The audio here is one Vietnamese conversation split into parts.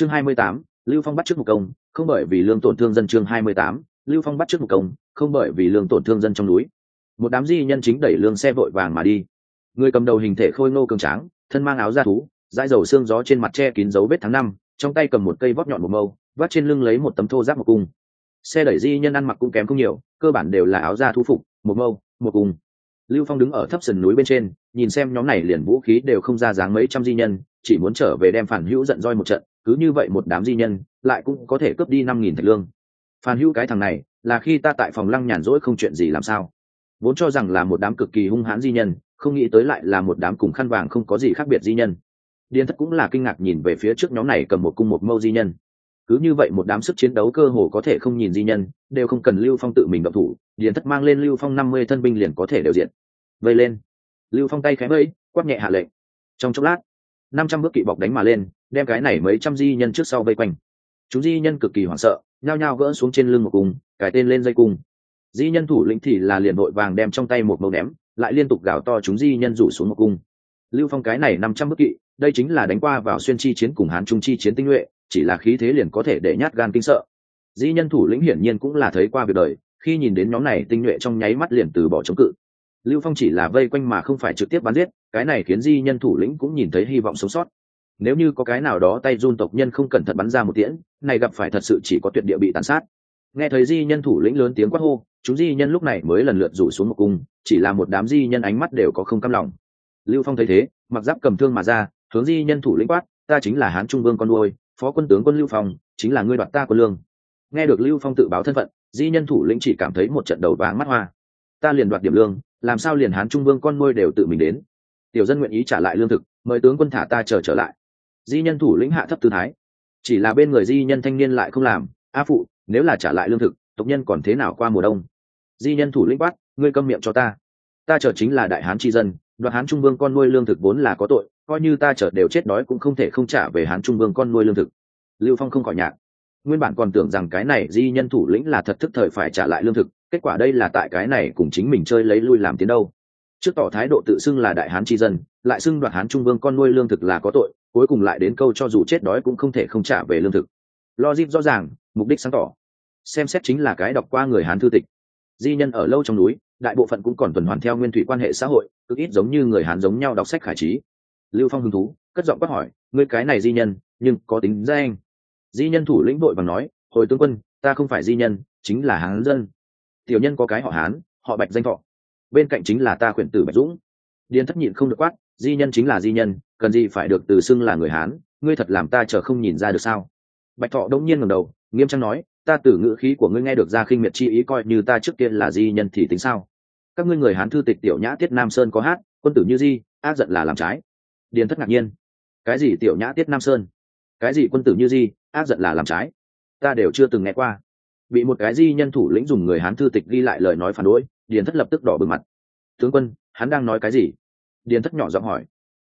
chương hai mươi tám, lưu phong bắt trước một công, không bởi vì lương tổn thương dân chương hai mươi tám, lưu phong bắt trước một công, không bởi vì lương tổn thương dân trong núi. Một đám di nhân chính đẩy lương xe vội vàng mà đi. Người cầm đầu hình thể khôi ngô cường tráng, thân mang áo da thú, dãi dầu xương gió trên mặt che kín dấu vết tháng năm, trong tay cầm một cây vót nhọn một mâu vắt trên lưng lấy một tấm thô giáp một cung. Xe đẩy di nhân ăn mặc cũng kém không nhiều, cơ bản đều là áo da thu phục, một mâu, một cung. Lưu phong đứng ở thấp sườn núi bên trên, nhìn xem nhóm này liền vũ khí đều không ra dáng mấy trăm di nhân, chỉ muốn trở về đem phản hữu giận roi một trận cứ như vậy một đám di nhân, lại cũng có thể cướp đi năm nghìn thạch lương. Phan hữu cái thằng này, là khi ta tại phòng lăng nhàn rỗi không chuyện gì làm sao? Vốn cho rằng là một đám cực kỳ hung hãn di nhân, không nghĩ tới lại là một đám cùng khăn vàng không có gì khác biệt di nhân. Điền thất cũng là kinh ngạc nhìn về phía trước nhóm này cầm một cung một mâu di nhân. Cứ như vậy một đám sức chiến đấu cơ hồ có thể không nhìn di nhân, đều không cần lưu phong tự mình động thủ, điền thất mang lên lưu phong năm mươi thân binh liền có thể đều diện. Vây lên. Lưu phong tay khẽ bẫy quát nhẹ hạ lệnh. Trong chốc lát năm trăm bước kỵ bọc đánh mà lên, đem cái này mấy trăm di nhân trước sau vây quanh. Chúng di nhân cực kỳ hoảng sợ, nhao nhao gỡ xuống trên lưng một cung cải tên lên dây cung. Di nhân thủ lĩnh thì là liền vội vàng đem trong tay một mâu ném, lại liên tục gào to chúng di nhân rủ xuống một cung. Lưu phong cái này năm trăm bước kỵ, đây chính là đánh qua vào xuyên chi chiến cùng hán trung chi chiến tinh nhuệ, chỉ là khí thế liền có thể để nhát gan kinh sợ. Di nhân thủ lĩnh hiển nhiên cũng là thấy qua việc đời, khi nhìn đến nhóm này tinh nhuệ trong nháy mắt liền từ bỏ chống cự lưu phong chỉ là vây quanh mà không phải trực tiếp bắn giết, cái này khiến di nhân thủ lĩnh cũng nhìn thấy hy vọng sống sót. Nếu như có cái nào đó tay run tộc nhân không cẩn thận bắn ra một tiễn, này gặp phải thật sự chỉ có tuyệt địa bị tàn sát. Nghe thấy di nhân thủ lĩnh lớn tiếng quát hô, chúng di nhân lúc này mới lần lượt rủ xuống một cung, chỉ là một đám di nhân ánh mắt đều có không căm lòng. Lưu phong thấy thế, mặc giáp cầm thương mà ra, hướng di nhân thủ lĩnh quát, ta chính là hán trung vương con nuôi, phó quân tướng quân lưu phong, chính là ngươi đoạt ta quân lương. Nghe được lưu phong tự báo thân phận, di nhân thủ lĩnh chỉ cảm thấy một trận đầu váng mắt hoa. Ta liền đoạt điểm lương làm sao liền hán trung vương con nuôi đều tự mình đến? Tiểu dân nguyện ý trả lại lương thực mời tướng quân thả ta chờ trở, trở lại. Di nhân thủ lĩnh hạ thấp tư thái. Chỉ là bên người di nhân thanh niên lại không làm. A phụ nếu là trả lại lương thực tộc nhân còn thế nào qua mùa đông? Di nhân thủ lĩnh quát ngươi câm miệng cho ta. Ta chờ chính là đại hán tri dân đoạt hán trung vương con nuôi lương thực vốn là có tội coi như ta chờ đều chết đói cũng không thể không trả về hán trung vương con nuôi lương thực. Lưu phong không khỏi nhạc nguyên bản còn tưởng rằng cái này di nhân thủ lĩnh là thật thức thời phải trả lại lương thực, kết quả đây là tại cái này cùng chính mình chơi lấy lui làm tiến đâu. Trước tỏ thái độ tự xưng là đại hán tri dân, lại xưng đoạt hán trung vương con nuôi lương thực là có tội, cuối cùng lại đến câu cho dù chết đói cũng không thể không trả về lương thực. Logic rõ ràng, mục đích sáng tỏ. Xem xét chính là cái đọc qua người hán thư tịch. Di nhân ở lâu trong núi, đại bộ phận cũng còn tuần hoàn theo nguyên thủy quan hệ xã hội, cực ít giống như người hán giống nhau đọc sách khải trí. Lưu phong hứng thú, cất giọng quát hỏi, ngươi cái này di nhân, nhưng có tính ra anh di nhân thủ lĩnh đội bằng nói, hồi tướng quân, ta không phải di nhân, chính là hán dân. Tiểu nhân có cái họ hán, họ bạch danh thọ. Bên cạnh chính là ta khuyển tử bạch dũng. Điền thất nhịn không được quát, di nhân chính là di nhân, cần gì phải được từ xưng là người hán, ngươi thật làm ta chờ không nhìn ra được sao? Bạch thọ đống nhiên ngầm đầu, nghiêm trang nói, ta từ ngữ khí của ngươi nghe được ra khinh miệt chi ý coi như ta trước tiên là di nhân thì tính sao? Các ngươi người hán thư tịch tiểu nhã tiết nam sơn có hát, quân tử như di, ác giận là làm trái. Điền thất ngạc nhiên, cái gì tiểu nhã tiết nam sơn? Cái gì quân tử như di ác giận là làm trái. Ta đều chưa từng nghe qua. Bị một cái di nhân thủ lĩnh dùng người hán thư tịch ghi lại lời nói phản đối, điền thất lập tức đỏ bừng mặt. Tướng quân, hắn đang nói cái gì? Điền thất nhỏ giọng hỏi.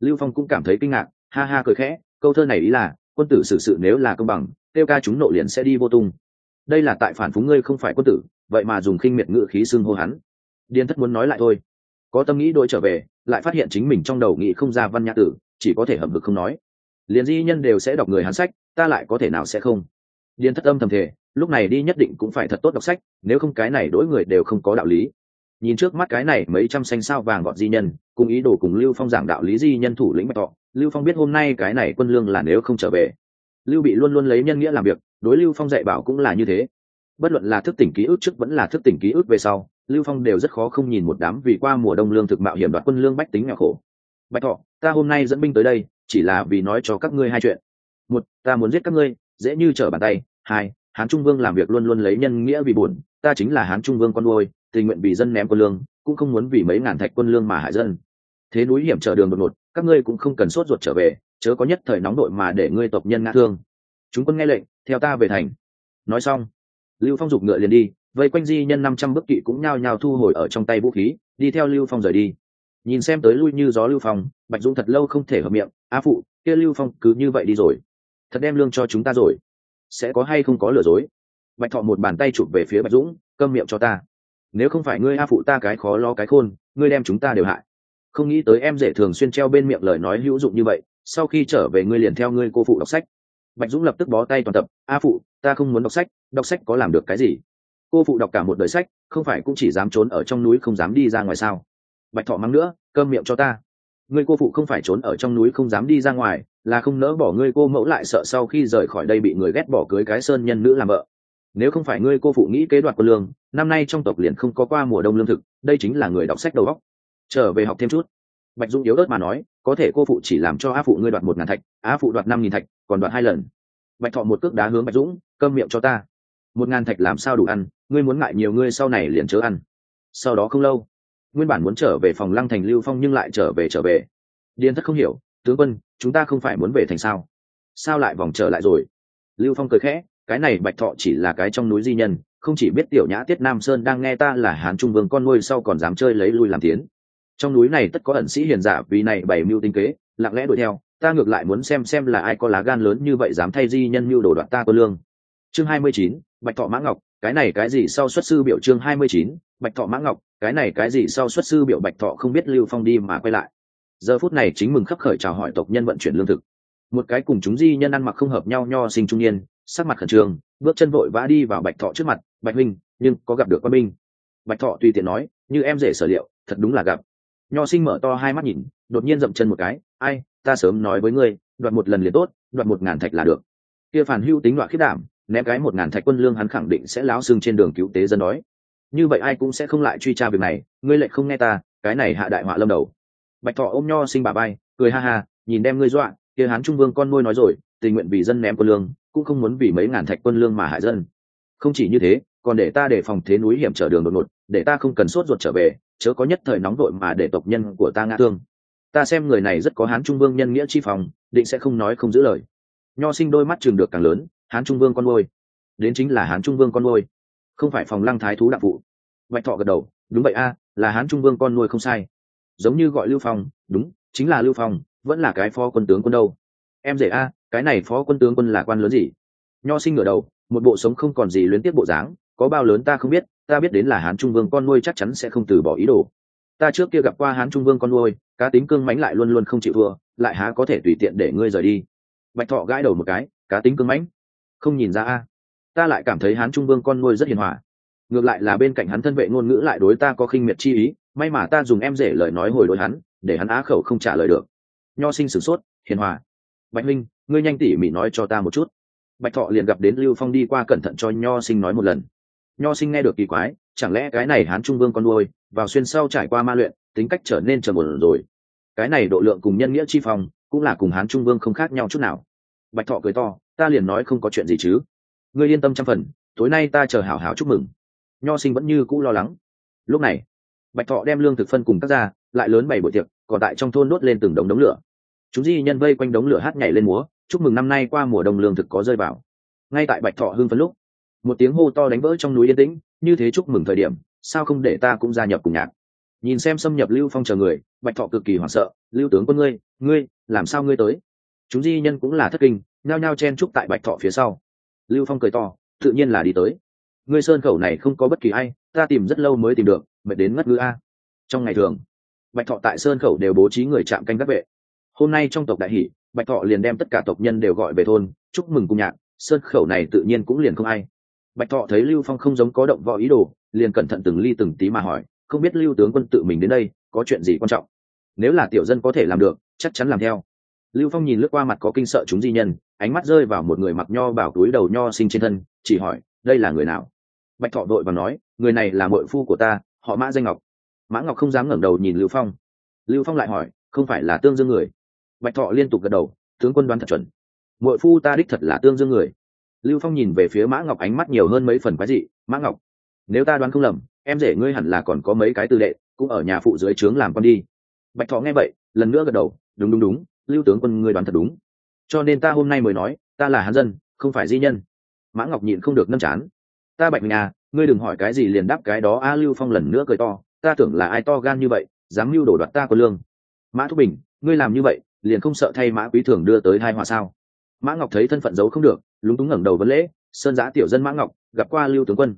Lưu phong cũng cảm thấy kinh ngạc, ha ha cười khẽ, câu thơ này ý là, quân tử xử sự nếu là công bằng tiêu ca chúng nộ liền sẽ đi vô tung. Đây là tại phản phúng ngươi không phải quân tử, vậy mà dùng khinh miệt ngự khí xưng hô hắn. Điền thất muốn nói lại thôi. Có tâm nghĩ đôi trở về, lại phát hiện chính mình trong đầu nghĩ không ra văn nhã tử, chỉ có thể hầm hực không nói. Liền di nhân đều sẽ đọc người hắn sách ta lại có thể nào sẽ không? Điền thất âm thầm thể lúc này đi nhất định cũng phải thật tốt đọc sách, nếu không cái này đối người đều không có đạo lý. Nhìn trước mắt cái này mấy trăm xanh sao vàng gọn di nhân, cùng ý đồ cùng lưu phong giảng đạo lý di nhân thủ lĩnh bạch thọ lưu phong biết hôm nay cái này quân lương là nếu không trở về. Lưu bị luôn luôn lấy nhân nghĩa làm việc, đối lưu phong dạy bảo cũng là như thế. Bất luận là thức tỉnh ký ức trước vẫn là thức tỉnh ký ức về sau, lưu phong đều rất khó không nhìn một đám vì qua mùa đông lương thực mạo hiểm đoạt quân lương bách tính nhỏ khổ. Bạch thọ ta hôm nay dẫn binh tới đây, chỉ là vì nói cho các ngươi hai chuyện một, ta muốn giết các ngươi, dễ như trở bàn tay. Hai, hán trung vương làm việc luôn luôn lấy nhân nghĩa vì buồn, ta chính là hán trung vương con nuôi, tình nguyện vì dân ném quân lương, cũng không muốn vì mấy ngàn thạch quân lương mà hại dân. Thế núi hiểm trở đường đột ngột, các ngươi cũng không cần sốt ruột trở về, chớ có nhất thời nóng đội mà để ngươi tộc nhân ngã thương. Chúng quân nghe lệnh, theo ta về thành. Nói xong, lưu phong giục ngựa liền đi, vây quanh di nhân năm trăm bức kỵ cũng nhao nhao thu hồi ở trong tay vũ khí, đi theo lưu phong rời đi. Nhìn xem tới lui như gió lưu phong, bạch dũng thật lâu không thể hợp miệng, a phụ, kia lưu phong cứ như vậy đi rồi thật đem lương cho chúng ta rồi. Sẽ có hay không có lừa dối? Bạch thọ một bàn tay chụp về phía bạch dũng, câm miệng cho ta. Nếu không phải ngươi a phụ ta cái khó lo cái khôn, ngươi đem chúng ta đều hại. Không nghĩ tới em dễ thường xuyên treo bên miệng lời nói hữu dụng như vậy, sau khi trở về ngươi liền theo ngươi cô phụ đọc sách. Bạch dũng lập tức bó tay toàn tập, a phụ, ta không muốn đọc sách đọc sách có làm được cái gì? Cô phụ đọc cả một đời sách, không phải cũng chỉ dám trốn ở trong núi không dám đi ra ngoài sao? Bạch thọ mắng nữa cơm miệng cho ta. Ngươi cô phụ không phải trốn ở trong núi không dám đi ra ngoài là không nỡ bỏ ngươi cô mẫu lại sợ sau khi rời khỏi đây bị người ghét bỏ cưới cái sơn nhân nữ làm vợ. Nếu không phải ngươi cô phụ nghĩ kế đoạt quân lương, năm nay trong tộc liền không có qua mùa đông lương thực, đây chính là người đọc sách đầu góc trở về học thêm chút. Bạch Dung yếu ớt mà nói, có thể cô phụ chỉ làm cho á phụ ngươi đoạt một ngàn thạch, á phụ đoạt năm nghìn thạch, còn đoạt hai lần. Bạch thọ một cước đá hướng bạch dũng cơm miệng cho ta. Một ngàn thạch làm sao đủ ăn, ngươi muốn ngại nhiều ngươi sau này liền chớ ăn. Sau đó không lâu, nguyên bản muốn trở về phòng lăng thành lưu phong nhưng lại trở về trở về. Điền thất không hiểu tướng quân, chúng ta không phải muốn về thành sao? Sao lại vòng trở lại rồi? Lưu phong cười khẽ, cái này bạch thọ chỉ là cái trong núi di nhân, không chỉ biết tiểu nhã tiết nam sơn đang nghe ta là hán trung vương con nuôi sau còn dám chơi lấy lui làm tiến. Trong núi này tất có ẩn sĩ hiền giả vì này bày mưu tinh kế, lặng lẽ đuổi theo, ta ngược lại muốn xem xem là ai có lá gan lớn như vậy dám thay di nhân mưu đồ đoạn ta cơ lương. Chương hai mươi chín, bạch thọ mã ngọc, cái này cái gì sau xuất sư biểu chương hai mươi chín, bạch thọ mã ngọc, cái này cái gì sau xuất sư biểu bạch thọ không biết lưu phong đi mà quay lại giờ phút này chính mừng khắp khởi chào hỏi tộc nhân vận chuyển lương thực. Một cái cùng chúng di nhân ăn mặc không hợp nhau nho sinh trung niên, sắc mặt khẩn trương, bước chân vội vã đi vào bạch thọ trước mặt, bạch minh nhưng có gặp được quan minh bạch thọ tùy tiện nói, như em rể sở liệu, thật đúng là gặp. Nho sinh mở to hai mắt nhìn, đột nhiên dậm chân một cái, ai, ta sớm nói với ngươi, đoạt một lần liền tốt, đoạt một ngàn thạch là được. Kia phản hưu tính đoạt khiết đảm, ném cái một ngàn thạch quân lương hắn khẳng định sẽ láo xương trên đường cứu tế dân đói. Như vậy ai cũng sẽ không lại truy tra việc này, ngươi lại không nghe ta, cái này hạ đại họa lâm đầu bạch thọ ôm nho sinh bà bay cười ha ha, nhìn đem ngươi dọa, kia hán trung vương con nuôi nói rồi, tình nguyện vì dân ném quân lương, cũng không muốn vì mấy ngàn thạch quân lương mà hại dân. Không chỉ như thế, còn để ta đề phòng thế núi hiểm trở đường đột ngột, để ta không cần sốt ruột trở về, chớ có nhất thời nóng vội mà để tộc nhân của ta ngã thương. Ta xem người này rất có hán trung vương nhân nghĩa chi phòng định sẽ không nói không giữ lời. Nho sinh đôi mắt trường được càng lớn, hán trung vương con ngôi đến chính là hán trung vương con ngôi không phải phòng lăng thái thú đặc vụ bạch thọ gật đầu, đúng vậy a, là hán trung vương con nuôi không sai giống như gọi lưu phong, đúng, chính là lưu phong, vẫn là cái phó quân tướng quân đâu. Em rể a, cái này phó quân tướng quân là quan lớn gì? Nho sinh ngửa đầu, một bộ sống không còn gì luyến tiếp bộ dáng, có bao lớn ta không biết, ta biết đến là hán trung vương con nuôi chắc chắn sẽ không từ bỏ ý đồ. Ta trước kia gặp qua hán trung vương con nuôi, cá tính cương mãnh lại luôn luôn không chịu thua, lại há có thể tùy tiện để ngươi rời đi. Bạch thọ gãi đầu một cái, cá tính cương mãnh. Không nhìn ra a. Ta lại cảm thấy hán trung vương con nuôi rất hiền hòa. Ngược lại là bên cạnh hắn thân vệ ngôn ngữ lại đối ta có khinh miệt chi ý may mà ta dùng em rể lời nói hồi đối hắn, để hắn á khẩu không trả lời được. Nho sinh sửng sốt, hiền hòa. Bạch minh, ngươi nhanh tỉ mỉ nói cho ta một chút. Bạch thọ liền gặp đến lưu phong đi qua cẩn thận cho nho sinh nói một lần. Nho sinh nghe được kỳ quái, chẳng lẽ cái này hán trung vương con nuôi, vào xuyên sau trải qua ma luyện, tính cách trở nên trầm ổn rồi. Cái này độ lượng cùng nhân nghĩa chi phong, cũng là cùng hán trung vương không khác nhau chút nào. Bạch thọ cười to, ta liền nói không có chuyện gì chứ. Ngươi yên tâm trăm phần, tối nay ta chờ hảo hảo chúc mừng. Nho sinh vẫn như cũ lo lắng. Lúc này bạch thọ đem lương thực phân cùng các ra lại lớn bảy buổi tiệc, còn tại trong thôn đốt lên từng đống đống lửa. Chúng di nhân vây quanh đống lửa hát nhảy lên múa, chúc mừng năm nay qua mùa đông lương thực có rơi vào. Ngay tại bạch thọ hưng phấn lúc, một tiếng hô to đánh vỡ trong núi yên tĩnh, như thế chúc mừng thời điểm, sao không để ta cũng gia nhập cùng nhạc? Nhìn xem xâm nhập lưu phong chờ người, bạch thọ cực kỳ hoảng sợ, lưu tướng quân ngươi ngươi, làm sao ngươi tới? Chúng di nhân cũng là thất kinh, nhao nhao chen chúc tại bạch thọ phía sau. Lưu phong cười to, tự nhiên là đi tới. Ngươi sơn khẩu này không có bất kỳ ai, ta tìm rất lâu mới tìm được mệt đến ngất ngư a. Trong ngày thường, bạch thọ tại sơn khẩu đều bố trí người chạm canh các vệ. Hôm nay trong tộc đại hỷ, bạch thọ liền đem tất cả tộc nhân đều gọi về thôn, chúc mừng cung nhạc, sơn khẩu này tự nhiên cũng liền không ai. Bạch thọ thấy lưu phong không giống có động võ ý đồ, liền cẩn thận từng ly từng tí mà hỏi, không biết lưu tướng quân tự mình đến đây, có chuyện gì quan trọng? Nếu là tiểu dân có thể làm được, chắc chắn làm theo. Lưu phong nhìn lướt qua mặt có kinh sợ chúng di nhân, ánh mắt rơi vào một người mặc nho bảo túi đầu nho sinh trên thân, chỉ hỏi, đây là người nào? Bạch thọ đội và nói, người này là mội phu của ta họ mã danh ngọc. Mã ngọc không dám ngẩng đầu nhìn lưu phong. Lưu phong lại hỏi, không phải là tương dương người? Bạch thọ liên tục gật đầu, tướng quân đoán thật chuẩn. Mội phu ta đích thật là tương dương người. Lưu phong nhìn về phía mã ngọc ánh mắt nhiều hơn mấy phần quái dị, mã ngọc, nếu ta đoán không lầm, em rể ngươi hẳn là còn có mấy cái tư đệ, cũng ở nhà phụ dưới trướng làm con đi. Bạch thọ nghe vậy, lần nữa gật đầu, đúng đúng đúng, lưu tướng quân ngươi đoán thật đúng. Cho nên ta hôm nay mới nói, ta là hán dân, không phải di nhân. Mã ngọc nhịn không được nâm chán. Ta bạch mình à ngươi đừng hỏi cái gì liền đáp cái đó, a lưu phong lần nữa cười to, ta tưởng là ai to gan như vậy, dám mưu đổ đoạt ta của lương. Mã thúc bình, ngươi làm như vậy, liền không sợ thay mã quý thường đưa tới hai hòa sao? Mã ngọc thấy thân phận giấu không được, lúng túng ngẩng đầu vấn lễ, sơn giã tiểu dân mã ngọc, gặp qua lưu tướng quân.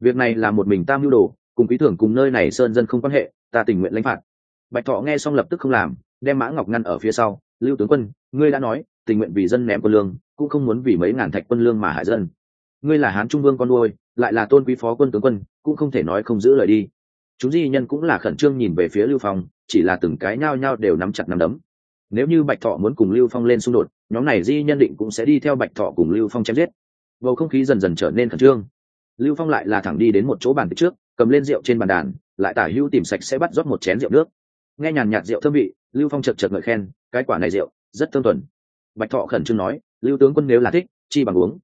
Việc này là một mình ta mưu đồ, cùng quý thường cùng nơi này sơn dân không quan hệ, ta tình nguyện lãnh phạt. Bạch thọ nghe xong lập tức không làm, đem mã ngọc ngăn ở phía sau, lưu tướng quân, ngươi đã nói, tình nguyện vì dân ném quân lương, cũng không muốn vì mấy ngàn thạch quân lương mà hại dân. Ngươi là hán trung vương con nuôi lại là tôn quý phó quân tướng quân, cũng không thể nói không giữ lời đi. Chúng di nhân cũng là khẩn trương nhìn về phía lưu phong, chỉ là từng cái nhao nhao đều nắm chặt nắm đấm. Nếu như bạch thọ muốn cùng lưu phong lên xung đột, nhóm này di nhân định cũng sẽ đi theo bạch thọ cùng lưu phong chém giết. Bầu không khí dần dần trở nên khẩn trương. Lưu phong lại là thẳng đi đến một chỗ bàn trước, cầm lên rượu trên bàn đàn, lại tả hữu tìm sạch sẽ bắt rót một chén rượu nước. Nghe nhàn nhạt rượu thơm vị, lưu phong chật chật ngợi khen, cái quả này rượu rất thơm tuần bạch thọ khẩn trương nói, lưu tướng quân nếu là thích, chi bằng uống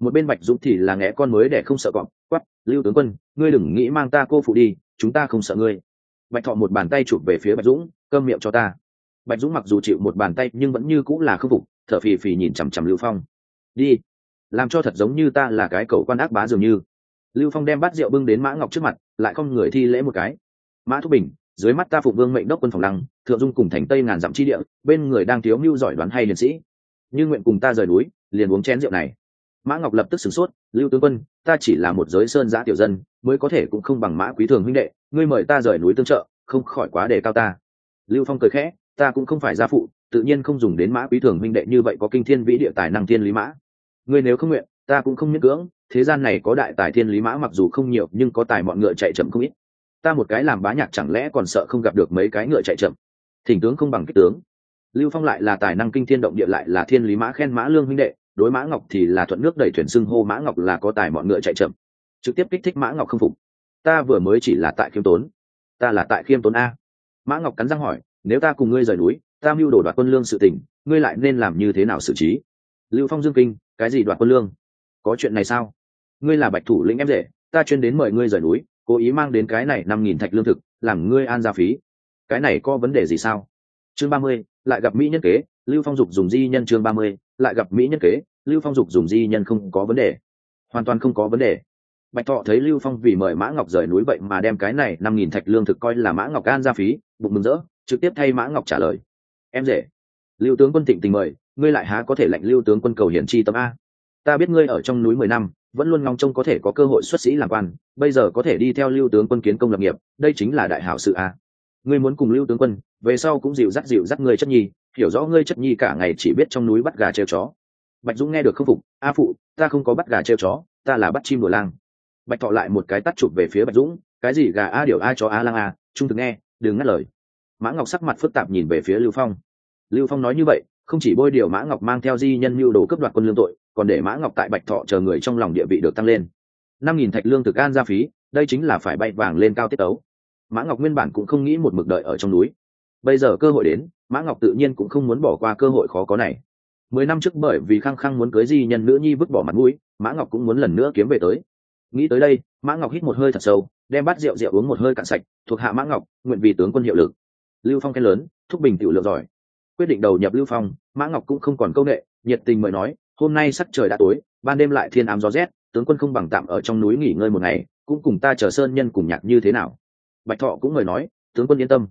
một bên bạch dũng thì là nghe con mới để không sợ cọp quắp lưu tướng quân, ngươi đừng nghĩ mang ta cô phụ đi, chúng ta không sợ ngươi. Bạch thọ một bàn tay chụp về phía bạch dũng, cơm miệng cho ta. Bạch dũng mặc dù chịu một bàn tay nhưng vẫn như cũng là khâm phục, thở phì phì nhìn chằm chằm lưu phong. Đi, làm cho thật giống như ta là cái cầu quan ác bá dường như. Lưu phong đem bát rượu bưng đến mã ngọc trước mặt, lại không người thi lễ một cái. Mã thúc bình, dưới mắt ta phục vương mệnh đốc quân phòng lăng, thượng dung cùng thành tây ngàn dặm chi địa, bên người đang thiếu mưu giỏi đoán hay liệt sĩ. Như nguyện cùng ta rời núi, liền uống chén rượu này mã ngọc lập tức sửng sốt, lưu tướng quân, ta chỉ là một giới sơn giã tiểu dân, mới có thể cũng không bằng mã quý thường huynh đệ, ngươi mời ta rời núi tương trợ, không khỏi quá đề cao ta. Lưu phong cười khẽ, ta cũng không phải gia phụ, tự nhiên không dùng đến mã quý thường huynh đệ như vậy có kinh thiên vĩ địa tài năng thiên lý mã. Ngươi nếu không nguyện, ta cũng không miễn cưỡng, thế gian này có đại tài thiên lý mã mặc dù không nhiều, nhưng có tài mọi ngựa chạy chậm không ít. Ta một cái làm bá nhạc chẳng lẽ còn sợ không gặp được mấy cái ngựa chạy chậm? Thỉnh tướng không bằng kích tướng. Lưu phong lại là tài năng kinh thiên động địa lại là thiên lý mã khen mã lương huynh đệ đối mã ngọc thì là thuận nước đẩy thuyền xưng hô mã ngọc là có tài mọi ngựa chạy chậm. Trực tiếp kích thích mã ngọc không phục. Ta vừa mới chỉ là tại khiêm tốn. Ta là tại khiêm tốn a. Mã ngọc cắn răng hỏi, nếu ta cùng ngươi rời núi, ta mưu đồ đoạt quân lương sự tình, ngươi lại nên làm như thế nào xử trí? Lưu phong dương kinh, cái gì đoạt quân lương? Có chuyện này sao? Ngươi là bạch thủ lĩnh em rể, ta chuyên đến mời ngươi rời núi, cố ý mang đến cái này năm nghìn thạch lương thực, làm ngươi an gia phí. Cái này có vấn đề gì sao? Chương ba mươi, lại gặp mỹ nhân kế, lưu phong dục dùng di nhân chương ba mươi lại gặp mỹ nhân kế, lưu phong dục dùng di nhân không có vấn đề. Hoàn toàn không có vấn đề. Bạch thọ thấy lưu phong vì mời mã ngọc rời núi vậy mà đem cái này năm nghìn thạch lương thực coi là mã ngọc an gia phí, bụng mừng rỡ, trực tiếp thay mã ngọc trả lời. Em rể, lưu tướng quân thịnh tình mời, ngươi lại há có thể lệnh lưu tướng quân cầu hiển chi tâm a? Ta biết ngươi ở trong núi mười năm, vẫn luôn ngóng trông có thể có cơ hội xuất sĩ làm quan, bây giờ có thể đi theo lưu tướng quân kiến công lập nghiệp, đây chính là đại hảo sự a. Ngươi muốn cùng lưu tướng quân về sau cũng dịu dắt dịu dắt ngươi chất nhi, hiểu rõ ngươi chất nhi cả ngày chỉ biết trong núi bắt gà treo chó. Bạch dũng nghe được không phục, a phụ, ta không có bắt gà treo chó, ta là bắt chim đùa lang. Bạch thọ lại một cái tắt chụp về phía bạch dũng, cái gì gà a điều a chó a lang a, trung thực nghe, đừng ngắt lời. Mã ngọc sắc mặt phức tạp nhìn về phía lưu phong. Lưu phong nói như vậy, không chỉ bôi điều mã ngọc mang theo di nhân mưu đồ cấp đoạt quân lương tội, còn để mã ngọc tại bạch thọ chờ người trong lòng địa vị được tăng lên. Năm nghìn thạch lương thực an gia phí, đây chính là phải bay vàng lên cao tiết tấu. Mã ngọc nguyên bản cũng không nghĩ một mực đợi ở trong núi bây giờ cơ hội đến, mã ngọc tự nhiên cũng không muốn bỏ qua cơ hội khó có này. Mười năm trước bởi vì khăng khăng muốn cưới di nhân nữ nhi vứt bỏ mặt mũi, mã ngọc cũng muốn lần nữa kiếm về tới. Nghĩ tới đây, mã ngọc hít một hơi thật sâu, đem bát rượu rượu uống một hơi cạn sạch, thuộc hạ mã ngọc, nguyện vì tướng quân hiệu lực. Lưu phong khen lớn, thúc bình tiểu lượng giỏi. Quyết định đầu nhập lưu phong, mã ngọc cũng không còn công nghệ nhiệt tình mời nói, hôm nay sắc trời đã tối, ban đêm lại thiên ám gió rét, tướng quân không bằng tạm ở trong núi nghỉ ngơi một ngày, cũng cùng ta chờ sơn nhân cùng nhạc như thế nào. Bạch thọ cũng mời nói, tướng quân yên tâm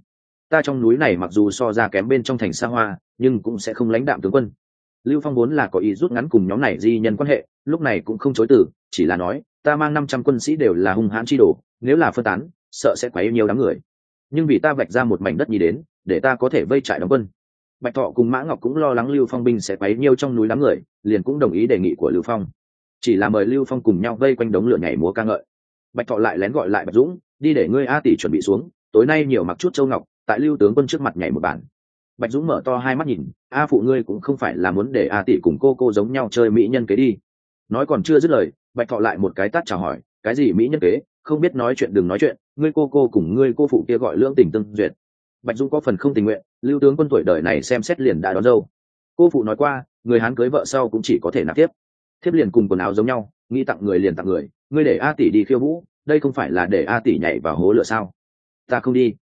ta trong núi này mặc dù so ra kém bên trong thành xa hoa, nhưng cũng sẽ không lãnh đạm tướng quân. Lưu phong vốn là có ý rút ngắn cùng nhóm này di nhân quan hệ, lúc này cũng không chối từ, chỉ là nói, ta mang năm trăm quân sĩ đều là hung hãn chi đồ, nếu là phân tán, sợ sẽ quấy nhiều đám người. Nhưng vì ta vạch ra một mảnh đất nhì đến, để ta có thể vây trại đóng quân. Bạch thọ cùng mã ngọc cũng lo lắng lưu phong binh sẽ quấy nhiều trong núi đám người, liền cũng đồng ý đề nghị của lưu phong. Chỉ là mời lưu phong cùng nhau vây quanh đống lửa nhảy múa ca ngợi. Bạch thọ lại lén gọi lại bạch dũng, đi để ngươi a tỷ chuẩn bị xuống, tối nay nhiều mặc chút châu ngọc tại lưu tướng quân trước mặt nhảy một bản. Bạch dũng mở to hai mắt nhìn, a phụ ngươi cũng không phải là muốn để a tỷ cùng cô cô giống nhau chơi mỹ nhân kế đi. Nói còn chưa dứt lời, bạch thọ lại một cái tát chào hỏi, cái gì mỹ nhân kế? Không biết nói chuyện đừng nói chuyện, ngươi cô cô cùng ngươi cô phụ kia gọi lưỡng tình tương duyệt. Bạch dũng có phần không tình nguyện, lưu tướng quân tuổi đời này xem xét liền đã đón dâu. Cô phụ nói qua, người hán cưới vợ sau cũng chỉ có thể nạp tiếp. Thiếp liền cùng quần áo giống nhau, nghĩ tặng người liền tặng người, ngươi để a tỷ đi khiêu vũ, đây không phải là để a tỷ nhảy vào hố lửa sao? Ta không đi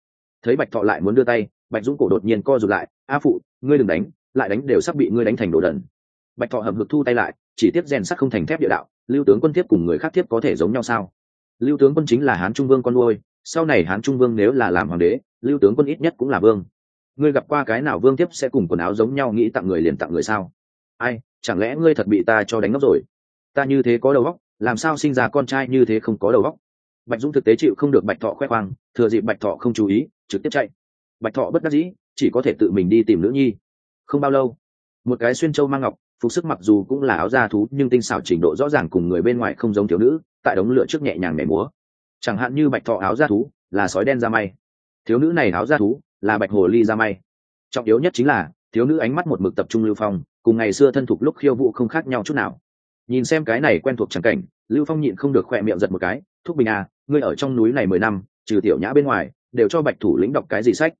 thấy bạch thọ lại muốn đưa tay, bạch dũng cổ đột nhiên co rụt lại, a phụ, ngươi đừng đánh, lại đánh đều sắp bị ngươi đánh thành đồ đần. Bạch thọ hầm hực thu tay lại, chỉ tiếp rèn sắt không thành thép địa đạo, lưu tướng quân tiếp cùng người khác tiếp có thể giống nhau sao? Lưu tướng quân chính là hán trung vương con nuôi, sau này hán trung vương nếu là làm hoàng đế, lưu tướng quân ít nhất cũng là vương. Ngươi gặp qua cái nào vương tiếp sẽ cùng quần áo giống nhau nghĩ tặng người liền tặng người sao? Ai, chẳng lẽ ngươi thật bị ta cho đánh ngốc rồi? Ta như thế có đầu óc, làm sao sinh ra con trai như thế không có đầu óc? Bạch dũng thực tế chịu không được bạch thọ khoe khoang, thừa dịp bạch thọ không chú ý trực tiếp chạy. Bạch thọ bất đắc dĩ, chỉ có thể tự mình đi tìm nữ nhi. Không bao lâu, một cái xuyên châu mang ngọc, phục sức mặc dù cũng là áo da thú, nhưng tinh xảo trình độ rõ ràng cùng người bên ngoài không giống thiếu nữ, tại đống lửa trước nhẹ nhàng nhảy múa. Chẳng hạn như bạch thọ áo da thú, là sói đen da may. Thiếu nữ này áo da thú, là bạch hồ ly da may. Trọng yếu nhất chính là, thiếu nữ ánh mắt một mực tập trung lưu phong, cùng ngày xưa thân thục lúc khiêu vụ không khác nhau chút nào. Nhìn xem cái này quen thuộc chẳng cảnh, lưu phong nhịn không được khỏe miệng giật một cái, thúc bình à ngươi ở trong núi này mười năm, trừ tiểu nhã bên ngoài đều cho bạch thủ lĩnh đọc cái gì sách.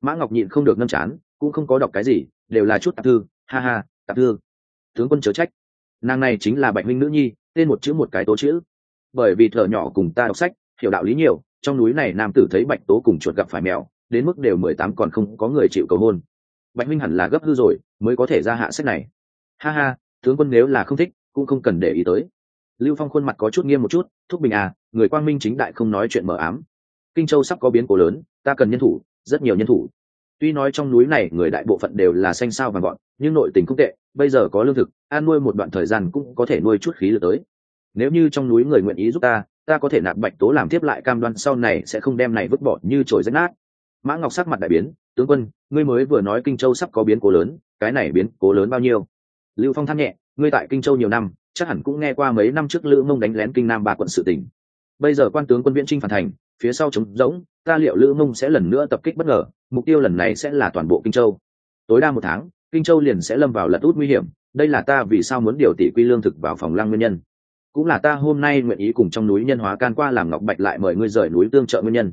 Mã ngọc nhịn không được ngâm chán, cũng không có đọc cái gì, đều là chút tạp thư. Ha ha, tạp thư. Tướng quân chớ trách. Nàng này chính là bạch minh nữ nhi, tên một chữ một cái tố chữ. Bởi vì thợ nhỏ cùng ta đọc sách, hiểu đạo lý nhiều, trong núi này nam tử thấy bạch tố cùng chuột gặp phải mèo, đến mức đều mười tám còn không có người chịu cầu hôn. Bạch minh hẳn là gấp hư rồi, mới có thể ra hạ sách này. Ha ha, tướng quân nếu là không thích, cũng không cần để ý tới. Lưu phong khuôn mặt có chút nghiêm một chút, thúc bình à người quang minh chính đại không nói chuyện mờ ám kinh châu sắp có biến cố lớn, ta cần nhân thủ, rất nhiều nhân thủ. Tuy nói trong núi này người đại bộ phận đều là xanh sao và gọn, nhưng nội tình không tệ, bây giờ có lương thực, an nuôi một đoạn thời gian cũng có thể nuôi chút khí lực tới. Nếu như trong núi người nguyện ý giúp ta ta có thể nạp bạch tố làm tiếp lại cam đoan sau này sẽ không đem này vứt bỏ như trồi rách nát. Mã ngọc sắc mặt đại biến, tướng quân, ngươi mới vừa nói kinh châu sắp có biến cố lớn, cái này biến cố lớn bao nhiêu? Lưu phong than nhẹ, ngươi tại kinh châu nhiều năm, chắc hẳn cũng nghe qua mấy năm trước lữ mông đánh lén kinh nam ba quận sự tỉnh bây giờ quan tướng quân viễn trinh phản thành, phía sau trống rỗng, ta liệu lữ mông sẽ lần nữa tập kích bất ngờ, mục tiêu lần này sẽ là toàn bộ kinh châu. Tối đa một tháng, kinh châu liền sẽ lâm vào lật út nguy hiểm, đây là ta vì sao muốn điều tỷ quy lương thực vào phòng lăng nguyên nhân. Cũng là ta hôm nay nguyện ý cùng trong núi nhân hóa can qua làm ngọc bạch lại mời ngươi rời núi tương trợ nguyên nhân.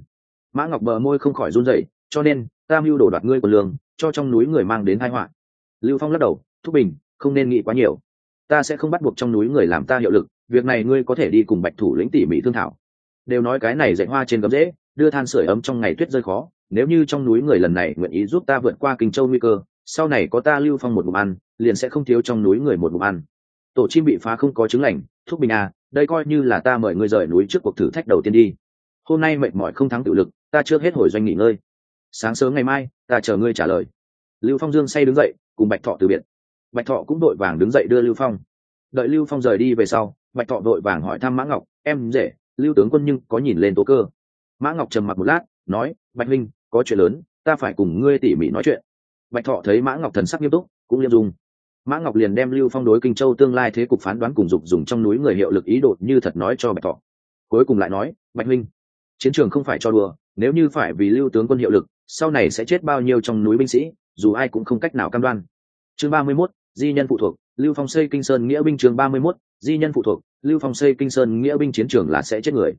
Mã ngọc bờ môi không khỏi run rẩy, cho nên, ta mưu đồ đoạt ngươi của lương, cho trong núi người mang đến tai họa. Lưu phong lắc đầu, thúc bình, không nên nghĩ quá nhiều. Ta sẽ không bắt buộc trong núi người làm ta hiệu lực, việc này ngươi có thể đi cùng bạch thủ lĩnh tỉ mỉ thương thảo đều nói cái này dạy hoa trên gấm dễ, đưa than sửa ấm trong ngày tuyết rơi khó. Nếu như trong núi người lần này nguyện ý giúp ta vượt qua kinh châu nguy cơ, sau này có ta lưu phong một bụng ăn, liền sẽ không thiếu trong núi người một bụng ăn. Tổ chim bị phá không có chứng lành, thúc bình à đây coi như là ta mời ngươi rời núi trước cuộc thử thách đầu tiên đi. Hôm nay mệt mỏi không thắng tự lực, ta chưa hết hồi doanh nghỉ ngơi. Sáng sớm ngày mai, ta chờ ngươi trả lời. Lưu phong dương say đứng dậy, cùng bạch thọ từ biệt. Bạch thọ cũng đội vàng đứng dậy đưa lưu phong. Đợi lưu phong rời đi về sau, bạch thọ đội vàng hỏi thăm mã ngọc, em rể lưu tướng quân nhưng có nhìn lên tố cơ. Mã ngọc trầm mặc một lát nói bạch Linh, có chuyện lớn ta phải cùng ngươi tỉ mỉ nói chuyện. Bạch thọ thấy mã ngọc thần sắc nghiêm túc cũng liêm dung. Mã ngọc liền đem lưu phong đối kinh châu tương lai thế cục phán đoán cùng dục dùng trong núi người hiệu lực ý đồ như thật nói cho bạch thọ. Cuối cùng lại nói bạch Linh, chiến trường không phải cho đùa nếu như phải vì lưu tướng quân hiệu lực sau này sẽ chết bao nhiêu trong núi binh sĩ dù ai cũng không cách nào cam đoan. Chương ba mươi 31, di nhân phụ thuộc lưu phong xây kinh sơn nghĩa binh trường ba mươi 31, di nhân phụ thuộc lưu phong xây kinh sơn nghĩa binh chiến trường là sẽ chết người.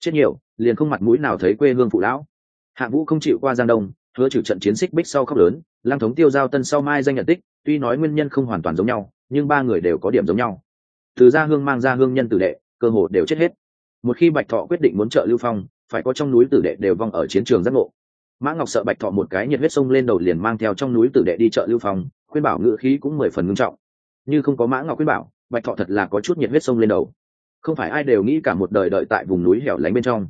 Chết nhiều, liền không mặt mũi nào thấy quê hương phụ lão. Hạ vũ không chịu qua giang đông, hứa trừ trận chiến xích bích sau khóc lớn Lang thống tiêu giao tân sau mai danh nhận tích, tuy nói nguyên nhân không hoàn toàn giống nhau, nhưng ba người đều có điểm giống nhau. Từ gia hương mang ra hương nhân tử đệ, cơ hồ đều chết hết. Một khi bạch thọ quyết định muốn trợ lưu phong, phải có trong núi tử đệ đều vong ở chiến trường giác ngộ. Mã ngọc sợ bạch thọ một cái nhiệt huyết sông lên đầu liền mang theo trong núi tử đệ đi chợ lưu phong, khuyên bảo ngự khí cũng mười phần ngưng trọng. Như không có mã ngọc khuyên bảo bạch thọ thật là có chút nhiệt huyết sông lên đầu. Không phải ai đều nghĩ cả một đời đợi tại vùng núi hẻo lánh bên trong.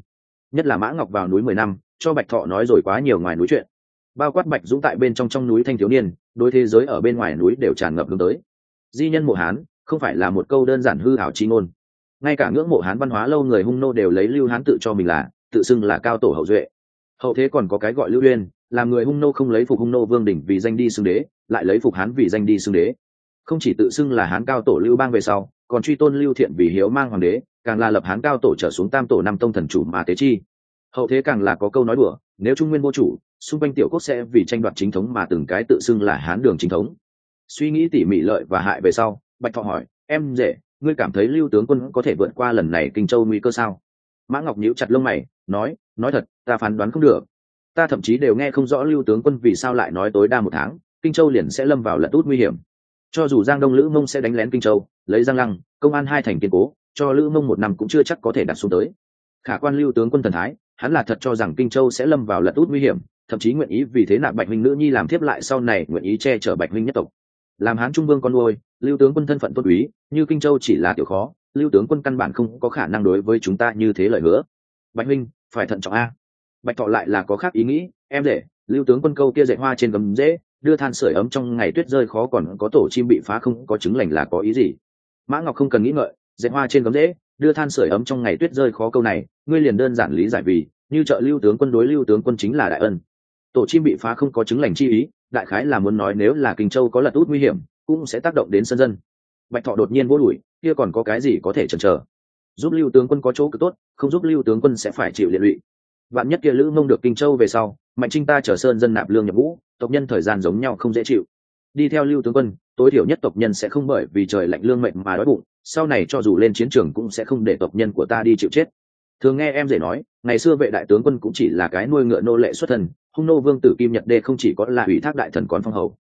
Nhất là mã ngọc vào núi mười năm, cho bạch thọ nói rồi quá nhiều ngoài núi chuyện. Bao quát bạch dũng tại bên trong trong núi thanh thiếu niên đôi thế giới ở bên ngoài núi đều tràn ngập hướng tới. Di nhân mộ hán, không phải là một câu đơn giản hư hảo chi ngôn. Ngay cả ngưỡng mộ hán văn hóa lâu người hung nô đều lấy lưu hán tự cho mình là, tự xưng là cao tổ hậu duệ. Hậu thế còn có cái gọi lưu uyên, làm người hung nô không lấy phục hung nô vương đỉnh vì danh đi xưng đế, lại lấy phục hán vì danh đi xưng đế không chỉ tự xưng là hán cao tổ lưu bang về sau, còn truy tôn lưu thiện vì hiếu mang hoàng đế, càng là lập hán cao tổ trở xuống tam tổ năm tông thần chủ mà tế chi. Hậu thế càng là có câu nói đùa, nếu trung nguyên vô chủ, xung quanh tiểu quốc sẽ vì tranh đoạt chính thống mà từng cái tự xưng là hán đường chính thống. Suy nghĩ tỉ mỉ lợi và hại về sau, bạch thọ hỏi, em dễ ngươi cảm thấy lưu tướng quân có thể vượt qua lần này kinh châu nguy cơ sao? Mã ngọc nhíu chặt lông mày, nói nói thật, ta phán đoán không được. Ta thậm chí đều nghe không rõ lưu tướng quân vì sao lại nói tối đa một tháng, kinh châu liền sẽ lâm vào lật út nguy hiểm cho dù giang đông lữ mông sẽ đánh lén kinh châu, lấy giang lăng, công an hai thành kiên cố, cho lữ mông một năm cũng chưa chắc có thể đặt xuống tới. Khả quan lưu tướng quân thần thái, hắn là thật cho rằng kinh châu sẽ lâm vào lật út nguy hiểm, thậm chí nguyện ý vì thế nạp bạch huynh nữ nhi làm thiếp lại sau này nguyện ý che chở bạch huynh nhất tộc. Làm hán trung vương con nuôi, lưu tướng quân thân phận tốt úy như kinh châu chỉ là tiểu khó, lưu tướng quân căn bản không có khả năng đối với chúng ta như thế lời hứa. Bạch huynh, phải thận trọng a. Bạch thọ lại là có khác ý nghĩ, em rể, lưu tướng quân câu kia dạy hoa trên gấm dễ đưa than sưởi ấm trong ngày tuyết rơi khó còn có tổ chim bị phá không, có chứng lành là có ý gì? Mã ngọc không cần nghĩ ngợi dạy hoa trên gấm dễ, đưa than sưởi ấm trong ngày tuyết rơi khó câu này, ngươi liền đơn giản lý giải vì, như trợ lưu tướng quân đối lưu tướng quân chính là đại ân. Tổ chim bị phá không có chứng lành chi ý, đại khái là muốn nói nếu là kinh châu có lật út nguy hiểm, cũng sẽ tác động đến sân dân. Bạch thọ đột nhiên vô đuổi, kia còn có cái gì có thể chần chờ? Giúp lưu tướng quân có chỗ cực tốt, không giúp lưu tướng quân sẽ phải chịu liệt lụy. Vạn nhất kia lữ mông được kinh châu về sau, mạnh trinh ta chở sơn dân nạp lương nhập ngũ tộc nhân thời gian giống nhau không dễ chịu. Đi theo lưu tướng quân, tối thiểu nhất tộc nhân sẽ không bởi vì trời lạnh lương mệnh mà đói bụng, sau này cho dù lên chiến trường cũng sẽ không để tộc nhân của ta đi chịu chết. Thường nghe em rể nói, ngày xưa vệ đại tướng quân cũng chỉ là cái nuôi ngựa nô lệ xuất thân, hung nô vương tử kim nhật đê không chỉ có là ủy thác đại thần quán phong hầu.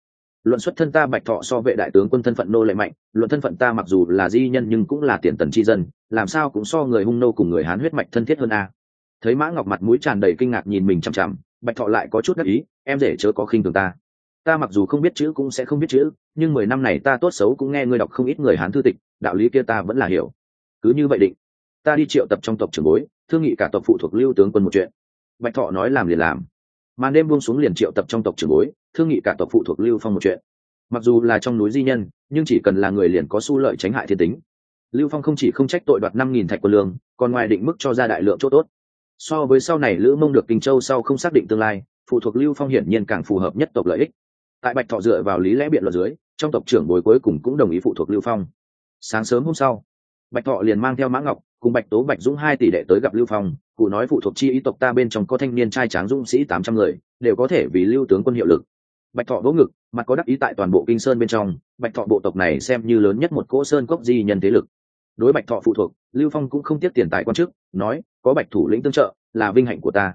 Luận xuất thân ta bạch thọ so vệ đại tướng quân thân phận nô lệ mạnh, luận thân phận ta mặc dù là di nhân nhưng cũng là tiền tần chi dân, làm sao cũng so người hung nô cùng người hán huyết mạch thân thiết hơn a. Thấy mã ngọc mặt mũi tràn đầy kinh ngạc nhìn mình chằm chằm bạch thọ lại có chút đắc ý, em rể chớ có khinh thường ta. Ta mặc dù không biết chữ cũng sẽ không biết chữ, nhưng mười năm này ta tốt xấu cũng nghe ngươi đọc không ít người hán thư tịch, đạo lý kia ta vẫn là hiểu. Cứ như vậy định. Ta đi triệu tập trong tộc trường bối, thương nghị cả tộc phụ thuộc lưu tướng quân một chuyện. Bạch thọ nói làm liền làm. Màn đêm buông xuống liền triệu tập trong tộc trường bối, thương nghị cả tộc phụ thuộc lưu phong một chuyện. Mặc dù là trong núi di nhân, nhưng chỉ cần là người liền có su lợi tránh hại thiên tính. Lưu phong không chỉ không trách tội đoạt năm nghìn thạch quân lương, còn ngoài định mức cho ra đại lượng chỗ tốt so với sau này lữ mông được kinh châu sau không xác định tương lai, phụ thuộc lưu phong hiển nhiên càng phù hợp nhất tộc lợi ích. Tại bạch thọ dựa vào lý lẽ biện luật dưới, trong tộc trưởng bồi cuối cùng cũng đồng ý phụ thuộc lưu phong. Sáng sớm hôm sau, bạch thọ liền mang theo mã ngọc, cùng bạch tố bạch dũng hai tỷ đệ tới gặp lưu phong, cụ nói phụ thuộc chi ý tộc ta bên trong có thanh niên trai tráng dũng sĩ tám trăm người, đều có thể vì lưu tướng quân hiệu lực. Bạch thọ vỗ ngực, mặt có đắc ý tại toàn bộ kinh sơn bên trong, bạch thọ bộ tộc này xem như lớn nhất một cỗ sơn cốc di nhân thế lực đối bạch thọ phụ thuộc, lưu phong cũng không tiếp tiền tài quan chức, nói, có bạch thủ lĩnh tương trợ, là vinh hạnh của ta.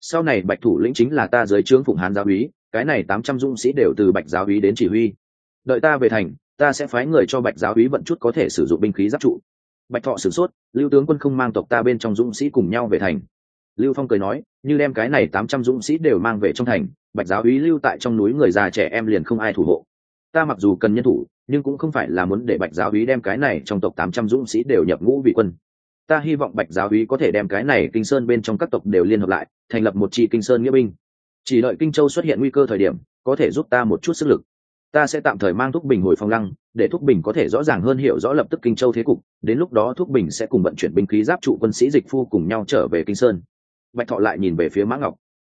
Sau này bạch thủ lĩnh chính là ta dưới trướng phụng hán giáo úy, cái này tám trăm dũng sĩ đều từ bạch giáo úy đến chỉ huy. Đợi ta về thành, ta sẽ phái người cho bạch giáo úy vận chút có thể sử dụng binh khí giáp trụ. Bạch thọ sửng sốt, lưu tướng quân không mang tộc ta bên trong dũng sĩ cùng nhau về thành. Lưu phong cười nói, như đem cái này tám trăm dũng sĩ đều mang về trong thành, bạch giáo úy lưu tại trong núi người già trẻ em liền không ai thủ hộ ta mặc dù cần nhân thủ, nhưng cũng không phải là muốn để bạch giáo úy đem cái này trong tộc tám trăm dũng sĩ đều nhập ngũ vị quân. Ta hy vọng bạch giáo úy có thể đem cái này kinh sơn bên trong các tộc đều liên hợp lại, thành lập một tri kinh sơn nghĩa binh. Chỉ đợi kinh châu xuất hiện nguy cơ thời điểm, có thể giúp ta một chút sức lực. Ta sẽ tạm thời mang thúc bình hồi phong lăng, để thúc bình có thể rõ ràng hơn hiểu rõ lập tức kinh châu thế cục, đến lúc đó thúc bình sẽ cùng vận chuyển binh khí giáp trụ quân sĩ dịch phu cùng nhau trở về kinh sơn. Bạch thọ lại nhìn về phía mã ngọc.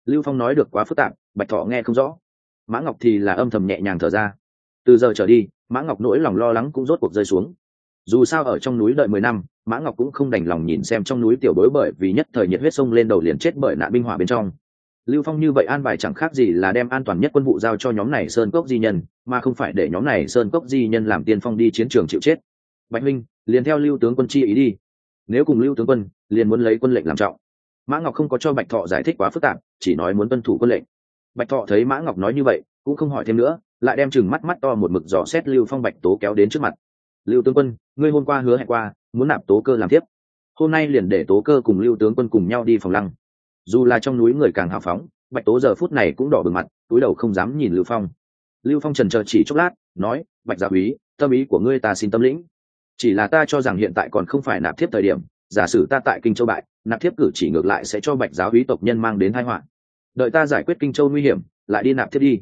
Lưu phong nói được quá phức tạp, bạch thọ nghe không rõ. Mã ngọc thì là âm thầm nhẹ nhàng thở ra từ giờ trở đi, mã ngọc nỗi lòng lo lắng cũng rốt cuộc rơi xuống. Dù sao ở trong núi đợi mười năm, mã ngọc cũng không đành lòng nhìn xem trong núi tiểu bối bởi vì nhất thời nhiệt huyết sông lên đầu liền chết bởi nạn binh hỏa bên trong. Lưu phong như vậy an bài chẳng khác gì là đem an toàn nhất quân vụ giao cho nhóm này sơn cốc di nhân, mà không phải để nhóm này sơn cốc di nhân làm tiên phong đi chiến trường chịu chết. Bạch minh, liền theo lưu tướng quân chi ý đi. Nếu cùng lưu tướng quân, liền muốn lấy quân lệnh làm trọng. Mã ngọc không có cho bạch thọ giải thích quá phức tạp, chỉ nói muốn tuân thủ quân lệnh. Bạch thọ thấy mã ngọc nói như vậy, cũng không hỏi thêm nữa lại đem chừng mắt mắt to một mực dò xét lưu phong bạch tố kéo đến trước mặt. Lưu tướng quân, ngươi hôm qua hứa hẹn qua, muốn nạp tố cơ làm tiếp. Hôm nay liền để tố cơ cùng lưu tướng quân cùng nhau đi phòng lăng. Dù là trong núi người càng hào phóng, bạch tố giờ phút này cũng đỏ bừng mặt, túi đầu không dám nhìn lưu phong. Lưu phong trần chờ chỉ chốc lát, nói, bạch dạ gia úy tâm ý của ngươi ta xin tâm lĩnh. Chỉ là ta cho rằng hiện tại còn không phải nạp thiếp thời điểm, giả sử ta tại kinh châu bại, nạp thiếp cử chỉ ngược lại sẽ cho bạch giáo úy tộc nhân mang đến tai họa. Đợi ta giải quyết kinh châu nguy hiểm, lại đi nạp thiếp đi.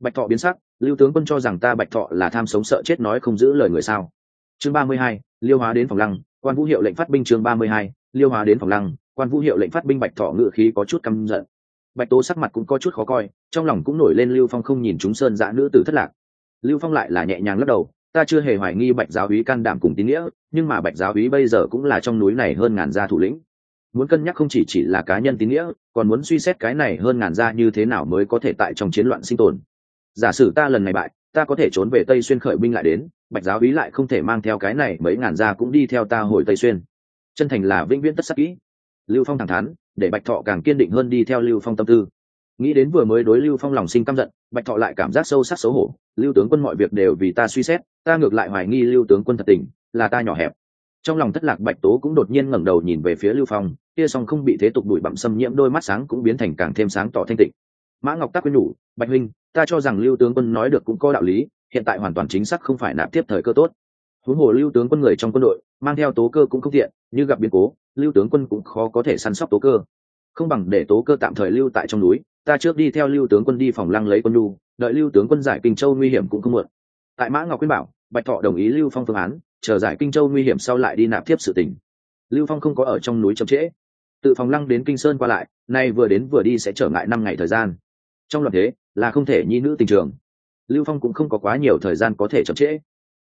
Bạch thọ biến sắc lưu tướng quân cho rằng ta bạch thọ là tham sống sợ chết nói không giữ lời người sao? Chương ba mươi hai, liêu hóa đến phòng lăng, quan vũ hiệu lệnh phát binh chương ba mươi hai, liêu hóa đến phòng lăng, quan vũ hiệu lệnh phát binh bạch thọ ngự khí có chút căm giận. Bạch tố sắc mặt cũng có chút khó coi, trong lòng cũng nổi lên lưu phong không nhìn chúng sơn dã nữ tử thất lạc. Lưu phong lại là nhẹ nhàng lắc đầu, ta chưa hề hoài nghi bạch giáo úy can đảm cùng tín nghĩa, nhưng mà bạch giáo úy bây giờ cũng là trong núi này hơn ngàn gia thủ lĩnh. Muốn cân nhắc không chỉ chỉ là cá nhân tín nghĩa, còn muốn suy xét cái này hơn ngàn gia như thế nào mới có thể tại trong chiến loạn sinh tồn giả sử ta lần này bại, ta có thể trốn về tây xuyên khởi binh lại đến, bạch giáo ý lại không thể mang theo cái này mấy ngàn gia cũng đi theo ta hồi tây xuyên. Chân thành là vĩnh viễn tất sắc kỹ. Lưu phong thẳng thắn, để bạch thọ càng kiên định hơn đi theo lưu phong tâm tư. Nghĩ đến vừa mới đối lưu phong lòng sinh căm giận, bạch thọ lại cảm giác sâu sắc xấu hổ. Lưu tướng quân mọi việc đều vì ta suy xét, ta ngược lại hoài nghi lưu tướng quân thật tình, là ta nhỏ hẹp. Trong lòng thất lạc bạch tố cũng đột nhiên ngẩng đầu nhìn về phía lưu phong, kia song không bị thế tục đuổi bặm xâm nhiễm đôi mắt sáng cũng biến thành càng thêm sáng tỏ thanh tịnh mã ngọc tác quyên nhủ, bạch huynh, ta cho rằng lưu tướng quân nói được cũng có đạo lý, hiện tại hoàn toàn chính xác không phải nạp tiếp thời cơ tốt. Huống hồ lưu tướng quân người trong quân đội, mang theo tố cơ cũng không tiện, như gặp biến cố, lưu tướng quân cũng khó có thể săn sóc tố cơ. Không bằng để tố cơ tạm thời lưu tại trong núi, ta trước đi theo lưu tướng quân đi phòng lăng lấy quân lu đợi lưu tướng quân giải kinh châu nguy hiểm cũng không muộn. Tại mã ngọc quyên bảo, bạch thọ đồng ý lưu phong phương án, chờ giải kinh châu nguy hiểm sau lại đi nạp tiếp sự tình. Lưu phong không có ở trong núi chậm trễ. Tự phòng lăng đến kinh sơn qua lại, nay vừa đến vừa đi sẽ trở ngại năm ngày thời gian trong loạn thế, là không thể nhi nữ tình trường. Lưu phong cũng không có quá nhiều thời gian có thể chậm trễ.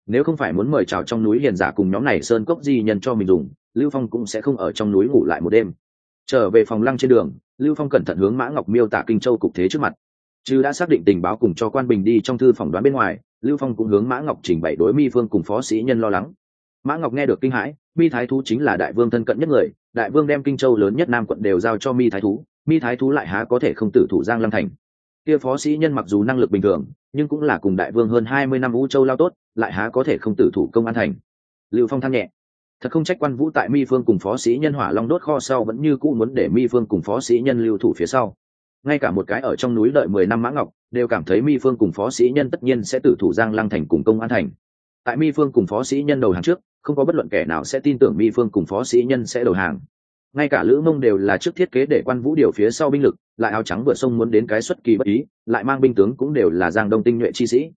Nếu không phải muốn mời chào trong núi hiền giả cùng nhóm này sơn cốc di nhân cho mình dùng, lưu phong cũng sẽ không ở trong núi ngủ lại một đêm. Trở về phòng lăng trên đường, lưu phong cẩn thận hướng mã ngọc miêu tả kinh châu cục thế trước mặt. Chứ đã xác định tình báo cùng cho quan bình đi trong thư phỏng đoán bên ngoài, lưu phong cũng hướng mã ngọc trình bày đối mi phương cùng phó sĩ nhân lo lắng. Mã ngọc nghe được kinh hãi, mi thái thú chính là đại vương thân cận nhất người, đại vương đem kinh châu lớn nhất nam quận đều giao cho mi thái thú, mi thái thú lại há có thể không tử thủ giang lăng thành kia phó sĩ nhân mặc dù năng lực bình thường, nhưng cũng là cùng đại vương hơn hai mươi năm vũ châu lao tốt, lại há có thể không tử thủ công an thành. Lưu phong than nhẹ. Thật không trách quan vũ tại mi phương cùng phó sĩ nhân hỏa long đốt kho sau vẫn như cũ muốn để mi phương cùng phó sĩ nhân lưu thủ phía sau. Ngay cả một cái ở trong núi đợi mười năm mã ngọc, đều cảm thấy mi phương cùng phó sĩ nhân tất nhiên sẽ tử thủ giang lăng thành cùng công an thành. Tại mi phương cùng phó sĩ nhân đầu hàng trước, không có bất luận kẻ nào sẽ tin tưởng mi phương cùng phó sĩ nhân sẽ đầu hàng ngay cả lữ mông đều là trước thiết kế để quan vũ điều phía sau binh lực, lại áo trắng vượt sông muốn đến cái xuất kỳ bất ý, lại mang binh tướng cũng đều là giang đông tinh nhuệ chi sĩ.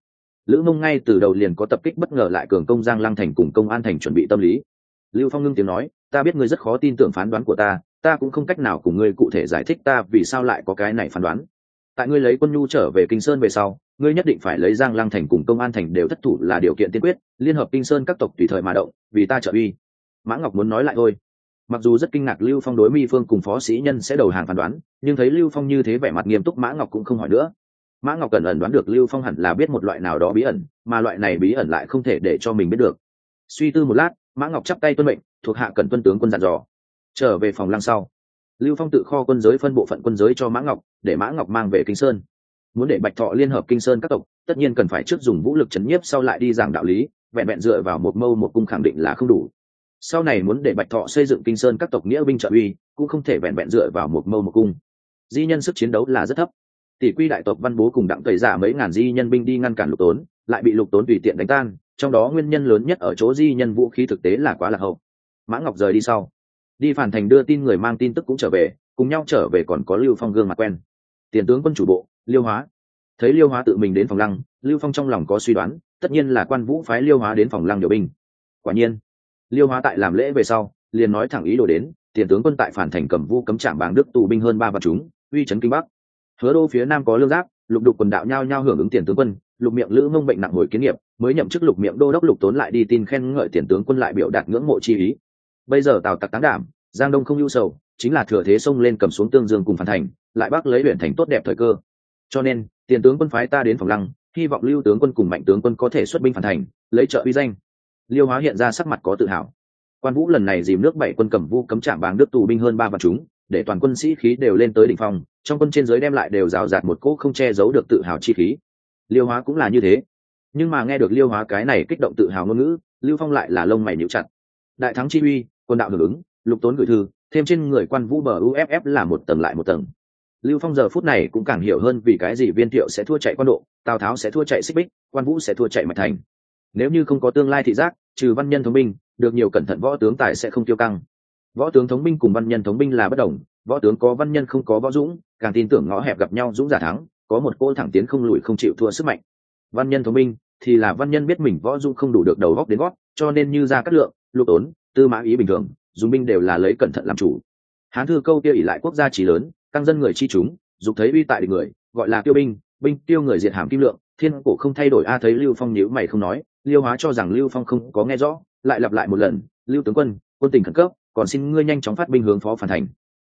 Lữ mông ngay từ đầu liền có tập kích bất ngờ lại cường công giang lăng thành cùng công an thành chuẩn bị tâm lý. Lưu phong ngưng tiếng nói, ta biết ngươi rất khó tin tưởng phán đoán của ta ta cũng không cách nào cùng ngươi cụ thể giải thích ta vì sao lại có cái này phán đoán. Tại ngươi lấy quân nhu trở về kinh sơn về sau, ngươi nhất định phải lấy giang lăng thành cùng công an thành đều thất thủ là điều kiện tiên quyết, liên hợp kinh sơn các tộc tùy thời mà động, vì ta trợ uy. Mã ngọc muốn nói lại thôi mặc dù rất kinh ngạc lưu phong đối mi phương cùng phó sĩ nhân sẽ đầu hàng phán đoán, nhưng thấy lưu phong như thế vẻ mặt nghiêm túc mã ngọc cũng không hỏi nữa. Mã ngọc cần ẩn đoán được lưu phong hẳn là biết một loại nào đó bí ẩn, mà loại này bí ẩn lại không thể để cho mình biết được. Suy tư một lát, mã ngọc chắp tay tuân mệnh, thuộc hạ cần tuân tướng quân dặn dò. Trở về phòng lăng sau. Lưu phong tự kho quân giới phân bộ phận quân giới cho mã ngọc, để mã ngọc mang về kinh sơn. Muốn để bạch thọ liên hợp kinh sơn các tộc, tất nhiên cần phải trước dùng vũ lực chấn nhiếp sau lại đi giảng đạo lý, vẹn vẹn dựa vào một mâu một cung khẳng định là không đủ sau này muốn để bạch thọ xây dựng kinh sơn các tộc nghĩa binh trợ uy, cũng không thể vẹn vẹn dựa vào một mâu một cung. Di nhân sức chiến đấu là rất thấp. Tỷ quy đại tộc văn bố cùng đặng tẩy giả mấy ngàn di nhân binh đi ngăn cản lục tốn, lại bị lục tốn tùy tiện đánh tan, trong đó nguyên nhân lớn nhất ở chỗ di nhân vũ khí thực tế là quá lạc hậu. Mã ngọc rời đi sau. Đi phản thành đưa tin người mang tin tức cũng trở về, cùng nhau trở về còn có lưu phong gương mặt quen. Tiền tướng quân chủ bộ, liêu hóa. Thấy liêu hóa tự mình đến phòng lăng, lưu phong trong lòng có suy đoán, tất nhiên là quan vũ phái liêu hóa đến phòng lăng điều binh. Quả nhiên liêu hóa tại làm lễ về sau, liền nói thẳng ý đồ đến, tiền tướng quân tại phản thành cầm vu cấm trạm bảng đức tù binh hơn ba vạn chúng, uy trấn kinh bắc. Hứa đô phía nam có lương giáp, lục đục quần đạo nhao nhao hưởng ứng tiền tướng quân, lục miệng lữ mông bệnh nặng hồi kiến nghiệp, mới nhậm chức lục miệng đô đốc lục tốn lại đi tin khen ngợi tiền tướng quân lại biểu đạt ngưỡng mộ chi ý. Bây giờ tào tặc tán đảm, giang đông không ưu sầu, chính là thừa thế xông lên cầm xuống tương dương cùng phản thành, lại bắc lấy luyện thành tốt đẹp thời cơ. Cho nên, tiền tướng quân phái ta đến phòng lăng, hy vọng lưu tướng quân cùng mạnh tướng quân có thể xuất binh phản thành, lấy trợ uy danh liêu hóa hiện ra sắc mặt có tự hào. Quan vũ lần này dìm nước bảy quân cầm vu cấm trạm bàng đức tù binh hơn ba vạn chúng, để toàn quân sĩ khí đều lên tới đỉnh phong, trong quân trên giới đem lại đều rào rạt một cỗ không che giấu được tự hào chi khí. Liêu hóa cũng là như thế. Nhưng mà nghe được liêu hóa cái này kích động tự hào ngôn ngữ, lưu phong lại là lông mày níu chặt. Đại thắng chi uy, quân đạo hưởng ứng, lục tốn gửi thư, thêm trên người quan vũ bờ uff là một tầng lại một tầng. Lưu phong giờ phút này cũng càng hiểu hơn vì cái gì viên thiệu sẽ thua chạy quan độ, tào tháo sẽ thua chạy xích bích, quan vũ sẽ thua chạy mạch thành. Nếu như không có tương lai thị giác trừ văn nhân thống binh, được nhiều cẩn thận võ tướng tài sẽ không tiêu căng. Võ tướng thống binh cùng văn nhân thống binh là bất đồng, võ tướng có văn nhân không có võ dũng, càng tin tưởng ngõ hẹp gặp nhau dũng giả thắng, có một cô thẳng tiến không lùi không chịu thua sức mạnh. Văn nhân thống binh thì là văn nhân biết mình võ dũng không đủ được đầu góc đến gót, cho nên như ra cắt lượng, lục tốn, tư mã ý bình thường, dùng binh đều là lấy cẩn thận làm chủ. Hán thư câu kia ỉ lại quốc gia trí lớn, căng dân người chi chúng, dục thấy uy tại địch người, gọi là tiêu binh binh tiêu người diệt hàm kim lượng thiên cổ không thay đổi, a, thấy lưu phong nhữ mày không nói, liêu hóa cho rằng lưu phong không có nghe rõ, lại lặp lại một lần, lưu tướng quân quân tình khẩn cấp, còn xin ngươi nhanh chóng phát binh hướng phó phản thành.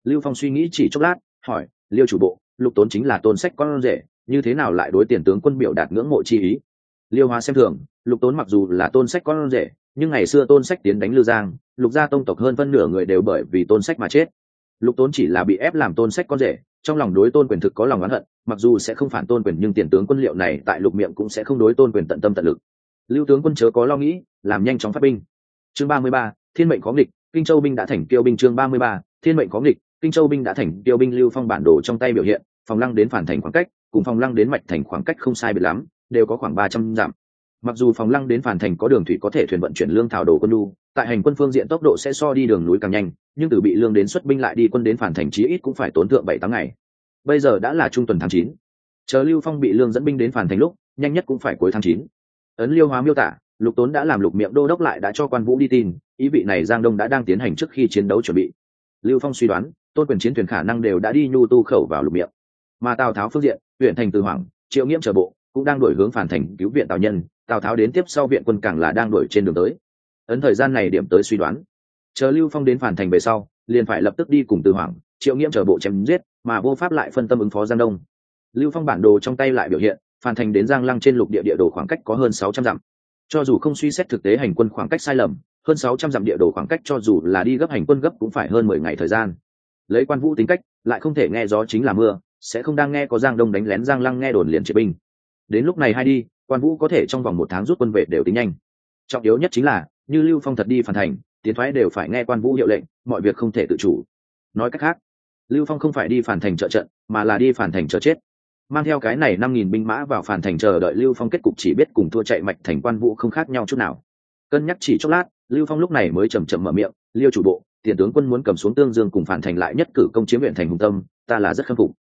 Lưu phong suy nghĩ chỉ chốc lát, hỏi, liêu chủ bộ, lục tốn chính là tôn sách con rể, như thế nào lại đối tiền tướng quân biểu đạt ngưỡng mộ chi ý? Liêu hóa xem thường, lục tốn mặc dù là tôn sách con rể, nhưng ngày xưa tôn sách tiến đánh lưu giang, lục gia tông tộc hơn phân nửa người đều bởi vì tôn sách mà chết lục tốn chỉ là bị ép làm tôn sách con rể, trong lòng đối tôn quyền thực có lòng oán hận, mặc dù sẽ không phản tôn quyền nhưng tiền tướng quân liệu này tại lục miệng cũng sẽ không đối tôn quyền tận tâm tận lực. Lưu tướng quân chớ có lo nghĩ, làm nhanh chóng phát binh. Chương ba mươi ba, thiên mệnh có nghịch kinh châu binh đã thành kiêu binh chương ba mươi ba, thiên mệnh có nghịch kinh châu binh đã thành kiêu binh lưu phong bản đồ trong tay biểu hiện, phòng lăng đến phản thành khoảng cách, cùng phòng lăng đến mạch thành khoảng cách không sai biệt lắm, đều có khoảng ba trăm dặm mặc dù phòng lăng đến phản thành có đường thủy có thể thuyền vận chuyển lương thảo đồ quân lu tại hành quân phương diện tốc độ sẽ so đi đường núi càng nhanh, nhưng từ bị lương đến xuất binh lại đi quân đến phản thành chí ít cũng phải tốn thượng bảy tám ngày. Bây giờ đã là trung tuần tháng chín. Chờ lưu phong bị lương dẫn binh đến phản thành lúc, nhanh nhất cũng phải cuối tháng chín. Ấn liêu hóa miêu tả, lục tốn đã làm lục miệng đô đốc lại đã cho quan vũ đi tin, ý vị này giang đông đã đang tiến hành trước khi chiến đấu chuẩn bị. Lưu phong suy đoán, tôn quyền chiến thuyền khả năng đều đã đi nhu tu khẩu vào lục miệng. Mà tào tháo phương diện, huyện thành từ hoàng triệu nghiễm trở bộ cũng đang đổi hướng phản thành cứu viện tào nhân, tào tháo đến tiếp sau viện quân càng là đang đổi trên đường tới. Ấn thời gian này điểm tới suy đoán. Chờ lưu phong đến phản thành về sau, liền phải lập tức đi cùng từ hoàng triệu nghiễm chờ bộ chém giết, mà vô pháp lại phân tâm ứng phó giang đông. Lưu phong bản đồ trong tay lại biểu hiện, phản thành đến giang lăng trên lục địa địa đồ khoảng cách có hơn sáu trăm dặm. Cho dù không suy xét thực tế hành quân khoảng cách sai lầm, hơn sáu trăm dặm địa đồ khoảng cách cho dù là đi gấp hành quân gấp cũng phải hơn mười ngày thời gian. Lấy quan vũ tính cách, lại không thể nghe gió chính là mưa, sẽ không đang nghe có giang đông đánh lén giang lăng nghe đồn liền triệt binh đến lúc này hay đi, quan vũ có thể trong vòng một tháng rút quân về đều tính nhanh. Trọng yếu nhất chính là, như lưu phong thật đi phản thành, tiến thoái đều phải nghe quan vũ hiệu lệnh, mọi việc không thể tự chủ. Nói cách khác, lưu phong không phải đi phản thành trợ trận, mà là đi phản thành chờ chết. Mang theo cái này năm nghìn binh mã vào phản thành chờ đợi lưu phong kết cục chỉ biết cùng thua chạy mạch thành quan vũ không khác nhau chút nào. Cân nhắc chỉ chốc lát, lưu phong lúc này mới chầm chậm mở miệng, liêu chủ bộ, tiền tướng quân muốn cầm xuống tương dương cùng phản thành lại nhất cử công chiếm huyện thành hùng tâm, ta là rất khâm phục.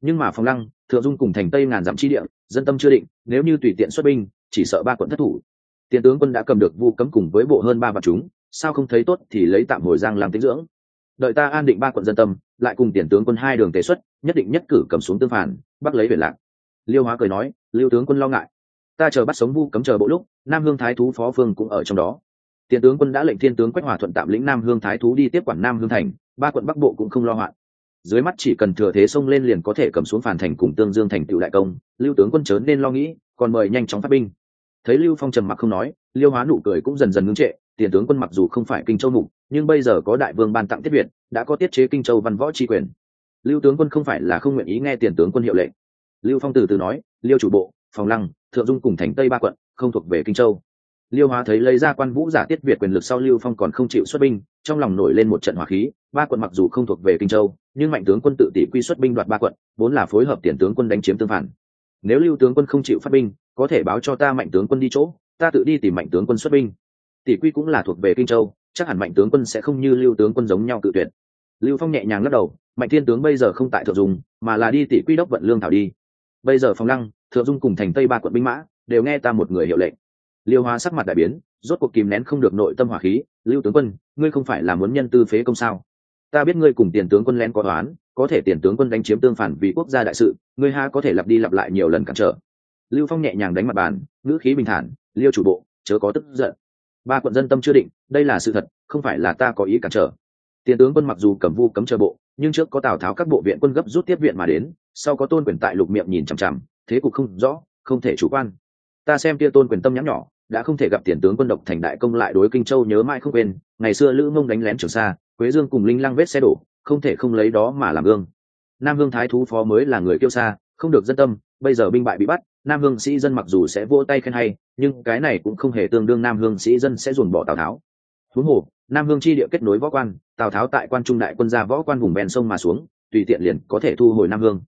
Nhưng mà phong lăng thượng dung cùng thành tây ngàn dặm chi địa, dân tâm chưa định, nếu như tùy tiện xuất binh, chỉ sợ ba quận thất thủ. Tiền tướng quân đã cầm được vu cấm cùng với bộ hơn ba vạn chúng, sao không thấy tốt thì lấy tạm hồi giang làm tính dưỡng. Đợi ta an định ba quận dân tâm, lại cùng tiền tướng quân hai đường tế xuất, nhất định nhất cử cầm xuống tương phản, bắt lấy biển lạc. Liêu hóa cười nói, lưu tướng quân lo ngại. Ta chờ bắt sống vu cấm chờ bộ lúc, nam hương thái thú phó phương cũng ở trong đó. Tiền tướng quân đã lệnh thiên tướng quách hòa thuận tạm lĩnh nam hương thái thú đi tiếp quản nam hương thành, ba quận bắc bộ cũng không lo hoạn dưới mắt chỉ cần thừa thế xông lên liền có thể cầm xuống phản thành cùng tương dương thành tựu đại công, lưu tướng quân chớ nên lo nghĩ, còn mời nhanh chóng phát binh. Thấy lưu phong trầm mặc không nói, liêu hóa nụ cười cũng dần dần ngưng trệ, tiền tướng quân mặc dù không phải kinh châu mục, nhưng bây giờ có đại vương ban tặng tiết việt đã có tiết chế kinh châu văn võ tri quyền. Lưu tướng quân không phải là không nguyện ý nghe tiền tướng quân hiệu lệnh. Lưu phong từ từ nói, liêu chủ bộ, phòng lăng, thượng dung cùng thành tây ba quận, không thuộc về kinh châu. Liêu hóa thấy lấy ra quan vũ giả tiết việt quyền lực sau, lưu phong còn không chịu xuất binh trong lòng nổi lên một trận hỏa khí, ba quận mặc dù không thuộc về kinh châu, nhưng mạnh tướng quân tự tỷ quy xuất binh đoạt ba quận, vốn là phối hợp tiền tướng quân đánh chiếm tương phản. Nếu lưu tướng quân không chịu phát binh, có thể báo cho ta mạnh tướng quân đi chỗ, ta tự đi tìm mạnh tướng quân xuất binh. Tỷ quy cũng là thuộc về kinh châu, chắc hẳn mạnh tướng quân sẽ không như lưu tướng quân giống nhau tự tuyệt. Lưu phong nhẹ nhàng lắc đầu, mạnh thiên tướng bây giờ không tại thượng dùng mà là đi tỷ quy đốc vận lương thảo đi. Bây giờ phong lăng, thượng dung cùng thành tây ba quận binh mã, đều nghe ta một người hiệu lệnh. Liêu hóa sắc mặt đại biến, rốt cuộc kìm nén không được nội tâm hỏa khí lưu tướng quân, ngươi không phải là muốn nhân tư phế công sao? Ta biết ngươi cùng tiền tướng quân lén có toán có thể tiền tướng quân đánh chiếm tương phản vì quốc gia đại sự, ngươi ha có thể lặp đi lặp lại nhiều lần cản trở. Lưu phong nhẹ nhàng đánh mặt bàn, ngữ khí bình thản, liêu chủ bộ, chớ có tức giận. Ba quận dân tâm chưa định, đây là sự thật, không phải là ta có ý cản trở. Tiền tướng quân mặc dù cầm vu cấm chờ bộ, nhưng trước có tào tháo các bộ viện quân gấp rút tiếp viện mà đến, sau có tôn quyền tại lục miệng nhìn chằm chằm, thế cục không rõ, không thể chủ quan. Ta xem kia tôn quyền tâm nhắn nhỏ đã không thể gặp tiền tướng quân độc thành đại công lại đối kinh châu nhớ mãi không quên, ngày xưa lữ mông đánh lén trường sa, quế dương cùng linh lăng vết xe đổ, không thể không lấy đó mà làm gương. Nam hương thái thú phó mới là người kiêu xa không được dân tâm, bây giờ binh bại bị bắt, nam hương sĩ dân mặc dù sẽ vỗ tay khen hay, nhưng cái này cũng không hề tương đương nam hương sĩ dân sẽ dồn bỏ tào tháo. Huống hồ, nam hương chi địa kết nối võ quan, tào tháo tại quan trung đại quân ra võ quan vùng ven sông mà xuống, tùy tiện liền có thể thu hồi nam hương.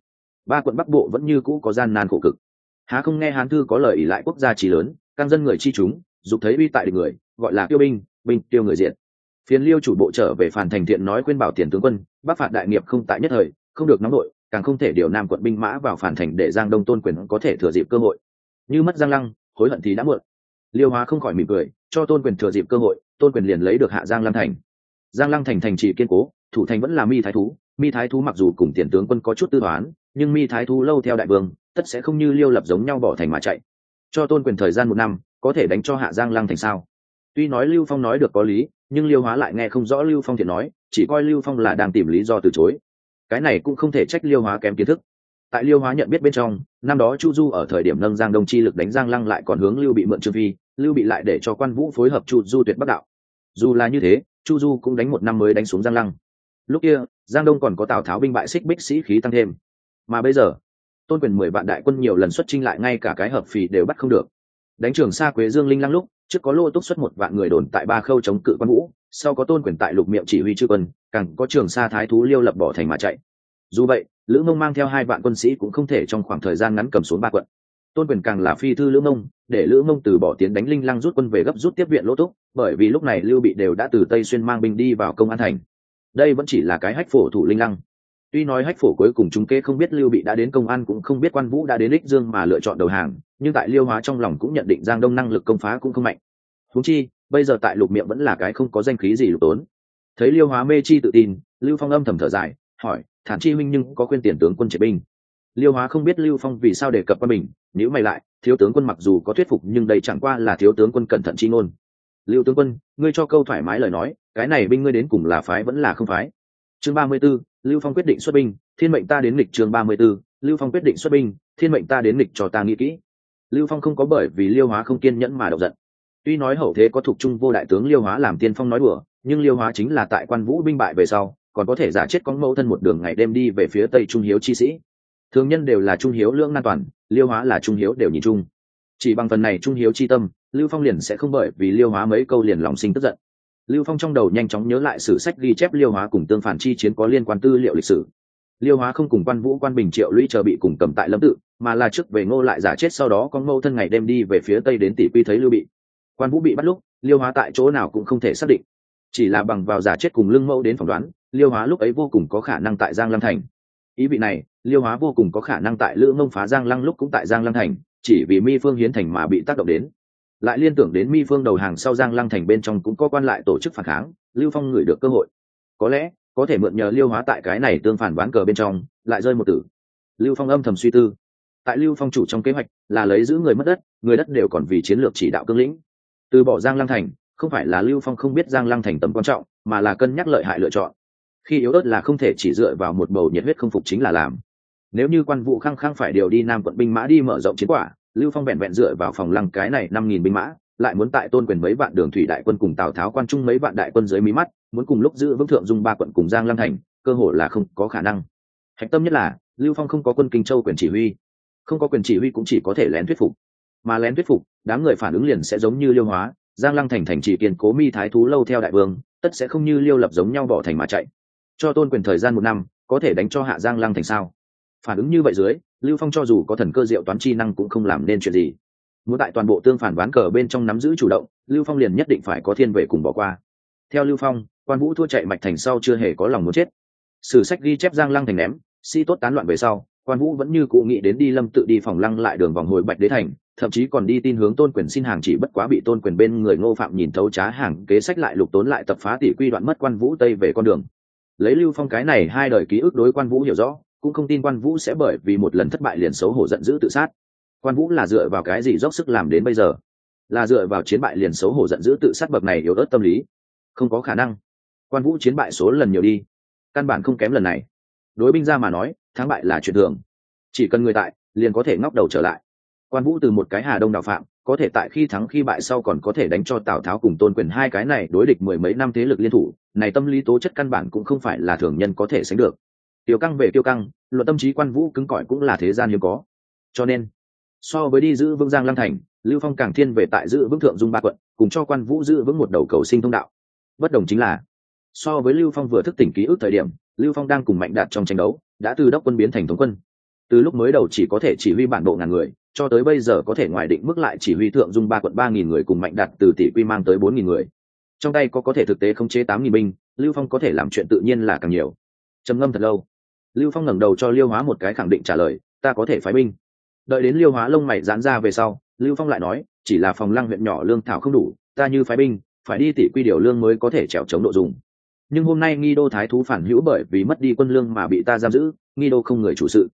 Ba quận bắc bộ vẫn như cũ có gian nan khổ cực. Há không nghe hán thư có lời ỷ lại quốc gia trí lớn căng dân người chi chúng, dục thấy uy tại địch người, gọi là tiêu binh binh tiêu người diện phiến liêu chủ bộ trở về phản thành thiện nói khuyên bảo tiền tướng quân, bắc phạt đại nghiệp không tại nhất thời, không được nóng nội càng không thể điều nam quận binh mã vào phản thành để giang đông tôn quyền có thể thừa dịp cơ hội. Như mất giang lăng, hối hận thì đã muộn. Liêu hóa không khỏi mỉm cười, cho tôn quyền thừa dịp cơ hội, tôn quyền liền lấy được hạ giang lăng thành. Giang lăng thành thành trì kiên cố, thủ thành vẫn là mi thái thú. Mi thái thú mặc dù cùng tiền tướng quân có chút tư toán, nhưng mi thái thú lâu theo đại vương, tất sẽ không như liêu lập giống nhau bỏ thành mà chạy cho tôn quyền thời gian một năm, có thể đánh cho hạ giang lăng thành sao? Tuy nói lưu phong nói được có lý, nhưng liêu hóa lại nghe không rõ lưu phong thiện nói, chỉ coi lưu phong là đang tìm lý do từ chối. Cái này cũng không thể trách liêu hóa kém kiến thức. Tại liêu hóa nhận biết bên trong, năm đó chu du ở thời điểm nâng giang đông chi lực đánh giang lăng lại còn hướng lưu bị mượn trương phi, lưu bị lại để cho quan vũ phối hợp chu du tuyệt bắc đạo. Dù là như thế, chu du cũng đánh một năm mới đánh xuống giang lăng. Lúc kia, giang đông còn có tào tháo binh bại xích bích sĩ khí tăng thêm. Mà bây giờ tôn quyền mười vạn đại quân nhiều lần xuất trinh lại ngay cả cái hợp phì đều bắt không được. Đánh trường xa quế dương linh lăng lúc, trước có lô túc xuất một vạn người đồn tại ba khâu chống cự quan vũ, sau có tôn quyền tại lục miệng chỉ huy chư quân, càng có trường sa thái thú liêu lập bỏ thành mà chạy. Dù vậy, lữ mông mang theo hai vạn quân sĩ cũng không thể trong khoảng thời gian ngắn cầm xuống ba quận. Tôn quyền càng là phi thư lữ mông, để lữ mông từ bỏ tiến đánh linh lăng rút quân về gấp rút tiếp viện lỗ túc, bởi vì lúc này lưu bị đều đã từ tây xuyên mang binh đi vào công an thành. Đây vẫn chỉ là cái hách phổ thủ linh lăng tuy nói hách phổ cuối cùng chúng kê không biết lưu bị đã đến công an cũng không biết quan vũ đã đến ích dương mà lựa chọn đầu hàng nhưng tại liêu hóa trong lòng cũng nhận định giang đông năng lực công phá cũng không mạnh. Húng chi bây giờ tại lục miệng vẫn là cái không có danh khí gì lục tốn. Thấy liêu hóa mê chi tự tin lưu phong âm thầm thở dài hỏi thản chi huynh nhưng có khuyên tiền tướng quân triệt binh? Liêu hóa không biết lưu phong vì sao đề cập qua mình nếu mày lại thiếu tướng quân mặc dù có thuyết phục nhưng đây chẳng qua là thiếu tướng quân cẩn thận chi ngôn. Lưu tướng quân ngươi cho câu thoải mái lời nói cái này binh ngươi đến cùng là phái vẫn là không phái? Chương ba mươi 34, lưu phong quyết định xuất binh thiên mệnh ta đến lịch chương ba mươi 34, lưu phong quyết định xuất binh thiên mệnh ta đến lịch cho ta nghĩ kỹ. Lưu phong không có bởi vì liêu hóa không kiên nhẫn mà động giận. Tuy nói hậu thế có thuộc trung vô đại tướng liêu hóa làm tiên phong nói đùa nhưng liêu hóa chính là tại quan vũ binh bại về sau còn có thể giả chết con mẫu thân một đường ngày đêm đi về phía tây trung hiếu chi sĩ. Thường nhân đều là trung hiếu Lương nan toàn liêu hóa là trung hiếu đều nhìn chung. Chỉ bằng phần này trung hiếu chi tâm lưu phong liền sẽ không bởi vì liêu hóa mấy câu liền lòng sinh tức giận lưu phong trong đầu nhanh chóng nhớ lại sử sách ghi chép liêu hóa cùng tương phản chi chiến có liên quan tư liệu lịch sử. Liêu hóa không cùng quan vũ, quan bình, triệu lũy chờ bị cùng cầm tại lâm tự, mà là trước về ngô lại giả chết sau đó con mâu thân ngày đêm đi về phía tây đến tỷ quy thấy lưu bị. Quan vũ bị bắt lúc, liêu hóa tại chỗ nào cũng không thể xác định. Chỉ là bằng vào giả chết cùng lưng mẫu đến phỏng đoán, liêu hóa lúc ấy vô cùng có khả năng tại giang lăng thành. Ý vị này, liêu hóa vô cùng có khả năng tại lữ mông phá giang lăng lúc cũng tại giang lăng thành, chỉ vì mi phương hiến thành mà bị tác động đến lại liên tưởng đến mi phương đầu hàng sau giang lăng thành bên trong cũng có quan lại tổ chức phản kháng, lưu phong ngửi được cơ hội. Có lẽ, có thể mượn nhờ liêu hóa tại cái này tương phản ván cờ bên trong, lại rơi một tử. Lưu phong âm thầm suy tư. Tại lưu phong chủ trong kế hoạch là lấy giữ người mất đất, người đất đều còn vì chiến lược chỉ đạo cương lĩnh. Từ bỏ giang lăng thành, không phải là lưu phong không biết giang lăng thành tầm quan trọng, mà là cân nhắc lợi hại lựa chọn. Khi yếu ớt là không thể chỉ dựa vào một bầu nhiệt huyết không phục chính là làm. Nếu như quan vụ khăng khăng phải điều đi nam quận binh mã đi mở rộng chiến quả lưu phong vẹn vẹn dựa vào phòng lăng cái này năm nghìn binh mã, lại muốn tại tôn quyền mấy vạn đường thủy đại quân cùng tào tháo quan trung mấy vạn đại quân dưới mí mắt, muốn cùng lúc giữ vững thượng dung ba quận cùng giang lăng thành, cơ hội là không có khả năng. Hạch tâm nhất là, lưu phong không có quân kinh châu quyền chỉ huy. Không có quyền chỉ huy cũng chỉ có thể lén thuyết phục. Mà lén thuyết phục, đám người phản ứng liền sẽ giống như liêu hóa, giang lăng thành thành chỉ kiên cố mi thái thú lâu theo đại vương, tất sẽ không như liêu lập giống nhau bỏ thành mà chạy. Cho tôn quyền thời gian một năm, có thể đánh cho hạ giang lăng thành sao? Phản ứng như vậy dưới, lưu phong cho dù có thần cơ diệu toán chi năng cũng không làm nên chuyện gì. Muốn tại toàn bộ tương phản ván cờ bên trong nắm giữ chủ động, lưu phong liền nhất định phải có thiên vệ cùng bỏ qua. Theo lưu phong, quan vũ thua chạy mạch thành sau chưa hề có lòng muốn chết. Sử sách ghi chép giang lăng thành ném, si tốt tán loạn về sau, quan vũ vẫn như cụ nghĩ đến đi lâm tự đi phòng lăng lại đường vòng hồi bạch đế thành, thậm chí còn đi tin hướng tôn quyền xin hàng chỉ bất quá bị tôn quyền bên người ngô phạm nhìn thấu trá hàng kế sách lại lục tốn lại tập phá tỷ quy đoạn mất quan vũ tây về con đường. Lấy lưu phong cái này hai đời ký ức đối quan vũ hiểu rõ cũng không tin quan vũ sẽ bởi vì một lần thất bại liền xấu hổ giận dữ tự sát. Quan vũ là dựa vào cái gì dốc sức làm đến bây giờ? Là dựa vào chiến bại liền xấu hổ giận dữ tự sát bậc này yếu ớt tâm lý? Không có khả năng. Quan vũ chiến bại số lần nhiều đi. Căn bản không kém lần này. Đối binh ra mà nói, thắng bại là chuyện thường. Chỉ cần người tại, liền có thể ngóc đầu trở lại. Quan vũ từ một cái hà đông đạo phạm, có thể tại khi thắng khi bại sau còn có thể đánh cho tào tháo cùng tôn quyền hai cái này đối địch mười mấy năm thế lực liên thủ, này tâm lý tố chất căn bản cũng không phải là thường nhân có thể sánh được tiểu căng về tiêu căng, luận tâm trí quan vũ cứng cỏi cũng là thế gian hiếm có. Cho nên, so với đi giữ vững giang lăng thành, lưu phong càng thiên về tại giữ vững thượng dung ba quận, cùng cho quan vũ giữ vững một đầu cầu sinh thông đạo. Bất đồng chính là, so với lưu phong vừa thức tỉnh ký ức thời điểm, lưu phong đang cùng mạnh đạt trong tranh đấu, đã từ đốc quân biến thành thống quân. Từ lúc mới đầu chỉ có thể chỉ huy bản bộ ngàn người, cho tới bây giờ có thể ngoại định mức lại chỉ huy thượng dung ba quận ba nghìn người cùng mạnh đạt từ tỷ quy mang tới bốn nghìn người. Trong tay có có thể thực tế khống chế tám nghìn binh, lưu phong có thể làm chuyện tự nhiên là càng nhiều. Trầm ngâm thật lâu lưu phong ngẩng đầu cho liêu hóa một cái khẳng định trả lời, ta có thể phái binh. Đợi đến liêu hóa lông mày dán ra về sau, lưu phong lại nói, chỉ là phòng lăng huyện nhỏ lương thảo không đủ, ta như phái binh, phải đi tỷ quy điều lương mới có thể trèo chống độ dùng. Nhưng hôm nay nghi đô thái thú phản hữu bởi vì mất đi quân lương mà bị ta giam giữ, nghi đô không người chủ sự.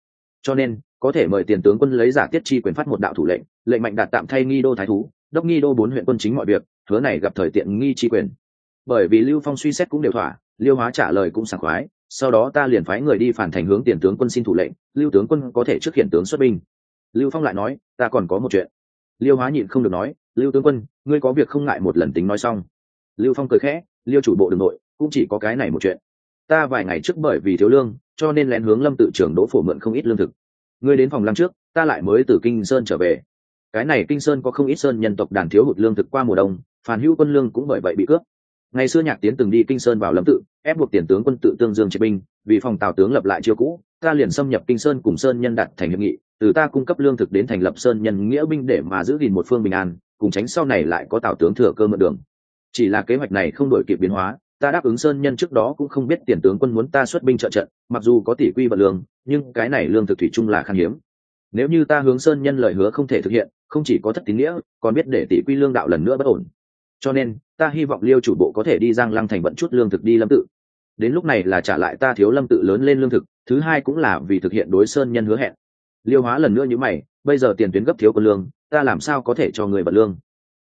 Cho nên, có thể mời tiền tướng quân lấy giả tiết chi quyền phát một đạo thủ lệnh lệnh mạnh đạt tạm thay nghi đô thái thú, đốc nghi đô bốn huyện quân chính mọi việc, hứa này gặp thời tiện nghi chi quyền. Bởi vì lưu phong suy xét cũng đều thỏa, liêu hóa trả lời cũng sảng khoái sau đó ta liền phái người đi phản thành hướng tiền tướng quân xin thủ lệnh, lưu tướng quân có thể trước hiện tướng xuất binh. Lưu phong lại nói, ta còn có một chuyện. Liêu hóa nhịn không được nói, lưu tướng quân, ngươi có việc không ngại một lần tính nói xong. Lưu phong cười khẽ, liêu chủ bộ đường nội, cũng chỉ có cái này một chuyện. Ta vài ngày trước bởi vì thiếu lương, cho nên lén hướng lâm tự trưởng đỗ phổ mượn không ít lương thực. Ngươi đến phòng lăng trước, ta lại mới từ kinh sơn trở về. Cái này kinh sơn có không ít sơn nhân tộc đàn thiếu hụt lương thực qua mùa đông, phản hữu quân lương cũng bởi vậy bị cướp ngày xưa nhạc tiến từng đi kinh sơn vào lâm tự, ép buộc tiền tướng quân tự tương dương chế binh, vì phòng tào tướng lập lại chiêu cũ, ta liền xâm nhập kinh sơn cùng sơn nhân đặt thành hiệp nghị, từ ta cung cấp lương thực đến thành lập sơn nhân nghĩa binh để mà giữ gìn một phương bình an, cùng tránh sau này lại có tào tướng thừa cơ mượn đường. Chỉ là kế hoạch này không đổi kịp biến hóa, ta đáp ứng sơn nhân trước đó cũng không biết tiền tướng quân muốn ta xuất binh trợ trận, mặc dù có tỷ quy vật lương, nhưng cái này lương thực thủy chung là khan hiếm. Nếu như ta hướng sơn nhân lời hứa không thể thực hiện, không chỉ có thất tín nghĩa, còn biết để tỷ quy lương đạo lần nữa bất ổn cho nên, ta hy vọng liêu chủ bộ có thể đi giang lăng thành vận chút lương thực đi lâm tự. Đến lúc này là trả lại ta thiếu lâm tự lớn lên lương thực, thứ hai cũng là vì thực hiện đối sơn nhân hứa hẹn. Liêu hóa lần nữa như mày, bây giờ tiền tuyến gấp thiếu quân lương, ta làm sao có thể cho người bật lương?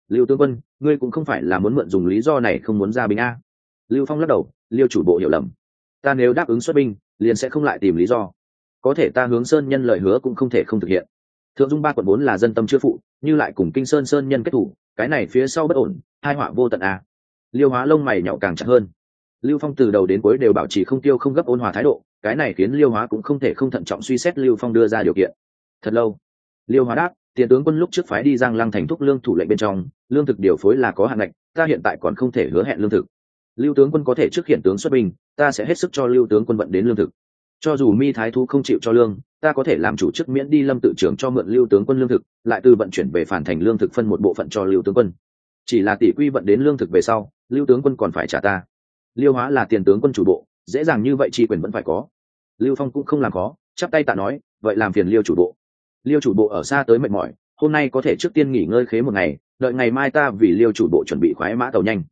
Lưu tướng quân, ngươi cũng không phải là muốn mượn dùng lý do này không muốn ra binh a. Lưu phong lắc đầu, liêu chủ bộ hiểu lầm. Ta nếu đáp ứng xuất binh, liền sẽ không lại tìm lý do. Có thể ta hướng sơn nhân lời hứa cũng không thể không thực hiện. Thượng dung ba quận bốn là dân tâm chưa phụ, như lại cùng kinh sơn sơn nhân kết thủ, cái này phía sau bất ổn hai họa vô tận a. Liêu hóa lông mày nhậu càng chặt hơn. Lưu phong từ đầu đến cuối đều bảo trì không tiêu không gấp ôn hòa thái độ, cái này khiến liêu hóa cũng không thể không thận trọng suy xét lưu phong đưa ra điều kiện. Thật lâu, liêu hóa đáp, tiền tướng quân lúc trước phái đi giang lăng thành thúc lương thủ lệnh bên trong, lương thực điều phối là có hạn ngạch, ta hiện tại còn không thể hứa hẹn lương thực. Lưu tướng quân có thể trước hiện tướng xuất binh, ta sẽ hết sức cho lưu tướng quân vận đến lương thực. Cho dù mi thái thú không chịu cho lương, ta có thể làm chủ chức miễn đi lâm tự trưởng cho mượn lưu tướng quân lương thực, lại từ vận chuyển về phản thành lương thực phân một bộ phận cho lưu tướng quân chỉ là tỷ quy vận đến lương thực về sau, lưu tướng quân còn phải trả ta. Liêu hóa là tiền tướng quân chủ bộ, dễ dàng như vậy tri quyền vẫn phải có. Lưu phong cũng không làm khó, chắp tay tạ nói, vậy làm phiền liêu chủ bộ. Liêu chủ bộ ở xa tới mệt mỏi, hôm nay có thể trước tiên nghỉ ngơi khế một ngày, đợi ngày mai ta vì liêu chủ bộ chuẩn bị khoái mã tàu nhanh.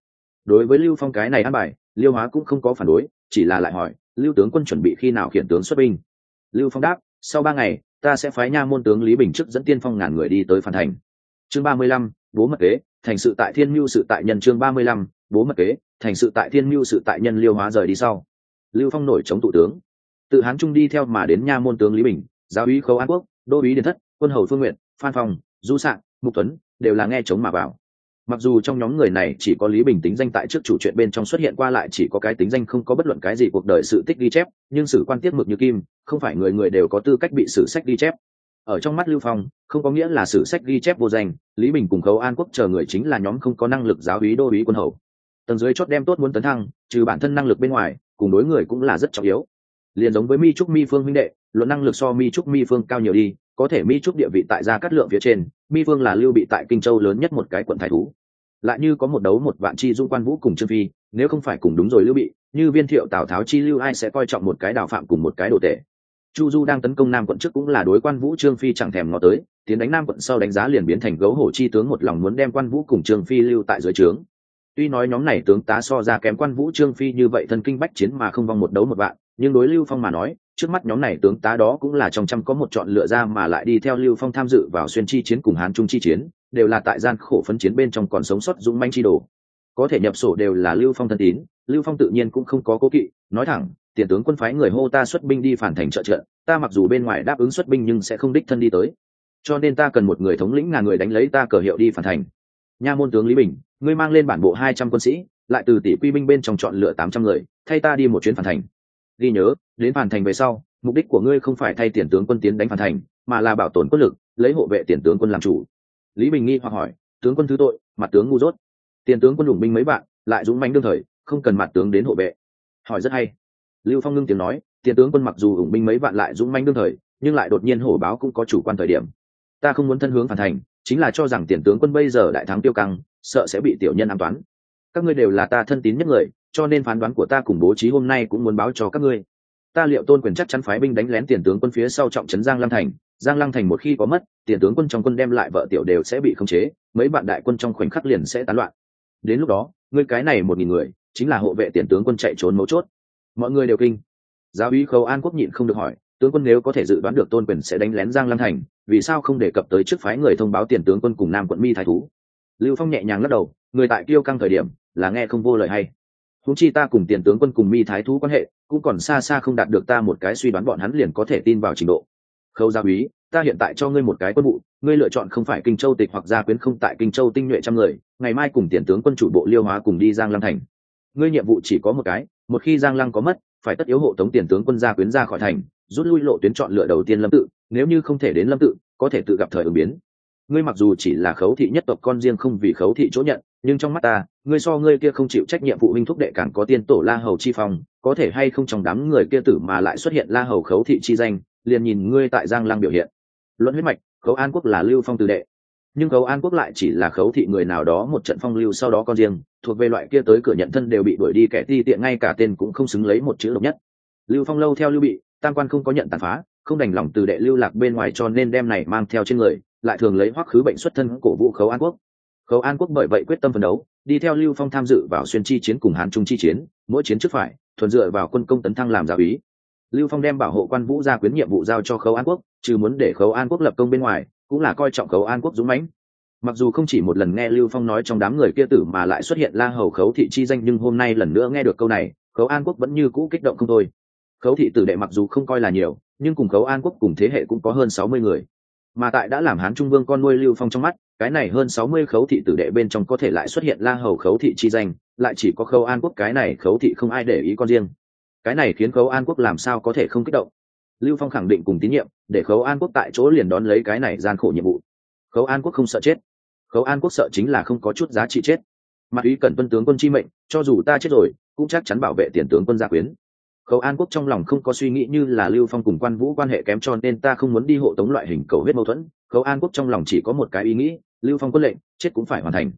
Đối với lưu phong cái này ăn bài, liêu hóa cũng không có phản đối, chỉ là lại hỏi, lưu tướng quân chuẩn bị khi nào khiển tướng xuất binh? Lưu phong đáp, sau ba ngày, ta sẽ phái nha môn tướng lý bình chức dẫn tiên phong ngàn người đi tới phản thành. Chương ba mươi lăm, bố mật kế thành sự tại thiên mưu sự tại nhân chương ba mươi lăm, bố mật kế, thành sự tại thiên mưu sự tại nhân liêu hóa rời đi sau. Lưu phong nổi chống tụ tướng. Tự hán trung đi theo mà đến nha môn tướng lý bình, giáo úy khấu an quốc, đô úy điền thất, quân hầu phương nguyện phan phong, du sạn mục tuấn đều là nghe chống mà vào. Mặc dù trong nhóm người này chỉ có lý bình tính danh tại trước chủ chuyện bên trong xuất hiện qua lại chỉ có cái tính danh không có bất luận cái gì cuộc đời sự tích ghi chép, nhưng sử quan tiết mực như kim, không phải người người đều có tư cách bị sử sách ghi chép ở trong mắt lưu phong, không có nghĩa là sử sách ghi chép vô danh, lý bình cùng khấu an quốc chờ người chính là nhóm không có năng lực giáo úy đô úy quân hầu. Tầng dưới chót đem tốt muốn tấn thăng, trừ bản thân năng lực bên ngoài, cùng đối người cũng là rất trọng yếu. Liền giống với mi trúc mi phương huynh đệ, luận năng lực so mi trúc mi phương cao nhiều đi, có thể mi trúc địa vị tại gia cát lượng phía trên, mi phương là lưu bị tại kinh châu lớn nhất một cái quận thái thú. Lại như có một đấu một vạn chi dung quan vũ cùng trương phi, nếu không phải cùng đúng rồi lưu bị, như viên thiệu, tào tháo chi lưu ai sẽ coi trọng một cái đào phạm cùng một cái đồ tệ chu du đang tấn công nam quận trước cũng là đối quan vũ trương phi chẳng thèm ngó tới, tiến đánh nam quận sau đánh giá liền biến thành gấu hổ chi tướng một lòng muốn đem quan vũ cùng trương phi lưu tại dưới trướng. Tuy nói nhóm này tướng tá so ra kém quan vũ trương phi như vậy thân kinh bách chiến mà không vong một đấu một bạn nhưng đối lưu phong mà nói, trước mắt nhóm này tướng tá đó cũng là trong trăm có một chọn lựa ra mà lại đi theo lưu phong tham dự vào xuyên chi chiến cùng hán trung chi chiến, đều là tại gian khổ phấn chiến bên trong còn sống sót dũng manh chi đồ. Có thể nhập sổ đều là lưu phong thân tín, lưu phong tự nhiên cũng không có cố kỵ, nói thẳng tiền tướng quân phái người hô ta xuất binh đi phản thành trợ trợ, ta mặc dù bên ngoài đáp ứng xuất binh nhưng sẽ không đích thân đi tới. Cho nên ta cần một người thống lĩnh ngàn người đánh lấy ta cờ hiệu đi phản thành. Nha môn tướng lý bình, ngươi mang lên bản bộ hai trăm quân sĩ, lại từ tỷ quy binh bên trong chọn lựa tám trăm người, thay ta đi một chuyến phản thành. Ghi nhớ, đến phản thành về sau, mục đích của ngươi không phải thay tiền tướng quân tiến đánh phản thành, mà là bảo tồn quân lực, lấy hộ vệ tiền tướng quân làm chủ. Lý bình nghi hoặc hỏi, tướng quân thứ tội, mặt tướng ngu dốt. Tiền tướng quân đủng binh mấy bạn lại dũng mãnh đương thời, không cần mặt tướng đến hộ vệ. Hỏi rất hay lưu phong ngưng tiếng nói, tiền tướng quân mặc dù ủng binh mấy vạn lại dũng mãnh đương thời, nhưng lại đột nhiên hổ báo cũng có chủ quan thời điểm. Ta không muốn thân hướng phản thành, chính là cho rằng tiền tướng quân bây giờ đại thắng tiêu căng, sợ sẽ bị tiểu nhân an toán. Các ngươi đều là ta thân tín nhất người, cho nên phán đoán của ta cùng bố trí hôm nay cũng muốn báo cho các ngươi. Ta liệu tôn quyền chắc chắn phái binh đánh lén tiền tướng quân phía sau trọng trấn giang lăng thành. Giang lăng thành một khi có mất, tiền tướng quân trong quân đem lại vợ tiểu đều sẽ bị khống chế, mấy bạn đại quân trong khoảnh khắc liền sẽ tán loạn. Đến lúc đó, ngươi cái này một nghìn người, chính là hộ vệ tiền tướng quân chạy trốn mấu chốt mọi người đều kinh. Giáo úy khâu an quốc nhịn không được hỏi, tướng quân nếu có thể dự đoán được tôn quyền sẽ đánh lén giang lăng thành, vì sao không đề cập tới trước phái người thông báo tiền tướng quân cùng nam quận mi thái thú? Lưu phong nhẹ nhàng lắc đầu, người tại kêu căng thời điểm là nghe không vô lời hay. Húng chi ta cùng tiền tướng quân cùng mi thái thú quan hệ, cũng còn xa xa không đạt được ta một cái suy đoán bọn hắn liền có thể tin vào trình độ. Khâu gia úy, ta hiện tại cho ngươi một cái quân vụ, ngươi lựa chọn không phải kinh châu tịch hoặc gia quyến không tại kinh châu tinh nhuệ trăm người, ngày mai cùng tiền tướng quân chủ bộ liêu hóa cùng đi giang lăng thành ngươi nhiệm vụ chỉ có một cái, một khi giang lăng có mất, phải tất yếu hộ tống tiền tướng quân gia quyến ra khỏi thành, rút lui lộ tuyến chọn lựa đầu tiên lâm tự, nếu như không thể đến lâm tự, có thể tự gặp thời ứng biến. Ngươi mặc dù chỉ là khấu thị nhất tộc con riêng không vì khấu thị chỗ nhận, nhưng trong mắt ta, ngươi so ngươi kia không chịu trách nhiệm phụ huynh thúc đệ càng có tiên tổ la hầu chi phong, có thể hay không trong đám người kia tử mà lại xuất hiện la hầu khấu thị chi danh, liền nhìn ngươi tại giang lăng biểu hiện. Luận huyết mạch, khấu an quốc là lưu phong tử đệ nhưng khấu an quốc lại chỉ là khấu thị người nào đó một trận phong lưu sau đó con riêng, thuộc về loại kia tới cửa nhận thân đều bị đuổi đi kẻ ti tiện ngay cả tên cũng không xứng lấy một chữ độc nhất. Lưu phong lâu theo lưu bị, tam quan không có nhận tàn phá, không đành lòng từ đệ lưu lạc bên ngoài cho nên đem này mang theo trên người, lại thường lấy hoắc khứ bệnh xuất thân cổ vũ khấu an quốc. Khấu an quốc bởi vậy quyết tâm phấn đấu, đi theo lưu phong tham dự vào xuyên chi chiến cùng hán trung chi chiến, mỗi chiến trước phải, thuần dựa vào quân công tấn thăng làm giáo ý lưu phong đem bảo hộ quan vũ ra quyến nhiệm vụ giao cho khấu an quốc, trừ muốn để khấu an quốc lập công bên ngoài cũng là coi trọng khấu an quốc dũng mãnh. Mặc dù không chỉ một lần nghe lưu phong nói trong đám người kia tử mà lại xuất hiện la hầu khấu thị chi danh, nhưng hôm nay lần nữa nghe được câu này, khấu an quốc vẫn như cũ kích động không thôi. Khấu thị tử đệ mặc dù không coi là nhiều, nhưng cùng khấu an quốc cùng thế hệ cũng có hơn sáu mươi người. Mà tại đã làm hán trung vương con nuôi lưu phong trong mắt, cái này hơn sáu mươi khấu thị tử đệ bên trong có thể lại xuất hiện la hầu khấu thị chi danh, lại chỉ có khấu an quốc cái này khấu thị không ai để ý con riêng. Cái này khiến khấu an quốc làm sao có thể không kích động lưu phong khẳng định cùng tín nhiệm, để khấu an quốc tại chỗ liền đón lấy cái này gian khổ nhiệm vụ. Khấu an quốc không sợ chết. Khấu an quốc sợ chính là không có chút giá trị chết. Mặt ý cần tuân tướng quân chi mệnh, cho dù ta chết rồi, cũng chắc chắn bảo vệ tiền tướng quân gia quyến. Khấu an quốc trong lòng không có suy nghĩ như là lưu phong cùng quan vũ quan hệ kém cho nên ta không muốn đi hộ tống loại hình cầu huyết mâu thuẫn. Khấu an quốc trong lòng chỉ có một cái ý nghĩ, lưu phong quân lệnh, chết cũng phải hoàn thành.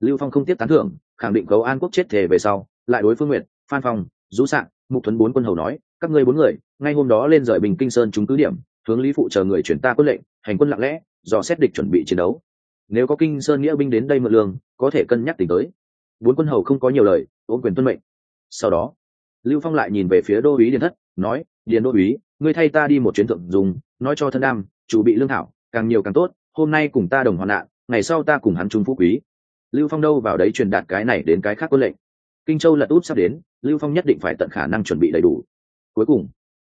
Lưu phong không tiếp tán thưởng, khẳng định khấu an quốc chết thề về sau, lại đối phương nguyện phan phong, dũ sạn mục thuấn bốn quân hầu nói các ngươi bốn người, ngay hôm đó lên rời bình kinh sơn chúng cứ điểm, hướng lý phụ chờ người chuyển ta quân lệnh, hành quân lặng lẽ, dò xét địch chuẩn bị chiến đấu. Nếu có kinh sơn nghĩa binh đến đây mượn lương, có thể cân nhắc tỉnh tới. Bốn quân hầu không có nhiều lời, ôm quyền tuân mệnh. Sau đó, lưu phong lại nhìn về phía đô uý điền thất, nói, điền đô uý ngươi thay ta đi một chuyến thượng dùng, nói cho thân đam, chủ bị lương thảo, càng nhiều càng tốt, hôm nay cùng ta đồng hoạn nạn, ngày sau ta cùng hắn trung phú quý. Lưu phong đâu vào đấy truyền đạt cái này đến cái khác quân lệnh. Kinh châu lật út sắp đến, lưu phong nhất định phải tận khả năng chuẩn bị đầy đủ cuối cùng,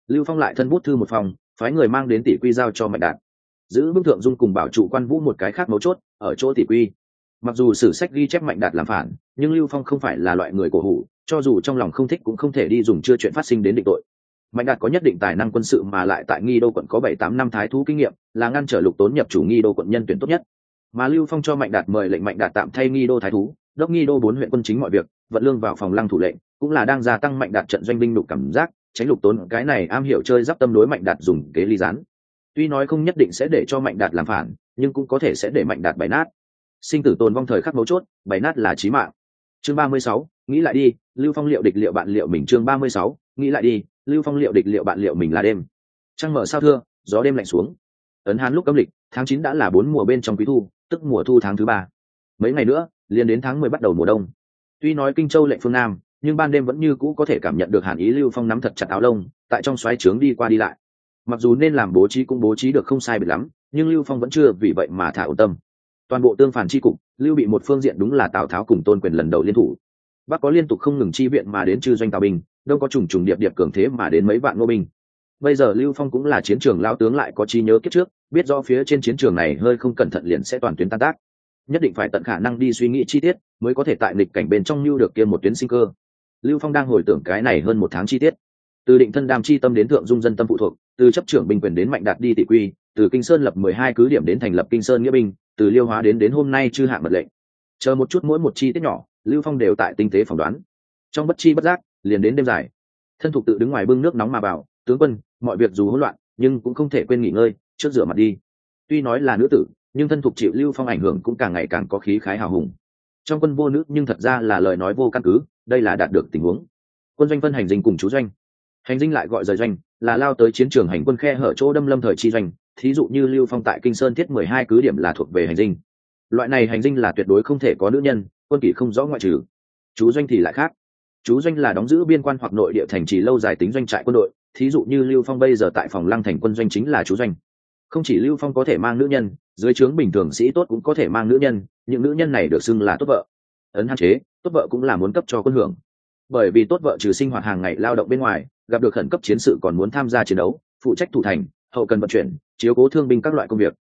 lưu phong lại thân bút thư một phòng, phái người mang đến tỷ quy giao cho mạnh đạt. Giữ bức thượng dung cùng bảo trụ quan vũ một cái khác mấu chốt, ở chỗ tỷ quy. Mặc dù sử sách ghi chép mạnh đạt làm phản, nhưng lưu phong không phải là loại người cổ hủ, cho dù trong lòng không thích cũng không thể đi dùng chưa chuyện phát sinh đến định tội. Mạnh đạt có nhất định tài năng quân sự mà lại tại nghi đô quận có bảy tám năm thái thú kinh nghiệm, là ngăn trở lục tốn nhập chủ nghi đô quận nhân tuyển tốt nhất. Mà lưu phong cho mạnh đạt mời lệnh mạnh đạt tạm thay nghi đô thái thú, đốc nghi đô bốn huyện quân chính mọi việc, vận lương vào phòng lăng thủ lệnh, cũng là đang gia tăng mạnh đạt trận doanh binh đục cảm giác tránh lục tốn cái này am hiểu chơi giáp tâm đối mạnh đạt dùng kế ly rán tuy nói không nhất định sẽ để cho mạnh đạt làm phản, nhưng cũng có thể sẽ để mạnh đạt bày nát. Sinh tử tồn vong thời khắc mấu chốt, bày nát là chí mạng. Chương ba mươi sáu, nghĩ lại đi, lưu phong liệu địch liệu bạn liệu mình. Chương ba mươi sáu, nghĩ lại đi, lưu phong liệu địch liệu bạn liệu mình là đêm. Trăng mở sao thưa, gió đêm lạnh xuống. Ấn hán lúc âm lịch, tháng chín đã là bốn mùa bên trong quý thu, tức mùa thu tháng thứ ba. Mấy ngày nữa, liền đến tháng mười bắt đầu mùa đông. Tuy nói kinh châu lệnh phương nam nhưng ban đêm vẫn như cũ có thể cảm nhận được hàn ý lưu phong nắm thật chặt áo lông, tại trong xoáy trướng đi qua đi lại. Mặc dù nên làm bố trí cũng bố trí được không sai biệt lắm, nhưng lưu phong vẫn chưa vì vậy mà thả ổn tâm. Toàn bộ tương phản c h i cục, lưu bị một phương diện đúng là tào tháo cùng tôn quyền lần đầu liên thủ. Bắc có liên tục không ngừng chi viện mà đến chư doanh tào binh đâu có trùng trùng điệp điệp cường thế mà đến mấy vạn ngô binh. Bây giờ lưu phong cũng là chiến trường lao tướng lại có trí nhớ kiếp trước, biết do phía trên chiến trường này hơi không cẩn thận liền sẽ toàn tuyến tan tác. Nhất định phải tận khả năng đi suy nghĩ chi tiết, mới có thể tại nghịch cảnh bên trong lưu được kia một tuyến sinh cơ lưu phong đang hồi tưởng cái này hơn một tháng chi tiết. Từ định thân đam chi tâm đến thượng dung dân tâm phụ thuộc, từ chấp trưởng binh quyền đến mạnh đạt đi tỷ quy, từ kinh sơn lập mười hai cứ điểm đến thành lập kinh sơn nghĩa binh, từ liêu hóa đến đến hôm nay chư hạ mật lệnh. Chờ một chút mỗi một chi tiết nhỏ, lưu phong đều tại tinh tế phỏng đoán. Trong bất chi bất giác, liền đến đêm dài. Thân thục tự đứng ngoài bưng nước nóng mà bảo, tướng quân, mọi việc dù hỗn loạn, nhưng cũng không thể quên nghỉ ngơi, trước rửa mặt đi. Tuy nói là nữ tử, nhưng thân thục chịu lưu phong ảnh hưởng cũng càng ngày càng có khí khái hào hùng. Trong quân vô nữ nhưng thật ra là lời nói vô căn cứ đây là đạt được tình huống. Quân doanh phân hành dinh cùng chú doanh. Hành dinh lại gọi rời doanh, là lao tới chiến trường hành quân khe hở chỗ đâm lâm thời chi doanh. Thí dụ như lưu phong tại kinh sơn thiết mười hai cứ điểm là thuộc về hành dinh. Loại này hành dinh là tuyệt đối không thể có nữ nhân, quân kỷ không rõ ngoại trừ. Chú doanh thì lại khác. Chú doanh là đóng giữ biên quan hoặc nội địa thành trì lâu dài tính doanh trại quân đội. Thí dụ như lưu phong bây giờ tại phòng lăng thành quân doanh chính là chú doanh. Không chỉ lưu phong có thể mang nữ nhân, dưới trướng bình thường sĩ tốt cũng có thể mang nữ nhân, những nữ nhân này được xưng là tốt vợ. Ấn hạn chế tốt vợ cũng là muốn cấp cho quân hưởng. Bởi vì tốt vợ trừ sinh hoạt hàng ngày lao động bên ngoài, gặp được khẩn cấp chiến sự còn muốn tham gia chiến đấu, phụ trách thủ thành, hậu cần vận chuyển, chiếu cố thương binh các loại công việc.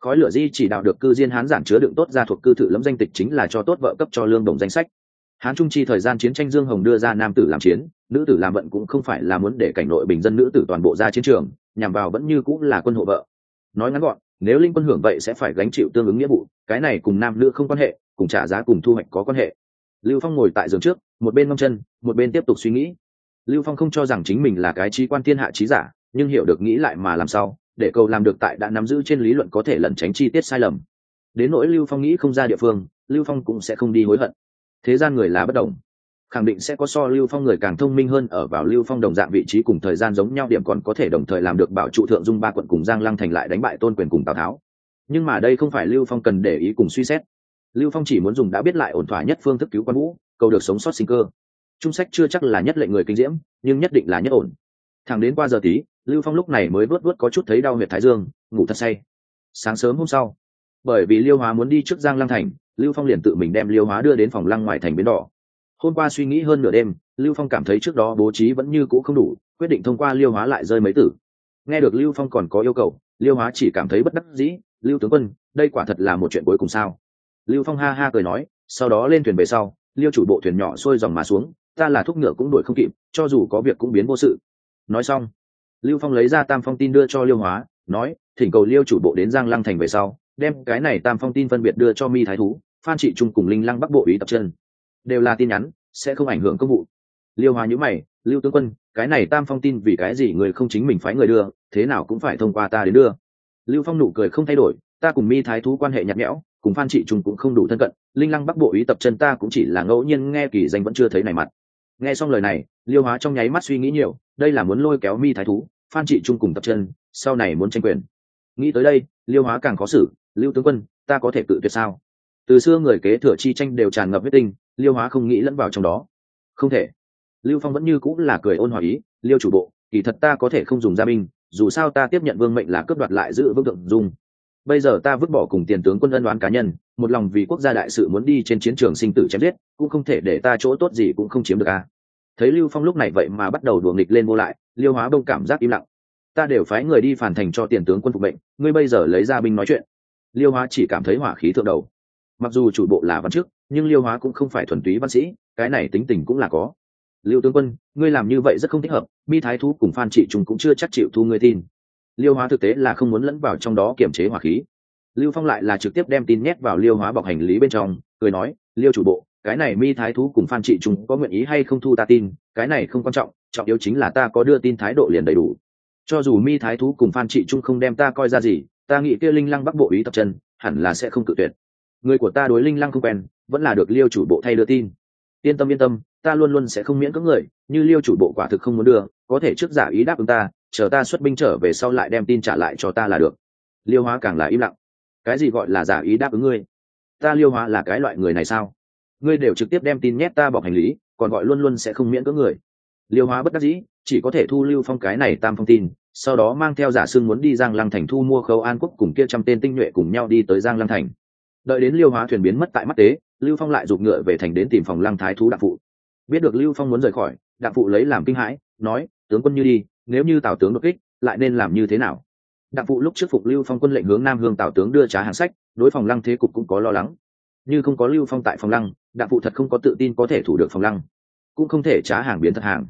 Khói lửa di chỉ đạo được cư diên hán giản chứa đựng tốt ra thuộc cư thự lẫm danh tịch chính là cho tốt vợ cấp cho lương đồng danh sách. Hán trung chi thời gian chiến tranh dương hồng đưa ra nam tử làm chiến, nữ tử làm vận cũng không phải là muốn để cảnh nội bình dân nữ tử toàn bộ ra chiến trường, nhằm vào vẫn như cũng là quân hộ vợ. Nói ngắn gọn, nếu linh quân hưởng vậy sẽ phải gánh chịu tương ứng nghĩa vụ, cái này cùng nam nữ không quan hệ, cùng trả giá cùng thu hoạch có quan hệ lưu phong ngồi tại giường trước, một bên ngâm chân, một bên tiếp tục suy nghĩ. Lưu phong không cho rằng chính mình là cái trí quan thiên hạ trí giả, nhưng hiểu được nghĩ lại mà làm sao, để cầu làm được tại đã nắm giữ trên lý luận có thể lẩn tránh chi tiết sai lầm. Đến nỗi lưu phong nghĩ không ra địa phương, lưu phong cũng sẽ không đi hối hận. Thế gian người là bất đồng. Khẳng định sẽ có so lưu phong người càng thông minh hơn ở vào lưu phong đồng dạng vị trí cùng thời gian giống nhau, điểm còn có thể đồng thời làm được bảo trụ thượng dung ba quận cùng giang lăng thành lại đánh bại tôn quyền cùng tào tháo. Nhưng mà đây không phải lưu phong cần để ý cùng suy xét lưu phong chỉ muốn dùng đã biết lại ổn thỏa nhất phương thức cứu quan vũ, cầu được sống sót sinh cơ. Trung sách chưa chắc là nhất lệnh người kinh diễm, nhưng nhất định là nhất ổn. Thẳng đến qua giờ tí, lưu phong lúc này mới vớt vớt có chút thấy đau huyệt thái dương, ngủ thật say. Sáng sớm hôm sau, bởi vì liêu hóa muốn đi trước giang lăng thành, lưu phong liền tự mình đem liêu hóa đưa đến phòng lăng ngoài thành bến đỏ. Hôm qua suy nghĩ hơn nửa đêm, lưu phong cảm thấy trước đó bố trí vẫn như cũ không đủ, quyết định thông qua liêu hóa lại rơi mấy tử. Nghe được lưu phong còn có yêu cầu, liêu hóa chỉ cảm thấy bất đắc dĩ, lưu tướng quân, đây quả thật là một chuyện cuối cùng sao? Lưu phong ha ha cười nói, sau đó lên thuyền về sau, liêu chủ bộ thuyền nhỏ xuôi dòng mà xuống, ta là thúc ngựa cũng đuổi không kịp, cho dù có việc cũng biến vô sự. Nói xong, lưu phong lấy ra tam phong tin đưa cho liêu hóa, nói, thỉnh cầu liêu chủ bộ đến giang lăng thành về sau, đem cái này tam phong tin phân biệt đưa cho mi thái thú, phan trị trung cùng linh lăng bắc bộ ý tập chân. Đều là tin nhắn, sẽ không ảnh hưởng công vụ. Liêu hóa nhữ mày, lưu tướng quân, cái này tam phong tin vì cái gì người không chính mình phái người đưa, thế nào cũng phải thông qua ta đến đưa. Lưu phong nụ cười không thay đổi, ta cùng mi thái thú quan hệ nhạt nhẽo cùng phan trị trung cũng không đủ thân cận, linh lăng bắc bộ ý tập chân ta cũng chỉ là ngẫu nhiên nghe kỳ danh vẫn chưa thấy này mặt. Nghe xong lời này, liêu hóa trong nháy mắt suy nghĩ nhiều, đây là muốn lôi kéo mi thái thú, phan trị trung cùng tập chân, sau này muốn tranh quyền. Nghĩ tới đây, liêu hóa càng khó xử, lưu tướng quân, ta có thể cự tuyệt sao? Từ xưa người kế thừa chi tranh đều tràn ngập huyết tinh, liêu hóa không nghĩ lẫn vào trong đó. Không thể. Lưu phong vẫn như cũng là cười ôn hòa ý, liêu chủ bộ, kỳ thật ta có thể không dùng gia binh, dù sao ta tiếp nhận vương mệnh là cướp đoạt lại giữ vương tượng dùng bây giờ ta vứt bỏ cùng tiền tướng quân ân đoán cá nhân, một lòng vì quốc gia đại sự muốn đi trên chiến trường sinh tử chém giết, cũng không thể để ta chỗ tốt gì cũng không chiếm được a thấy lưu phong lúc này vậy mà bắt đầu đùa nghịch lên vô lại, liêu hóa đông cảm giác im lặng. Ta đều phái người đi phản thành cho tiền tướng quân phục mệnh, ngươi bây giờ lấy ra binh nói chuyện. Liêu hóa chỉ cảm thấy hỏa khí thượng đầu. Mặc dù chủ bộ là văn chức, nhưng liêu hóa cũng không phải thuần túy văn sĩ, cái này tính tình cũng là có. Lưu tướng quân, ngươi làm như vậy rất không thích hợp mi thái thú cùng phan trị trung cũng chưa chắc chịu thu ngươi tin liêu hóa thực tế là không muốn lẫn vào trong đó kiểm chế hỏa khí. Lưu phong lại là trực tiếp đem tin nhét vào liêu hóa bọc hành lý bên trong, cười nói, liêu chủ bộ, cái này mi thái thú cùng phan trị chúng có nguyện ý hay không thu ta tin? Cái này không quan trọng trọng yếu chính là ta có đưa tin thái độ liền đầy đủ. Cho dù mi thái thú cùng phan trị trung không đem ta coi ra gì, ta nghĩ kia linh lăng bắc bộ ý tập chân, hẳn là sẽ không cự tuyệt. Người của ta đối linh lăng không quen, vẫn là được liêu chủ bộ thay đưa tin. Yên tâm yên tâm, ta luôn luôn sẽ không miễn cưỡng người, như liêu chủ bộ quả thực không muốn đưa, có thể trước giả ý đáp ứng ta chờ ta xuất binh trở về sau lại đem tin trả lại cho ta là được. Liêu hóa càng là im lặng. Cái gì gọi là giả ý đáp ứng ngươi? Ta liêu hóa là cái loại người này sao? Ngươi đều trực tiếp đem tin nhét ta bọc hành lý, còn gọi luôn luôn sẽ không miễn cưỡng người. Liêu hóa bất đắc dĩ, chỉ có thể thu lưu phong cái này tam phong tin, sau đó mang theo giả sưng muốn đi giang lăng thành thu mua khâu an quốc cùng kia trăm tên tinh nhuệ cùng nhau đi tới giang lăng thành. Đợi đến liêu hóa thuyền biến mất tại mắt tế, lưu phong lại giục ngựa về thành đến tìm phòng lăng thái thú đặng phụ. Biết được lưu phong muốn rời khỏi, đặng phụ lấy làm kinh hãi, nói, tướng quân như đi nếu như tào tướng đột kích, lại nên làm như thế nào? Đặng phụ lúc trước phục lưu phong quân lệnh hướng nam hương tào tướng đưa trá hàng sách, đối phòng lăng thế cục cũng có lo lắng. Như không có lưu phong tại phòng lăng, đặng phụ thật không có tự tin có thể thủ được phòng lăng, cũng không thể trá hàng biến thật hàng.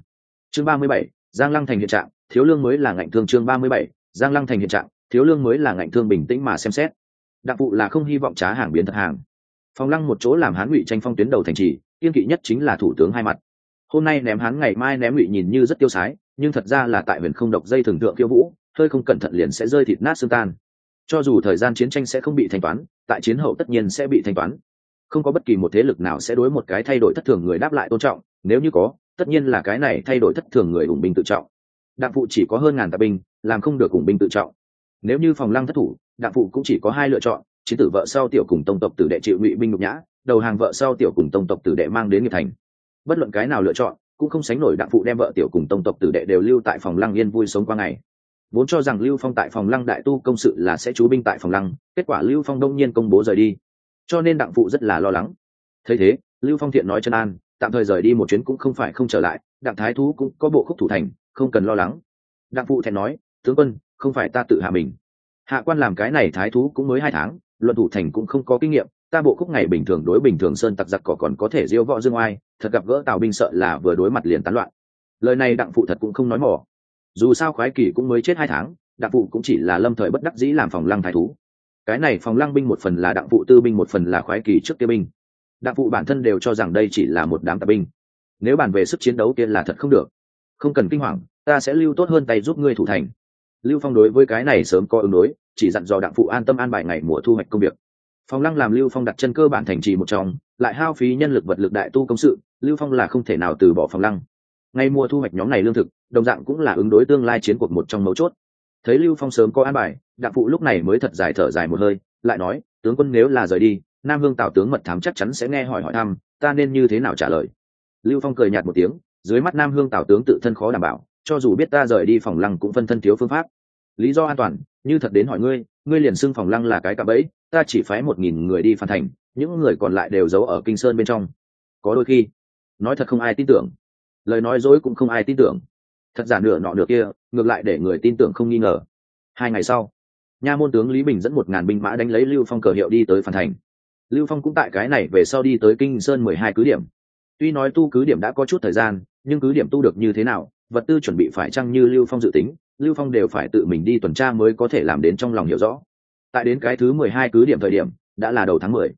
Chương ba mươi bảy, giang lăng thành hiện trạng, thiếu lương mới là ngạnh thương chương ba mươi bảy, giang lăng thành hiện trạng, thiếu lương mới là ngạnh thương bình tĩnh mà xem xét. Đặng phụ là không hy vọng trá hàng biến thật hàng. Phòng lăng một chỗ làm hán ngụy tranh phong tuyến đầu thành trì, kiên kỵ nhất chính là thủ tướng hai mặt hôm nay ném hắn, ngày mai ném ngụy nhìn như rất tiêu sái nhưng thật ra là tại huyền không độc dây thường thượng khiêu vũ hơi không cẩn thận liền sẽ rơi thịt nát xương tan. Cho dù thời gian chiến tranh sẽ không bị thanh toán tại chiến hậu tất nhiên sẽ bị thanh toán. Không có bất kỳ một thế lực nào sẽ đối một cái thay đổi thất thường người đáp lại tôn trọng nếu như có tất nhiên là cái này thay đổi thất thường người ủng binh tự trọng. Đặng phụ chỉ có hơn ngàn tạ binh làm không được ủng binh tự trọng. Nếu như phòng lăng thất thủ đặng phụ cũng chỉ có hai lựa chọn chiến tử vợ sau tiểu cùng tông tộc tử đệ chịu ngụy binh nhục nhã đầu hàng vợ sau tiểu cùng tông tộc tử đệ mang đến nghiệp thành bất luận cái nào lựa chọn, cũng không sánh nổi đặng phụ đem vợ tiểu cùng tông tộc tử đệ đều lưu tại phòng lăng yên vui sống qua ngày. Vốn cho rằng lưu phong tại phòng lăng đại tu công sự là sẽ chú binh tại phòng lăng, kết quả lưu phong đông nhiên công bố rời đi. Cho nên đặng phụ rất là lo lắng. Thấy thế, lưu phong thiện nói chân an, tạm thời rời đi một chuyến cũng không phải không trở lại, đặng thái thú cũng có bộ khúc thủ thành, không cần lo lắng. Đặng phụ thẹn nói, tướng quân, không phải ta tự hạ mình. Hạ quan làm cái này thái thú cũng mới hai tháng, luận thủ thành cũng không có kinh nghiệm ta bộ khúc ngày bình thường đối bình thường sơn tặc giặc cỏ còn có thể diêu võ dương oai, thật gặp gỡ tào binh sợ là vừa đối mặt liền tán loạn. Lời này đặng phụ thật cũng không nói mỏ dù sao khoái kỳ cũng mới chết hai tháng, đặng phụ cũng chỉ là lâm thời bất đắc dĩ làm phòng lăng thái thú. Cái này phòng lăng binh một phần là đặng phụ, tư binh một phần là khoái kỳ trước kia binh. Đặng phụ bản thân đều cho rằng đây chỉ là một đám tạp binh. Nếu bàn về sức chiến đấu kia là thật không được. Không cần kinh hoàng, ta sẽ lưu tốt hơn tay giúp ngươi thủ thành. Lưu phong đối với cái này sớm có ứng đối, chỉ dặn dò đặng phụ an tâm an bài ngày mùa thu hoạch công việc phòng lăng làm lưu phong đặt chân cơ bản thành trì một trong, lại hao phí nhân lực vật lực đại tu công sự, lưu phong là không thể nào từ bỏ phòng lăng. Ngay mùa thu hoạch nhóm này lương thực, đồng dạng cũng là ứng đối tương lai chiến cuộc một trong mấu chốt. Thấy lưu phong sớm có an bài, đặng phụ lúc này mới thật dài thở dài một hơi, lại nói, tướng quân nếu là rời đi, nam hương tào tướng mật thám chắc chắn sẽ nghe hỏi hỏi thăm, ta nên như thế nào trả lời? Lưu phong cười nhạt một tiếng, dưới mắt nam hương tào tướng tự thân khó đảm bảo, cho dù biết ta rời đi phòng lăng cũng phân thân thiếu phương pháp. Lý do an toàn, như thật đến hỏi ngươi ngươi liền xưng phòng lăng là cái cạm bẫy, ta chỉ phái một nghìn người đi phản thành, những người còn lại đều giấu ở kinh sơn bên trong. Có đôi khi, nói thật không ai tin tưởng. Lời nói dối cũng không ai tin tưởng. Thật giả nửa nọ nửa kia, ngược lại để người tin tưởng không nghi ngờ. Hai ngày sau, nha môn tướng lý bình dẫn một ngàn binh mã đánh lấy lưu phong cờ hiệu đi tới phản thành. Lưu phong cũng tại cái này về sau đi tới kinh sơn mười hai cứ điểm. Tuy nói tu cứ điểm đã có chút thời gian, nhưng cứ điểm tu được như thế nào, vật tư chuẩn bị phải chăng như lưu phong dự tính lưu phong đều phải tự mình đi tuần tra mới có thể làm đến trong lòng hiểu rõ. Tại đến cái thứ mười hai cứ điểm thời điểm, đã là đầu tháng mười.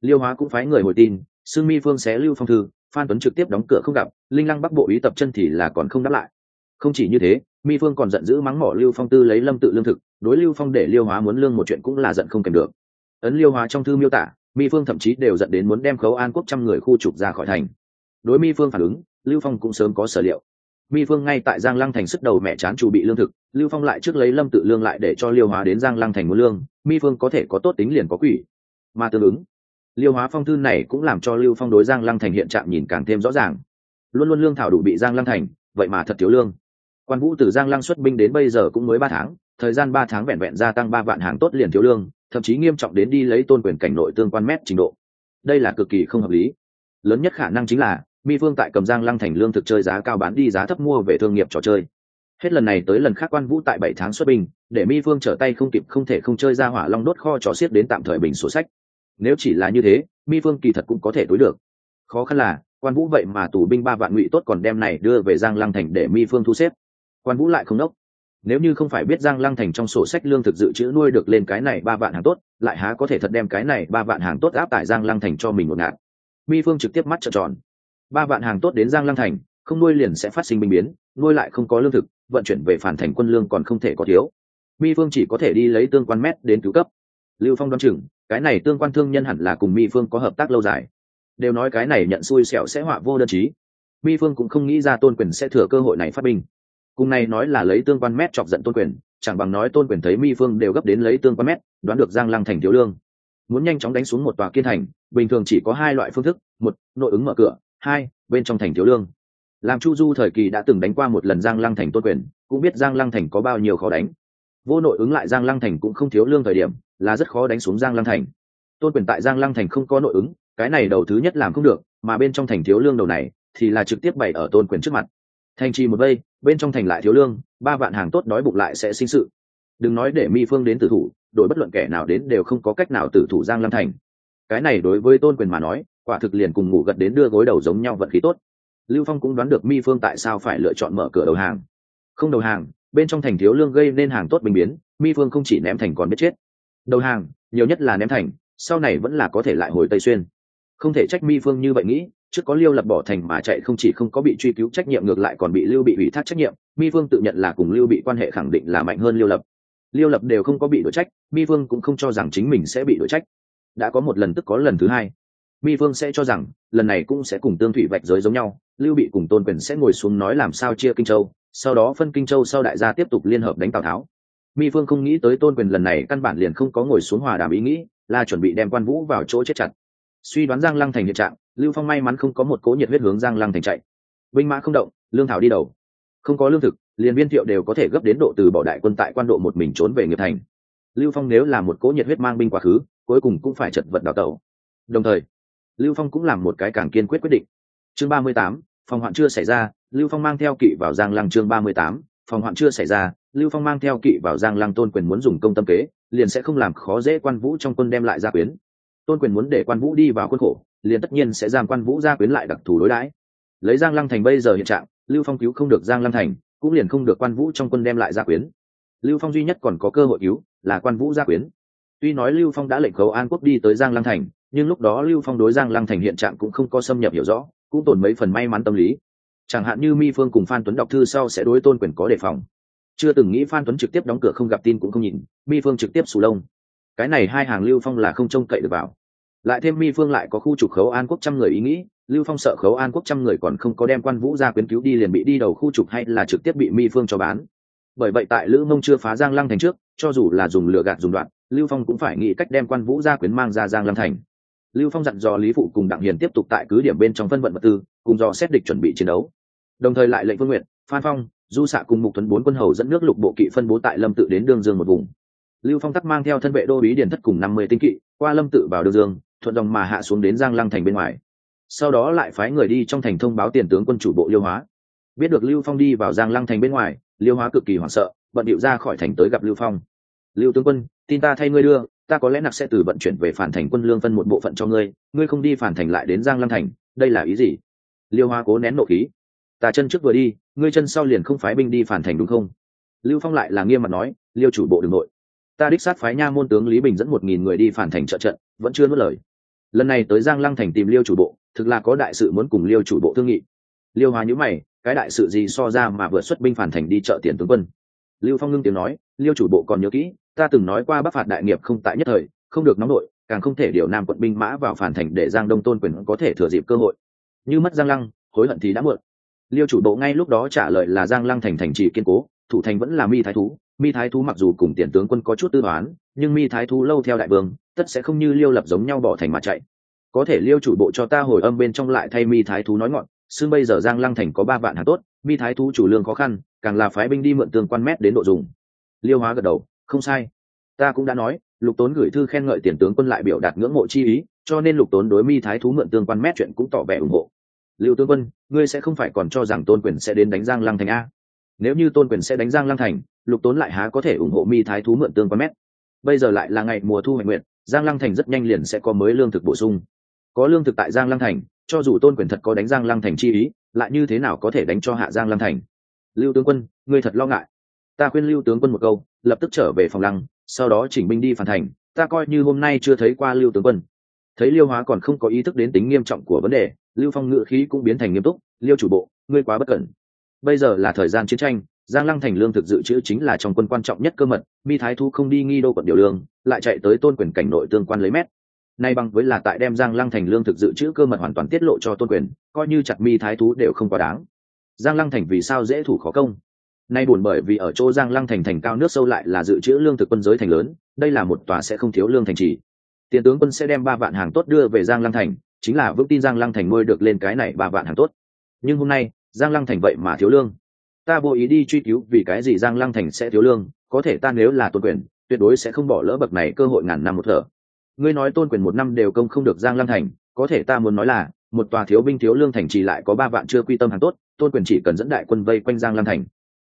Liêu hóa cũng phái người hồi tin, sương mi phương xé lưu phong thư, phan tuấn trực tiếp đóng cửa không gặp, linh lăng bắc bộ ý tập chân thì là còn không đáp lại. Không chỉ như thế, mi phương còn giận dữ mắng mỏ lưu phong tư lấy lâm tự lương thực, đối lưu phong để liêu hóa muốn lương một chuyện cũng là giận không kèm được. Ấn liêu hóa trong thư miêu tả, mi phương thậm chí đều dẫn đến muốn đem khấu an quốc trăm người khu trục ra khỏi thành. Đối mi phương phản ứng, lưu phong cũng sớm có sở liệu mi phương ngay tại giang lăng thành sức đầu mẹ chán chủ bị lương thực, lưu phong lại trước lấy lâm tự lương lại để cho liêu hóa đến giang lăng thành muốn lương, mi phương có thể có tốt tính liền có quỷ. Mà tương ứng, liêu hóa phong thư này cũng làm cho lưu phong đối giang lăng thành hiện trạng nhìn càng thêm rõ ràng. Luôn luôn lương thảo đủ bị giang lăng thành, vậy mà thật thiếu lương. Quan vũ từ giang lăng xuất binh đến bây giờ cũng mới ba tháng, thời gian ba tháng vẹn vẹn gia tăng ba vạn hàng tốt liền thiếu lương, thậm chí nghiêm trọng đến đi lấy tôn quyền cảnh nội tương quan mét trình độ. Đây là cực kỳ không hợp lý. Lớn nhất khả năng chính là mi phương tại cầm giang lăng thành lương thực chơi giá cao bán đi giá thấp mua về thương nghiệp trò chơi. Hết lần này tới lần khác quan vũ tại bảy tháng xuất binh, để mi phương trở tay không kịp không thể không chơi ra hỏa long đốt kho trò xiết đến tạm thời bình sổ sách. Nếu chỉ là như thế, mi phương kỳ thật cũng có thể tối được. Khó khăn là, quan vũ vậy mà tù binh ba vạn ngụy tốt còn đem này đưa về giang lăng thành để mi phương thu xếp. Quan vũ lại không đốc. Nếu như không phải biết giang lăng thành trong sổ sách lương thực dự trữ nuôi được lên cái này ba vạn hàng tốt, lại há có thể thật đem cái này ba vạn hàng tốt áp tại giang lăng thành cho mình một ngạt. Mi phương trực tiếp mắt trợn tròn ba vạn hàng tốt đến giang lăng thành, không nuôi liền sẽ phát sinh binh biến, nuôi lại không có lương thực, vận chuyển về phản thành quân lương còn không thể có thiếu. Mi phương chỉ có thể đi lấy tương quan mét đến cứu cấp. Lưu phong đoán chừng, cái này tương quan thương nhân hẳn là cùng mi phương có hợp tác lâu dài. Đều nói cái này nhận xui xẻo sẽ họa vô đơn chí. Mi phương cũng không nghĩ ra tôn quyền sẽ thừa cơ hội này phát binh. Cùng này nói là lấy tương quan mét chọc giận tôn quyền, chẳng bằng nói tôn quyền thấy mi phương đều gấp đến lấy tương quan mét, đoán được giang lăng thành thiếu lương. Muốn nhanh chóng đánh xuống một tòa kiên thành, bình thường chỉ có hai loại phương thức, một, nội ứng mở cửa hai, bên trong thành thiếu lương. Làm chu du thời kỳ đã từng đánh qua một lần giang lăng thành tôn quyền, cũng biết giang lăng thành có bao nhiêu khó đánh. Vô nội ứng lại giang lăng thành cũng không thiếu lương thời điểm, là rất khó đánh xuống giang lăng thành. Tôn quyền tại giang lăng thành không có nội ứng, cái này đầu thứ nhất làm không được, mà bên trong thành thiếu lương đầu này, thì là trực tiếp bày ở tôn quyền trước mặt. Thành trì một vây, bên trong thành lại thiếu lương, ba vạn hàng tốt đói bụng lại sẽ sinh sự. Đừng nói để mi phương đến tử thủ đội bất luận kẻ nào đến đều không có cách nào tử thủ giang lăng thành. Cái này đối với tôn quyền mà nói quả thực liền cùng ngủ gật đến đưa gối đầu giống nhau vận khí tốt. Lưu phong cũng đoán được mi phương tại sao phải lựa chọn mở cửa đầu hàng. Không đầu hàng, bên trong thành thiếu lương gây nên hàng tốt bình biến, mi phương không chỉ ném thành còn biết chết. Đầu hàng, nhiều nhất là ném thành, sau này vẫn là có thể lại hồi tây xuyên. Không thể trách mi phương như vậy nghĩ, trước có liêu lập bỏ thành mà chạy không chỉ không có bị truy cứu trách nhiệm ngược lại còn bị lưu bị ủy thác trách nhiệm, mi phương tự nhận là cùng lưu bị quan hệ khẳng định là mạnh hơn liêu lập. Liêu lập đều không có bị đổi trách, mi phương cũng không cho rằng chính mình sẽ bị đổi trách. Đã có một lần tức có lần thứ hai mi phương sẽ cho rằng, lần này cũng sẽ cùng tương thủy vạch giới giống nhau, lưu bị cùng tôn quyền sẽ ngồi xuống nói làm sao chia kinh châu, sau đó phân kinh châu sau đại gia tiếp tục liên hợp đánh tào tháo. Mi phương không nghĩ tới tôn quyền lần này căn bản liền không có ngồi xuống hòa đàm ý nghĩ, là chuẩn bị đem quan vũ vào chỗ chết chặt. Suy đoán giang lăng thành hiện trạng, lưu phong may mắn không có một cố nhiệt huyết hướng giang lăng thành chạy. Binh mã không động, lương thảo đi đầu. Không có lương thực, liền viên thiệu đều có thể gấp đến độ từ bỏ đại quân tại quan độ một mình trốn về nghiệp thành. Lưu phong nếu là một cố nhiệt huyết mang binh quá khứ, cuối cùng cũng phải chật vật đào tẩu. Đồng thời lưu phong cũng làm một cái càng kiên quyết quyết định. Chương ba mươi tám, phòng hoạn chưa xảy ra, lưu phong mang theo kỵ vào giang lăng chương ba mươi tám, phòng hoạn chưa xảy ra, lưu phong mang theo kỵ vào giang lăng tôn quyền muốn dùng công tâm kế, liền sẽ không làm khó dễ quan vũ trong quân đem lại gia quyến. Tôn quyền muốn để quan vũ đi vào quân khổ, liền tất nhiên sẽ giam quan vũ gia quyến lại đặc thù đối đãi. Lấy giang lăng thành bây giờ hiện trạng, lưu phong cứu không được giang lăng thành, cũng liền không được quan vũ trong quân đem lại gia quyến. Lưu phong duy nhất còn có cơ hội cứu là quan vũ gia quyến. Tuy nói lưu phong đã lệnh khấu an quốc đi tới giang lăng thành nhưng lúc đó lưu phong đối giang lăng thành hiện trạng cũng không có xâm nhập hiểu rõ, cũng tồn mấy phần may mắn tâm lý. Chẳng hạn như mi phương cùng phan tuấn đọc thư sau sẽ đối tôn quyền có đề phòng. Chưa từng nghĩ phan tuấn trực tiếp đóng cửa không gặp tin cũng không nhìn, mi phương trực tiếp sù lông. Cái này hai hàng lưu phong là không trông cậy được vào. Lại thêm mi phương lại có khu trục khấu an quốc trăm người ý nghĩ, lưu phong sợ khấu an quốc trăm người còn không có đem quan vũ ra quyến cứu đi liền bị đi đầu khu trục hay là trực tiếp bị mi phương cho bán. Bởi vậy tại lữ mông chưa phá giang lăng thành trước, cho dù là dùng lửa gạt dùng đoạn, lưu phong cũng phải nghĩ cách đem quan vũ ra quyến mang ra giang lăng thành lưu phong dặn dò lý phụ cùng đặng hiền tiếp tục tại cứ điểm bên trong phân vận vật tư, cùng dò xét địch chuẩn bị chiến đấu. Đồng thời lại lệnh vương nguyện phan phong, du xạ cùng mục tuấn bốn quân hầu dẫn nước lục bộ kỵ phân bố tại lâm tự đến đương dương một vùng. Lưu phong tắc mang theo thân vệ đô bí điển thất cùng năm mươi tinh kỵ, qua lâm tự vào đương dương, thuận dòng mà hạ xuống đến giang lăng thành bên ngoài. Sau đó lại phái người đi trong thành thông báo tiền tướng quân chủ bộ liêu hóa. Biết được lưu phong đi vào giang lăng thành bên ngoài, liêu hóa cực kỳ hoảng sợ, bận điệu ra khỏi thành tới gặp lưu phong. Lưu tướng quân tin ta thay ngươi đưa, ta có lẽ nặc sẽ từ vận chuyển về phản thành quân lương phân một bộ phận cho ngươi ngươi không đi phản thành lại đến giang lăng thành, đây là ý gì? Liêu Hoa cố nén nộ khí. Ta chân trước vừa đi, ngươi chân sau liền không phái binh đi phản thành đúng không? Lưu phong lại là nghiêm mặt nói, liêu chủ bộ đường nội. Ta đích sát phái nha môn tướng lý bình dẫn một nghìn người đi phản thành trợ trận, vẫn chưa mất lời. Lần này tới giang lăng thành tìm liêu chủ bộ, thực là có đại sự muốn cùng liêu chủ bộ thương nghị. Liêu Hoa nhữ mày, cái đại sự gì so ra mà vừa xuất binh phản thành đi trợ tiền tướng quân? Lưu phong ngưng tiếng nói, liêu chủ bộ còn nhớ kỹ ta từng nói qua bắc phạt đại nghiệp không tại nhất thời, không được nóng nội càng không thể điều nam quận binh mã vào phản thành để giang đông tôn quyền có thể thừa dịp cơ hội. Như mất giang lăng, hối hận thì đã muộn. Liêu chủ bộ ngay lúc đó trả lời là giang lăng thành thành trì kiên cố, thủ thành vẫn là mi thái thú. Mi thái thú mặc dù cùng tiền tướng quân có chút tư toán nhưng mi thái thú lâu theo đại vương, tất sẽ không như liêu lập giống nhau bỏ thành mà chạy. Có thể liêu chủ bộ cho ta hồi âm bên trong lại thay mi thái thú nói ngọn, xưng bây giờ giang lăng thành có ba vạn hàng tốt, mi thái thú chủ lương khó khăn, càng là phái binh đi mượn tương quan mét đến độ dùng. Liêu hóa gật đầu không sai. Ta cũng đã nói, lục tốn gửi thư khen ngợi tiền tướng quân lại biểu đạt ngưỡng mộ chi ý, cho nên lục tốn đối mi thái thú mượn tương quan mét chuyện cũng tỏ vẻ ủng hộ. Liệu tướng quân, ngươi sẽ không phải còn cho rằng tôn quyền sẽ đến đánh giang lăng thành a. Nếu như tôn quyền sẽ đánh giang lăng thành, lục tốn lại há có thể ủng hộ mi thái thú mượn tương quan mét. Bây giờ lại là ngày mùa thu hoạch nguyện giang lăng thành rất nhanh liền sẽ có mới lương thực bổ sung. Có lương thực tại giang lăng thành, cho dù tôn quyền thật có đánh giang lăng thành chi ý, lại như thế nào có thể đánh cho hạ giang lăng thành? Lưu tướng quân, ngươi thật lo ngại. Ta khuyên lưu tướng quân một câu lập tức trở về phòng lăng, sau đó chỉnh binh đi phản thành, ta coi như hôm nay chưa thấy qua lưu tướng quân. Thấy liêu hóa còn không có ý thức đến tính nghiêm trọng của vấn đề, lưu phong ngự khí cũng biến thành nghiêm túc, liêu chủ bộ, ngươi quá bất cẩn. Bây giờ là thời gian chiến tranh, giang lăng thành lương thực dự trữ chính là trong quân quan trọng nhất cơ mật, mi thái thu không đi nghi đô quận điều lương, lại chạy tới tôn quyền cảnh nội tương quan lấy mét. Nay bằng với là tại đem giang lăng thành lương thực dự trữ cơ mật hoàn toàn tiết lộ cho tôn quyền, coi như chặt mi thái thú đều không quá đáng. Giang lăng thành vì sao dễ thủ khó công? Nay buồn bởi vì ở chỗ giang lăng thành thành cao nước sâu lại là dự trữ lương thực quân giới thành lớn, đây là một tòa sẽ không thiếu lương thành trì. Tiền tướng quân sẽ đem ba vạn hàng tốt đưa về giang lăng thành, chính là vững tin giang lăng thành nuôi được lên cái này ba vạn hàng tốt. Nhưng hôm nay, giang lăng thành vậy mà thiếu lương. Ta vô ý đi truy cứu vì cái gì giang lăng thành sẽ thiếu lương, có thể ta nếu là tôn quyền, tuyệt đối sẽ không bỏ lỡ bậc này cơ hội ngàn năm một thở. Ngươi nói tôn quyền một năm đều công không được giang lăng thành, có thể ta muốn nói là, một tòa thiếu binh thiếu lương thành trì lại có ba vạn chưa quy tâm hàng tốt, tôn quyền chỉ cần dẫn đại quân vây quanh giang lăng thành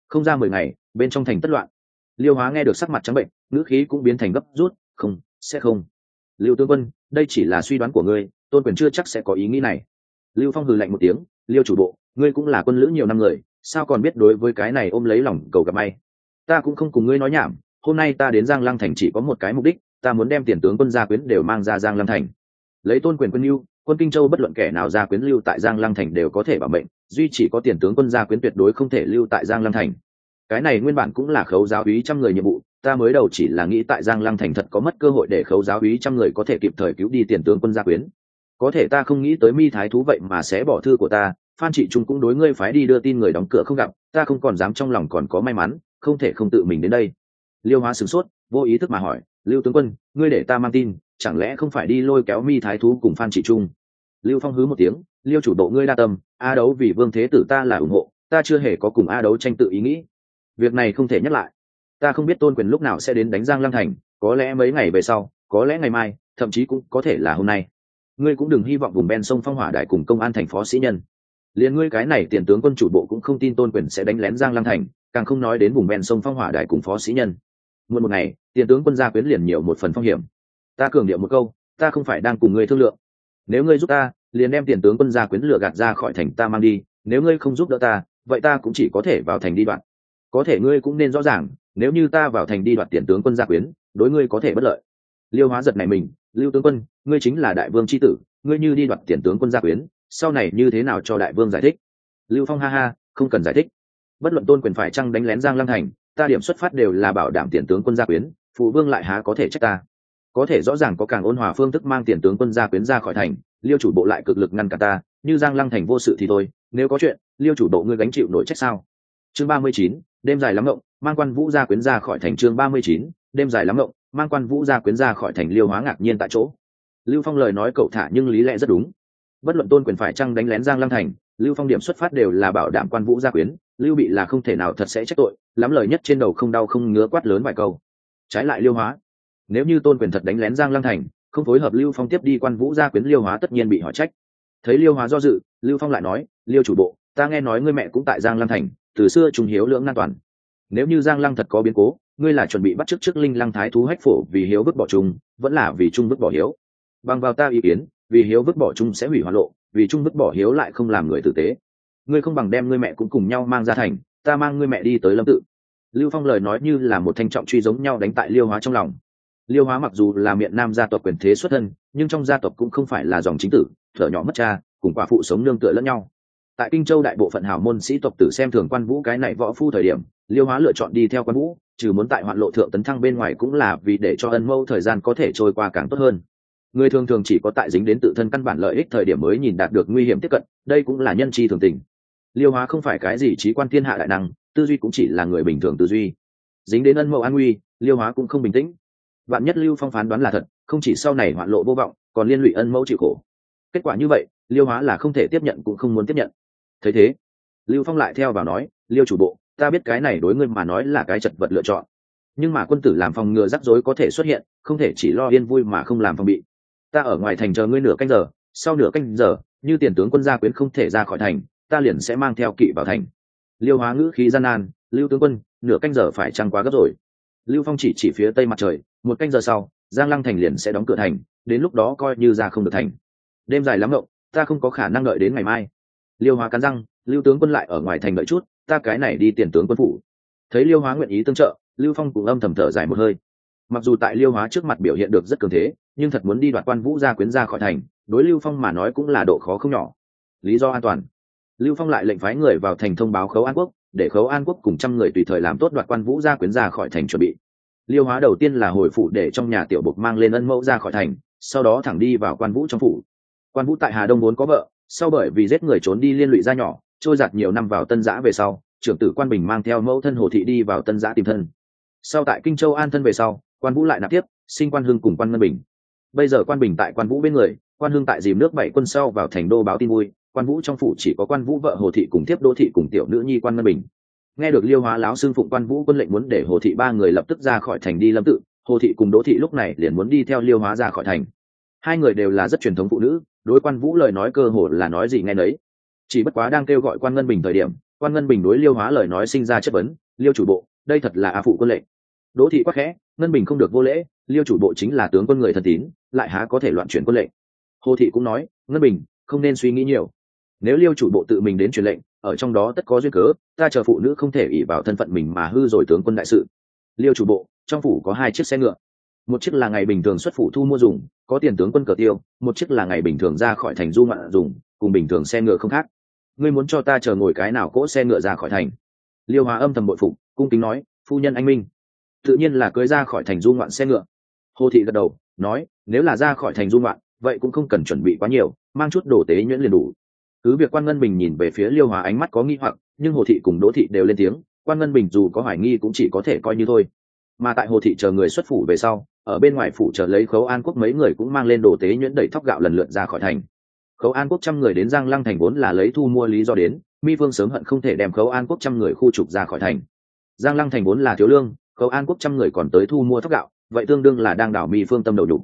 không ra mười ngày, bên trong thành tất loạn. Liêu hóa nghe được sắc mặt trắng bệnh, ngữ khí cũng biến thành gấp rút, không, sẽ không. Lưu tướng quân, đây chỉ là suy đoán của ngươi, tôn quyền chưa chắc sẽ có ý nghĩ này. Lưu phong hừ lạnh một tiếng, liêu chủ bộ, ngươi cũng là quân lữ nhiều năm người, sao còn biết đối với cái này ôm lấy lòng cầu gặp may? Ta cũng không cùng ngươi nói nhảm, hôm nay ta đến giang lăng thành chỉ có một cái mục đích, ta muốn đem tiền tướng quân gia quyến đều mang ra giang lăng thành. Lấy tôn quyền quân lưu quân kinh châu bất luận kẻ nào gia quyến lưu tại giang lăng thành đều có thể bảo mệnh, duy chỉ có tiền tướng quân gia quyến tuyệt đối không thể lưu tại giang lăng thành. Cái này nguyên bản cũng là khấu giáo úy trăm người nhiệm vụ, ta mới đầu chỉ là nghĩ tại giang lăng thành thật có mất cơ hội để khấu giáo úy trăm người có thể kịp thời cứu đi tiền tướng quân gia quyến. Có thể ta không nghĩ tới mi thái thú vậy mà sẽ bỏ thư của ta, phan trị trung cũng đối ngươi phái đi đưa tin người đóng cửa không gặp, ta không còn dám trong lòng còn có may mắn, không thể không tự mình đến đây. Liêu hóa sửng sốt, vô ý thức mà hỏi, lưu tướng quân, ngươi để ta mang tin, chẳng lẽ không phải đi lôi kéo mi thái thú cùng phan trị trung? Lưu phong hứ một tiếng, liêu chủ Độ ngươi đa tâm, a đấu vì vương thế tử ta là ủng hộ, ta chưa hề có cùng a đấu tranh tự ý nghĩ. Việc này không thể nhắc lại. Ta không biết tôn quyền lúc nào sẽ đến đánh giang lăng thành, có lẽ mấy ngày về sau, có lẽ ngày mai, thậm chí cũng có thể là hôm nay. Ngươi cũng đừng hy vọng vùng ven sông phong hỏa đại cùng công an thành phó sĩ nhân. Liền ngươi cái này tiền tướng quân chủ bộ cũng không tin tôn quyền sẽ đánh lén giang lăng thành, càng không nói đến vùng ven sông phong hỏa đại cùng phó sĩ nhân. Một một ngày, tiền tướng quân gia quyến liền nhiều một phần phong hiểm. Ta cường điệu một câu, ta không phải đang cùng ngươi thương lượng. Nếu ngươi giúp ta liền đem tiền tướng quân gia quyến lừa gạt ra khỏi thành ta mang đi, nếu ngươi không giúp đỡ ta, vậy ta cũng chỉ có thể vào thành đi đoạn. Có thể ngươi cũng nên rõ ràng, nếu như ta vào thành đi đoạt tiền tướng quân gia quyến, đối ngươi có thể bất lợi. Liêu hóa giật này mình, lưu tướng quân, ngươi chính là đại vương c h i tử, ngươi như đi đoạt tiền tướng quân gia quyến, sau này như thế nào cho đại vương giải thích? Lưu phong ha ha, không cần giải thích. Bất luận tôn quyền phải chăng đánh lén giang lăng thành, ta điểm xuất phát đều là bảo đảm tiền tướng quân gia quyến, phụ vương lại há có thể trách ta. Có thể rõ ràng có càng ôn hòa phương thức mang tiền tướng quân gia quyến ra khỏi thành liêu chủ bộ lại cực lực ngăn cả ta, như giang lăng thành vô sự thì thôi, nếu có chuyện, liêu chủ bộ ngươi gánh chịu nổi trách sao? Chương ba mươi chín, đêm dài lắm ngộng, mang quan vũ gia quyến ra khỏi thành chương ba mươi chín, đêm dài lắm ngộng, mang quan vũ gia quyến ra khỏi thành liêu hóa ngạc nhiên tại chỗ. Lưu phong lời nói cậu thả nhưng lý lẽ rất đúng. Bất luận tôn quyền phải chăng đánh lén giang lăng thành, lưu phong điểm xuất phát đều là bảo đảm quan vũ gia quyến, lưu bị là không thể nào thật sẽ trách tội, lắm lời nhất trên đầu không đau không ngứa quát lớn vài câu. Trái lại liêu hóa, nếu như tôn quyền thật đánh lén giang lăng thành không phối hợp lưu phong tiếp đi quan vũ gia quyến liêu hóa tất nhiên bị hỏi trách. Thấy liêu hóa do dự, lưu phong lại nói, liêu chủ bộ, ta nghe nói ngươi mẹ cũng tại giang lăng thành, từ xưa trùng hiếu lưỡng Nan toàn. Nếu như giang lăng thật có biến cố, ngươi là chuẩn bị bắt chức chức linh lăng thái thú hách phổ vì hiếu vứt bỏ Trung vẫn là vì trung vứt bỏ hiếu. Bằng vào ta ý kiến, vì hiếu vứt bỏ Trung sẽ hủy hoạn lộ, vì trung vứt bỏ hiếu lại không làm người tử tế. Ngươi không bằng đem ngươi mẹ cũng cùng nhau mang ra thành, ta mang ngươi mẹ đi tới lâm tự. Lưu phong lời nói như là một thanh trọng truy giống nhau đánh tại liêu hóa trong lòng liêu hóa mặc dù là miệng nam gia tộc quyền thế xuất thân, nhưng trong gia tộc cũng không phải là dòng chính tử, thở nhỏ mất cha, cùng quả phụ sống nương tựa lẫn nhau. Tại kinh châu đại bộ phận hảo môn sĩ tộc tử xem thường quan vũ cái này võ phu thời điểm, liêu hóa lựa chọn đi theo quan vũ, trừ muốn tại hoạn lộ thượng tấn thăng bên ngoài cũng là vì để cho ân mâu thời gian có thể trôi qua càng tốt hơn. Người thường thường chỉ có tại dính đến tự thân căn bản lợi ích thời điểm mới nhìn đạt được nguy hiểm tiếp cận, đây cũng là nhân chi thường tình. Liêu hóa không phải cái gì trí quan thiên hạ đại năng, tư duy cũng chỉ là người bình thường tư duy. Dính đến ân mẫu an nguy, liêu hóa cũng không bình tĩnh bạn nhất lưu phong phán đoán là thật, không chỉ sau này hoạn lộ vô vọng, còn liên lụy ân mẫu chịu khổ. Kết quả như vậy, liêu hóa là không thể tiếp nhận cũng không muốn tiếp nhận. Thấy thế, lưu phong lại theo vào nói, liêu chủ bộ, ta biết cái này đối ngươi mà nói là cái chật vật lựa chọn. Nhưng mà quân tử làm phòng ngừa rắc rối có thể xuất hiện, không thể chỉ lo yên vui mà không làm phòng bị. Ta ở ngoài thành chờ ngươi nửa canh giờ, sau nửa canh giờ, như tiền tướng quân gia quyến không thể ra khỏi thành, ta liền sẽ mang theo kỵ vào thành. Liêu hóa ngữ khí gian nan, lưu tướng quân, nửa canh giờ phải trăng quá gấp rồi? Lưu phong chỉ chỉ phía tây mặt trời, một canh giờ sau, giang lăng thành liền sẽ đóng cửa thành, đến lúc đó coi như ra không được thành. Đêm dài lắm rộng ta không có khả năng đợi đến ngày mai. Liêu hóa cắn răng, lưu tướng quân lại ở ngoài thành đợi chút, ta cái này đi tiền tướng quân phủ. Thấy liêu hóa nguyện ý tương trợ, lưu phong cũng âm thầm thở dài một hơi. Mặc dù tại liêu hóa trước mặt biểu hiện được rất cường thế, nhưng thật muốn đi đoạt quan vũ gia quyến ra khỏi thành, đối lưu phong mà nói cũng là độ khó không nhỏ. Lý do an toàn. Lưu phong lại lệnh phái người vào thành thông báo khấu an quốc để khấu an quốc cùng trăm người tùy thời làm tốt đoạt quan vũ ra quyến ra khỏi thành chuẩn bị. Liêu hóa đầu tiên là hồi phụ để trong nhà tiểu bục mang lên ân mẫu ra khỏi thành, sau đó thẳng đi vào quan vũ trong phủ. Quan vũ tại hà đông vốn có vợ, sau bởi vì giết người trốn đi liên lụy ra nhỏ, trôi giặt nhiều năm vào tân giã về sau, trưởng tử quan bình mang theo mẫu thân hồ thị đi vào tân giã tìm thân. Sau tại kinh châu an thân về sau, quan vũ lại nạp tiếp, sinh quan hưng cùng quan ngân bình. Bây giờ quan bình tại quan vũ bên người, quan hưng tại dìm nước bảy quân sau vào thành đô báo tin vui quan vũ trong phủ chỉ có quan vũ vợ hồ thị cùng tiếp đô thị cùng tiểu nữ nhi quan ngân bình. Nghe được liêu hóa láo xưng phụng quan vũ quân lệnh muốn để hồ thị ba người lập tức ra khỏi thành đi lâm tự, hồ thị cùng đỗ thị lúc này liền muốn đi theo liêu hóa ra khỏi thành. Hai người đều là rất truyền thống phụ nữ, đối quan vũ lời nói cơ hồ là nói gì nghe nấy. Chỉ bất quá đang kêu gọi quan ngân bình thời điểm, quan ngân bình đối liêu hóa lời nói sinh ra chất vấn, liêu chủ bộ, đây thật là a phụ quân lệnh. Đỗ thị quắc khẽ, ngân bình không được vô lễ, liêu chủ bộ chính là tướng quân người thần tín, lại há có thể loạn chuyển quân lệnh? Hồ thị cũng nói, ngân bình, không nên suy nghĩ nhiều nếu liêu chủ bộ tự mình đến truyền lệnh, ở trong đó tất có duyên cớ, ta chờ phụ nữ không thể ỉ vào thân phận mình mà hư rồi tướng quân đại sự. Liêu chủ bộ, trong phủ có hai chiếc xe ngựa. Một chiếc là ngày bình thường xuất phủ thu mua dùng, có tiền tướng quân cờ tiêu, một chiếc là ngày bình thường ra khỏi thành du ngoạn dùng, cùng bình thường xe ngựa không khác. Ngươi muốn cho ta chờ ngồi cái nào cỗ xe ngựa ra khỏi thành? Liêu Hòa âm thầm bội phục, cung kính nói, phu nhân anh minh. Tự nhiên là cưới ra khỏi thành du ngoạn xe ngựa. Hồ thị gật đầu, nói, nếu là ra khỏi thành du ngoạn, vậy cũng không cần chuẩn bị quá nhiều, mang chút đồ tế nhuyễn liền đủ cứ việc quan ngân bình nhìn về phía liêu hòa ánh mắt có nghi hoặc, nhưng hồ thị cùng đỗ thị đều lên tiếng, quan ngân bình dù có hoài nghi cũng chỉ có thể coi như thôi. Mà tại hồ thị chờ người xuất phủ về sau, ở bên ngoài phủ chờ lấy khấu an quốc mấy người cũng mang lên đồ tế nhuyễn đẩy thóc gạo lần lượt ra khỏi thành. Khấu an quốc trăm người đến giang lăng thành vốn là lấy thu mua lý do đến, mi vương sớm hận không thể đem khấu an quốc trăm người khu trục ra khỏi thành. Giang lăng thành vốn là thiếu lương, khấu an quốc trăm người còn tới thu mua thóc gạo, vậy tương đương là đang đảo mi phương tâm đầu đục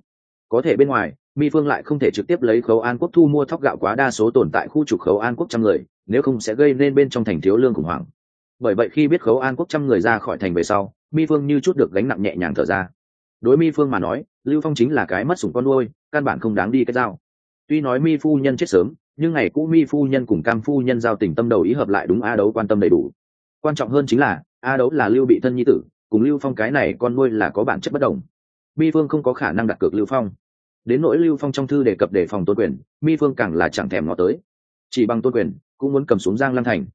có thể bên ngoài, mi phương lại không thể trực tiếp lấy khấu an quốc thu mua thóc gạo quá đa số tồn tại khu trục khấu an quốc trăm người, nếu không sẽ gây nên bên trong thành thiếu lương khủng hoảng. Bởi vậy khi biết khấu an quốc trăm người ra khỏi thành về sau, mi phương như chút được gánh nặng nhẹ nhàng thở ra. Đối mi phương mà nói, lưu phong chính là cái mất sủng con nuôi, căn bản không đáng đi cái dao. Tuy nói mi phu nhân chết sớm, nhưng ngày cũ mi phu nhân cùng cam phu nhân giao tình tâm đầu ý hợp lại đúng a đấu quan tâm đầy đủ. Quan trọng hơn chính là, a đấu là lưu bị thân nhi tử, cùng lưu phong cái này con nuôi là có bản chất bất đồng. Mi phương không có khả năng đặt cược lưu phong đến nỗi lưu phong trong thư đề cập đề phòng tôn quyền, mi phương càng là chẳng thèm ngó tới. Chỉ bằng tôn quyền, cũng muốn cầm xuống giang lăng thành.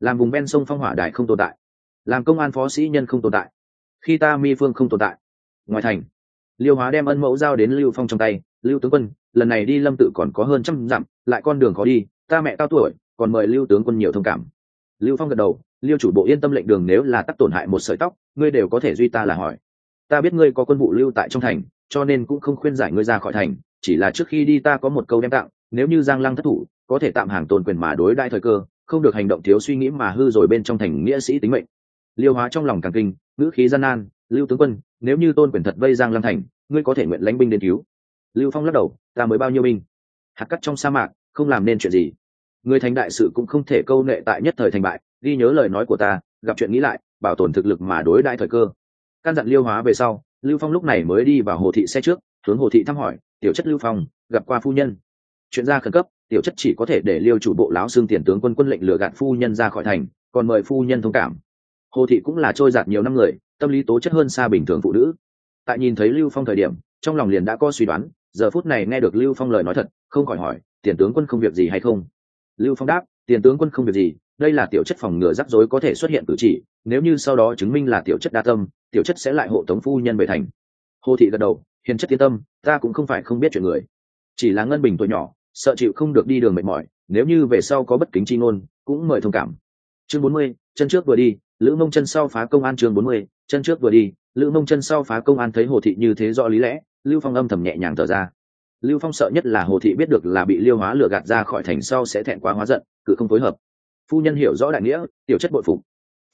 Làm vùng ven sông phong hỏa đại không tồn tại. Làm công an phó sĩ nhân không tồn tại. Khi ta mi phương không tồn tại. Ngoài thành, liêu hóa đem ân mẫu giao đến lưu phong trong tay. Lưu tướng quân, lần này đi lâm tự còn có hơn trăm dặm, lại con đường khó đi, ta mẹ cao tuổi, còn mời lưu tướng quân nhiều thông cảm. Lưu phong gật đầu, liêu chủ bộ yên tâm lệnh đường nếu là tắc tổn hại một sợi tóc, ngươi đều có thể duy ta là hỏi. Ta biết ngươi có quân vụ lưu tại trong thành cho nên cũng không khuyên giải ngươi ra khỏi thành, chỉ là trước khi đi ta có một câu đem tặng, nếu như giang lăng thất thủ, có thể tạm hàng tồn quyền mà đối đại thời cơ, không được hành động thiếu suy nghĩ mà hư rồi bên trong thành nghĩa sĩ tính mệnh. Liêu hóa trong lòng càng kinh, ngữ khí gian nan, lưu tướng quân, nếu như tôn quyền thật vây giang lăng thành, ngươi có thể nguyện lãnh binh đến cứu. Lưu phong lắc đầu, ta mới bao nhiêu binh? Hạt cắt trong sa mạc, không làm nên chuyện gì. Người thành đại sự cũng không thể câu nệ tại nhất thời thành bại, ghi nhớ lời nói của ta, gặp chuyện nghĩ lại, bảo tồn thực lực mà đối đại thời cơ. Căn dặn liêu hóa về sau lưu phong lúc này mới đi vào hồ thị xe trước, hướng hồ thị thăm hỏi, tiểu chất lưu phong, gặp qua phu nhân? Chuyện ra khẩn cấp, tiểu chất chỉ có thể để liêu chủ bộ láo xương tiền tướng quân quân lệnh lừa gạt phu nhân ra khỏi thành, còn mời phu nhân thông cảm. Hồ thị cũng là trôi giạt nhiều năm người, tâm lý tố chất hơn xa bình thường phụ nữ. Tại nhìn thấy lưu phong thời điểm, trong lòng liền đã có suy đoán, giờ phút này nghe được lưu phong lời nói thật, không khỏi hỏi, tiền tướng quân không việc gì hay không? Lưu phong đáp, tiền tướng quân không việc gì đây là tiểu chất phòng ngừa rắc rối có thể xuất hiện cử chỉ, nếu như sau đó chứng minh là tiểu chất đa tâm, tiểu chất sẽ lại hộ tống phu nhân về thành. Hồ thị gật đầu, hiền chất yên tâm, ta cũng không phải không biết chuyện người. Chỉ là ngân bình tuổi nhỏ, sợ chịu không được đi đường mệt mỏi, nếu như về sau có bất kính chi ngôn, cũng mời thông cảm. Chương bốn mươi, chân trước vừa đi, lữ mông chân sau phá công an chương bốn mươi, chân trước vừa đi, lữ mông chân sau phá công an thấy hồ thị như thế rõ lý lẽ, lưu phong âm thầm nhẹ nhàng thở ra. Lưu phong sợ nhất là hồ thị biết được là bị liêu hóa lừa gạt ra khỏi thành sau sẽ thẹn quá hóa giận, cự không phối hợp phu nhân hiểu rõ đại nghĩa, tiểu chất bội phục.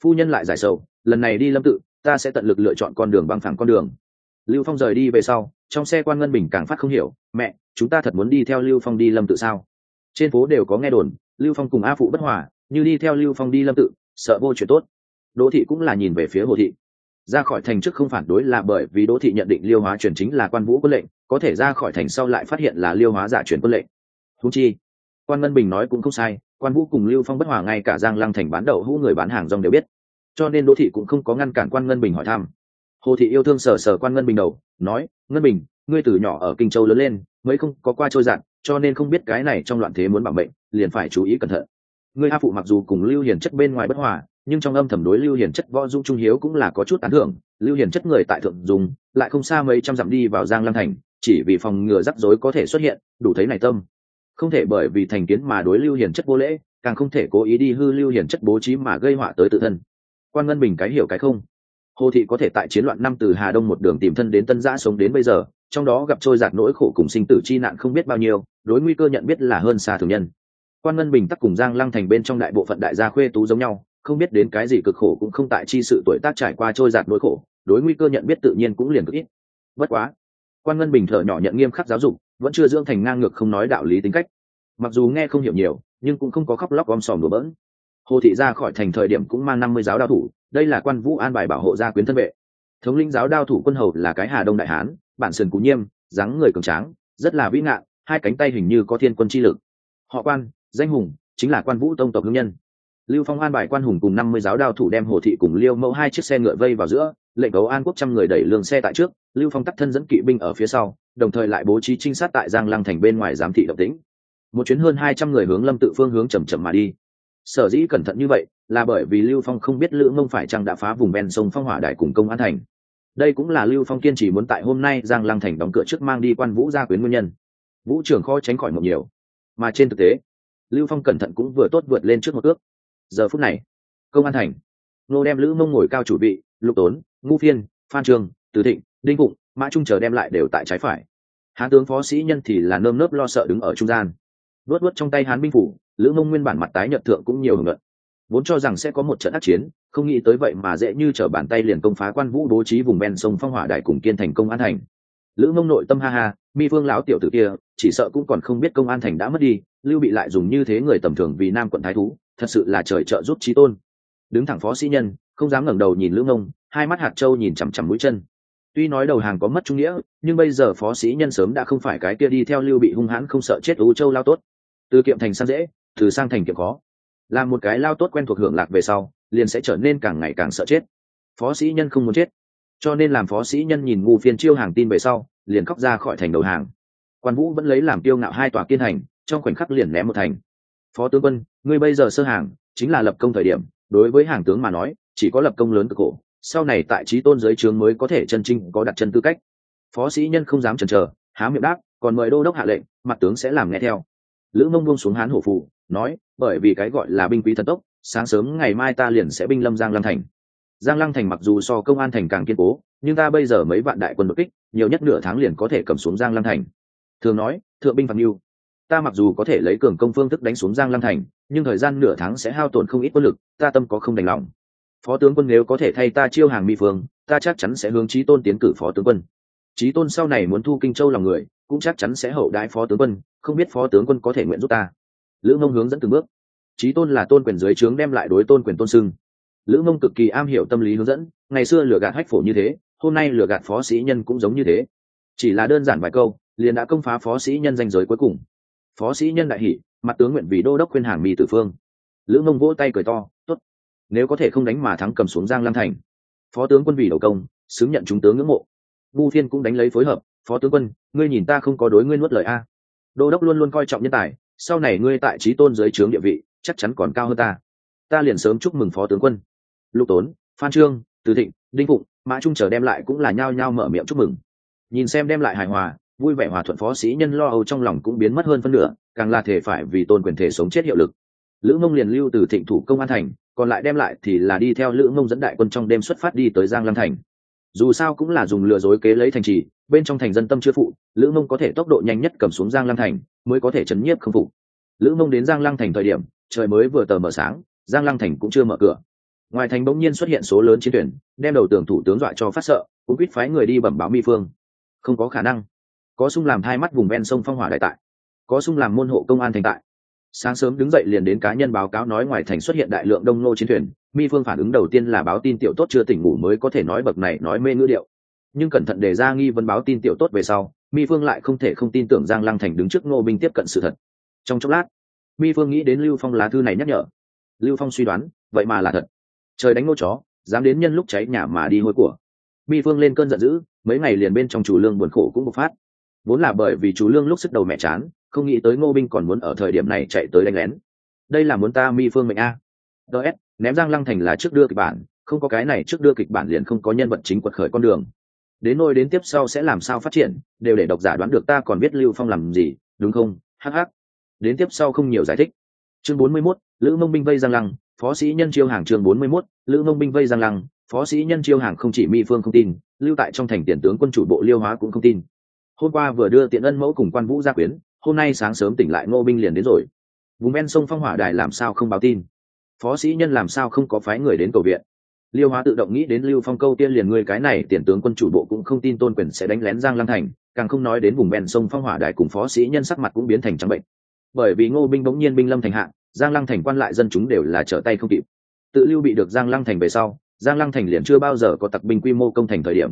Phu nhân lại giải sầu, lần này đi lâm tự, ta sẽ tận lực lựa chọn con đường bằng phẳng con đường. Lưu phong rời đi về sau, trong xe quan ngân bình càng phát không hiểu, mẹ, chúng ta thật muốn đi theo lưu phong đi lâm tự sao? Trên phố đều có nghe đồn, lưu phong cùng a phụ bất hòa, như đi theo lưu phong đi lâm tự, sợ vô chuyện tốt. Đỗ thị cũng là nhìn về phía hồ thị. Ra khỏi thành trước không phản đối là bởi vì đỗ thị nhận định liêu hóa chuyển chính là quan vũ quân lệnh, có thể ra khỏi thành sau lại phát hiện là liêu hóa giả chuyển quân lệnh. Thú chi quan ngân bình nói cũng không sai, quan vũ cùng lưu phong bất hòa ngay cả giang lăng thành bán đậu hũ người bán hàng rong đều biết. Cho nên đỗ thị cũng không có ngăn cản quan ngân bình hỏi thăm. Hồ thị yêu thương sờ sờ quan ngân bình đầu, nói, ngân bình, ngươi từ nhỏ ở kinh châu lớn lên, mới không có qua trôi dặn cho nên không biết cái này trong loạn thế muốn bảo mệnh, liền phải chú ý cẩn thận. Ngươi a phụ mặc dù cùng lưu hiền chất bên ngoài bất hòa, nhưng trong âm thầm đối lưu hiền chất võ dung trung hiếu cũng là có chút tán thưởng. Lưu hiền chất người tại thượng dùng, lại không xa mấy trăm dặm đi vào giang lăng thành, chỉ vì phòng ngừa rắc rối có thể xuất hiện, đủ thấy này tâm không thể bởi vì thành kiến mà đối lưu hiền chất vô lễ, càng không thể cố ý đi hư lưu hiền chất bố trí mà gây họa tới tự thân. Quan ngân bình cái hiểu cái không. Hồ thị có thể tại chiến loạn năm từ hà đông một đường tìm thân đến tân giã sống đến bây giờ, trong đó gặp trôi giạt nỗi khổ cùng sinh tử chi nạn không biết bao nhiêu, đối nguy cơ nhận biết là hơn xa thường nhân. Quan ngân bình tắc cùng giang lăng thành bên trong đại bộ phận đại gia khuê tú giống nhau, không biết đến cái gì cực khổ cũng không tại chi sự tuổi tác trải qua trôi giạt nỗi khổ, đối nguy cơ nhận biết tự nhiên cũng liền cực ít. Bất quá, quan ngân bình thở nhỏ nhận nghiêm khắc giáo dục vẫn chưa dưỡng thành ngang ngược không nói đạo lý tính cách. Mặc dù nghe không hiểu nhiều, nhưng cũng không có khóc lóc om sòm đùa bỡn. Hồ thị ra khỏi thành thời điểm cũng mang năm mươi giáo đao thủ, đây là quan vũ an bài bảo hộ gia quyến thân vệ. Thống lĩnh giáo đao thủ quân hầu là cái hà đông đại hán, bản sườn cú nhiêm, dáng người cường tráng, rất là vĩ ngạn, hai cánh tay hình như có thiên quân chi lực. Họ quan, danh hùng, chính là quan vũ tông tộc hương nhân. Lưu phong an bài quan hùng cùng năm mươi giáo đao thủ đem hồ thị cùng liêu mẫu hai chiếc xe ngựa vây vào giữa lệnh cấu an quốc trăm người đẩy lương xe tại trước, lưu phong tắc thân dẫn kỵ binh ở phía sau, đồng thời lại bố trí trinh sát tại giang lăng thành bên ngoài giám thị động tĩnh. Một chuyến hơn hai trăm người hướng lâm tự phương hướng chầm chậm mà đi. Sở dĩ cẩn thận như vậy, là bởi vì lưu phong không biết lữ mông phải chăng đã phá vùng ven sông phong hỏa đại cùng công an thành. Đây cũng là lưu phong kiên trì muốn tại hôm nay giang lăng thành đóng cửa trước mang đi quan vũ gia quyến nguyên nhân. Vũ trưởng khó tránh khỏi một nhiều. Mà trên thực tế, lưu phong cẩn thận cũng vừa tốt vượt lên trước một ước giờ phút này, công an thành, nô đem lữ mông ngồi cao chủ vị lục tốn ngũ phiên, phan trường, từ thịnh, đinh phụng, mã trung chờ đem lại đều tại trái phải. Hán tướng phó sĩ nhân thì là nơm nớp lo sợ đứng ở trung gian. Luốt luốt trong tay hán binh phủ, lữ mông nguyên bản mặt tái nhợt thượng cũng nhiều hưởng luận. Vốn cho rằng sẽ có một trận ác chiến, không nghĩ tới vậy mà dễ như t r ở bàn tay liền công phá quan vũ bố trí vùng ven sông phong hỏa đại cùng kiên thành công an thành. Lữ mông nội tâm ha ha, mi phương lão tiểu t ử kia, chỉ sợ cũng còn không biết công an thành đã mất đi, lưu bị lại dùng như thế người tầm thường vì nam quận thái thú, thật sự là trời trợ giúp trí tôn. Đứng thẳng phó sĩ nhân không dám ngẩng đầu nhìn lữ ngông, hai mắt hạt trâu nhìn chằm chằm mũi chân. Tuy nói đầu hàng có mất trung nghĩa nhưng bây giờ phó sĩ nhân sớm đã không phải cái kia đi theo lưu bị hung hãn không sợ chết ú châu lao tốt. Từ kiệm thành sang dễ từ sang thành kiệm khó. Làm một cái lao tốt quen thuộc hưởng lạc về sau liền sẽ trở nên càng ngày càng sợ chết. Phó sĩ nhân không muốn chết. Cho nên làm phó sĩ nhân nhìn ngu phiên chiêu hàng tin về sau liền khóc ra khỏi thành đầu hàng. Quan vũ vẫn lấy làm tiêu ngạo hai tòa kiên hành trong khoảnh khắc liền ném một thành. Phó tướng quân ngươi bây giờ sơ hàng chính là lập công thời điểm đối với hàng tướng mà nói chỉ có lập công lớn cực khổ, sau này tại trí tôn giới trướng mới có thể chân trinh có đặt chân tư cách. Phó sĩ nhân không dám chần chờ, há miệng đáp, còn mời đô đốc hạ lệnh, mặt tướng sẽ làm nghe theo. Lữ mông buông xuống hán hổ phụ nói, bởi vì cái gọi là binh quý thần tốc, sáng sớm ngày mai ta liền sẽ binh lâm giang lăng thành. Giang lăng thành mặc dù so công an thành càng kiên cố, nhưng ta bây giờ mấy vạn đại quân đột kích, nhiều nhất nửa tháng liền có thể cầm xuống giang lăng thành. Thường nói, thượng binh phạt mưu. Ta mặc dù có thể lấy cường công phương thức đánh xuống giang lăng thành, nhưng thời gian nửa tháng sẽ hao tổn không ít quân lực, ta tâm có không đành lòng phó tướng quân nếu có thể thay ta chiêu hàng mi phương, ta chắc chắn sẽ hướng trí tôn tiến cử phó tướng quân. Trí tôn sau này muốn thu kinh châu lòng người, cũng chắc chắn sẽ hậu đãi phó tướng quân, không biết phó tướng quân có thể nguyện giúp ta. Lữ mông hướng dẫn từng bước. Trí tôn là tôn quyền dưới trướng đem lại đối tôn quyền tôn sưng. Lữ mông cực kỳ am hiểu tâm lý hướng dẫn, ngày xưa lừa gạt hách phổ như thế, hôm nay lừa gạt phó sĩ nhân cũng giống như thế. Chỉ là đơn giản vài câu, liền đã công phá phó sĩ nhân danh giới cuối cùng. Phó sĩ nhân đại hỷ, mặt tướng nguyện vì đô đốc khuyên hàng mi tử phương. Lữ mông vỗ tay cười to nếu có thể không đánh mà thắng cầm xuống giang lam thành. Phó tướng quân vì đầu công, xứng nhận chúng tướng ngưỡng mộ. Ngu phiên cũng đánh lấy phối hợp, phó tướng quân, ngươi nhìn ta không có đối ngươi nuốt lời a. Đô đốc luôn luôn coi trọng nhân tài, sau này ngươi tại trí tôn dưới trướng địa vị, chắc chắn còn cao hơn ta. Ta liền sớm chúc mừng phó tướng quân. Lục tốn, phan trương, từ thịnh, đinh phụng, mã trung chờ đem lại cũng là nhao nhao mở miệng chúc mừng. Nhìn xem đem lại hài hòa, vui vẻ hòa thuận phó sĩ nhân lo âu trong lòng cũng biến mất hơn phân nửa, càng là thể phải vì tôn quyền thể sống chết hiệu lực lữ mông liền lưu từ thịnh thủ công an thành, còn lại đem lại thì là đi theo lữ mông dẫn đại quân trong đêm xuất phát đi tới giang lăng thành. Dù sao cũng là dùng lừa dối kế lấy thành trì, bên trong thành dân tâm chưa phụ, lữ mông có thể tốc độ nhanh nhất cầm xuống giang lăng thành, mới có thể chấn nhiếp không phụ. Lữ mông đến giang lăng thành thời điểm, trời mới vừa tờ mở sáng, giang lăng thành cũng chưa mở cửa. Ngoài thành bỗng nhiên xuất hiện số lớn chiến tuyển đem đầu tường thủ tướng dọa cho phát sợ, cũng quýt phái người đi bẩm báo mi phương. Không có khả năng. Có sung làm hai mắt vùng ven sông phong hỏa đại tại. Có sung làm môn hộ công an thành tại sáng sớm đứng dậy liền đến cá nhân báo cáo nói ngoài thành xuất hiện đại lượng đông nô chiến thuyền, mi phương phản ứng đầu tiên là báo tin tiểu tốt chưa tỉnh ngủ mới có thể nói bậc này nói mê ngữ điệu. Nhưng cẩn thận đề ra nghi vấn báo tin tiểu tốt về sau, mi phương lại không thể không tin tưởng giang lăng thành đứng trước ngô binh tiếp cận sự thật. Trong chốc lát, mi phương nghĩ đến lưu phong lá thư này nhắc nhở. Lưu phong suy đoán, vậy mà là thật. Trời đánh nô chó, dám đến nhân lúc cháy nhà mà đi hôi của. Mi phương lên cơn giận dữ, mấy ngày liền bên trong chủ lương buồn khổ cũng bộc phát. Vốn là bởi vì chủ lương lúc sức đầu mẹ chán không nghĩ tới ngô binh còn muốn ở thời điểm này chạy tới đánh lén. Đây là muốn ta mi phương mệnh a. Ts ném giang lăng thành là trước đưa kịch bản không có cái này trước đưa kịch bản liền không có nhân vật chính quật khởi con đường. Đến nôi đến tiếp sau sẽ làm sao phát triển đều để độc giả đoán được ta còn biết lưu phong làm gì đúng không? Hh đến tiếp sau không nhiều giải thích. Chương bốn mươi 41, lữ mông binh vây giang lăng phó sĩ nhân chiêu hàng chương bốn mươi 41, lữ mông binh vây giang lăng phó sĩ nhân chiêu hàng không chỉ mi phương không tin lưu tại trong thành tiền tướng quân chủ bộ liêu hóa cũng không tin. Hôm qua vừa đưa tiện ân mẫu cùng quan vũ gia quyến hôm nay sáng sớm tỉnh lại ngô binh liền đến rồi. Vùng ven sông phong hỏa đài làm sao không báo tin? Phó sĩ nhân làm sao không có phái người đến cầu viện? Liêu hóa tự động nghĩ đến lưu phong câu tiên liền ngươi cái này tiền tướng quân chủ bộ cũng không tin tôn quyền sẽ đánh lén giang lăng thành, càng không nói đến vùng ven sông phong hỏa đài cùng phó sĩ nhân sắc mặt cũng biến thành trắng bệnh. Bởi vì ngô binh bỗng nhiên binh lâm thành hạng giang lăng thành quan lại dân chúng đều là trở tay không kịp. Tự lưu bị được giang lăng thành về sau, giang lăng thành liền chưa bao giờ có tặc binh quy mô công thành thời điểm.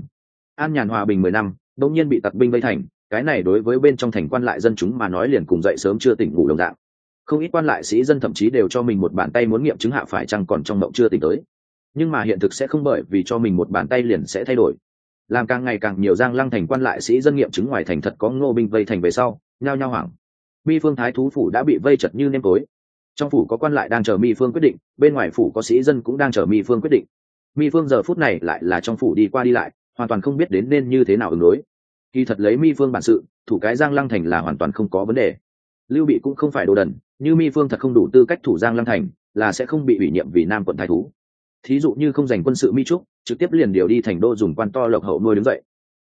An nhàn hòa bình mười năm đông nhiên bị tặc binh vây thành, cái này đối với bên trong thành quan lại dân chúng mà nói liền cùng dậy sớm chưa tỉnh ngủ đồng dạng. Không ít quan lại sĩ dân thậm chí đều cho mình một bàn tay muốn nghiệm chứng hạ phải chăng còn trong mộng chưa tỉnh tới. Nhưng mà hiện thực sẽ không bởi vì cho mình một bàn tay liền sẽ thay đổi. Làm càng ngày càng nhiều giang lăng thành quan lại sĩ dân nghiệm chứng ngoài thành thật có ngô binh vây thành về sau, nhao nhao hoảng. Mi phương thái thú phủ đã bị vây chật như nêm tối. Trong phủ có quan lại đang chờ mi phương quyết định, bên ngoài phủ có sĩ dân cũng đang chờ mi phương quyết định. Mi phương giờ phút này lại là trong phủ đi qua đi lại hoàn toàn không biết đến nên như thế nào ứng đối. Kỳ thật lấy mi phương bản sự, thủ cái giang lăng thành là hoàn toàn không có vấn đề. Lưu bị cũng không phải đồ đần, như mi phương thật không đủ tư cách thủ giang lăng thành, là sẽ không bị ủy nhiệm vì nam quận thái thú. Thí dụ như không dành quân sự mi trúc, trực tiếp liền điều đi thành đô dùng quan to lộc hậu nuôi đứng dậy.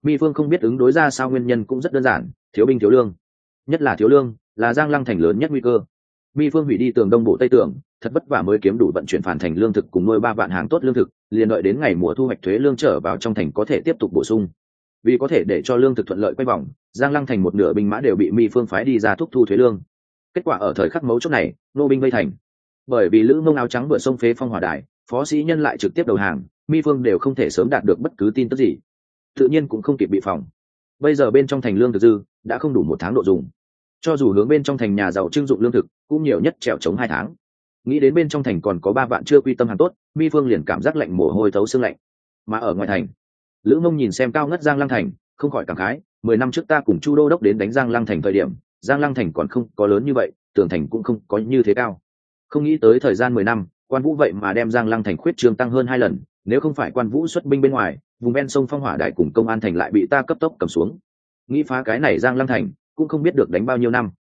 Mi phương không biết ứng đối ra sao nguyên nhân cũng rất đơn giản, thiếu binh thiếu lương. Nhất là thiếu lương, là giang lăng thành lớn nhất nguy cơ. Mi phương hủy đi tường đông bộ tây tường thật vất vả mới kiếm đủ vận chuyển phản thành lương thực cùng nuôi ba vạn hàng tốt lương thực, liền đợi đến ngày mùa thu hoạch thuế lương trở vào trong thành có thể tiếp tục bổ sung. Vì có thể để cho lương thực thuận lợi quay vòng, giang lăng thành một nửa binh mã đều bị mi phương phái đi ra thúc thu thuế lương. Kết quả ở thời khắc mấu chốt này, nô binh vây thành. Bởi vì lữ mông áo trắng vừa sông phế phong hỏa đài, phó sĩ nhân lại trực tiếp đầu hàng, mi phương đều không thể sớm đạt được bất cứ tin tức gì. Tự nhiên cũng không kịp bị phòng. Bây giờ bên trong thành lương thực dư, đã không đủ một tháng độ dùng. Cho dù hướng bên trong thành nhà giàu trưng dụng lương thực, cũng nhiều nhất trèo chống hai tháng nghĩ đến bên trong thành còn có ba vạn chưa quy tâm hàng tốt, mi phương liền cảm giác lạnh mồ hôi thấu xương lạnh. Mà ở ngoài thành, lữ mông nhìn xem cao ngất giang lăng thành, không khỏi cảm khái, mười năm trước ta cùng chu đô đốc đến đánh giang lăng thành thời điểm, giang lăng thành còn không có lớn như vậy, tường thành cũng không có như thế cao. Không nghĩ tới thời gian mười năm, quan vũ vậy mà đem giang lăng thành khuyết trương tăng hơn hai lần, nếu không phải quan vũ xuất binh bên ngoài, vùng ven sông phong hỏa đại cùng công an thành lại bị ta cấp tốc cầm xuống. Nghĩ phá cái này giang lăng thành, cũng không biết được đánh bao nhiêu năm.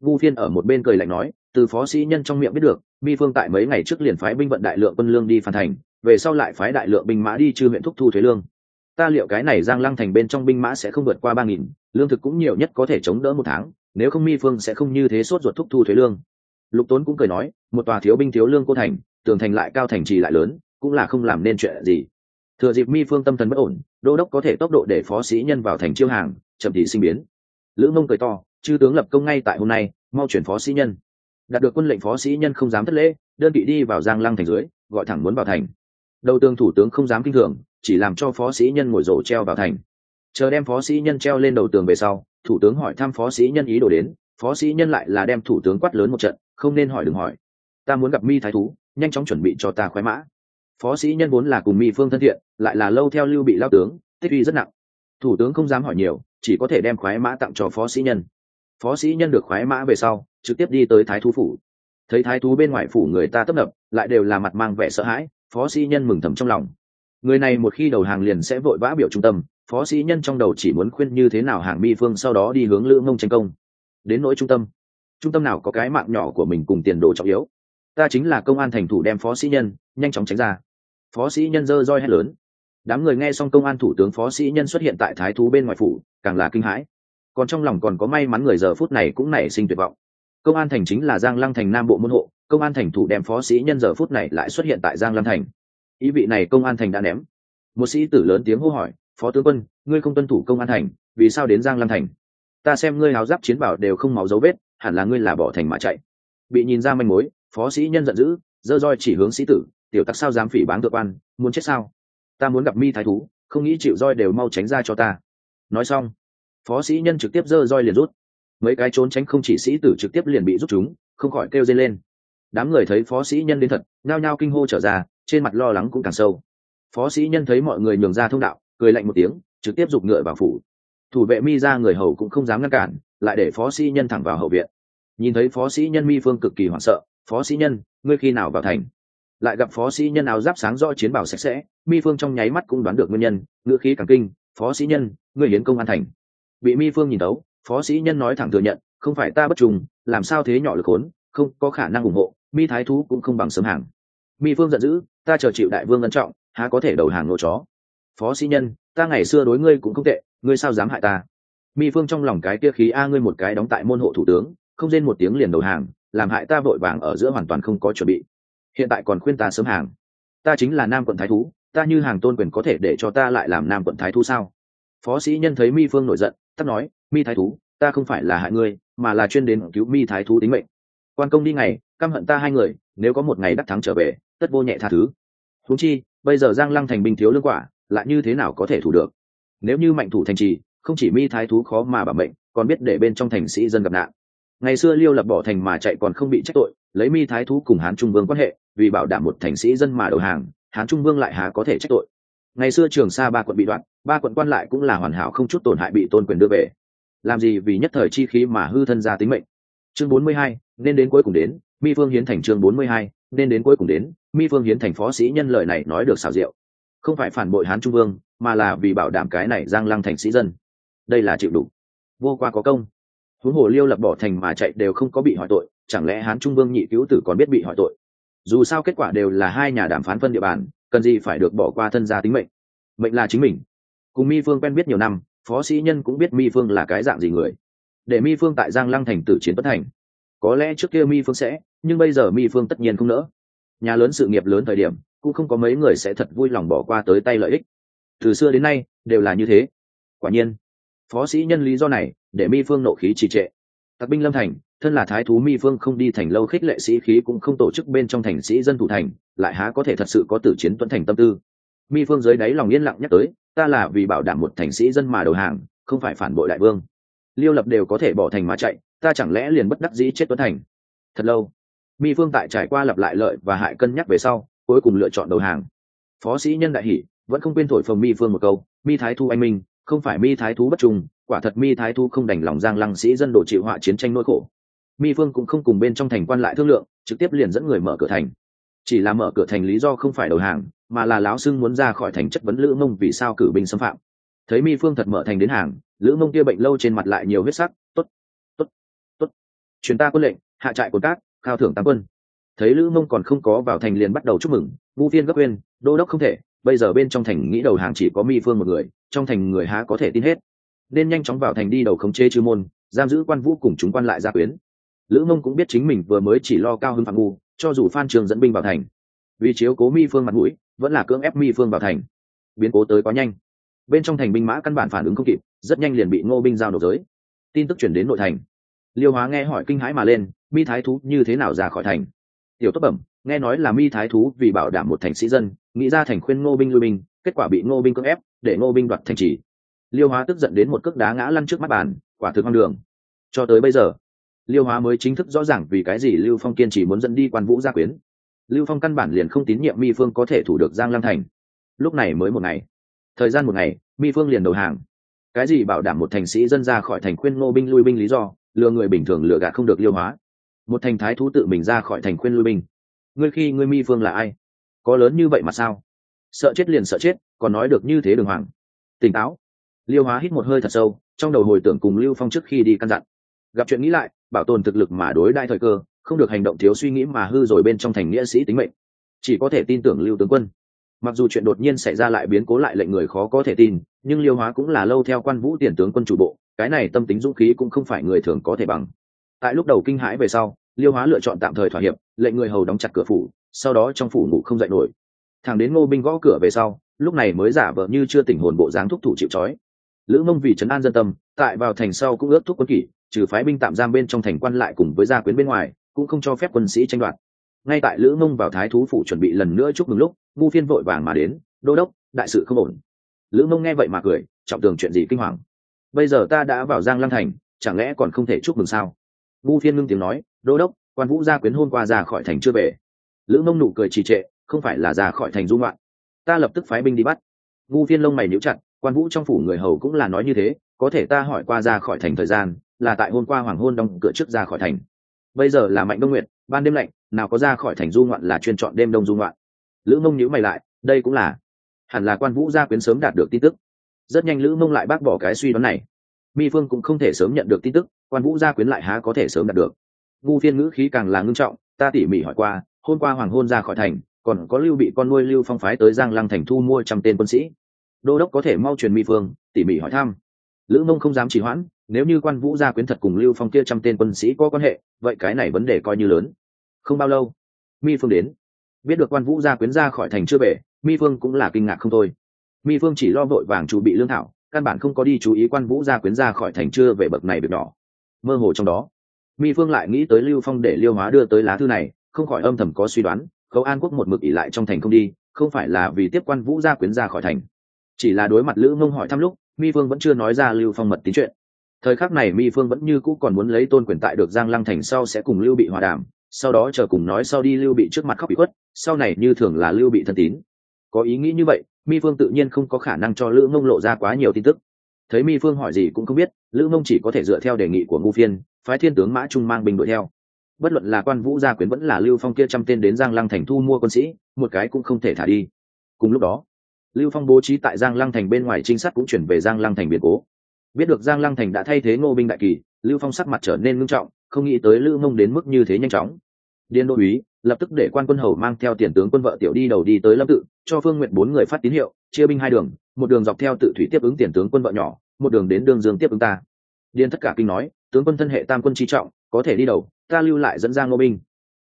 Vu phiên ở một bên cười lạnh nói từ phó sĩ nhân trong miệng biết được mi phương tại mấy ngày trước liền phái binh vận đại lượng quân lương đi phản thành, về sau lại phái đại lượng binh mã đi chư huyện thúc thu thuế lương. Ta liệu cái này giang lăng thành bên trong binh mã sẽ không vượt qua ba nghìn, lương thực cũng nhiều nhất có thể chống đỡ một tháng, nếu không mi phương sẽ không như thế sốt ruột thúc thu thuế lương. Lục tốn cũng cười nói, một tòa thiếu binh thiếu lương cô thành, tường thành lại cao thành trì lại lớn, cũng là không làm nên chuyện gì. Thừa dịp mi phương tâm thần bất ổn, đô đốc có thể tốc độ để phó sĩ nhân vào thành chiêu hàng, chậm thì sinh biến. Lữ mông cười to, chư tướng lập công ngay tại hôm nay, mau chuyển phó sĩ nhân đạt được quân lệnh phó sĩ nhân không dám thất lễ, đơn vị đi vào giang lăng thành dưới, gọi thẳng muốn vào thành. Đầu tường thủ tướng không dám kinh thường, chỉ làm cho phó sĩ nhân ngồi rổ treo vào thành. Chờ đem phó sĩ nhân treo lên đầu tường về sau, thủ tướng hỏi thăm phó sĩ nhân ý đồ đến, phó sĩ nhân lại là đem thủ tướng quát lớn một trận, không nên hỏi đừng hỏi. Ta muốn gặp mi thái thú, nhanh chóng chuẩn bị cho ta khoái mã. Phó sĩ nhân vốn là cùng mi phương thân thiện, lại là lâu theo lưu bị lao tướng, tích uy rất nặng. Thủ tướng không dám hỏi nhiều, chỉ có thể đem khoái mã tặng cho phó sĩ nhân. Phó sĩ nhân được khoái mã về sau trực tiếp đi tới thái thú phủ. Thấy thái thú bên ngoài phủ người ta tấp nập, lại đều là mặt mang vẻ sợ hãi, phó sĩ nhân mừng thầm trong lòng. Người này một khi đầu hàng liền sẽ vội vã biểu trung tâm, phó sĩ nhân trong đầu chỉ muốn khuyên như thế nào hàng mi phương sau đó đi hướng lữ mông tranh công. Đến nỗi trung tâm trung tâm nào có cái mạng nhỏ của mình cùng tiền đồ trọng yếu? Ta chính là công an thành thủ đem phó sĩ nhân, nhanh chóng tránh ra. Phó sĩ nhân dơ roi hét lớn. Đám người nghe xong công an thủ tướng phó sĩ nhân xuất hiện tại thái thú bên ngoài phủ, càng là kinh hãi. Còn trong lòng còn có may mắn người giờ phút này cũng nảy sinh tuyệt vọng công an thành chính là giang lăng thành nam bộ môn hộ, công an thành thủ đem phó sĩ nhân giờ phút này lại xuất hiện tại giang lăng thành. Ý vị này công an thành đã ném. Một sĩ tử lớn tiếng hô hỏi, phó tướng quân, ngươi không tuân thủ công an thành, vì sao đến giang lăng thành? Ta xem ngươi háo giáp chiến bảo đều không máu dấu vết, hẳn là ngươi là bỏ thành mà chạy. Bị nhìn ra manh mối, phó sĩ nhân giận dữ dơ roi chỉ hướng sĩ tử, tiểu tặc sao dám phỉ báng thượng quan, muốn chết sao? Ta muốn gặp mi thái thú, không nghĩ chịu roi đều mau tránh ra cho ta. Nói xong, phó sĩ nhân trực tiếp dơ roi liền rút mấy cái trốn tránh không chỉ sĩ tử trực tiếp liền bị rút chúng, không khỏi kêu dây lên. Đám người thấy phó sĩ nhân đến thật nao nhao kinh hô trở ra, trên mặt lo lắng cũng càng sâu. Phó sĩ nhân thấy mọi người nhường ra thông đạo, cười lạnh một tiếng, trực tiếp giục ngựa vào phủ. Thủ vệ mi ra người hầu cũng không dám ngăn cản, lại để phó sĩ nhân thẳng vào hậu viện. Nhìn thấy phó sĩ nhân mi phương cực kỳ hoảng sợ, phó sĩ nhân, ngươi khi nào vào thành? Lại gặp phó sĩ nhân áo giáp sáng do chiến bảo sạch sẽ, mi phương trong nháy mắt cũng đoán được nguyên nhân, ngữ khí càng kinh, phó sĩ nhân, ngươi hiến công an thành. Bị mi phương nhìn tấu phó sĩ nhân nói thẳng thừa nhận, không phải ta bất trùng, làm sao thế nhỏ lực khốn không có khả năng ủng hộ, mi thái thú cũng không bằng sớm hàng. Mi phương giận dữ, ta chờ chịu đại vương ân trọng, há có thể đầu hàng nô chó. Phó sĩ nhân, ta ngày xưa đối ngươi cũng không tệ, ngươi sao dám hại ta? Mi phương trong lòng cái kia khí a ngươi một cái đóng tại môn hộ thủ tướng, không rên một tiếng liền đầu hàng, làm hại ta vội vàng ở giữa hoàn toàn không có chuẩn bị. Hiện tại còn khuyên ta sớm hàng. Ta chính là nam quận thái thú, ta như hàng tôn quyền có thể để cho ta lại làm nam quận thái thú sao? Phó sĩ nhân thấy mi phương nổi giận tắt nói mi thái thú, ta không phải là hại ngươi, mà là chuyên đến cứu mi thái thú tính mệnh. Quan công đi ngày, căm hận ta hai người, nếu có một ngày đắc thắng trở về, tất vô nhẹ tha thứ. Húng chi, bây giờ giang lăng thành binh thiếu lương quả, lại như thế nào có thể thủ được? Nếu như mạnh thủ thành trì, không chỉ mi thái thú khó mà bảo mệnh, còn biết để bên trong thành sĩ dân gặp nạn. Ngày xưa liêu lập bỏ thành mà chạy còn không bị trách tội, lấy mi thái thú cùng hán trung vương quan hệ, vì bảo đảm một thành sĩ dân mà đầu hàng, hán trung vương lại há có thể trách tội. Ngày xưa trường sa ba quận bị đoạn, ba quận quan lại cũng là hoàn hảo không chút tổn hại bị tôn quyền đưa về làm gì vì nhất thời chi khí mà hư thân ra tính mệnh. Chương bốn mươi hai, nên đến cuối cùng đến, mi phương hiến thành chương bốn mươi hai, nên đến cuối cùng đến, mi phương hiến thành phó sĩ nhân lời này nói được xảo diệu. Không phải phản bội hán trung vương, mà là vì bảo đảm cái này giang lăng thành sĩ dân. Đây là chịu đủ. Vô qua có công. Huống hồ liêu lập bỏ thành mà chạy đều không có bị hỏi tội, chẳng lẽ hán trung vương nhị cứu tử còn biết bị hỏi tội? Dù sao kết quả đều là hai nhà đàm phán phân địa bàn, cần gì phải được bỏ qua thân gia tính mệnh? Mệnh là chính mình. Cùng mi phương quen biết nhiều năm phó sĩ nhân cũng biết mi phương là cái dạng gì người. Để mi phương tại giang lăng thành tử chiến bất thành. Có lẽ trước kia mi phương sẽ, nhưng bây giờ mi phương tất nhiên không nỡ. Nhà lớn sự nghiệp lớn thời điểm, cũng không có mấy người sẽ thật vui lòng bỏ qua tới tay lợi ích. Từ xưa đến nay, đều là như thế. Quả nhiên, phó sĩ nhân lý do này, để mi phương nộ khí trì trệ. Tặc binh lâm thành, thân là thái thú mi phương không đi thành lâu khích lệ sĩ khí cũng không tổ chức bên trong thành sĩ dân thủ thành, lại há có thể thật sự có tử chiến tuấn thành tâm tư mi phương dưới đáy lòng yên lặng nhắc tới, ta là vì bảo đảm một thành sĩ dân mà đầu hàng, không phải phản bội đại vương. Liêu lập đều có thể bỏ thành mà chạy, ta chẳng lẽ liền bất đắc dĩ chết tuấn thành? Thật lâu, mi phương tại trải qua lập lại lợi và hại cân nhắc về sau, cuối cùng lựa chọn đầu hàng. Phó sĩ nhân đại hỷ vẫn không quên thổi phồng mi phương một câu, mi thái thu anh minh, không phải mi thái thú bất trung, quả thật mi thái thu không đành lòng giang lăng sĩ dân đổ chịu họa chiến tranh nỗi khổ. Mi phương cũng không cùng bên trong thành quan lại thương lượng, trực tiếp liền dẫn người mở cửa thành. Chỉ là mở cửa thành lý do không phải đầu hàng mà là láo xưng muốn ra khỏi thành chất vấn lữ mông vì sao cử binh xâm phạm. Thấy mi phương thật mở thành đến hàng, lữ mông kia bệnh lâu trên mặt lại nhiều huyết sắc t ố t t ố t t ố t chuyến ta quân lệnh, hạ trại cồn cát khao thưởng tám quân. Thấy lữ mông còn không có vào thành liền bắt đầu chúc mừng ngu viên gấp quên đô đốc không thể, bây giờ bên trong thành nghĩ đầu hàng chỉ có mi phương một người, trong thành người há có thể tin hết. Nên nhanh chóng vào thành đi đầu khống chế chư môn, giam giữ quan vũ cùng chúng quan lại gia quyến. Lữ mông cũng biết chính mình vừa mới chỉ lo cao hơn phạm ngu, cho dù phan trường dẫn binh vào thành. Vì chiếu cố mi phương mặt mũi vẫn là cưỡng ép mi phương vào thành. Biến cố tới quá nhanh. Bên trong thành binh mã căn bản phản ứng không kịp, rất nhanh liền bị ngô binh giao nộp giới. Tin tức chuyển đến nội thành. Liêu hóa nghe hỏi kinh hãi mà lên, mi thái thú như thế nào ra khỏi thành? Tiểu tốt bẩm, nghe nói là mi thái thú vì bảo đảm một thành sĩ dân, nghĩ ra thành khuyên ngô binh lui binh, kết quả bị ngô binh cưỡng ép, để ngô binh đoạt thành trì liêu hóa tức giận đến một cước đá ngã lăn trước mắt bàn, quả thực hoang đường. Cho tới bây giờ, liêu hóa mới chính thức rõ ràng vì cái gì lưu phong kiên chỉ muốn dẫn đi quan vũ gia quyến lưu phong căn bản liền không tín nhiệm mi phương có thể thủ được giang lăng thành. Lúc này mới một ngày. Thời gian một ngày, mi phương liền đầu hàng. Cái gì bảo đảm một thành sĩ dân ra khỏi thành khuyên ngô binh lui binh lý do, lừa người bình thường lừa gạt không được liêu hóa. Một thành thái thú tự mình ra khỏi thành khuyên lui binh. Ngươi khi ngươi mi phương là ai? Có lớn như vậy mà sao? Sợ chết liền sợ chết, còn nói được như thế đường hoàng. Tỉnh táo. Liêu hóa hít một hơi thật sâu, trong đầu hồi tưởng cùng lưu phong trước khi đi căn dặn. Gặp chuyện nghĩ lại, bảo tồn thực lực mà đối đại thời cơ không được hành động thiếu suy nghĩ mà hư rồi bên trong thành nghĩa sĩ tính mệnh. Chỉ có thể tin tưởng lưu tướng quân. Mặc dù chuyện đột nhiên xảy ra lại biến cố lại lệnh người khó có thể tin, nhưng liêu hóa cũng là lâu theo quan vũ tiền tướng quân chủ bộ, cái này tâm tính dũng khí cũng không phải người thường có thể bằng. Tại lúc đầu kinh hãi về sau, liêu hóa lựa chọn tạm thời thỏa hiệp, lệnh người hầu đóng chặt cửa phủ, sau đó trong phủ ngủ không dậy nổi. Thằng đến ngô binh gõ cửa về sau, lúc này mới giả vờ như chưa tỉnh hồn bộ dáng thúc thủ chịu trói. Lữ mông vì trấn an dân tâm, tại vào thành sau cũng ước thúc quân kỷ, trừ phái binh tạm giam bên trong thành quan lại cùng với gia quyến bên ngoài cũng không cho phép quân sĩ tranh đoạt. Ngay tại lữ mông vào thái thú phủ chuẩn bị lần nữa chúc mừng lúc ngu phiên vội vàng mà đến, đô đốc, đại sự không ổn. Lữ mông nghe vậy mà cười, trọng tường chuyện gì kinh hoàng. Bây giờ ta đã vào giang lăng thành, chẳng lẽ còn không thể chúc mừng sao? Ngu phiên ngưng tiếng nói, đô đốc, quan vũ gia quyến hôm qua ra khỏi thành chưa về. Lữ mông nụ cười trì trệ, không phải là ra khỏi thành dung loạn ta lập tức phái binh đi bắt. Ngu phiên lông mày níu chặt, quan vũ trong phủ người hầu cũng là nói như thế, có thể ta hỏi qua ra khỏi thành thời gian, là tại hôm qua hoàng hôn đóng cửa trước ra khỏi thành bây giờ là mạnh đông nguyện ban đêm lạnh, nào có ra khỏi thành du ngoạn là chuyên chọn đêm đông du ngoạn. Lữ mông nhữ mày lại, đây cũng là, hẳn là quan vũ gia quyến sớm đạt được tin tức. Rất nhanh lữ mông lại bác bỏ cái suy đoán này. Mi phương cũng không thể sớm nhận được tin tức, quan vũ gia quyến lại há có thể sớm đạt được. Ngu phiên ngữ khí càng là ngưng trọng, ta tỉ mỉ hỏi qua, hôm qua hoàng hôn ra khỏi thành, còn có lưu bị con nuôi lưu phong phái tới giang lăng thành thu mua trăm tên quân sĩ. Đô đốc có thể mau truyền mi phương, tỉ mỉ hỏi thăm. Lữ mông không dám trì hoãn nếu như quan vũ gia quyến thật cùng lưu phong kia trăm tên quân sĩ có quan hệ, vậy cái này vấn đề coi như lớn. Không bao lâu, mi phương đến. Biết được quan vũ gia quyến ra khỏi thành chưa về, mi phương cũng là kinh ngạc không thôi. Mi phương chỉ lo vội vàng chuẩn bị lương thảo, căn bản không có đi chú ý quan vũ gia quyến ra khỏi thành chưa về bậc này việc nhỏ. Mơ hồ trong đó, mi phương lại nghĩ tới lưu phong để liêu hóa đưa tới lá thư này, không khỏi âm thầm có suy đoán, khấu an quốc một mực ỉ lại trong thành không đi, không phải là vì tiếp quan vũ gia quyến ra khỏi thành. Chỉ là đối mặt lữ mông hỏi thăm lúc, mi phương vẫn chưa nói ra lưu phong mật tín chuyện thời khắc này mi phương vẫn như cũ còn muốn lấy tôn quyền tại được giang lăng thành sau sẽ cùng lưu bị hòa đàm, sau đó chờ cùng nói sau đi lưu bị trước mặt khóc bị khuất, sau này như thường là lưu bị thân tín. Có ý nghĩ như vậy, mi phương tự nhiên không có khả năng cho lữ mông lộ ra quá nhiều tin tức. Thấy mi phương hỏi gì cũng không biết, lữ mông chỉ có thể dựa theo đề nghị của ngô phiên, phái thiên tướng mã trung mang binh đuổi theo. Bất luận là quan vũ gia quyến vẫn là lưu phong kia trăm tên đến giang lăng thành thu mua quân sĩ, một cái cũng không thể thả đi. Cùng lúc đó, lưu phong bố trí tại giang lăng thành bên ngoài trinh sát cũng chuyển về giang lăng thành biến cố biết được giang lăng thành đã thay thế ngô binh đại kỳ, lưu phong sắc mặt trở nên ngưng trọng, không nghĩ tới Lưu mông đến mức như thế nhanh chóng. Điên đô úy lập tức để quan quân hầu mang theo tiền tướng quân vợ tiểu đi đầu đi tới lâm tự, cho phương nguyện bốn người phát tín hiệu, chia binh hai đường, một đường dọc theo tự thủy tiếp ứng tiền tướng quân vợ nhỏ, một đường đến đường dương tiếp ứng ta. Điên tất cả kinh nói, tướng quân thân hệ tam quân chi trọng, có thể đi đầu, ta lưu lại dẫn ra ngô binh.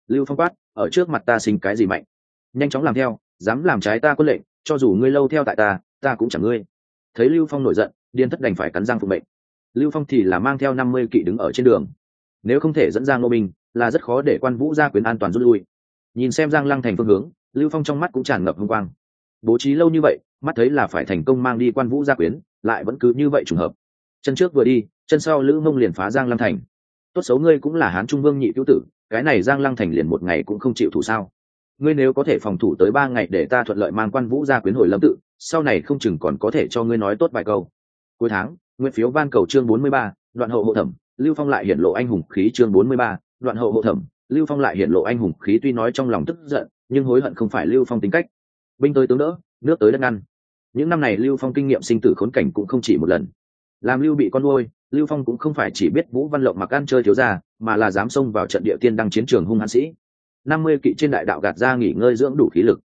Lưu phong quát, ở trước mặt ta sinh cái gì mạnh? Nhanh chóng làm theo, dám làm trái ta quân lệnh, cho dù ngươi lâu theo tại ta ta cũng chẳng ngươi. Thấy lưu phong nổi giận điên thất đành phải cắn răng phục mệnh. Lưu phong thì là mang theo năm mươi kỵ đứng ở trên đường. Nếu không thể dẫn ra ngô Minh, là rất khó để quan vũ gia quyến an toàn rút lui. Nhìn xem giang lăng thành phương hướng lưu phong trong mắt cũng tràn ngập hương quang. Bố trí lâu như vậy mắt thấy là phải thành công mang đi quan vũ gia quyến lại vẫn cứ như vậy trùng hợp. Chân trước vừa đi chân sau lữ mông liền phá giang lăng thành. Tốt xấu ngươi cũng là hán trung vương nhị cứu tử cái này giang lăng thành liền một ngày cũng không chịu thủ sao? Ngươi nếu có thể phòng thủ tới ba ngày để ta thuận lợi mang quan vũ gia quyến hồi lâm tự sau này không chừng còn có thể cho ngươi nói tốt vài câu cuối tháng nguyện phiếu van cầu chương bốn mươi ba, đoạn hậu hộ thẩm, lưu phong lại hiện lộ anh hùng khí chương bốn mươi ba, đoạn hậu hộ thẩm, lưu phong lại hiện lộ anh hùng khí tuy nói trong lòng tức giận, nhưng hối hận không phải lưu phong tính cách. Binh tới tướng đỡ, nước tới đất ngăn. Những năm này lưu phong kinh nghiệm sinh tử khốn cảnh cũng không chỉ một lần. Làm lưu bị con nuôi, lưu phong cũng không phải chỉ biết vũ văn lộng mặc ăn chơi thiếu ra mà là dám xông vào trận địa tiên đăng chiến trường hung hãn sĩ. Năm mươi kỵ trên đại đạo gạt ra nghỉ ngơi dưỡng đủ khí lực.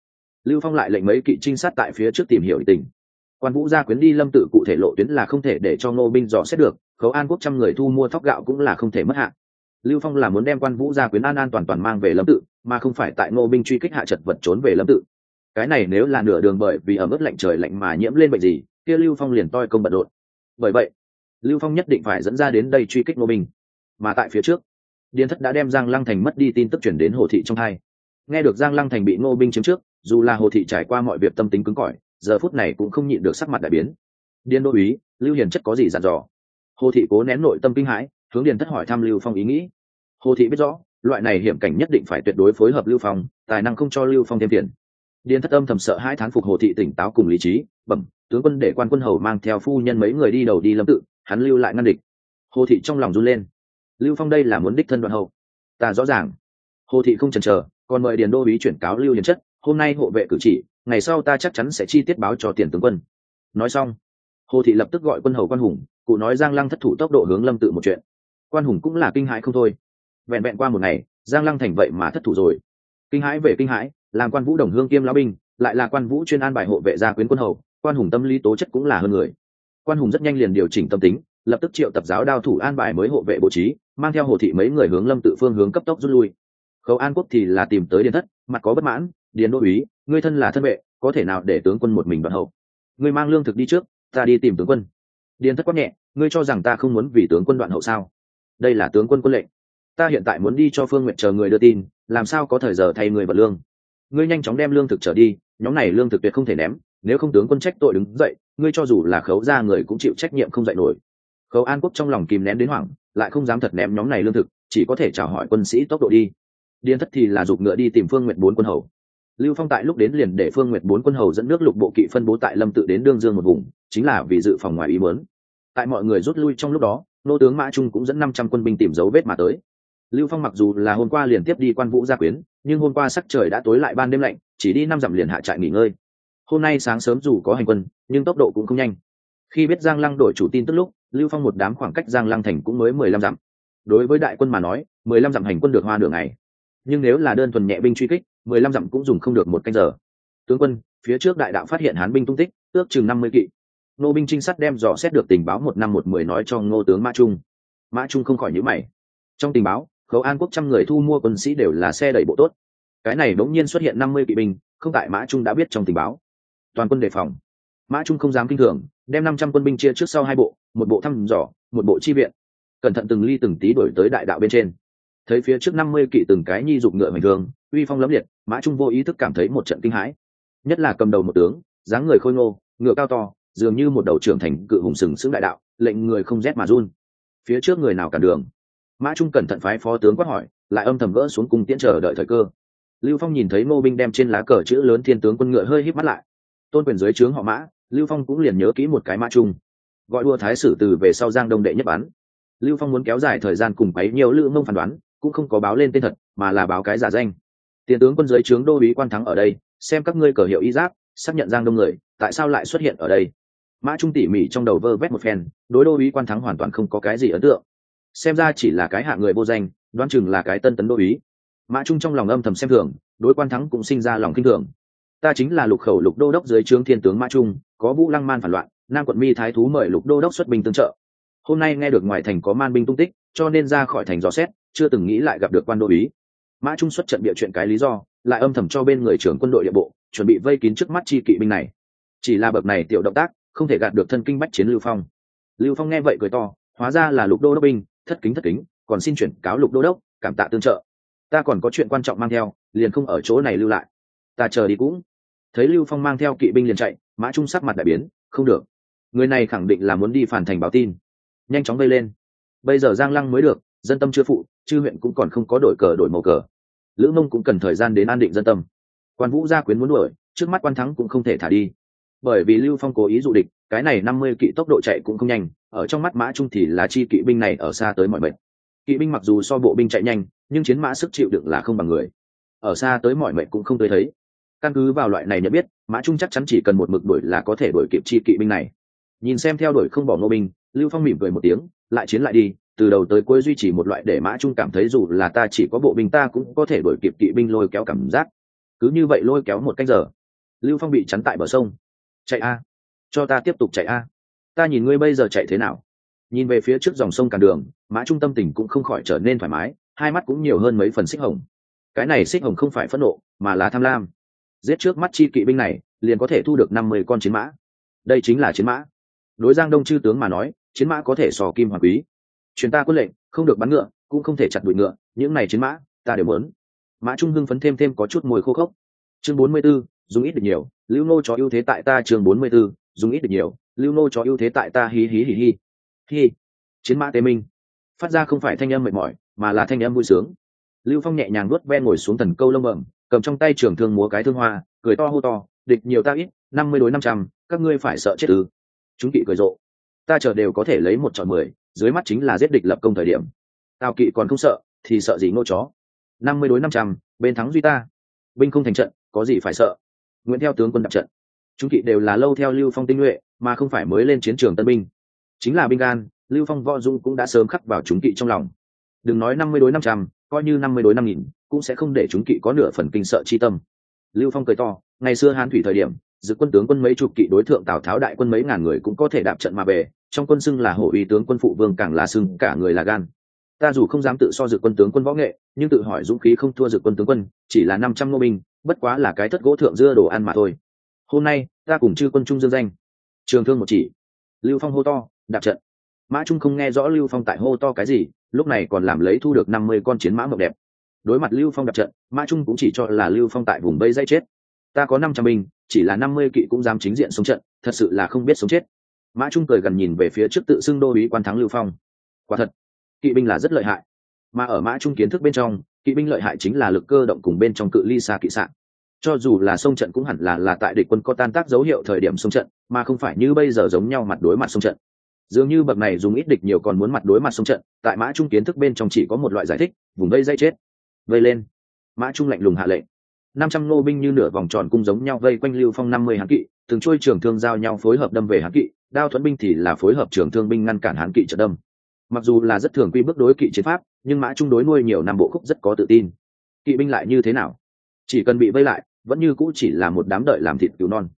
Lưu phong lại lệnh mấy kỵ trinh sát tại phía trước tìm hiểu tình quan vũ gia quyến đi lâm tự cụ thể lộ tuyến là không thể để cho ngô binh dò xét được, khấu an quốc trăm người thu mua thóc gạo cũng là không thể mất hạn lưu phong là muốn đem quan vũ gia quyến an an toàn toàn mang về lâm tự mà không phải tại ngô binh truy kích hạ chật vật trốn về lâm tự cái này nếu là nửa đường bởi vì ở mức lạnh trời lạnh mà nhiễm lên bệnh gì, kia lưu phong liền toi công bận rộn. Bởi vậy, lưu phong nhất định phải dẫn ra đến đây truy kích ngô binh. Mà tại phía trước, điền thất đã đem giang lăng thành mất đi tin tức chuyển đến hồ thị trong hai. Nghe được giang lăng thành bị ngô binh chiếm trước, dù là hồ thị trải qua mọi việc tâm tính cứng cỏi giờ phút này cũng không nhịn được sắc mặt đại biến. Điên đô úy, lưu hiền chất có gì dặn dò? Hồ thị cố nén nội tâm kinh hãi, hướng điền thất hỏi thăm lưu phong ý nghĩ. Hồ thị biết rõ, loại này hiểm cảnh nhất định phải tuyệt đối phối hợp lưu phong, tài năng không cho lưu phong thêm tiền. Điền thất âm thầm sợ hai thán phục hồ thị tỉnh táo cùng lý trí, bẩm, tướng quân để quan quân hầu mang theo phu nhân mấy người đi đầu đi lâm tự, hắn lưu lại ngăn địch. Hồ thị trong lòng run lên. Lưu phong đây là muốn đích thân đoạn hậu. Ta rõ ràng. Hồ thị không chần chờ, còn mời điền đô ý chuyển cáo lưu hiền chất, hôm nay hộ vệ cử chỉ ngày sau ta chắc chắn sẽ chi tiết báo cho tiền tướng quân. Nói xong, hồ thị lập tức gọi quân hầu quan hùng, cụ nói giang lăng thất thủ tốc độ hướng lâm tự một chuyện. Quan hùng cũng là kinh hãi không thôi. Vẹn vẹn qua một ngày, giang lăng thành vậy mà thất thủ rồi. Kinh hãi về kinh hãi, làm quan vũ đồng hương kiêm lão binh, lại là quan vũ chuyên an bài hộ vệ gia quyến quân hầu, quan hùng tâm lý tố chất cũng là hơn người. Quan hùng rất nhanh liền điều chỉnh tâm tính, lập tức triệu tập giáo đao thủ an bài mới hộ vệ bố trí, mang theo hồ thị mấy người hướng lâm tự phương hướng cấp tốc rút lui. Khấu an quốc thì là tìm tới điền thất, mặt có bất mãn, điền đô úy ngươi thân là thân vệ, có thể nào để tướng quân một mình đoạn hậu? Ngươi mang lương thực đi trước, ta đi tìm tướng quân. Điền thất quát nhẹ, ngươi cho rằng ta không muốn vì tướng quân đoạn hậu sao? Đây là tướng quân quân lệnh. Ta hiện tại muốn đi cho phương nguyện chờ người đưa tin, làm sao có thời giờ thay người vật lương? Ngươi nhanh chóng đem lương thực trở đi, nhóm này lương thực tuyệt không thể ném, nếu không tướng quân trách tội đứng dậy, ngươi cho dù là khấu ra người cũng chịu trách nhiệm không dạy nổi. Khấu an quốc trong lòng kìm nén đến hoảng, lại không dám thật ném nhóm này lương thực, chỉ có thể chào hỏi quân sĩ tốc độ đi. Điên thất thì là giục ngựa đi tìm phương nguyện bốn quân hầu lưu phong tại lúc đến liền để phương nguyệt bốn quân hầu dẫn nước lục bộ kỵ phân bố tại lâm tự đến đương dương một vùng, chính là vì dự phòng ngoài ý mớn tại mọi người rút lui trong lúc đó, nô tướng mã trung cũng dẫn năm trăm quân binh tìm dấu vết mà tới. Lưu phong mặc dù là hôm qua liền tiếp đi quan vũ gia quyến, nhưng hôm qua sắc trời đã tối lại ban đêm lạnh, chỉ đi năm dặm liền hạ trại nghỉ ngơi. Hôm nay sáng sớm dù có hành quân, nhưng tốc độ cũng không nhanh. Khi biết giang lăng đổi chủ tin tức lúc, lưu phong một đám khoảng cách giang lăng thành cũng mới mười lăm dặm. Đối với đại quân mà nói, mười lăm dặm hành quân được hoa nửa ngày. Nhưng nếu là đơn thuần nhẹ binh truy kích mười lăm dặm cũng dùng không được một canh giờ. Tướng quân, phía trước đại đạo phát hiện hán binh tung tích, ước chừng năm mươi kỵ. Nô binh trinh sát đem dò xét được tình báo một năm một mười nói cho ngô tướng mã trung. Mã trung không khỏi nhữ mày. Trong tình báo khấu an quốc trăm người thu mua quân sĩ đều là xe đẩy bộ tốt. Cái này bỗng nhiên xuất hiện năm mươi kỵ binh, không tại mã trung đã biết trong tình báo. Toàn quân đề phòng. Mã trung không dám kinh thường, đem năm trăm quân binh chia trước sau hai bộ, một bộ thăm dò, một bộ chi viện. Cẩn thận từng ly từng tí đổi tới đại đạo bên trên. Thấy phía trước năm mươi kỵ từng cái nhi dục ngựa bình thường uy phong lẫm liệt, mã trung vô ý thức cảm thấy một trận kinh hãi. Nhất là cầm đầu một tướng, dáng người khôi ngô, ngựa cao to, dường như một đầu trưởng thành cự hùng sừng sững đại đạo, lệnh người không rét mà run. Phía trước người nào cả đường? Mã trung cẩn thận phái phó tướng quát hỏi, lại âm thầm gỡ xuống cung tiễn chờ đợi thời cơ. Lưu phong nhìn thấy ngô binh đem trên lá cờ chữ lớn thiên tướng quân ngựa hơi híp mắt lại. Tôn quyền dưới trướng họ mã, lưu phong cũng liền nhớ kỹ một cái mã trung. Gọi đua thái sử từ về sau giang đông đệ nhất bắn. Lưu phong muốn kéo dài thời gian cùng mấy nhiều lữ mông phán đoán, cũng không có báo lên tên thật, mà là báo cái giả danh tiền tướng quân dưới trướng đô úy quan thắng ở đây, xem các ngươi cờ hiệu y giáp, xác nhận giang đông người, tại sao lại xuất hiện ở đây? Mã trung tỉ mỉ trong đầu vơ vét một phen, đối đô úy quan thắng hoàn toàn không có cái gì ấn tượng. Xem ra chỉ là cái hạ người vô danh, đoán chừng là cái tân tấn đô úy. Mã trung trong lòng âm thầm xem thường, đối quan thắng cũng sinh ra lòng kinh thường. Ta chính là lục khẩu lục đô đốc dưới trướng thiên tướng mã trung, có vũ lăng man phản loạn, nam quận mi thái thú mời lục đô đốc xuất binh tương trợ. Hôm nay nghe được ngoài thành có man binh tung tích, cho nên ra khỏi thành dò xét, chưa từng nghĩ lại gặp được quan đô úy mã trung xuất trận địa chuyện cái lý do, lại âm thầm cho bên người trưởng quân đội địa bộ, chuẩn bị vây kín trước mắt chi kỵ binh này. Chỉ là bậc này tiểu động tác, không thể gạt được thân kinh bách chiến lưu phong. Lưu phong nghe vậy cười to, hóa ra là lục đô đốc binh, thất kính thất kính, còn xin chuyển cáo lục đô đốc, cảm tạ tương trợ. Ta còn có chuyện quan trọng mang theo, liền không ở chỗ này lưu lại. Ta chờ đi cũng. Thấy lưu phong mang theo kỵ binh liền chạy, mã trung sắc mặt đại biến, không được. Người này khẳng định là muốn đi phản thành báo tin. Nhanh chóng vây lên. Bây giờ giang lăng mới được, dân tâm chưa phụ, chư huyện cũng còn không có đổi cờ đổi màu cờ lữ mông cũng cần thời gian đến an định dân tâm. Quan vũ gia quyến muốn đuổi, trước mắt quan thắng cũng không thể thả đi. Bởi vì lưu phong cố ý dụ địch, cái này năm mươi kỵ tốc độ chạy cũng không nhanh, ở trong mắt mã trung thì là chi kỵ binh này ở xa tới mọi mệnh. Kỵ binh mặc dù so bộ binh chạy nhanh, nhưng chiến mã sức chịu đựng là không bằng người. Ở xa tới mọi mệnh cũng không tới thấy. Căn cứ vào loại này nhận biết, mã trung chắc chắn chỉ cần một mực đuổi là có thể đuổi kịp chi kỵ binh này. Nhìn xem theo đuổi không bỏ ngô binh, lưu phong mỉm cười một tiếng, lại chiến lại đi từ đầu tới cuối duy trì một loại để mã trung cảm thấy dù là ta chỉ có bộ binh ta cũng có thể đuổi kịp kỵ binh lôi kéo cảm giác. Cứ như vậy lôi kéo một canh giờ, lưu phong bị chắn tại bờ sông. Chạy a, cho ta tiếp tục chạy a. Ta nhìn ngươi bây giờ chạy thế nào. Nhìn về phía trước dòng sông càn đường, mã trung tâm tình cũng không khỏi trở nên thoải mái, hai mắt cũng nhiều hơn mấy phần xích hồng. Cái này xích hồng không phải phẫn nộ, mà là tham lam. Giết trước mắt chi kỵ binh này, liền có thể thu được năm mươi con chiến mã. Đây chính là chiến mã. Đối giang đông chư tướng mà nói, chiến mã có thể sò kim hoàng quý chuyến ta quân lệnh không được bắn ngựa cũng không thể chặt đuổi ngựa những này chiến mã ta đều muốn. Mã trung hưng phấn thêm thêm có chút mùi khô khốc. Chương bốn mươi 44, dùng ít được nhiều lưu nô cho ưu thế tại ta chương bốn mươi 44, dùng ít được nhiều lưu nô cho ưu thế tại ta hí hí hí hí. Hí. Chiến mã tế minh. Phát ra không phải thanh âm mệt mỏi mà là thanh âm vui sướng. Lưu phong nhẹ nhàng nuốt ven ngồi xuống thần câu lông bẩm cầm trong tay trường thương múa cái thương hoa cười to hô to địch nhiều ta ít năm mươi đối năm trăm các ngươi phải sợ chết ư. Chúng kỵ cười rộ. Ta chờ đều có thể lấy một chọn mười dưới mắt chính là giết địch lập công thời điểm. Tào kỵ còn không sợ, thì sợ gì ngô chó? Năm mươi đối năm trăm, bên thắng duy ta. Binh không thành trận, có gì phải sợ? Nguyễn theo tướng quân đặt trận. Chúng kỵ đều là lâu theo lưu phong tinh nhuệ, mà không phải mới lên chiến trường tân binh. Chính là binh gan, lưu phong võ dung cũng đã sớm khắc vào chúng kỵ trong lòng. Đừng nói năm mươi đối năm trăm, coi như năm mươi đối năm nghìn, cũng sẽ không để chúng kỵ có nửa phần kinh sợ chi tâm. Lưu phong cười to, ngày xưa hán thủy thời điểm, dự quân tướng quân mấy chục kỵ đối thượng tào tháo đại quân mấy ngàn người cũng có thể đạp trận mà về trong quân xưng là hổ uy tướng quân phụ vương càng là xưng cả người là gan. Ta dù không dám tự so dự quân tướng quân võ nghệ, nhưng tự hỏi dũng khí không thua dự quân tướng quân, chỉ là năm trăm nô binh, bất quá là cái thất gỗ thượng dưa đồ ăn mà thôi. Hôm nay, ta cùng chư quân trung dương danh. Trường thương một chỉ. Lưu phong hô to, đạp trận. Mã trung không nghe rõ lưu phong tại hô to cái gì, lúc này còn làm lấy thu được năm mươi con chiến mã mộng đẹp. Đối mặt lưu phong đạp trận, mã trung cũng chỉ cho là lưu phong tại vùng bây dây chết. Ta có năm trăm binh, chỉ là năm mươi kỵ cũng dám chính diện sống trận, thật sự là không biết sống chết mã trung cười gần nhìn về phía trước tự xưng đô ý quan thắng lưu phong. Quả thật, kỵ binh là rất lợi hại. Mà ở mã trung kiến thức bên trong, kỵ binh lợi hại chính là lực cơ động cùng bên trong cự ly xa kỵ sạn. Cho dù là sông trận cũng hẳn là là tại địch quân có tan tác dấu hiệu thời điểm sông trận, mà không phải như bây giờ giống nhau mặt đối mặt sông trận. Dường như bậc này dùng ít địch nhiều còn muốn mặt đối mặt sông trận, tại mã trung kiến thức bên trong chỉ có một loại giải thích, vùng vây dây chết, vây lên. Mã trung lạnh lùng hạ lệnh năm trăm nô binh như nửa vòng tròn cung giống nhau vây quanh lưu phong năm mươi hán kỵ, từng trôi trường thương giao nhau phối hợp đâm về hán kỵ, đao thuẫn binh thì là phối hợp trường thương binh ngăn cản hán kỵ trận đâm. Mặc dù là rất thường quy bước đối kỵ chiến pháp, nhưng mã trung đối nuôi nhiều năm bộ khúc rất có tự tin. Kỵ binh lại như thế nào? Chỉ cần bị vây lại, vẫn như cũ chỉ là một đám đợi làm thịt cứu non.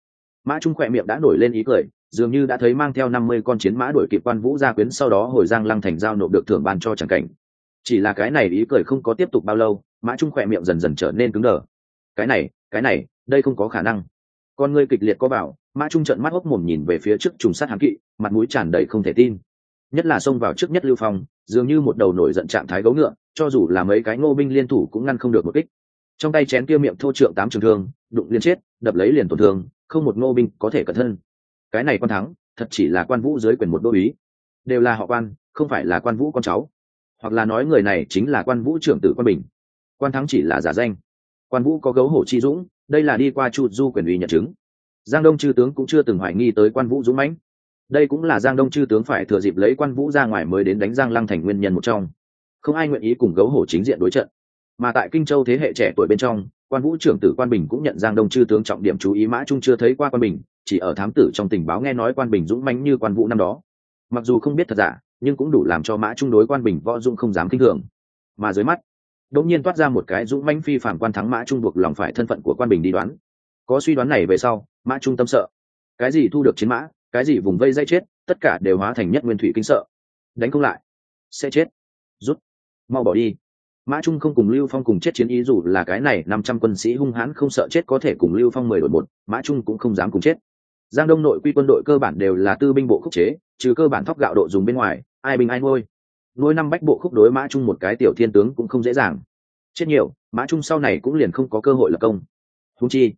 Mã trung khỏe miệng đã nổi lên ý cười, dường như đã thấy mang theo năm mươi con chiến mã đuổi kịp quan vũ gia quyến sau đó hồi giang lăng thành giao nộp được thưởng ban cho chẳng cảnh. Chỉ là cái này ý cười không có tiếp tục bao lâu, mã trung khỏe miệng dần dần trở nên cứng đờ cái này cái này, đây không có khả năng. Con ngươi kịch liệt có bảo mã trung trận mắt hốc mồm nhìn về phía trước trùng sát hán kỵ, mặt mũi tràn đầy không thể tin. Nhất là xông vào trước nhất lưu phong, dường như một đầu nổi giận trạng thái gấu ngựa, cho dù là mấy cái ngô binh liên thủ cũng ngăn không được một kích. Trong tay chén kia miệng thô trượng tám trường thương, đụng liên chết, đập lấy liền tổn thương, không một ngô binh có thể cẩn thân. Cái này quan thắng, thật chỉ là quan vũ dưới quyền một đô ý. Đều là họ quan, không phải là quan vũ con cháu. Hoặc là nói người này chính là quan vũ trưởng tử quan bình. Quan thắng chỉ là giả danh quan vũ có gấu hổ chi dũng, đây là đi qua chu du quyền uy nhận chứng. Giang đông chư tướng cũng chưa từng hoài nghi tới quan vũ dũng mãnh. Đây cũng là giang đông chư tướng phải thừa dịp lấy quan vũ ra ngoài mới đến đánh giang lăng thành nguyên nhân một trong. Không ai nguyện ý cùng gấu hổ chính diện đối trận. Mà tại kinh châu thế hệ trẻ tuổi bên trong, quan vũ trưởng tử quan bình cũng nhận giang đông chư tướng trọng điểm chú ý mã trung chưa thấy qua quan bình, chỉ ở thám tử trong tình báo nghe nói quan bình dũng mãnh như quan vũ năm đó. Mặc dù không biết thật giả, nhưng cũng đủ làm cho mã trung đối quan bình võ dung không dám kinh thường. Mà dưới mắt đột nhiên toát ra một cái dũng mãnh phi phàm quan thắng mã trung buộc lòng phải thân phận của quan bình đi đoán. Có suy đoán này về sau, mã trung tâm sợ. Cái gì thu được chiến mã, cái gì vùng vây dây chết, tất cả đều hóa thành nhất nguyên thủy kinh sợ. Đánh không lại. Sẽ chết. Rút. Mau bỏ đi. Mã trung không cùng lưu phong cùng chết chiến ý dù là cái này, năm trăm quân sĩ hung hãn không sợ chết có thể cùng lưu phong mười đội một, mã trung cũng không dám cùng chết. Giang đông nội quy quân đội cơ bản đều là tư binh bộ khúc chế, trừ cơ bản thóc gạo độ dùng bên ngoài, ai binh ai nuôi nuôi năm bách bộ khúc đối mã trung một cái tiểu thiên tướng cũng không dễ dàng. Chết nhiều, mã trung sau này cũng liền không có cơ hội lập công. Húng chi,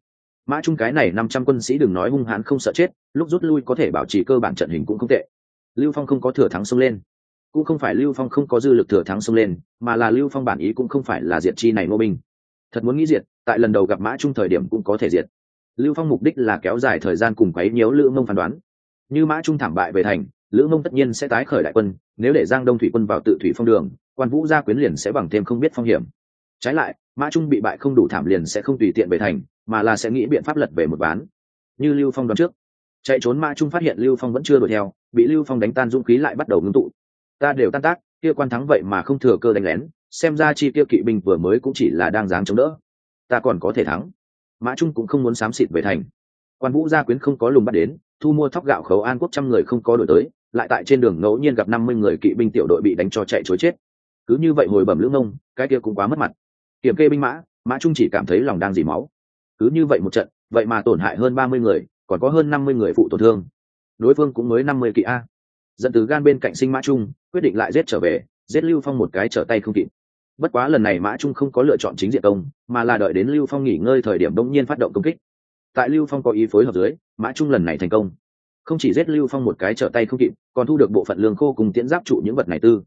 mã trung cái này năm trăm quân sĩ đừng nói hung hãn không sợ chết, lúc rút lui có thể bảo trì cơ bản trận hình cũng không tệ. Lưu phong không có thừa thắng xông lên. Cũng không phải lưu phong không có dư lực thừa thắng xông lên, mà là lưu phong bản ý cũng không phải là diệt chi này ngô binh. Thật muốn nghĩ diệt, tại lần đầu gặp mã trung thời điểm cũng có thể diệt. Lưu phong mục đích là kéo dài thời gian cùng quấy nhiễu lữ mông phán đoán. Như mã trung thảm bại về thành lữ mông tất nhiên sẽ tái khởi đại quân, nếu để giang đông thủy quân vào tự thủy phong đường, quan vũ gia quyến liền sẽ bằng thêm không biết phong hiểm. Trái lại, mã trung bị bại không đủ thảm liền sẽ không tùy tiện về thành, mà là sẽ nghĩ biện pháp lật về một bán như lưu phong đoán trước, chạy trốn mã trung phát hiện lưu phong vẫn chưa đuổi theo, bị lưu phong đánh tan dũng khí lại bắt đầu ngưng tụ. Ta đều tan tác, kia quan thắng vậy mà không thừa cơ đánh lén, xem ra chi tiêu kỵ binh vừa mới cũng chỉ là đang dáng chống đỡ. Ta còn có thể thắng. Mã trung cũng không muốn xám xịt về thành. Quan vũ gia quyến không có lùng bắt đến thu mua thóc gạo khấu an quốc trăm người không có đổi tới lại tại trên đường ngẫu nhiên gặp năm mươi người kỵ binh tiểu đội bị đánh cho chạy chối chết. Cứ như vậy hồi bẩm lưỡng nông, cái kia cũng quá mất mặt. Kiểm kê binh mã mã trung chỉ cảm thấy lòng đang dỉ máu. Cứ như vậy một trận vậy mà tổn hại hơn ba mươi người còn có hơn năm mươi người phụ tổn thương. Đối phương cũng mới năm mươi kỵ a. Dẫn từ gan bên cạnh sinh mã trung quyết định lại giết trở về giết lưu phong một cái trở tay không kịp. Bất quá lần này mã trung không có lựa chọn chính diện công mà là đợi đến lưu phong nghỉ ngơi thời điểm đông nhiên phát động công kích. Tại lưu phong có ý phối hợp dưới mã trung lần này thành công. Không chỉ giết lưu phong một cái trở tay không kịp, còn thu được bộ phận lương khô cùng tiễn giáp trụ những vật này tư.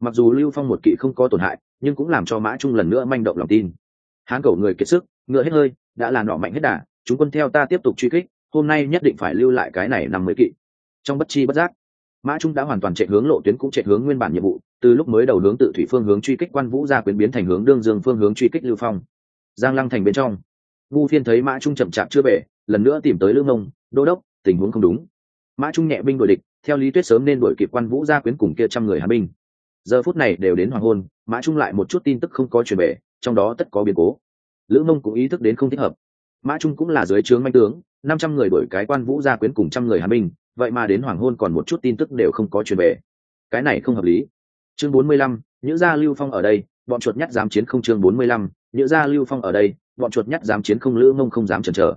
Mặc dù lưu phong một kỵ không có tổn hại, nhưng cũng làm cho mã trung lần nữa manh động lòng tin. Hán cầu người kiệt sức, ngựa hết hơi, đã là nọ mạnh hết đà, chúng quân theo ta tiếp tục truy kích, hôm nay nhất định phải lưu lại cái này năm mươi kỵ. Trong bất chi bất giác, mã trung đã hoàn toàn chạy hướng lộ tuyến cũng chạy hướng nguyên bản nhiệm vụ, từ lúc mới đầu hướng tự thủy phương hướng truy kích quan vũ ra quyến biến thành hướng đương dương phương hướng truy kích lưu phong. Giang lăng thành bên trong ngu phiên thấy mã trung chậm chạp chưa về lần nữa tìm tới lương ngông đô đốc, tình huống không đúng. Mã trung nhẹ binh đội địch, theo lý tuyết sớm nên đuổi kịp quan vũ gia quyến cùng kia trăm người hà binh. Giờ phút này đều đến hoàng hôn, mã trung lại một chút tin tức không có truyền về, trong đó tất có biến cố. Lữ mông cũng ý thức đến không thích hợp. Mã trung cũng là dưới trướng manh tướng, năm trăm người đổi cái quan vũ gia quyến cùng trăm người hà binh, vậy mà đến hoàng hôn còn một chút tin tức đều không có truyền về. Cái này không hợp lý. Chương bốn mươi lăm, nhữ gia lưu phong ở đây, bọn chuột nhắt dám chiến không chương bốn mươi lăm, nhữ gia lưu phong ở đây, bọn chuột nhắt dám chiến không, lữ mông không dám chần chờ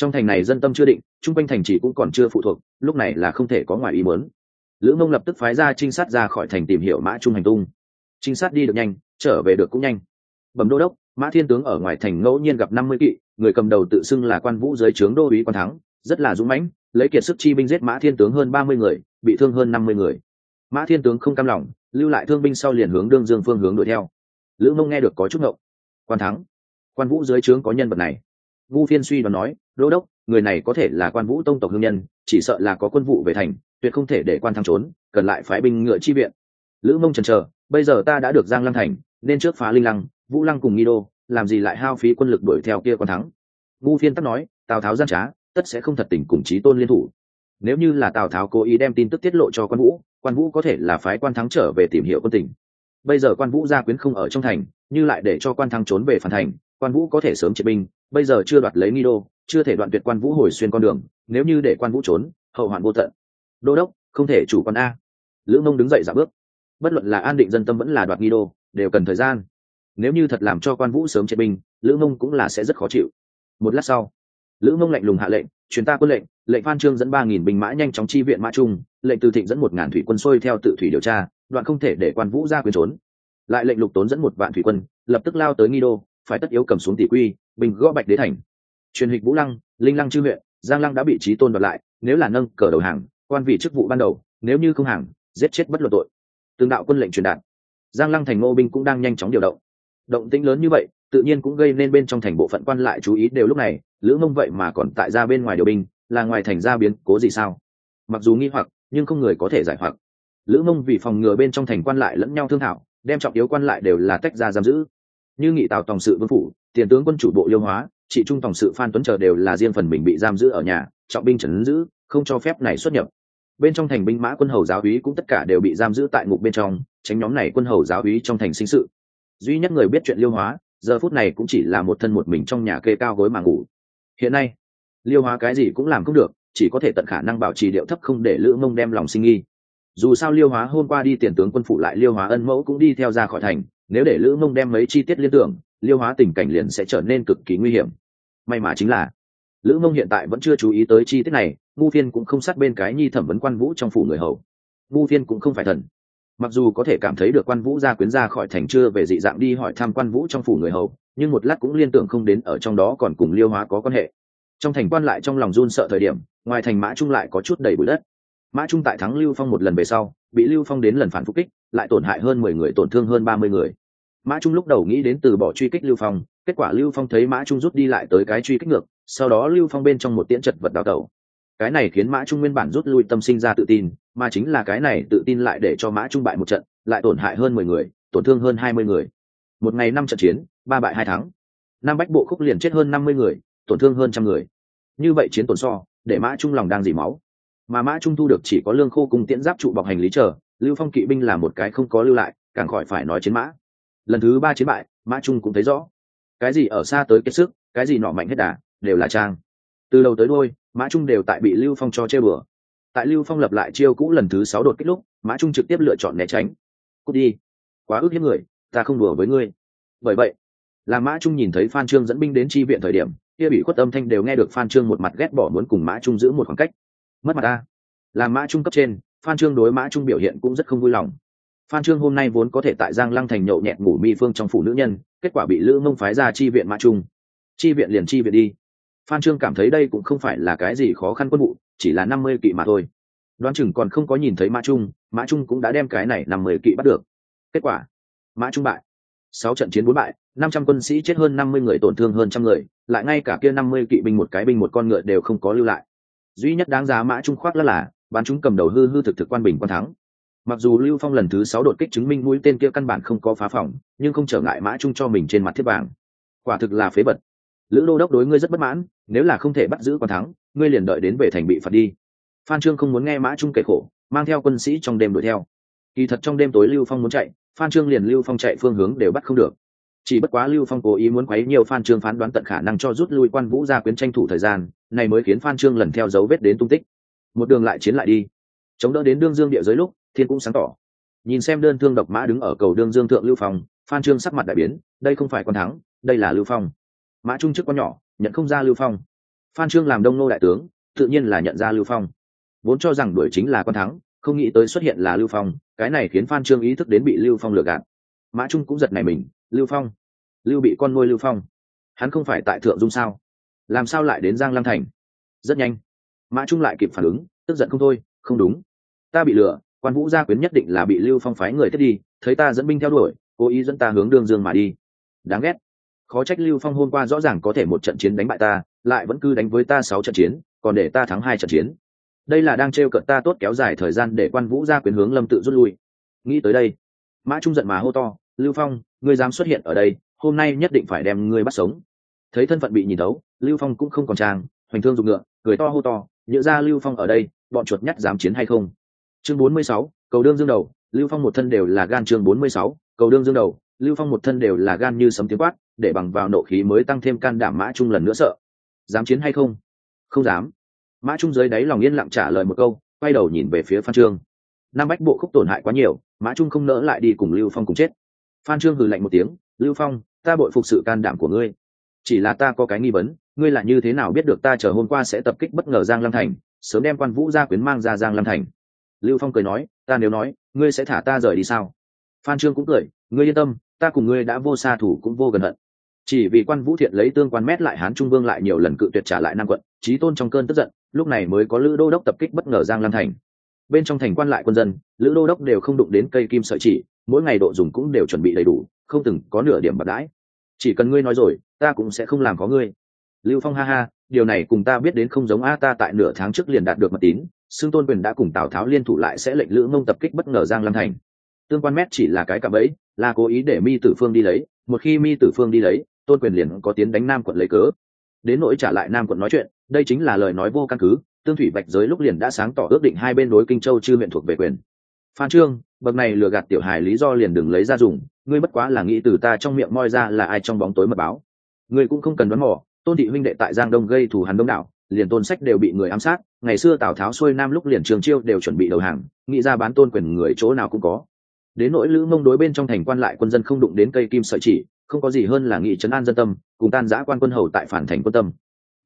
trong thành này dân tâm chưa định, chung quanh thành chỉ cũng còn chưa phụ thuộc, lúc này là không thể có ngoài ý muốn. Lữ mông lập tức phái ra trinh sát ra khỏi thành tìm hiểu mã trung hành tung. Trinh sát đi được nhanh, trở về được cũng nhanh. Bẩm đô đốc, mã thiên tướng ở ngoài thành ngẫu nhiên gặp năm mươi kỵ, người cầm đầu tự xưng là quan vũ dưới trướng đô úy quan thắng, rất là dũng mãnh, lấy kiệt sức chi binh giết mã thiên tướng hơn ba mươi người, bị thương hơn năm mươi người. Mã thiên tướng không cam lòng, lưu lại thương binh sau liền hướng đương dương phương hướng đuổi theo. Lữ mông nghe được có chút ngậu quan thắng. Quan vũ dưới trướng có nhân vật này. Vu phiên suy đoán nói đô đốc, người này có thể là quan vũ tông tộc hương nhân, chỉ sợ là có quân vụ về thành, tuyệt không thể để quan thăng trốn, cần lại phái binh ngựa chi viện. Lữ mông trần chờ, bây giờ ta đã được giang lăng thành, nên trước phá linh lăng, vũ lăng cùng nghi đô, làm gì lại hao phí quân lực đuổi theo kia quan thắng? Ngu phiên tắc nói, tào tháo gian trá, tất sẽ không thật tình cùng chí tôn liên thủ. Nếu như là tào tháo cố ý đem tin tức tiết lộ cho quan vũ quan vũ có thể là phái quan thắng trở về tìm hiểu quân tình. Bây giờ quan vũ gia quyến không ở trong thành, như lại để cho quan thắng trốn về phản thành, quan vũ có thể sớm triệt binh, bây giờ chưa đoạt lấy nghi đô chưa thể đoạn tuyệt quan vũ hồi xuyên con đường, nếu như để quan vũ trốn, hậu hoạn vô tận. Đô đốc, không thể chủ quan a. Lữ mông đứng dậy giả bước. Bất luận là an định dân tâm vẫn là đoạt nghi đô, đều cần thời gian. Nếu như thật làm cho quan vũ sớm chết binh, lữ mông cũng là sẽ rất khó chịu. Một lát sau, lữ mông lạnh lùng hạ lệnh, truyền ta quân lệnh. Lệnh phan trương dẫn ba nghìn binh mã nhanh chóng chi viện mã trung, lệnh từ thịnh dẫn một ngàn thủy quân xuôi theo tự thủy điều tra, đoạn không thể để quan vũ ra quyền trốn. Lại lệnh lục tốn dẫn một vạn thủy quân, lập tức lao tới nghi đô, phải tất yếu cầm xuống tỷ quy bình gõ bạch đế thành truyền hịch vũ lăng, linh lăng chư huyện, giang lăng đã bị trí tôn đoạt lại, nếu là nâng cờ đầu hàng, quan vị chức vụ ban đầu, nếu như không hàng, giết chết bất luận tội. Tương đạo quân lệnh truyền đạt. Giang lăng thành ngô binh cũng đang nhanh chóng điều động. Động tĩnh lớn như vậy, tự nhiên cũng gây nên bên trong thành bộ phận quan lại chú ý đều lúc này, lữ mông vậy mà còn tại ra bên ngoài điều binh, là ngoài thành ra biến, cố gì sao? Mặc dù nghi hoặc, nhưng không người có thể giải hoặc. Lữ mông vì phòng ngừa bên trong thành quan lại lẫn nhau thương thảo, đem trọng yếu quan lại đều là tách ra giam giữ. Như nghị tào tòng sự vương phủ, tiền tướng quân chủ bộ liêu hóa chị trung tổng sự phan tuấn chờ đều là riêng phần mình bị giam giữ ở nhà, trọng binh trấn giữ, không cho phép này xuất nhập. Bên trong thành binh mã quân hầu giáo úy cũng tất cả đều bị giam giữ tại ngục bên trong, tránh nhóm này quân hầu giáo úy trong thành sinh sự. Duy nhất người biết chuyện liêu hóa, giờ phút này cũng chỉ là một thân một mình trong nhà kê cao gối mà ngủ. Hiện nay, liêu hóa cái gì cũng làm không được, chỉ có thể tận khả năng bảo trì điệu thấp không để lữ mông đem lòng sinh nghi. Dù sao liêu hóa hôm qua đi tiền tướng quân phụ lại liêu hóa ân mẫu cũng đi theo ra khỏi thành, nếu để lữ mông đem mấy chi tiết liên tưởng liêu hóa tình cảnh liền sẽ trở nên cực kỳ nguy hiểm. May mà chính là, lữ mông hiện tại vẫn chưa chú ý tới chi tiết này ngu phiên cũng không sát bên cái nhi thẩm vấn quan vũ trong phủ người hầu. Ngu phiên cũng không phải thần. Mặc dù có thể cảm thấy được quan vũ ra quyến ra khỏi thành chưa về dị dạng đi hỏi thăm quan vũ trong phủ người hầu, nhưng một lát cũng liên tưởng không đến ở trong đó còn cùng liêu hóa có quan hệ. Trong thành quan lại trong lòng run sợ thời điểm, ngoài thành mã trung lại có chút đầy bụi đất. Mã trung tại thắng lưu phong một lần về sau, bị lưu phong đến lần phản phục kích, lại tổn hại hơn mười người, tổn thương hơn ba mươi người mã trung lúc đầu nghĩ đến từ bỏ truy kích lưu phong, kết quả lưu phong thấy mã trung rút đi lại tới cái truy kích ngược, sau đó lưu phong bên trong một tiễn chật vật đào tẩu. Cái này khiến mã trung nguyên bản rút lui tâm sinh ra tự tin, mà chính là cái này tự tin lại để cho mã trung bại một trận, lại tổn hại hơn mười người, tổn thương hơn hai mươi người. Một ngày năm trận chiến, ba bại hai thắng. Nam bách bộ khúc liền chết hơn năm mươi người, tổn thương hơn trăm người. Như vậy chiến tổn so, để mã trung lòng đang dỉ máu. Mà mã trung thu được chỉ có lương khô cùng tiễn giáp trụ bọc hành lý chờ, lưu phong kỵ binh là một cái không có lưu lại, càng khỏi phải nói chiến mã lần thứ ba chiến bại, mã trung cũng thấy rõ. Cái gì ở xa tới kết sức, cái gì nọ mạnh hết đà, đều là trang. Từ đầu tới đôi mã trung đều tại bị lưu phong cho chơi bừa tại lưu phong lập lại chiêu cũ lần thứ sáu đột kích lúc, mã trung trực tiếp lựa chọn né tránh. Cút đi, quá ước hiếp người, ta không đùa với ngươi. Bởi vậy, là mã trung nhìn thấy phan trương dẫn binh đến tri viện thời điểm, kia bị khuất âm thanh đều nghe được phan trương một mặt ghét bỏ muốn cùng mã trung giữ một khoảng cách. Mất mặt ta. Là mã trung cấp trên, phan trương đối mã trung biểu hiện cũng rất không vui lòng phan trương hôm nay vốn có thể tại giang lăng thành nhậu nhẹt ngủ mi phương trong phủ nữ nhân, kết quả bị lữ mông phái ra chi viện mã trung. Chi viện liền chi viện đi. Phan trương cảm thấy đây cũng không phải là cái gì khó khăn quân vụ, chỉ là năm mươi kỵ mà thôi. Đoán chừng còn không có nhìn thấy mã trung mã trung cũng đã đem cái này năm mươi kỵ bắt được. Kết quả, mã trung bại. Sáu trận chiến bốn bại, năm trăm quân sĩ chết hơn năm mươi người, tổn thương hơn trăm người, lại ngay cả kia năm mươi kỵ binh một cái binh một con ngựa đều không có lưu lại. Duy nhất đáng giá mã trung khoác là là bán chúng cầm đầu hư hư thực thực quan bình quan thắng mặc dù lưu phong lần thứ sáu đột kích chứng minh mũi tên kia căn bản không có phá phòng, nhưng không trở ngại mã trung cho mình trên mặt thiết vàng. Quả thực là phế vật. Lữ đô đốc đối ngươi rất bất mãn, nếu là không thể bắt giữ quan thắng, ngươi liền đợi đến về thành bị phạt đi. Phan trương không muốn nghe mã trung kể khổ, mang theo quân sĩ trong đêm đuổi theo. Kỳ thật trong đêm tối lưu phong muốn chạy, phan trương liền lưu phong chạy phương hướng đều bắt không được. Chỉ bất quá lưu phong cố ý muốn quấy nhiều phan trương phán đoán tận khả năng cho rút lui quan vũ ra quyến tranh thủ thời gian, này mới khiến phan trương lần theo dấu vết đến tung tích. Một đường lại chiến lại đi. Chống đỡ đến đương dương địa giới lúc thiên cũng sáng tỏ. Nhìn xem đơn thương độc mã đứng ở cầu đương dương thượng lưu phong, phan trương sắc mặt đại biến, đây không phải con thắng, đây là lưu phong. Mã trung chức con nhỏ, nhận không ra lưu phong. Phan trương làm đông nô đại tướng, tự nhiên là nhận ra lưu phong. Vốn cho rằng đuổi chính là con thắng, không nghĩ tới xuất hiện là lưu phong, cái này khiến phan trương ý thức đến bị lưu phong lừa gạt. Mã trung cũng giật này mình, lưu phong? Lưu bị con nuôi lưu phong? Hắn không phải tại thượng dung sao? Làm sao lại đến giang lăng thành? Rất nhanh, mã trung lại kịp phản ứng, tức giận không thôi, không đúng, ta bị lừa quan vũ gia quyến nhất định là bị lưu phong phái người thiết đi, thấy ta dẫn binh theo đuổi, cố ý dẫn ta hướng đường dương mà đi. Đáng ghét. Khó trách lưu phong hôm qua rõ ràng có thể một trận chiến đánh bại ta, lại vẫn cứ đánh với ta sáu trận chiến, còn để ta thắng hai trận chiến. Đây là đang t r e o cận ta tốt kéo dài thời gian để quan vũ gia quyến hướng lâm tự rút lui. Nghĩ tới đây, mã trung giận mà hô to, lưu phong, ngươi dám xuất hiện ở đây, hôm nay nhất định phải đem ngươi bắt sống. Thấy thân phận bị nhìn thấu, lưu phong cũng không còn trang, hoành thương dùng ngựa, cười to hô to, nhựa ra lưu phong ở đây, bọn chuột nhắt dám chiến hay không? Chương bốn mươi sáu, cầu đương dương đầu, lưu phong một thân đều là gan chương bốn mươi sáu, cầu đương dương đầu, lưu phong một thân đều là gan như sấm tiếng quát, để bằng vào nộ khí mới tăng thêm can đảm mã trung lần nữa sợ. Dám chiến hay không? Không dám. Mã trung dưới đáy lòng yên lặng trả lời một câu, quay đầu nhìn về phía phan trương. Nam bách bộ khúc tổn hại quá nhiều, mã trung không nỡ lại đi cùng lưu phong cùng chết. Phan trương hừ lạnh một tiếng, lưu phong, ta bội phục sự can đảm của ngươi. Chỉ là ta có cái nghi vấn, ngươi là như thế nào biết được ta chờ hôm qua sẽ tập kích bất ngờ giang lam thành, sớm đem quan vũ gia quyến mang ra giang lam thành? Lưu phong cười nói, ta nếu nói, ngươi sẽ thả ta rời đi sao? Phan trương cũng cười, ngươi yên tâm, ta cùng ngươi đã vô xa thủ cũng vô gần hận. Chỉ vì quan vũ thiện lấy tương quan mét lại hán trung vương lại nhiều lần cự tuyệt trả lại nam quận trí tôn trong cơn tức giận, lúc này mới có lữ đô đốc tập kích bất ngờ giang lam thành. Bên trong thành quan lại quân dân, lữ đô đốc đều không đụng đến cây kim sợi chỉ, mỗi ngày độ dùng cũng đều chuẩn bị đầy đủ, không từng có nửa điểm bật đãi. Chỉ cần ngươi nói rồi, ta cũng sẽ không làm có ngươi. Lưu phong ha ha, điều này cùng ta biết đến không giống a, ta tại nửa tháng trước liền đạt được mật tín xương tôn quyền đã cùng tào tháo liên thủ lại sẽ lệnh lữ mông tập kích bất ngờ giang lăng thành. Tương quan mét chỉ là cái cạm ấy là cố ý để mi tử phương đi lấy. Một khi mi tử phương đi lấy, tôn quyền liền có tiến đánh nam quận lấy cớ. Đến nỗi trả lại nam quận nói chuyện, đây chính là lời nói vô căn cứ. Tương thủy bạch giới lúc liền đã sáng tỏ ước định hai bên đối kinh châu chư huyện thuộc về quyền. Phan trương, bậc này lừa gạt tiểu hài lý do liền đừng lấy ra dùng. Ngươi bất quá là nghĩ từ ta trong miệng moi ra là ai trong bóng tối mật báo. Ngươi cũng không cần đoán mò. Tôn thị huynh đệ tại giang đông gây thù hắn đông đảo, liền tôn sách đều bị người ám sát ngày xưa tào tháo xuôi nam lúc liền trường chiêu đều chuẩn bị đầu hàng, nghĩ ra bán tôn quyền người chỗ nào cũng có. Đến nỗi lữ mông đối bên trong thành quan lại quân dân không đụng đến cây kim sợi chỉ, không có gì hơn là nghị trấn an dân tâm, cùng tan giã quan quân hầu tại phản thành quân tâm.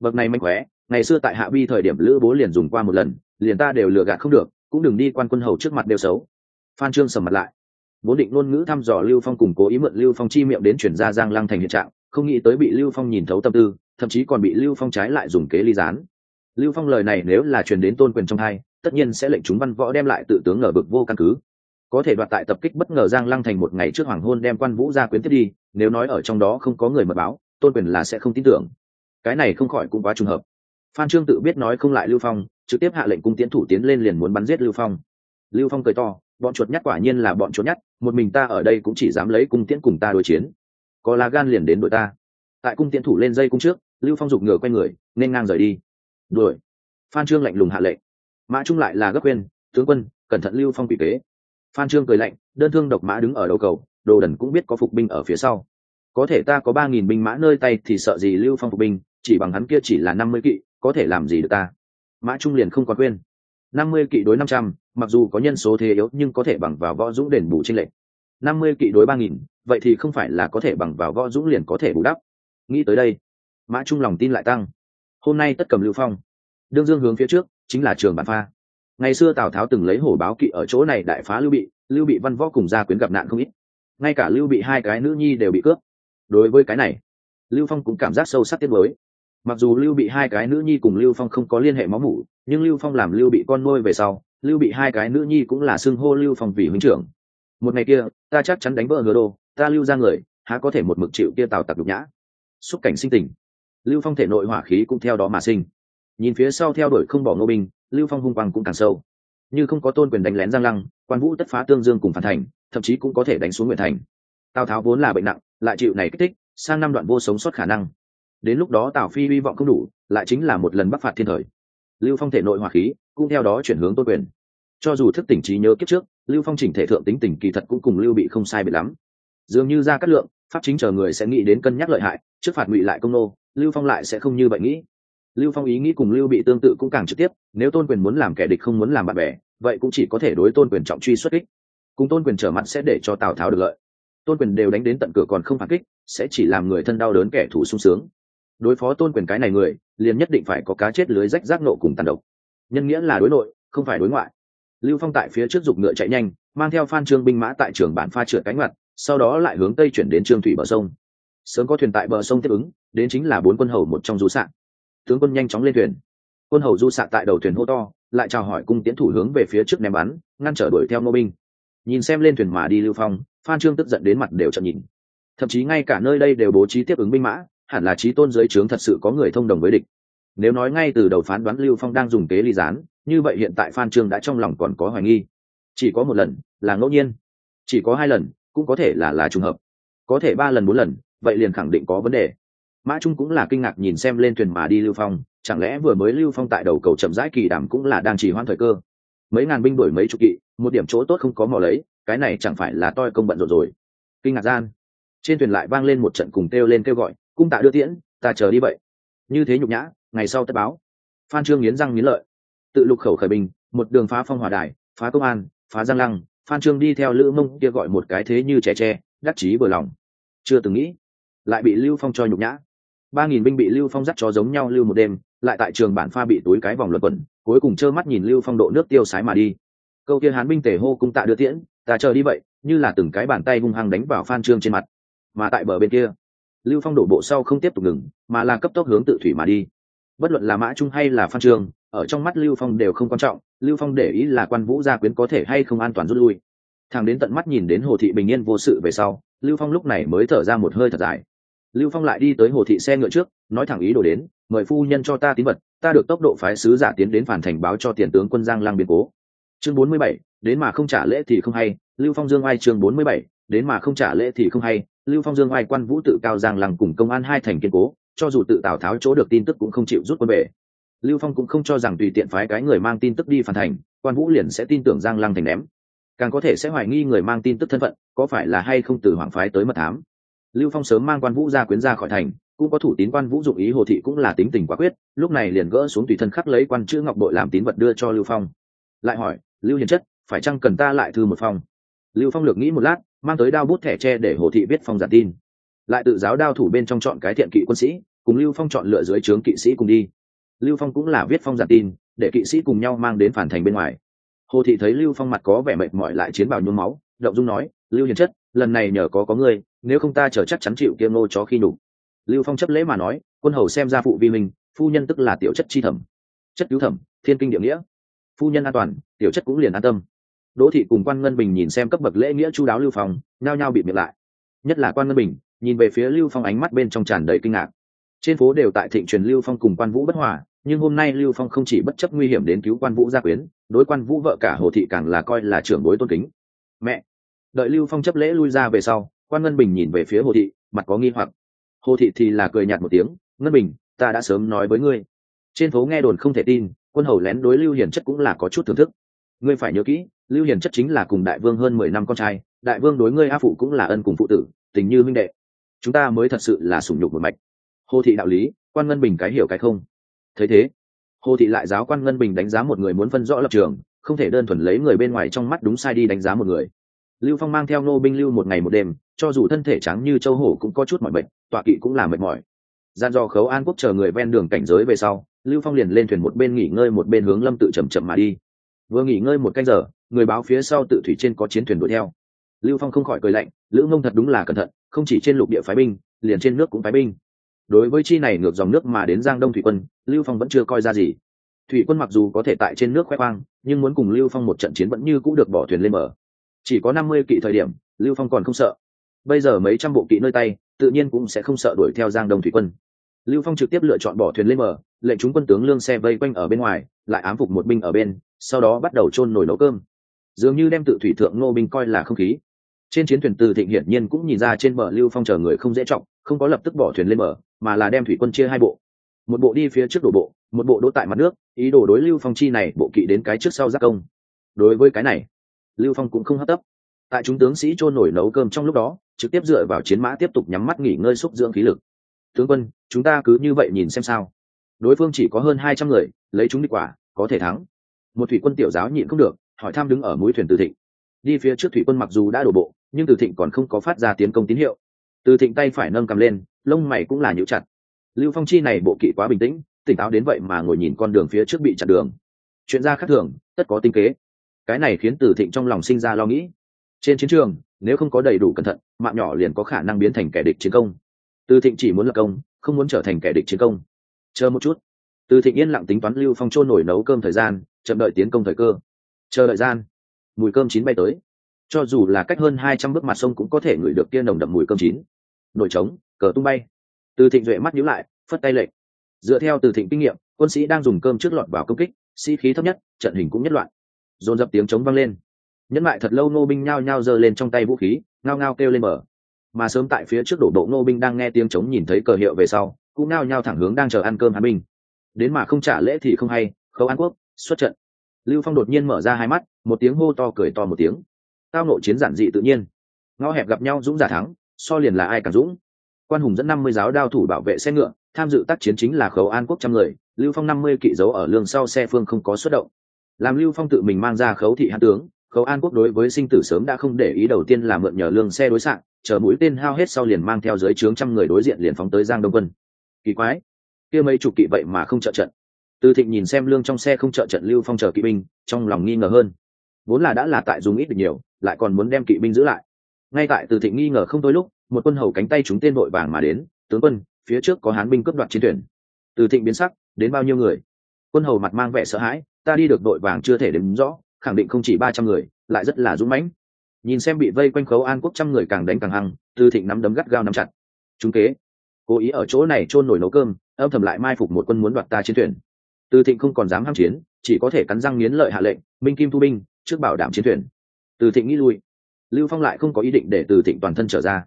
Bậc này mạnh khỏe, ngày xưa tại hạ bi thời điểm lữ bố liền dùng qua một lần, liền ta đều lừa gạt không được, cũng đừng đi quan quân hầu trước mặt đều xấu. Phan trương sầm mặt lại. Vốn định ngôn ngữ thăm dò lưu phong cùng cố ý mượn lưu phong chi miệng đến chuyển ra giang lăng thành hiện trạng, không nghĩ tới bị lưu phong nhìn thấu tâm tư, thậm chí còn bị lưu phong trái lại dùng kế ly gián lưu phong lời này nếu là truyền đến tôn quyền trong hai tất nhiên sẽ lệnh chúng văn võ đem lại tự tướng ngờ bực vô căn cứ. Có thể đoạt tại tập kích bất ngờ giang lăng thành một ngày trước hoàng hôn đem quan vũ ra quyến tiếp đi, nếu nói ở trong đó không có người mật báo, tôn quyền là sẽ không tin tưởng. Cái này không khỏi cũng quá trùng hợp. Phan trương tự biết nói không lại lưu phong, trực tiếp hạ lệnh cung tiến thủ tiến lên liền muốn bắn giết lưu phong. Lưu phong cười to, bọn chuột nhắt quả nhiên là bọn chuột nhắt một mình ta ở đây cũng chỉ dám lấy cung tiễn cùng ta đối chiến. Có lá gan liền đến đội ta. Tại cung tiễn thủ lên dây cung trước, lưu phong giục ngựa quay người, nên ngang rời đi đuổi. Phan trương lạnh lùng hạ lệnh. Mã trung lại là gấp quên tướng quân, cẩn thận lưu phong bị kế. Phan trương cười lạnh, đơn thương độc mã đứng ở đầu cầu, đồ đần cũng biết có phục binh ở phía sau. Có thể ta có ba nghìn binh mã nơi tay thì sợ gì lưu phong phục binh, chỉ bằng hắn kia chỉ là năm mươi kỵ, có thể làm gì được ta? Mã trung liền không còn quên năm mươi kỵ đối năm trăm, mặc dù có nhân số thế yếu nhưng có thể bằng vào võ dũng đền bù tranh lệch. năm mươi kỵ đối ba nghìn, vậy thì không phải là có thể bằng vào võ dũng liền có thể bù đắp. Nghĩ tới đây, mã trung lòng tin lại tăng hôm nay tất cầm lưu phong đương dương hướng phía trước chính là trường bản pha ngày xưa tào tháo từng lấy hổ báo kỵ ở chỗ này đại phá lưu bị lưu bị văn võ cùng gia quyến gặp nạn không ít ngay cả lưu bị hai cái nữ nhi đều bị cướp đối với cái này lưu phong cũng cảm giác sâu sắc tiếc với mặc dù lưu bị hai cái nữ nhi cùng lưu phong không có liên hệ máu mủ nhưng lưu phong làm lưu bị con nuôi về sau lưu bị hai cái nữ nhi cũng là xưng hô lưu phong vì huynh trưởng một ngày kia ta chắc chắn đánh vỡ hứa đô ta lưu ra người há có thể một mực chịu kia tào tặc nhục nhã xúc cảnh sinh tình lưu phong thể nội hỏa khí cũng theo đó mà sinh. Nhìn phía sau theo đuổi không bỏ ngô binh, lưu phong hung quang cũng càng sâu. Như không có tôn quyền đánh lén giang lăng, quan vũ tất phá tương dương cùng phản thành, thậm chí cũng có thể đánh xuống nguyện thành. Tào tháo vốn là bệnh nặng, lại chịu này kích thích, sang năm đoạn vô sống sót khả năng. Đến lúc đó tào phi hy vọng không đủ, lại chính là một lần bắc phạt thiên thời. Lưu phong thể nội hỏa khí cũng theo đó chuyển hướng tôn quyền. Cho dù thức tỉnh trí nhớ kiếp trước, lưu phong chỉnh thể thượng tính tình kỳ thật cũng cùng lưu bị không sai bị lắm. Dường như ra cát lượng, pháp chính chờ người sẽ nghĩ đến cân nhắc lợi hại, trước phạt ngụy lại công nô lưu phong lại sẽ không như vậy nghĩ. Lưu phong ý nghĩ cùng lưu bị tương tự cũng càng trực tiếp, nếu tôn quyền muốn làm kẻ địch không muốn làm bạn bè, vậy cũng chỉ có thể đối tôn quyền trọng truy xuất kích. Cùng tôn quyền trở mặt sẽ để cho tào tháo được lợi. Tôn quyền đều đánh đến tận cửa còn không phản kích, sẽ chỉ làm người thân đau đớn kẻ thù sung sướng. Đối phó tôn quyền cái này người, liền nhất định phải có cá chết lưới rách rác nộ cùng tàn độc. Nhân nghĩa là đối nội, không phải đối ngoại. Lưu phong tại phía trước giục ngựa chạy nhanh, mang theo phan trương binh mã tại trường bản pha trượt cánh mặt, sau đó lại hướng tây chuyển đến trương thủy bờ sông. Sớm có thuyền tại bờ sông tiếp ứng đến chính là bốn quân hầu một trong du sạn. Tướng quân nhanh chóng lên thuyền. Quân hầu du sạn tại đầu thuyền hô to, lại chào hỏi cung tiến thủ hướng về phía trước ném bắn, ngăn trở đuổi theo nô binh. Nhìn xem lên thuyền mà đi lưu phong, phan trương tức giận đến mặt đều chậm nhìn. Thậm chí ngay cả nơi đây đều bố trí tiếp ứng binh mã, hẳn là trí tôn giới trướng thật sự có người thông đồng với địch. Nếu nói ngay từ đầu phán đoán lưu phong đang dùng kế ly gián, như vậy hiện tại phan trương đã trong lòng còn có hoài nghi. Chỉ có một lần, là ngẫu nhiên. Chỉ có hai lần, cũng có thể là là trùng hợp. Có thể ba lần bốn lần, vậy liền khẳng định có vấn đề mã trung cũng là kinh ngạc nhìn xem lên thuyền mà đi lưu phong, chẳng lẽ vừa mới lưu phong tại đầu cầu chậm rãi kỳ đảm cũng là đang chỉ hoãn thời cơ? Mấy ngàn binh đổi mấy chục kỵ, một điểm chỗ tốt không có mò lấy, cái này chẳng phải là toi công bận rộn rồi. Kinh ngạc gian, trên thuyền lại vang lên một trận cùng kêu lên kêu gọi, cung tạ đưa tiễn, ta chờ đi vậy. Như thế nhục nhã, ngày sau tất báo. Phan trương nghiến răng nghiến lợi. Tự lục khẩu khởi bình, một đường phá phong hỏa đài, phá công an, phá giang lăng. Phan trương đi theo lữ mông kia gọi một cái thế như trẻ tre, đắc chí vừa lòng. Chưa từng nghĩ, lại bị lưu phong cho nhục nhã ba nghìn binh bị lưu phong dắt cho giống nhau lưu một đêm, lại tại trường bản pha bị túi cái vòng luật quẩn, cuối cùng trơ mắt nhìn lưu phong độ nước tiêu sái mà đi. Câu kia hán binh tề hô cung tạ đưa tiễn, ta chờ đi vậy, như là từng cái bàn tay hung hăng đánh vào phan trương trên mặt. Mà tại bờ bên kia, lưu phong đổ bộ sau không tiếp tục ngừng, mà là cấp tốc hướng tự thủy mà đi. Bất luận là mã trung hay là phan trương, ở trong mắt lưu phong đều không quan trọng, lưu phong để ý là quan vũ gia quyến có thể hay không an toàn rút lui. Thằng đến tận mắt nhìn đến hồ thị bình yên vô sự về sau, lưu phong lúc này mới thở ra một hơi thật dài lưu phong lại đi tới hồ thị xe ngựa trước, nói thẳng ý đồ đến, mời phu nhân cho ta tín vật, ta được tốc độ phái sứ giả tiến đến phản thành báo cho tiền tướng quân giang lang biến cố. Chương bốn mươi bảy, đến mà không trả lễ thì không hay, lưu phong dương ai chương bốn mươi bảy, đến mà không trả lễ thì không hay, lưu phong dương ai quan vũ tự cao giang lăng cùng công an hai thành kiên cố, cho dù tự tào tháo chỗ được tin tức cũng không chịu rút quân về. Lưu phong cũng không cho rằng tùy tiện phái cái người mang tin tức đi phản thành, quan vũ liền sẽ tin tưởng giang lăng thành ném. Càng có thể sẽ hoài nghi người mang tin tức thân phận, có phải là hay không từ hoàng phái tới mật thám lưu phong sớm mang quan vũ ra quyến ra khỏi thành, cũng có thủ tín quan vũ dụng ý hồ thị cũng là tính tình quả quyết, lúc này liền gỡ xuống tùy thân khắc lấy quan chữ ngọc bội làm tín vật đưa cho lưu phong. Lại hỏi, lưu hiền chất, phải chăng cần ta lại thư một phong? Lưu phong lược nghĩ một lát, mang tới đao bút thẻ tre để hồ thị viết phong giản tin. Lại tự giáo đao thủ bên trong chọn cái thiện kỵ quân sĩ, cùng lưu phong chọn lựa dưới trướng kỵ sĩ cùng đi. Lưu phong cũng là viết phong giản tin, để kỵ sĩ cùng nhau mang đến phản thành bên ngoài. Hồ thị thấy lưu phong mặt có vẻ mệt mỏi lại chiến bào nhuốm máu, động dung nói, lưu hiền chất, lần này nhờ có có ngươi nếu không ta chờ chắc chắn chịu kiêm nô chó khi đủ lưu phong chấp lễ mà nói, quân hầu xem ra phụ vi minh phu nhân tức là tiểu chất chi thẩm. Chất cứu thẩm, thiên kinh địa nghĩa. Phu nhân an toàn, tiểu chất cũng liền an tâm. Đỗ thị cùng quan ngân bình nhìn xem cấp bậc lễ nghĩa chu đáo lưu phong, nhao nhao bị miệng lại. Nhất là quan ngân bình, nhìn về phía lưu phong ánh mắt bên trong tràn đầy kinh ngạc. Trên phố đều tại thịnh truyền lưu phong cùng quan vũ bất hòa, nhưng hôm nay lưu phong không chỉ bất chấp nguy hiểm đến cứu quan vũ gia quyến, đối quan vũ vợ cả hồ thị càng là coi là trưởng bối tôn kính. Mẹ! Đợi lưu phong chấp lễ lui ra về sau quan ngân bình nhìn về phía hồ thị, mặt có nghi hoặc. Hồ thị thì là cười nhạt một tiếng, ngân bình, ta đã sớm nói với ngươi. Trên phố nghe đồn không thể tin, quân hầu lén đối lưu hiền chất cũng là có chút thưởng thức. Ngươi phải nhớ kỹ, lưu hiền chất chính là cùng đại vương hơn mười năm con trai, đại vương đối ngươi a phụ cũng là ân cùng phụ tử, tình như minh đệ. Chúng ta mới thật sự là sủng nhục một mạch. Hồ thị đạo lý, quan ngân bình cái hiểu cái không. Thấy thế, hồ thị lại giáo quan ngân bình đánh giá một người muốn phân rõ lập trường, không thể đơn thuần lấy người bên ngoài trong mắt đúng sai đi đánh giá một người lưu phong mang theo nô binh lưu một ngày một đêm, cho dù thân thể trắng như châu hổ cũng có chút mỏi mệt, tọa kỵ cũng là mệt mỏi. Gian do khấu an quốc chờ người ven đường cảnh giới về sau, lưu phong liền lên thuyền một bên nghỉ ngơi một bên hướng lâm tự chầm chậm mà đi. Vừa nghỉ ngơi một canh giờ, người báo phía sau tự thủy trên có chiến thuyền đuổi theo. Lưu phong không khỏi cười lạnh, lữ mông thật đúng là cẩn thận, không chỉ trên lục địa phái binh, liền trên nước cũng phái binh. Đối với chi này ngược dòng nước mà đến giang đông thủy quân, lưu phong vẫn chưa coi ra gì. Thủy quân mặc dù có thể tại trên nước khoe khoang, nhưng muốn cùng lưu phong một trận chiến vẫn như cũng được bỏ thuyền lên mở chỉ có năm mươi kỵ thời điểm, lưu phong còn không sợ. Bây giờ mấy trăm bộ kỵ nơi tay, tự nhiên cũng sẽ không sợ đuổi theo giang đông thủy quân. Lưu phong trực tiếp lựa chọn bỏ thuyền lên mở lệnh chúng quân tướng lương xe vây quanh ở bên ngoài, lại ám phục một binh ở bên, sau đó bắt đầu chôn nồi nấu cơm. Dường như đem tự thủy thượng nô binh coi là không khí. Trên chiến thuyền từ thịnh hiển nhiên cũng nhìn ra trên bờ lưu phong chờ người không dễ trọng, không có lập tức bỏ thuyền lên bờ, mà là đem thủy quân chia hai bộ. Một bộ đi phía trước đổ bộ, một bộ đỗ tại mặt nước, ý đồ đối lưu phong chi này, bộ kỵ đến cái trước sau giác công. Đối với cái này lưu phong cũng không hấp tấp. Tại chúng tướng sĩ trôn nổi nấu cơm trong lúc đó, trực tiếp dựa vào chiến mã tiếp tục nhắm mắt nghỉ ngơi xúc dưỡng khí lực. Tướng quân, chúng ta cứ như vậy nhìn xem sao. Đối phương chỉ có hơn hai trăm người, lấy chúng đi quả, có thể thắng. Một thủy quân tiểu giáo nhịn không được, hỏi tham đứng ở mũi thuyền từ thịnh. Đi phía trước thủy quân mặc dù đã đổ bộ, nhưng từ thịnh còn không có phát ra tiến công tín hiệu. Từ thịnh tay phải nâng cầm lên, lông mày cũng là nhũ chặt. Lưu phong chi này bộ kỵ quá bình tĩnh, tỉnh táo đến vậy mà ngồi nhìn con đường phía trước bị chặn đường. Chuyện ra khác thường, tất có tinh kế cái này khiến từ thịnh trong lòng sinh ra lo nghĩ. Trên chiến trường, nếu không có đầy đủ cẩn thận, mạng nhỏ liền có khả năng biến thành kẻ địch chiến công. Từ thịnh chỉ muốn lập công, không muốn trở thành kẻ địch chiến công. Chờ một chút. Từ thịnh yên lặng tính toán lưu phong trôn nổi nấu cơm thời gian, chậm đợi tiến công thời cơ. Chờ đợi gian, mùi cơm chín bay tới. Cho dù là cách hơn hai trăm bước mặt sông cũng có thể ngửi được kia nồng đậm mùi cơm chín. Nổi trống, cờ tung bay. Từ thịnh duệ mắt nhíu lại, phất tay lệnh. Dựa theo từ thịnh kinh nghiệm, quân sĩ đang dùng cơm trước lọt vào công kích, sĩ khí thấp nhất, trận hình cũng nhất loạn dồn dập tiếng trống vang lên. Nhẫn lại thật lâu nô binh nhao nhao giơ lên trong tay vũ khí, ngao ngao kêu lên mở. Mà sớm tại phía trước đổ bộ nô binh đang nghe tiếng trống nhìn thấy cờ hiệu về sau, cũng ngao nhao thẳng hướng đang chờ ăn cơm hàn binh. Đến mà không trả lễ thì không hay, khâu an quốc, xuất trận. Lưu phong đột nhiên mở ra hai mắt, một tiếng hô to cười to một tiếng. Tao nội chiến giản dị tự nhiên. Ngõ hẹp gặp nhau dũng giả thắng, so liền là ai càng dũng. Quan hùng dẫn năm mươi giáo đao thủ bảo vệ xe ngựa, tham dự tác chiến chính là khấu an quốc trăm người, lưu phong năm mươi kỵ dấu ở lương sau xe phương không có xuất động làm lưu phong tự mình mang ra khấu thị hãn tướng, khấu an quốc đối với sinh tử sớm đã không để ý đầu tiên là mượn nhờ lương xe đối xạ chờ mũi tên hao hết sau liền mang theo dưới trướng trăm người đối diện liền phóng tới giang đông quân. Kỳ quái, kia mấy chục kỵ vậy mà không trợ trận. Từ thịnh nhìn xem lương trong xe không trợ trận lưu phong chờ kỵ binh, trong lòng nghi ngờ hơn. Vốn là đã là tại dùng ít được nhiều, lại còn muốn đem kỵ binh giữ lại. Ngay tại từ thịnh nghi ngờ không thôi lúc, một quân hầu cánh tay chúng tên vội vàng mà đến, tướng quân, phía trước có hán binh cướp đoạt chiến thuyền từ thịnh biến sắc, đến bao nhiêu người? Quân hầu mặt mang vẻ sợ hãi ta đi được đội vàng chưa thể đếm rõ, khẳng định không chỉ ba trăm người, lại rất là dũng mãnh. Nhìn xem bị vây quanh khấu an quốc trăm người càng đánh càng hăng từ thịnh nắm đấm gắt gao nắm chặt. Chúng kế, cố ý ở chỗ này trôn nổi nấu cơm, âm thầm lại mai phục một quân muốn đoạt ta chiến thuyền. Từ thịnh không còn dám ham chiến, chỉ có thể cắn răng nghiến lợi hạ lệnh, minh kim thu binh, trước bảo đảm chiến thuyền. Từ thịnh nghĩ lui. Lưu phong lại không có ý định để từ thịnh toàn thân trở ra.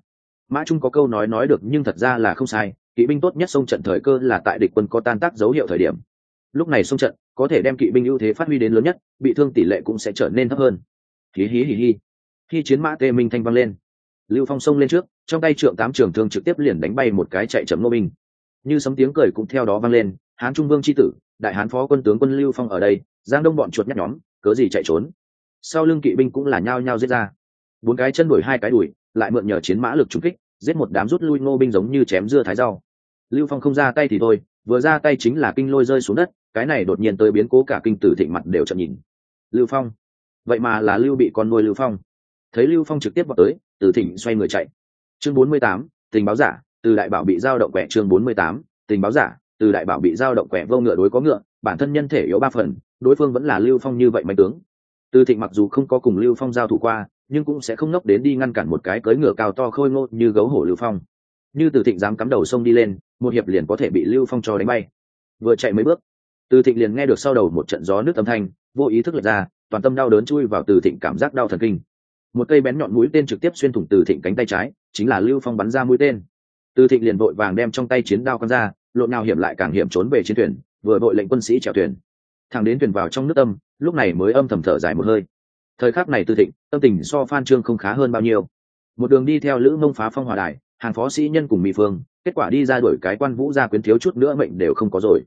Mã trung có câu nói nói được nhưng thật ra là không sai, kỵ binh tốt nhất sông trận thời cơ là tại địch quân có tan tác dấu hiệu thời điểm. Lúc này sông trận có thể đem kỵ binh ưu thế phát huy đến lớn nhất, bị thương tỷ lệ cũng sẽ trở nên thấp hơn. Hí hí hí hí. Khi chiến mã tê minh thanh văng lên, lưu phong xông lên trước, trong tay trượng tám trường thương trực tiếp liền đánh bay một cái chạy chậm nô binh. Như sấm tiếng cười cũng theo đó vang lên, hán trung vương c tử, đại hán phó quân tướng quân lưu phong ở đây, giang đông bọn chuột nhắc nhóm, cớ gì chạy trốn? Sau lưng kỵ binh cũng là nhao nhao giết ra. Bốn cái chân đuổi hai cái đuổi, lại mượn nhờ chiến mã lực trung kích, giết một đám rút lui ngô binh giống như chém dưa thái rau. Lưu phong không ra tay thì thôi, vừa ra tay chính là kinh lôi rơi xuống đất cái này đột nhiên tới biến cố cả kinh tử thịnh mặt đều chậm nhìn. Lưu phong. Vậy mà là lưu bị con nuôi lưu phong. Thấy lưu phong trực tiếp vào tới tử thịnh xoay người chạy. Chương bốn mươi tám, tình báo giả, từ đại bảo bị giao động quẻ chương bốn mươi tám, tình báo giả, từ đại bảo bị giao động quẻ vô ngựa đối có ngựa, bản thân nhân thể yếu ba phần, đối phương vẫn là lưu phong như vậy mạnh tướng. Từ thịnh mặc dù không có cùng lưu phong giao thủ qua, nhưng cũng sẽ không ngốc đến đi ngăn cản một cái cưỡi ngựa cao to khôi ngô như gấu hổ lưu phong. Như từ thịnh dám cắm đầu sông đi lên, một hiệp liền có thể bị lưu phong cho đánh bay. Vừa chạy mấy bước từ thịnh liền nghe được sau đầu một trận gió nước âm thanh vô ý thức lật ra toàn tâm đau đớn chui vào từ thịnh cảm giác đau thần kinh. Một cây bén nhọn mũi tên trực tiếp xuyên thủng từ thịnh cánh tay trái chính là lưu phong bắn ra mũi tên. Từ thịnh liền vội vàng đem trong tay chiến đao con ra lộn nào hiểm lại càng hiểm trốn về chiến thuyền vừa đội lệnh quân sĩ chèo thuyền. Thằng đến thuyền vào trong nước âm, lúc này mới âm thầm thở dài một hơi. Thời khắc này từ thịnh tâm tình so phan trương không khá hơn bao nhiêu. Một đường đi theo lữ mông phá phong hòa đài hàng phó sĩ nhân cùng mỹ phương kết quả đi ra đuổi cái quan vũ gia quyến thiếu chút nữa mệnh đều không có rồi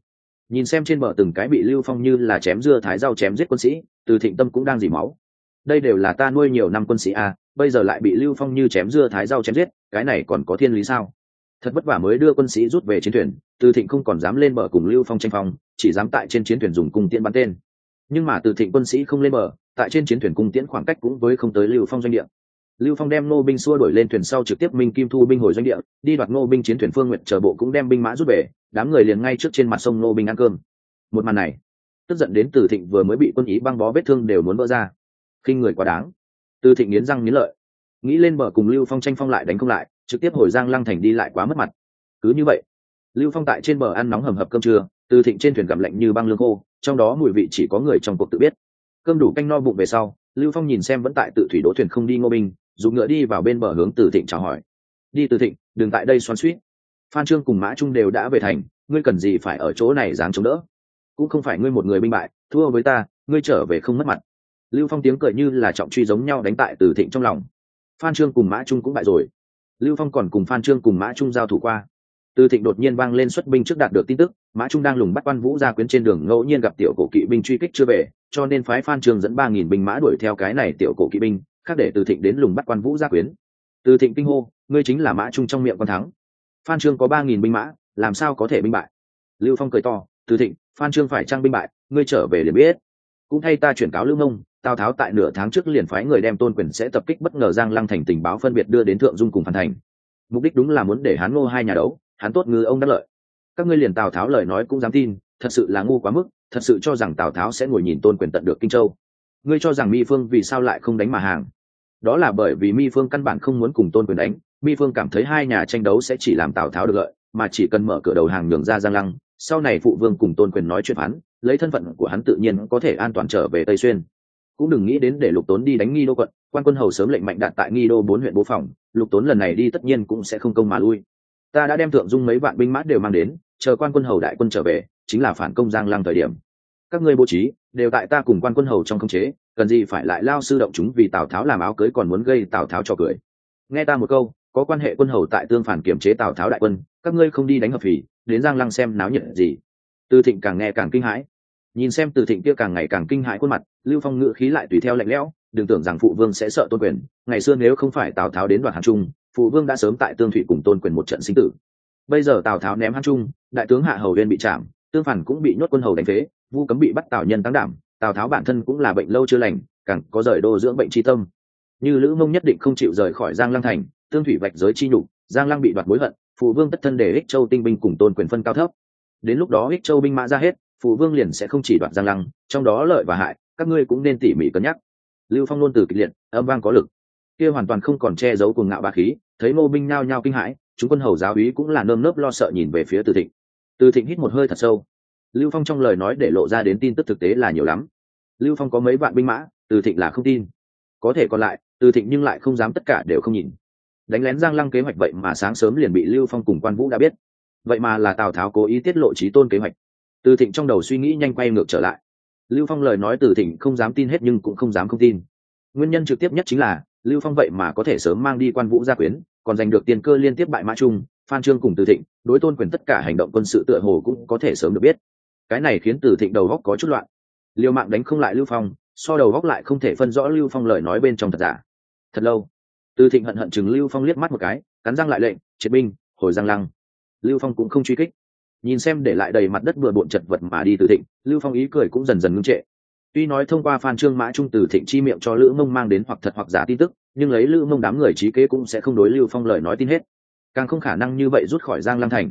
nhìn xem trên bờ từng cái bị lưu phong như là chém dưa thái rau chém giết quân sĩ, từ thịnh tâm cũng đang dỉ máu. Đây đều là ta nuôi nhiều năm quân sĩ a bây giờ lại bị lưu phong như chém dưa thái rau chém giết, cái này còn có thiên lý sao? Thật vất vả mới đưa quân sĩ rút về chiến thuyền, từ thịnh không còn dám lên bờ cùng lưu phong tranh phong, chỉ dám tại trên chiến thuyền dùng cung tiễn bắn tên. Nhưng mà từ thịnh quân sĩ không lên bờ, tại trên chiến thuyền cung tiễn khoảng cách cũng với không tới lưu phong doanh địa lưu phong đem nô binh xua đổi lên thuyền sau trực tiếp minh kim thu binh hồi doanh địa, đi đoạt nô binh chiến thuyền phương nguyện chờ bộ cũng đem binh mã rút về, đám người liền ngay trước trên mặt sông nô binh ăn cơm. Một màn này, tức giận đến từ thịnh vừa mới bị quân ý băng bó vết thương đều muốn vỡ ra. Khinh người quá đáng. Từ thịnh nghiến răng nghiến lợi. Nghĩ lên bờ cùng lưu phong tranh phong lại đánh không lại, trực tiếp hồi giang lăng thành đi lại quá mất mặt. Cứ như vậy, lưu phong tại trên bờ ăn nóng hầm hập cơm trưa, từ thịnh trên thuyền gặm lạnh như băng lương khô, trong đó mùi vị chỉ có người trong cuộc tự biết. Cơm đủ canh no bụng về sau, lưu phong nhìn xem vẫn tại tự thủy đỗ thuyền không đi ngô binh dùng ngựa đi vào bên bờ hướng từ thịnh chào hỏi. Đi từ thịnh, đừng tại đây xoắn suýt phan trương cùng mã trung đều đã về thành, ngươi cần gì phải ở chỗ này dáng chống đỡ? Cũng không phải ngươi một người binh bại, thua với ta, ngươi trở về không mất mặt. Lưu phong tiếng cười như là trọng truy giống nhau đánh tại từ thịnh trong lòng. Phan trương cùng mã trung cũng bại rồi. Lưu phong còn cùng phan trương cùng mã trung giao thủ qua. Từ thịnh đột nhiên vang lên xuất binh trước đạt được tin tức, mã trung đang lùng bắt quan vũ ra quyến trên đường ngẫu nhiên gặp tiểu cổ kỵ binh truy kích chưa về, cho nên phái phan trương dẫn ba nghìn binh mã đuổi theo cái này tiểu cổ kỵ binh khác để từ thịnh đến lùng bắt quan vũ gia quyến. Từ thịnh kinh hô, ngươi chính là mã trung trong miệng quan thắng. Phan trương có ba nghìn binh mã, làm sao có thể binh bại? Lưu phong cười to, từ thịnh, phan trương phải trang binh bại, ngươi trở về liền biết. Cũng thay ta chuyển cáo lưu nông tào tháo tại nửa tháng trước liền phái người đem tôn quyền sẽ tập kích bất ngờ giang lăng thành tình báo phân biệt đưa đến thượng dung cùng phan thành. Mục đích đúng là muốn để hắn ngô hai nhà đấu, hắn tốt ngư ông đắc lợi. Các ngươi liền tào tháo lời nói cũng dám tin, thật sự là ngu quá mức, thật sự cho rằng tào tháo sẽ ngồi nhìn tôn quyền tận được kinh châu ngươi cho rằng mi phương vì sao lại không đánh mà hàng? Đó là bởi vì mi phương căn bản không muốn cùng tôn quyền đánh, mi phương cảm thấy hai nhà tranh đấu sẽ chỉ làm tào tháo được lợi, mà chỉ cần mở cửa đầu hàng nhường ra giang lăng, sau này phụ vương cùng tôn quyền nói chuyện phán, lấy thân phận của hắn tự nhiên có thể an toàn trở về tây xuyên. Cũng đừng nghĩ đến để lục tốn đi đánh nghi đô quận, quan quân hầu sớm lệnh mạnh đạt tại nghi đô bốn huyện bố phòng, lục tốn lần này đi tất nhiên cũng sẽ không công mà lui. Ta đã đem thượng dung mấy vạn binh mã đều mang đến, chờ quan quân hầu đại quân trở về, chính là phản công giang lăng thời điểm các ngươi bố trí, đều tại ta cùng quan quân hầu trong khống chế, cần gì phải lại lao sư động chúng vì tào tháo làm áo cưới còn muốn gây tào tháo cho cười. Nghe ta một câu, có quan hệ quân hầu tại tương phản kiểm chế tào tháo đại quân, các ngươi không đi đánh hợp phì đến giang lăng xem náo nhiệt gì. Từ thịnh càng nghe càng kinh hãi. Nhìn xem từ thịnh kia càng ngày càng kinh hãi khuôn mặt, lưu phong ngự khí lại tùy theo lạnh lẽo, đừng tưởng rằng phụ vương sẽ sợ tôn quyền, ngày xưa nếu không phải tào tháo đến đoàn hàn trung, phụ vương đã sớm tại tương thủy cùng tôn quyền một trận sinh tử. Bây giờ tào tháo ném hàn trung, đại tướng hạ hầu huyên bị chạm tương phản cũng bị nhốt quân hầu đánh phế, vu cấm bị bắt tào nhân tăng đảm, tào tháo bản thân cũng là bệnh lâu chưa lành, càng có rời đô dưỡng bệnh tri tâm. Như lữ mông nhất định không chịu rời khỏi giang lăng thành, tương thủy vạch giới chi nhục, giang lăng bị đoạt mối hận phụ vương tất thân để ích châu tinh binh cùng tôn quyền phân cao thấp. Đến lúc đó ích châu binh mã ra hết phụ vương liền sẽ không chỉ đoạt giang lăng, trong đó lợi và hại, các ngươi cũng nên tỉ mỉ cân nhắc. Lưu phong luôn từ kịch liệt, âm vang có lực. Kia hoàn toàn không còn che giấu cuồng ngạo bà khí, thấy ngô binh nhao nhao kinh hãi, chúng quân hầu giáo úy cũng là nơm nớp lo sợ nhìn về phía từ thịnh từ thịnh hít một hơi thật sâu. Lưu phong trong lời nói để lộ ra đến tin tức thực tế là nhiều lắm. Lưu phong có mấy vạn binh mã, từ thịnh là không tin. Có thể còn lại, từ thịnh nhưng lại không dám tất cả đều không nhìn. Đánh lén giang lăng kế hoạch vậy mà sáng sớm liền bị lưu phong cùng quan vũ đã biết. Vậy mà là tào tháo cố ý tiết lộ trí tôn kế hoạch. Từ thịnh trong đầu suy nghĩ nhanh quay ngược trở lại. Lưu phong lời nói từ thịnh không dám tin hết nhưng cũng không dám không tin. Nguyên nhân trực tiếp nhất chính là, lưu phong vậy mà có thể sớm mang đi quan vũ gia quyến, còn giành được tiền cơ liên tiếp bại mã trung phan trương cùng từ thịnh, đối tôn quyền tất cả hành động quân sự tựa hồ cũng có thể sớm được biết. Cái này khiến từ thịnh đầu góc có chút loạn. Liều mạng đánh không lại lưu phong, so đầu góc lại không thể phân rõ lưu phong lời nói bên trong thật giả. Thật lâu, từ thịnh hận hận chừng lưu phong liếc mắt một cái, cắn răng lại lệnh, triệt binh, hồi giang lăng. Lưu phong cũng không truy kích. Nhìn xem để lại đầy mặt đất bừa bộn chật vật mà đi từ thịnh, lưu phong ý cười cũng dần dần ngưng trệ. Tuy nói thông qua phan trương mã trung từ thịnh chi miệng cho lữ mông mang đến hoặc thật hoặc giả tin tức, nhưng lấy lữ mông đám người trí kế cũng sẽ không đối lưu phong lời nói tin hết càng không khả năng như vậy rút khỏi giang lăng thành.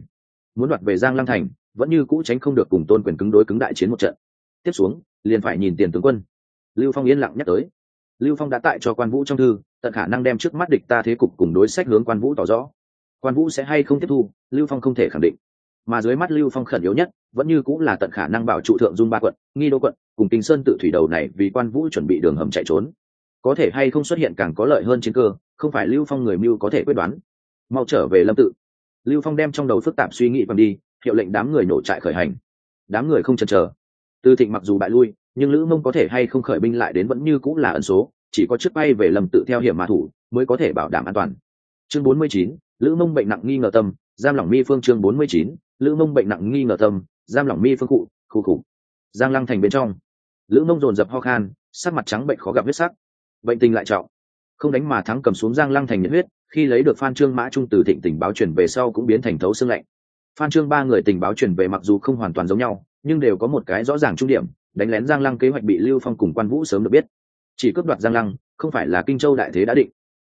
Muốn đoạt về giang lăng thành, vẫn như cũ tránh không được cùng tôn quyền cứng đối cứng đại chiến một trận. Tiếp xuống, liền phải nhìn tiền tướng quân. Lưu phong yên lặng nhắc tới. Lưu phong đã tại cho quan vũ trong thư, tận khả năng đem trước mắt địch ta thế cục cùng đối sách hướng quan vũ tỏ rõ. Quan vũ sẽ hay không tiếp thu, lưu phong không thể khẳng định. Mà dưới mắt lưu phong khẩn yếu nhất, vẫn như cũng là tận khả năng bảo trụ thượng dung ba quận, nghi đô quận, cùng kinh sơn tự thủy đầu này vì quan vũ chuẩn bị đường hầm chạy trốn. Có thể hay không xuất hiện càng có lợi hơn chiến cơ, không phải lưu phong người mưu có thể quyết đoán mau trở về lâm tự. Lưu phong đem trong đầu phức tạp suy nghĩ bằng đi hiệu lệnh đám người nổ trại khởi hành. Đám người không chần chờ. Tư thịnh mặc dù bại lui nhưng lữ mông có thể hay không khởi binh lại đến vẫn như cũng là ẩn số chỉ có chiếc bay về Lâm tự theo hiểm mà thủ mới có thể bảo đảm an toàn. Chương 49, lữ mông bệnh nặng nghi ngờ tâm giam lỏng mi phương chương 49, lữ mông bệnh nặng nghi ngờ tâm giam lỏng mi phương cụ khu khủ giang lăng thành bên trong. Lữ mông dồn dập ho khan sắc mặt trắng bệnh khó gặp huyết sắc. Bệnh tình lại trọng. Không đánh mà thắng cầm xuống giang lăng thành nhiệt huyết khi lấy được phan trương mã trung từ thịnh tình báo truyền về sau cũng biến thành thấu xương lạnh. Phan trương ba người tình báo truyền về mặc dù không hoàn toàn giống nhau, nhưng đều có một cái rõ ràng trung điểm, đánh lén giang lăng kế hoạch bị lưu phong cùng quan vũ sớm được biết. Chỉ cướp đoạt giang lăng, không phải là kinh châu đại thế đã định.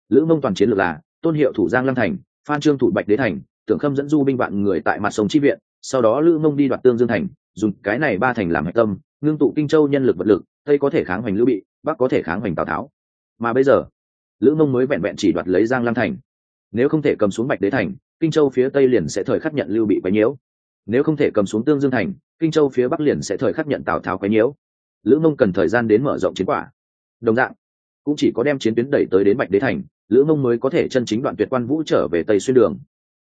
Lữ mông toàn chiến lược là, tôn hiệu thủ giang lăng thành, phan trương thủ bạch đế thành, tưởng khâm dẫn du binh vạn người tại mặt sông chi viện, sau đó lữ mông đi đoạt tương dương thành, dùng cái này ba thành làm hạch tâm, ngưng tụ kinh châu nhân lực vật lực, tây có thể kháng hoành lưu bị, bắc có thể kháng hoành tào tháo. Mà bây giờ lữ mông mới vẹn vẹn chỉ đoạt lấy giang lăng thành. Nếu không thể cầm xuống bạch đế thành, kinh châu phía tây liền sẽ thời khắc nhận lưu bị quấy nhiễu. Nếu không thể cầm xuống tương dương thành, kinh châu phía bắc liền sẽ thời khắc nhận tào tháo quấy nhiễu. Lữ mông cần thời gian đến mở rộng chiến quả. Đồng dạng, cũng chỉ có đem chiến tuyến đẩy tới đến bạch đế thành, lữ mông mới có thể chân chính đoạn tuyệt quan vũ trở về tây xuyên đường.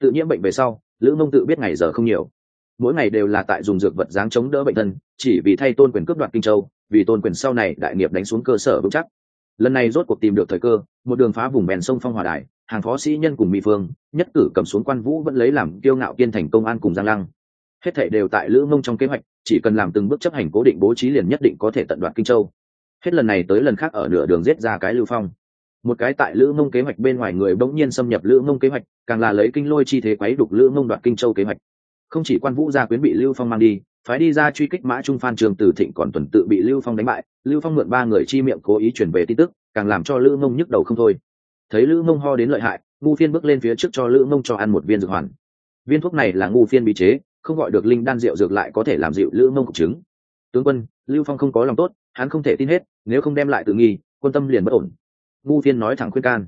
Tự nhiễm bệnh về sau, lữ mông tự biết ngày giờ không nhiều. Mỗi ngày đều là tại dùng dược vật dáng chống đỡ bệnh thân, chỉ vì thay tôn quyền cướp đoạt kinh châu, vì tôn quyền sau này đại nghiệp đánh xuống cơ sở vững chắc lần này rốt cuộc tìm được thời cơ, một đường phá vùng bèn sông phong hòa đài, hàng phó sĩ nhân cùng mỹ phương, nhất cử cầm xuống quan vũ vẫn lấy làm kiêu ngạo kiên thành công an cùng giang lăng. Hết thệ đều tại lữ mông trong kế hoạch, chỉ cần làm từng bước chấp hành cố định bố trí liền nhất định có thể tận đoạt kinh châu. Hết lần này tới lần khác ở nửa đường giết ra cái lưu phong. Một cái tại lữ mông kế hoạch bên ngoài người bỗng nhiên xâm nhập lữ mông kế hoạch, càng là lấy kinh lôi chi thế quấy đục lữ mông đoạt kinh châu kế hoạch. Không chỉ quan vũ gia quyến bị lưu phong mang đi phái đi ra truy kích mã trung phan trường từ thịnh còn tuần tự bị lưu phong đánh bại. Lưu phong mượn ba người chi miệng cố ý chuyển về tin tức, càng làm cho lữ mông nhức đầu không thôi. Thấy lữ mông ho đến lợi hại, ngu phiên bước lên phía trước cho lữ mông cho ăn một viên dược hoàn. Viên thuốc này là ngu phiên bị chế, không gọi được linh đan rượu dược lại có thể làm dịu lữ mông cục chứng. Tướng quân, lưu phong không có lòng tốt, hắn không thể tin hết, nếu không đem lại tự nghi, quân tâm liền bất ổn. Ngu phiên nói thẳng khuyên can.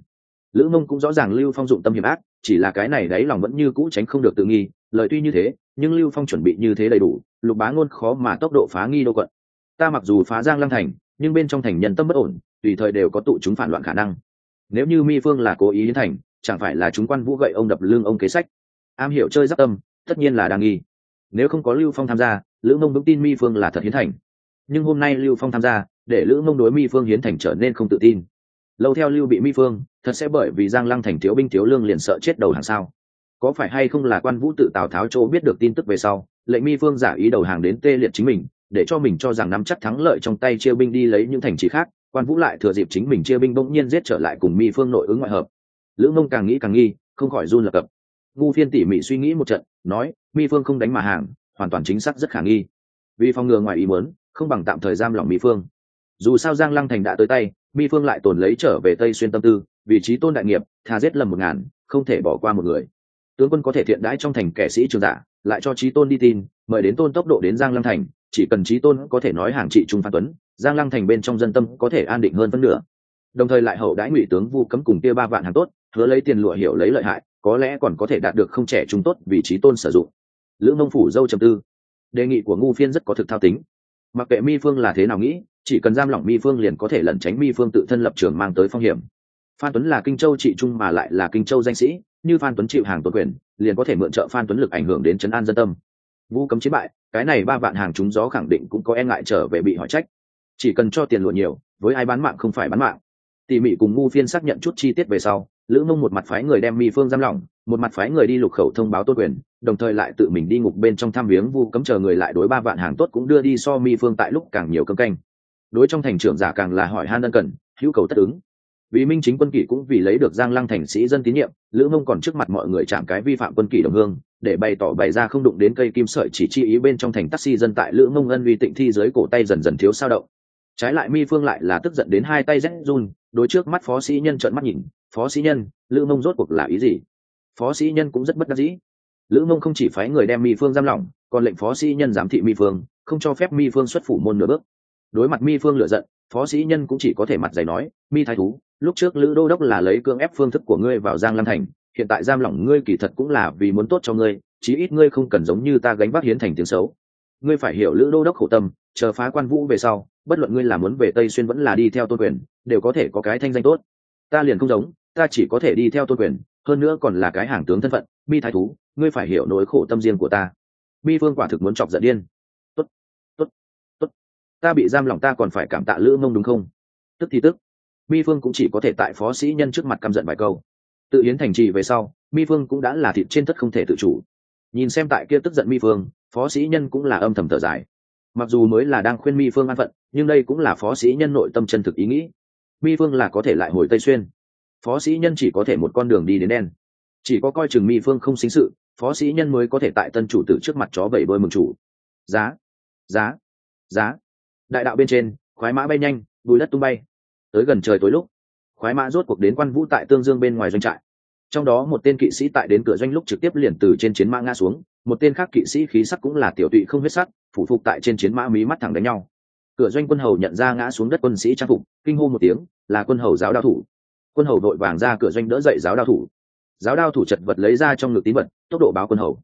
Lữ mông cũng rõ ràng lưu phong dụng tâm hiểm ác, chỉ là cái này đấy lòng vẫn như cũ tránh không được tự nghi lời tuy như thế, nhưng lưu phong chuẩn bị như thế đầy đủ, lục bá ngôn khó mà tốc độ phá nghi đô quận. Ta mặc dù phá giang lăng thành, nhưng bên trong thành nhân tâm bất ổn, tùy thời đều có tụ chúng phản loạn khả năng. Nếu như mi phương là cố ý đến thành, chẳng phải là chúng quan vũ gậy ông đập lương ông kế sách? Am hiểu chơi giáp tâm, tất nhiên là đang nghi. Nếu không có lưu phong tham gia, lữ mông vững tin mi phương là thật hiến thành. Nhưng hôm nay lưu phong tham gia, để lữ mông đối mi phương hiến thành trở nên không tự tin. Lâu theo lưu bị mi phương, thật sẽ bởi vì giang lăng thành thiếu binh thiếu lương liền sợ chết đầu hàng sao? Có phải hay không là quan vũ tự tào tháo chỗ biết được tin tức về sau, lệnh mi phương giả ý đầu hàng đến tê liệt chính mình, để cho mình cho rằng nắm chắc thắng lợi trong tay chia binh đi lấy những thành trì khác, quan vũ lại thừa dịp chính mình chia binh bỗng nhiên giết trở lại cùng mi phương nội ứng ngoại hợp. Lữ mông càng nghĩ càng nghi, không khỏi run lập cập. Ngu phiên tỉ mỉ suy nghĩ một trận, nói, mi phương không đánh mà hàng, hoàn toàn chính xác rất khả nghi. Vì phòng ngừa ngoài ý muốn, không bằng tạm thời giam lỏng mi phương. Dù sao giang lăng thành đã tới tay, mi phương lại tồn lấy trở về tây xuyên tâm tư, vị trí tôn đại nghiệp thà giết lầm một ngàn, không thể bỏ qua một người tướng quân có thể thiện đãi trong thành kẻ sĩ trường giả, lại cho trí tôn đi tin, mời đến tôn tốc độ đến giang lăng thành, chỉ cần trí tôn có thể nói hàng trị trung phan tuấn, giang lăng thành bên trong dân tâm có thể an định hơn phân nửa. Đồng thời lại hậu đãi ngụy tướng vu cấm cùng kia ba vạn hàng tốt, hứa lấy tiền lụa hiểu lấy lợi hại, có lẽ còn có thể đạt được không trẻ trung tốt vì trí tôn sử dụng. Lữ mông phủ dâu trầm tư. Đề nghị của ngu phiên rất có thực thao tính. Mặc kệ mi phương là thế nào nghĩ, chỉ cần giam lỏng mi phương liền có thể lẩn tránh mi phương tự thân lập trường mang tới phong hiểm phan tuấn là kinh châu trị trung mà lại là kinh châu danh sĩ, như phan tuấn chịu hàng tuần quyền, liền có thể mượn trợ phan tuấn lực ảnh hưởng đến trấn an dân tâm. Vũ cấm chiến bại, cái này ba vạn hàng chúng gió khẳng định cũng có e ngại trở về bị hỏi trách. Chỉ cần cho tiền lụa nhiều, với ai bán mạng không phải bán mạng. Tỉ mỉ cùng ngu phiên xác nhận chút chi tiết về sau, lữ mông một mặt phái người đem mi phương giam lỏng, một mặt phái người đi lục khẩu thông báo tôn quyền, đồng thời lại tự mình đi ngục bên trong thăm viếng vu cấm chờ người lại đối ba vạn hàng tốt cũng đưa đi so mi phương tại lúc càng nhiều cơm canh. Đối trong thành trưởng giả càng là hỏi han ân cần, hữu cầu tất ứng vì minh chính quân kỷ cũng vì lấy được giang lăng thành sĩ dân tín nhiệm, lữ mông còn trước mặt mọi người chạm cái vi phạm quân kỷ đồng hương, để bày tỏ bày ra không đụng đến cây kim sợi chỉ chi ý bên trong thành taxi dân tại lữ mông ân vi tịnh thi dưới cổ tay dần dần thiếu sao động. Trái lại mi phương lại là tức giận đến hai tay rét run, đối trước mắt phó sĩ nhân trợn mắt nhìn, phó sĩ nhân, lữ mông rốt cuộc là ý gì? Phó sĩ nhân cũng rất bất đắc dĩ. Lữ mông không chỉ phái người đem mi phương giam lỏng, còn lệnh phó sĩ nhân giám thị mi phương, không cho phép mi phương xuất phủ môn nửa bước. Đối mặt mi phương lựa giận, phó sĩ nhân cũng chỉ có thể mặt giày nói, mi thái thú lúc trước lữ đô đốc là lấy cương ép phương thức của ngươi vào giang lam thành, hiện tại giam lỏng ngươi kỳ thật cũng là vì muốn tốt cho ngươi, chí ít ngươi không cần giống như ta gánh vác hiến thành tiếng xấu. Ngươi phải hiểu lữ đô đốc khổ tâm, chờ phá quan vũ về sau, bất luận ngươi là muốn về tây xuyên vẫn là đi theo tôn quyền, đều có thể có cái thanh danh tốt. Ta liền không giống, ta chỉ có thể đi theo tôn quyền, hơn nữa còn là cái hàng tướng thân phận mi thái thú, ngươi phải hiểu nỗi khổ tâm riêng của ta. Mi phương quả thực muốn chọc giận điên. Tốt tốt tốt. Ta bị giam lòng ta còn phải cảm tạ lữ mông đúng không? Tức thì tức mi phương cũng chỉ có thể tại phó sĩ nhân trước mặt căm giận vài câu. Tự yến thành trì về sau, mi phương cũng đã là thịt trên tất không thể tự chủ. Nhìn xem tại kia tức giận mi phương, phó sĩ nhân cũng là âm thầm thở dài. Mặc dù mới là đang khuyên mi phương an phận, nhưng đây cũng là phó sĩ nhân nội tâm chân thực ý nghĩ. Mi phương là có thể lại hồi tây xuyên. Phó sĩ nhân chỉ có thể một con đường đi đến đen. Chỉ có coi chừng mi phương không xính sự, phó sĩ nhân mới có thể tại tân chủ tử trước mặt chó bảy đôi mừng chủ. Giá giá giá. Đại đạo bên trên, khoái mã bay nhanh, bùi đất tung bay tới gần trời tối lúc, khoái mã rốt cuộc đến quan vũ tại tương dương bên ngoài doanh trại. Trong đó một tên kỵ sĩ tại đến cửa doanh lúc trực tiếp liền từ trên chiến mã ngã xuống, một tên khác kỵ sĩ khí sắc cũng là tiểu tụy không huyết sắc, phủ phục tại trên chiến mã mí mắt thẳng đánh nhau. Cửa doanh quân hầu nhận ra ngã xuống đất quân sĩ trang phục, kinh hô một tiếng, là quân hầu giáo đao thủ. Quân hầu đội vàng ra cửa doanh đỡ dậy giáo đao thủ. Giáo đao thủ chật vật lấy ra trong ngực tín vật, tốc độ báo quân hầu.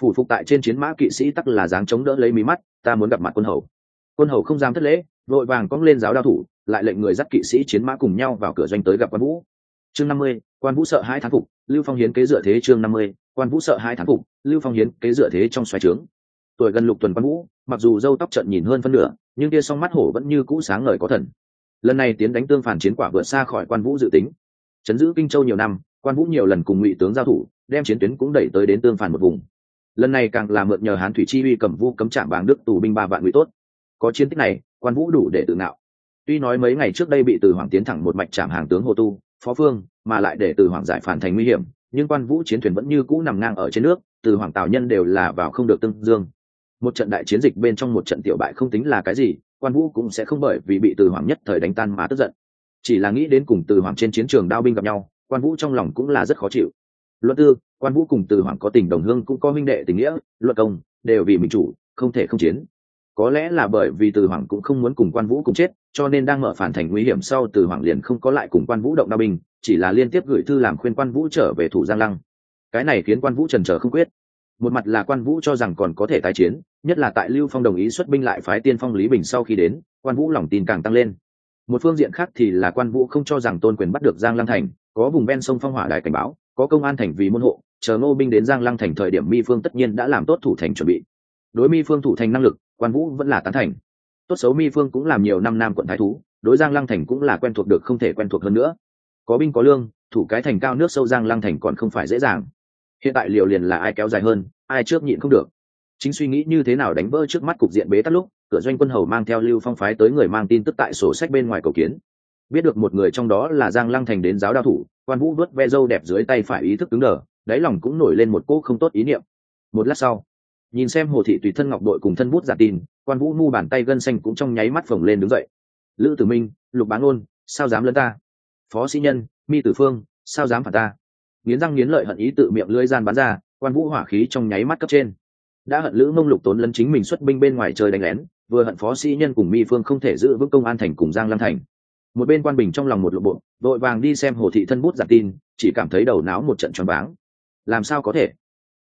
Phủ phục tại trên chiến mã kỵ sĩ tắc là dáng chống đỡ lấy mí mắt, ta muốn gặp mặt quân hầu quân hầu không dám thất lễ, vội vàng cong lên giáo đao thủ, lại lệnh người dắt kỵ sĩ chiến mã cùng nhau vào cửa doanh tới gặp quan vũ. Chương năm mươi, quan vũ sợ hai thán phục, lưu phong hiến kế dựa thế chương năm mươi, quan vũ sợ hai thán phục, lưu phong hiến kế dựa thế trong xoáy trướng. Tuổi gần lục tuần quan vũ, mặc dù dâu tóc trận nhìn hơn phân nửa, nhưng kia song mắt hổ vẫn như cũ sáng ngời có thần. Lần này tiến đánh tương phản chiến quả vượt xa khỏi quan vũ dự tính. Chấn giữ kinh châu nhiều năm, quan vũ nhiều lần cùng ngụy tướng giao thủ, đem chiến tuyến cũng đẩy tới đến tương phản một vùng. Lần này càng là mượn nhờ hán thủy chi uy cầm vu cấm trạm bảng đức tù binh ba vạn ngụy tốt có chiến tích này, quan vũ đủ để tự ngạo. Tuy nói mấy ngày trước đây bị từ hoàng tiến thẳng một mạch chạm hàng tướng hồ tu, phó phương, mà lại để từ hoàng giải phản thành nguy hiểm, nhưng quan vũ chiến thuyền vẫn như cũ nằm ngang ở trên nước, từ hoàng tào nhân đều là vào không được tương dương. Một trận đại chiến dịch bên trong một trận tiểu bại không tính là cái gì, quan vũ cũng sẽ không bởi vì bị từ hoàng nhất thời đánh tan mà tức giận. Chỉ là nghĩ đến cùng từ hoàng trên chiến trường đao binh gặp nhau, quan vũ trong lòng cũng là rất khó chịu. Luận tư, quan vũ cùng từ hoàng có tình đồng hương cũng có minh đệ tình nghĩa, luận công, đều vì mình chủ, không thể không chiến có lẽ là bởi vì từ hoàng cũng không muốn cùng quan vũ cùng chết, cho nên đang mở phản thành nguy hiểm sau từ hoàng liền không có lại cùng quan vũ động đao binh, chỉ là liên tiếp gửi thư làm khuyên quan vũ trở về thủ giang lăng. Cái này khiến quan vũ trần trở không quyết. Một mặt là quan vũ cho rằng còn có thể tái chiến, nhất là tại lưu phong đồng ý xuất binh lại phái tiên phong lý bình sau khi đến, quan vũ lòng tin càng tăng lên. Một phương diện khác thì là quan vũ không cho rằng tôn quyền bắt được giang lăng thành, có vùng ven sông phong hỏa đài cảnh báo, có công an thành vì môn hộ, chờ ngô binh đến giang lăng thành thời điểm mi phương tất nhiên đã làm tốt thủ thành chuẩn bị. Đối mi phương thủ thành năng lực quan vũ vẫn là tán thành. Tốt xấu mi phương cũng làm nhiều năm nam quận thái thú, đối giang lăng thành cũng là quen thuộc được không thể quen thuộc hơn nữa. Có binh có lương, thủ cái thành cao nước sâu giang lăng thành còn không phải dễ dàng. Hiện tại liều liền là ai kéo dài hơn, ai trước nhịn không được. Chính suy nghĩ như thế nào đánh vỡ trước mắt cục diện bế tắc lúc, cửa doanh quân hầu mang theo lưu phong phái tới người mang tin tức tại sổ sách bên ngoài cầu kiến. Biết được một người trong đó là giang lăng thành đến giáo đao thủ, quan vũ vớt ve dâu đẹp dưới tay phải ý thức cứng đờ, đáy lòng cũng nổi lên một cỗ không tốt ý niệm. Một lát sau nhìn xem hồ thị tùy thân ngọc đội cùng thân bút giả tin, quan vũ mu bàn tay gân xanh cũng trong nháy mắt phồng lên đứng dậy. Lữ tử minh, lục bán ôn sao dám lấn ta? Phó sĩ nhân, mi tử phương, sao dám phản ta? Nghiến răng nghiến lợi hận ý tự miệng lưỡi gian bắn ra, quan vũ hỏa khí trong nháy mắt cấp trên. Đã hận lữ mông lục tốn lấn chính mình xuất binh bên ngoài trời đánh lén, vừa hận phó sĩ nhân cùng mi phương không thể giữ vững công an thành cùng giang lam thành. Một bên quan bình trong lòng một lộ bộ, đội vàng đi xem hồ thị thân bút giả tin, chỉ cảm thấy đầu não một trận tròn váng. Làm sao có thể?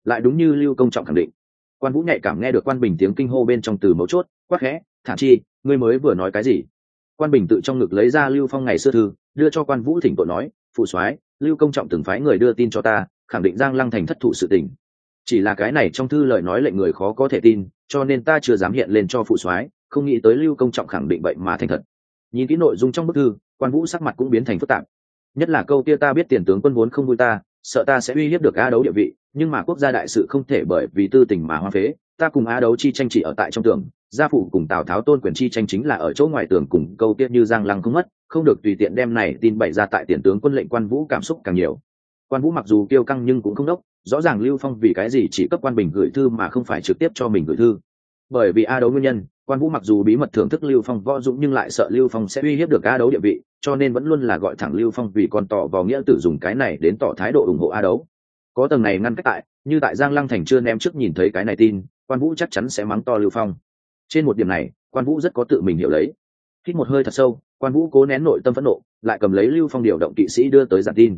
Lại đúng như lưu công trọng khẳng định quan vũ nhạy cảm nghe được quan bình tiếng kinh hô bên trong từ mấu chốt, quắc khẽ thản chi, ngươi mới vừa nói cái gì? Quan bình tự trong ngực lấy ra lưu phong ngày xưa thư, đưa cho quan vũ thỉnh tội nói, phụ soái, lưu công trọng từng phái người đưa tin cho ta, khẳng định giang lăng thành thất thụ sự tình. Chỉ là cái này trong thư lời nói lệnh người khó có thể tin, cho nên ta chưa dám hiện lên cho phụ soái, không nghĩ tới lưu công trọng khẳng định vậy mà thành thật. Nhìn kỹ nội dung trong bức thư, quan vũ sắc mặt cũng biến thành phức tạp. Nhất là câu kia ta biết tiền tướng quân vốn không vui ta sợ ta sẽ uy hiếp được a đấu địa vị, nhưng mà quốc gia đại sự không thể bởi vì tư tình mà hoa phế. Ta cùng a đấu chi tranh chỉ ở tại trong tường, gia phụ cùng tào tháo tôn quyền chi tranh chính là ở chỗ ngoài tường cùng câu tiết như giang lăng không mất, không được tùy tiện đem này tin bày ra tại tiền tướng quân lệnh quan vũ cảm xúc càng nhiều. Quan vũ mặc dù kiêu căng nhưng cũng không đốc, rõ ràng lưu phong vì cái gì chỉ cấp quan bình gửi thư mà không phải trực tiếp cho mình gửi thư. Bởi vì a đấu nguyên nhân quan vũ mặc dù bí mật thưởng thức lưu phong võ dũng nhưng lại sợ lưu phong sẽ uy hiếp được a đấu địa vị, cho nên vẫn luôn là gọi thẳng lưu phong vì còn tỏ vào nghĩa tử dùng cái này đến tỏ thái độ ủng hộ a đấu. Có tầng này ngăn cách tại, như tại giang lăng thành chưa ném trước nhìn thấy cái này tin, quan vũ chắc chắn sẽ mắng to lưu phong. Trên một điểm này, quan vũ rất có tự mình hiểu lấy. Hít một hơi thật sâu, quan vũ cố nén nội tâm phẫn nộ, lại cầm lấy lưu phong điều động kỵ sĩ đưa tới giản tin.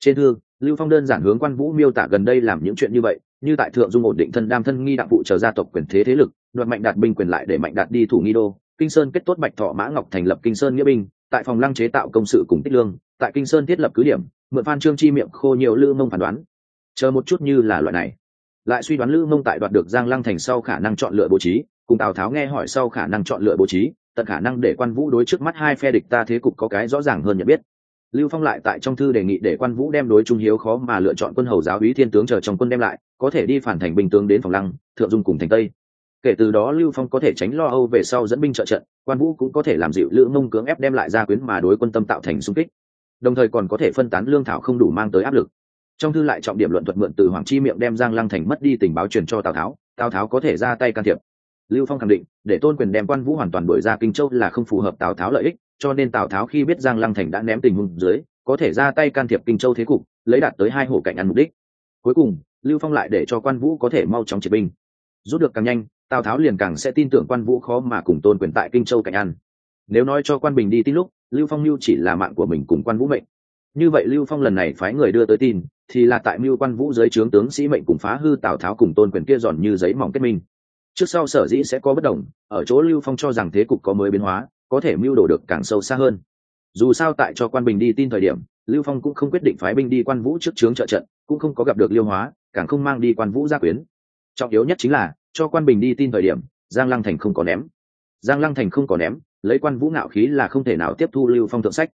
Trên thư, lưu phong đơn giản hướng quan vũ miêu tả gần đây làm những chuyện như vậy, như tại thượng dung ổn định thân đam thân nghi đặng vụ chờ gia tộc quyền thế thế lực đoạt mạnh đạt binh quyền lại để mạnh đạt đi thủ nghi đô. Kinh sơn kết tốt bạch thọ mã ngọc thành lập kinh sơn nghĩa binh. Tại phòng lăng chế tạo công sự cùng tích lương. Tại kinh sơn thiết lập cứ điểm, mượn phan trương chi miệng khô nhiều lư mông phán đoán. Chờ một chút như là loại này. Lại suy đoán lư mông tại đoạt được giang lăng thành sau khả năng chọn lựa bố trí, cùng tào tháo nghe hỏi sau khả năng chọn lựa bố trí, tận khả năng để quan vũ đối trước mắt hai phe địch ta thế cục có cái rõ ràng hơn nhận biết. Lưu phong lại tại trong thư đề nghị để quan vũ đem đối trung hiếu khó mà lựa chọn quân hầu giáo úy thiên tướng chờ trong quân đem lại, có thể đi phản thành bình tướng đến phòng lăng, thượng dung cùng thành tây kể từ đó lưu phong có thể tránh lo âu về sau dẫn binh trợ trận, quan vũ cũng có thể làm dịu lữ mông cưỡng ép đem lại gia quyến mà đối quân tâm tạo thành xung kích. Đồng thời còn có thể phân tán lương thảo không đủ mang tới áp lực. Trong thư lại trọng điểm luận thuật mượn từ hoàng chi miệng đem giang lăng thành mất đi tình báo truyền cho tào tháo tào tháo có thể ra tay can thiệp. Lưu phong khẳng định, để tôn quyền đem quan vũ hoàn toàn đổi ra kinh châu là không phù hợp tào tháo lợi ích, cho nên tào tháo khi biết giang lăng thành đã ném tình huống dưới, có thể ra tay can thiệp kinh châu thế cục, lấy đạt tới hai hổ cạnh ăn mục đích. Cuối cùng, lưu phong lại để cho quan vũ có thể mau chóng triệt binh. Rút được càng nhanh tào tháo liền càng sẽ tin tưởng quan vũ khó mà cùng tôn quyền tại kinh châu cạnh ăn. Nếu nói cho quan bình đi tin lúc, lưu phong mưu chỉ là mạng của mình cùng quan vũ mệnh. Như vậy lưu phong lần này phái người đưa tới tin, thì là tại mưu quan vũ dưới trướng tướng sĩ mệnh cùng phá hư tào tháo cùng tôn quyền kia giòn như giấy mỏng kết minh. Trước sau sở dĩ sẽ có bất đồng, ở chỗ lưu phong cho rằng thế cục có mới biến hóa, có thể mưu đồ được càng sâu xa hơn. Dù sao tại cho quan bình đi tin thời điểm, lưu phong cũng không quyết định phái binh đi quan vũ trước trướng trợ trận, cũng không có gặp được liêu hóa, càng không mang đi quan vũ gia quyến. Trọng yếu nhất chính là cho quan bình đi tin thời điểm, giang lăng thành không có ném. Giang lăng thành không có ném, lấy quan vũ ngạo khí là không thể nào tiếp thu lưu phong thượng sách.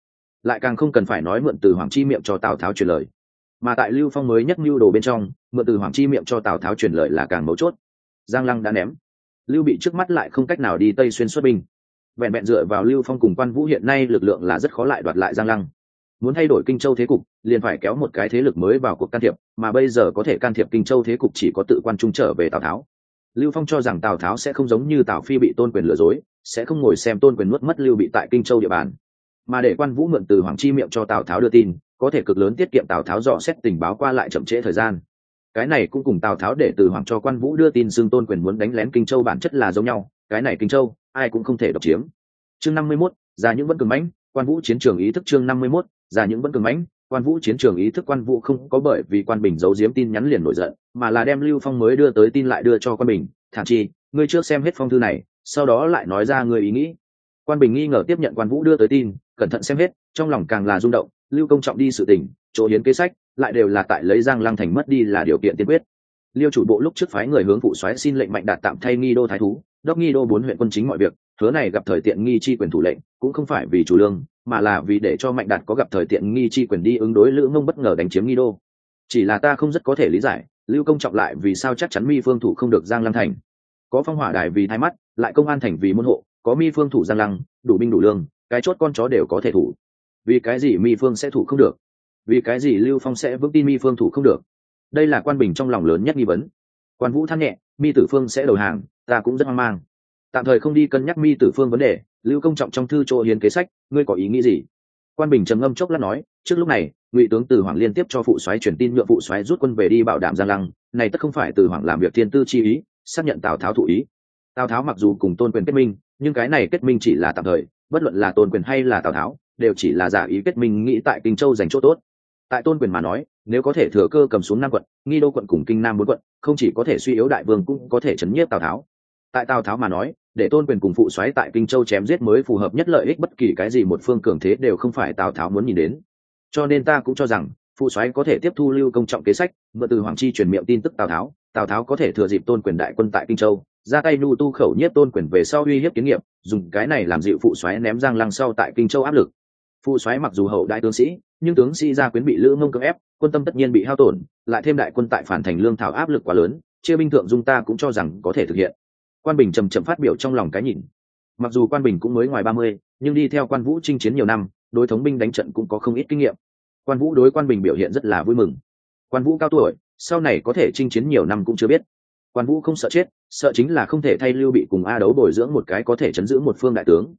Lại càng không cần phải nói mượn từ hoàng chi miệng cho tào tháo truyền lời. Mà tại lưu phong mới nhất mưu đồ bên trong, mượn từ hoàng chi miệng cho tào tháo truyền lời là càng mấu chốt. Giang lăng đã ném. Lưu bị trước mắt lại không cách nào đi tây xuyên xuất binh. Vẹn vẹn dựa vào lưu phong cùng quan vũ hiện nay lực lượng là rất khó lại đoạt lại giang lăng. Muốn thay đổi kinh châu thế cục, liền phải kéo một cái thế lực mới vào cuộc can thiệp, mà bây giờ có thể can thiệp kinh châu thế cục chỉ có tự quan trung trở về tào tháo lưu phong cho rằng tào tháo sẽ không giống như tào phi bị tôn quyền lừa dối, sẽ không ngồi xem tôn quyền nuốt mất lưu bị tại kinh châu địa bàn. Mà để quan vũ mượn từ hoàng chi miệng cho tào tháo đưa tin, có thể cực lớn tiết kiệm tào tháo dò xét tình báo qua lại chậm trễ thời gian. Cái này cũng cùng tào tháo để từ hoàng cho quan vũ đưa tin xưng tôn quyền muốn đánh lén kinh châu bản chất là giống nhau, cái này kinh châu, ai cũng không thể độc chiếm. Chương năm mươi mốt ra những vẫn cường mãnh, quan vũ chiến trường ý thức chương năm mươi mốt ra những vẫn cường mãnh quan vũ chiến trường ý thức quan vũ không có bởi vì quan bình giấu giếm tin nhắn liền nổi giận, mà là đem lưu phong mới đưa tới tin lại đưa cho quan bình, thản chi, ngươi trước xem hết phong thư này, sau đó lại nói ra người ý nghĩ. Quan bình nghi ngờ tiếp nhận quan vũ đưa tới tin, cẩn thận xem hết, trong lòng càng là rung động, lưu công trọng đi sự tình chỗ hiến kế sách, lại đều là tại lấy giang lăng thành mất đi là điều kiện tiên quyết. Liêu chủ bộ lúc trước phái người hướng phụ xoáy xin lệnh mạnh đạt tạm thay nghi đô thái thú, đốc nghi đô bốn huyện quân chính mọi việc, hứa này gặp thời tiện nghi chi quyền thủ lệnh, cũng không phải vì chủ lương mà là vì để cho mạnh đạt có gặp thời tiện nghi chi quyền đi ứng đối lữ mông bất ngờ đánh chiếm nghi đô. Chỉ là ta không rất có thể lý giải, lưu công trọng lại vì sao chắc chắn mi phương thủ không được giang lăng thành. Có phong hỏa đài vì thái mắt, lại công an thành vì môn hộ, có mi phương thủ giang lăng, đủ binh đủ lương, cái chốt con chó đều có thể thủ. Vì cái gì mi phương sẽ thủ không được? Vì cái gì lưu phong sẽ vững tin mi phương thủ không được? Đây là quan bình trong lòng lớn nhất nghi vấn. Quan vũ than nhẹ, mi tử phương sẽ đầu hàng, ta cũng rất hoang mang. Tạm thời không đi cân nhắc mi tử phương vấn đề lưu công trọng trong thư chỗ hiến kế sách, ngươi có ý nghĩ gì? Quan bình trầm ngâm chốc lát nói, trước lúc này, ngụy tướng từ hoàng liên tiếp cho phụ soái truyền tin nhượng phụ soái rút quân về đi bảo đảm giang lăng, này tất không phải từ hoàng làm việc thiên tư chi ý, xác nhận tào tháo thụ ý. Tào tháo mặc dù cùng tôn quyền kết minh, nhưng cái này kết minh chỉ là tạm thời, bất luận là tôn quyền hay là tào tháo, đều chỉ là giả ý kết minh nghĩ tại kinh châu giành chỗ tốt. Tại tôn quyền mà nói, nếu có thể thừa cơ cầm xuống Nam quận, nghi đô quận cùng kinh nam bốn quận, không chỉ có thể suy yếu đại vương cũng có thể chấn nhiếp tào tháo tại tào tháo mà nói, để tôn quyền cùng phụ xoáy tại kinh châu chém giết mới phù hợp nhất lợi ích bất kỳ cái gì một phương cường thế đều không phải tào tháo muốn nhìn đến. Cho nên ta cũng cho rằng, phụ soái có thể tiếp thu lưu công trọng kế sách, mượn từ hoàng chi truyền miệng tin tức tào tháo tào tháo có thể thừa dịp tôn quyền đại quân tại kinh châu, ra tay nhu tu khẩu nhiếp tôn quyền về sau uy hiếp kiến nghiệm dùng cái này làm dịu phụ soái ném giang lăng sau tại kinh châu áp lực. Phụ soái mặc dù hậu đại tướng sĩ, nhưng tướng sĩ gia quyến bị lữ mông cưỡng ép, quân tâm tất nhiên bị hao tổn, lại thêm đại quân tại phản thành lương thảo áp lực quá lớn, chia binh thượng dung ta cũng cho rằng có thể thực hiện quan bình trầm trầm phát biểu trong lòng cái nhìn. Mặc dù quan bình cũng mới ngoài ba mươi, nhưng đi theo quan vũ chinh chiến nhiều năm, đối thống binh đánh trận cũng có không ít kinh nghiệm. Quan vũ đối quan bình biểu hiện rất là vui mừng. Quan vũ cao tuổi, sau này có thể chinh chiến nhiều năm cũng chưa biết. Quan vũ không sợ chết, sợ chính là không thể thay lưu bị cùng a đấu bồi dưỡng một cái có thể chấn giữ một phương đại tướng.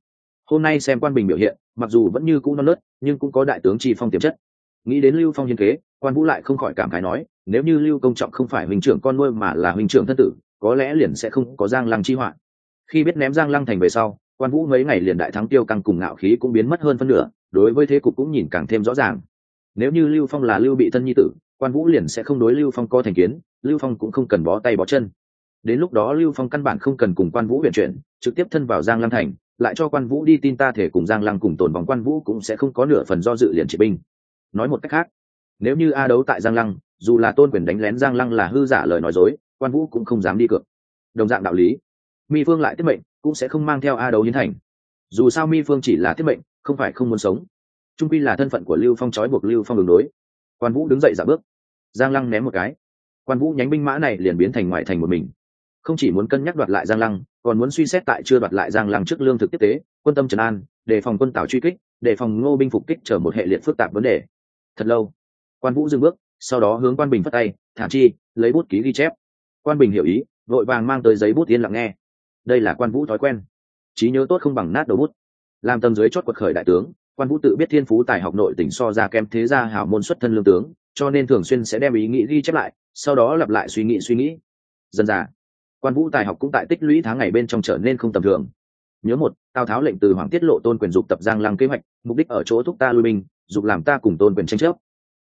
Hôm nay xem quan bình biểu hiện, mặc dù vẫn như cũ non nớt, nhưng cũng có đại tướng tri phong tiềm chất. Nghĩ đến lưu phong hiên kế, quan vũ lại không khỏi cảm khái nói, nếu như lưu công trọng không phải huynh trưởng con nuôi mà là huynh trưởng thân tử có lẽ liền sẽ không có giang lăng chi hoạn khi biết ném giang lăng thành về sau, quan vũ mấy ngày liền đại thắng tiêu căng cùng ngạo khí cũng biến mất hơn phân nửa, đối với thế cục cũng nhìn càng thêm rõ ràng. Nếu như lưu phong là lưu bị thân nhi tử, quan vũ liền sẽ không đối lưu phong có thành kiến, lưu phong cũng không cần bó tay bó chân. Đến lúc đó lưu phong căn bản không cần cùng quan vũ huyền chuyển, trực tiếp thân vào giang lăng thành, lại cho quan vũ đi tin ta thể cùng giang lăng cùng tồn vòng quan vũ cũng sẽ không có nửa phần do dự liền trị binh. Nói một cách khác, nếu như a đấu tại giang lăng, dù là tôn quyền đánh lén giang lăng là hư giả lời nói dối quan vũ cũng không dám đi cược. Đồng dạng đạo lý, mi phương lại tiết mệnh, cũng sẽ không mang theo a đấu hiến thành. Dù sao mi phương chỉ là tiết mệnh, không phải không muốn sống. Trung pi là thân phận của lưu phong trói buộc lưu phong đường đối. Quan vũ đứng dậy giả bước. Giang lăng ném một cái. Quan vũ nhánh binh mã này liền biến thành ngoại thành một mình. Không chỉ muốn cân nhắc đoạt lại giang lăng, còn muốn suy xét tại chưa đoạt lại giang lăng trước lương thực tiếp tế, quân tâm trần an, đề phòng quân tảo truy kích, đề phòng ngô binh phục kích trở một hệ liệt phức tạp vấn đề. Thật lâu, quan vũ dừng bước, sau đó hướng quan bình phát tay, thả chi, lấy bút ký ghi chép quan bình hiểu ý, vội vàng mang tới giấy bút yên lặng nghe. Đây là quan vũ thói quen. Trí nhớ tốt không bằng nát đầu bút. Làm tầm dưới chót quật khởi đại tướng, quan vũ tự biết thiên phú tài học nội tỉnh so ra kém thế gia hảo môn xuất thân lương tướng, cho nên thường xuyên sẽ đem ý nghĩ ghi chép lại, sau đó lặp lại suy nghĩ suy nghĩ. Dần dà quan vũ tài học cũng tại tích lũy tháng ngày bên trong trở nên không tầm thường. Nhớ một, tào tháo lệnh từ hoàng tiết lộ tôn quyền dục tập giang lăng kế hoạch, mục đích ở chỗ thúc ta lui binh, dục làm ta cùng tôn quyền tranh chấp.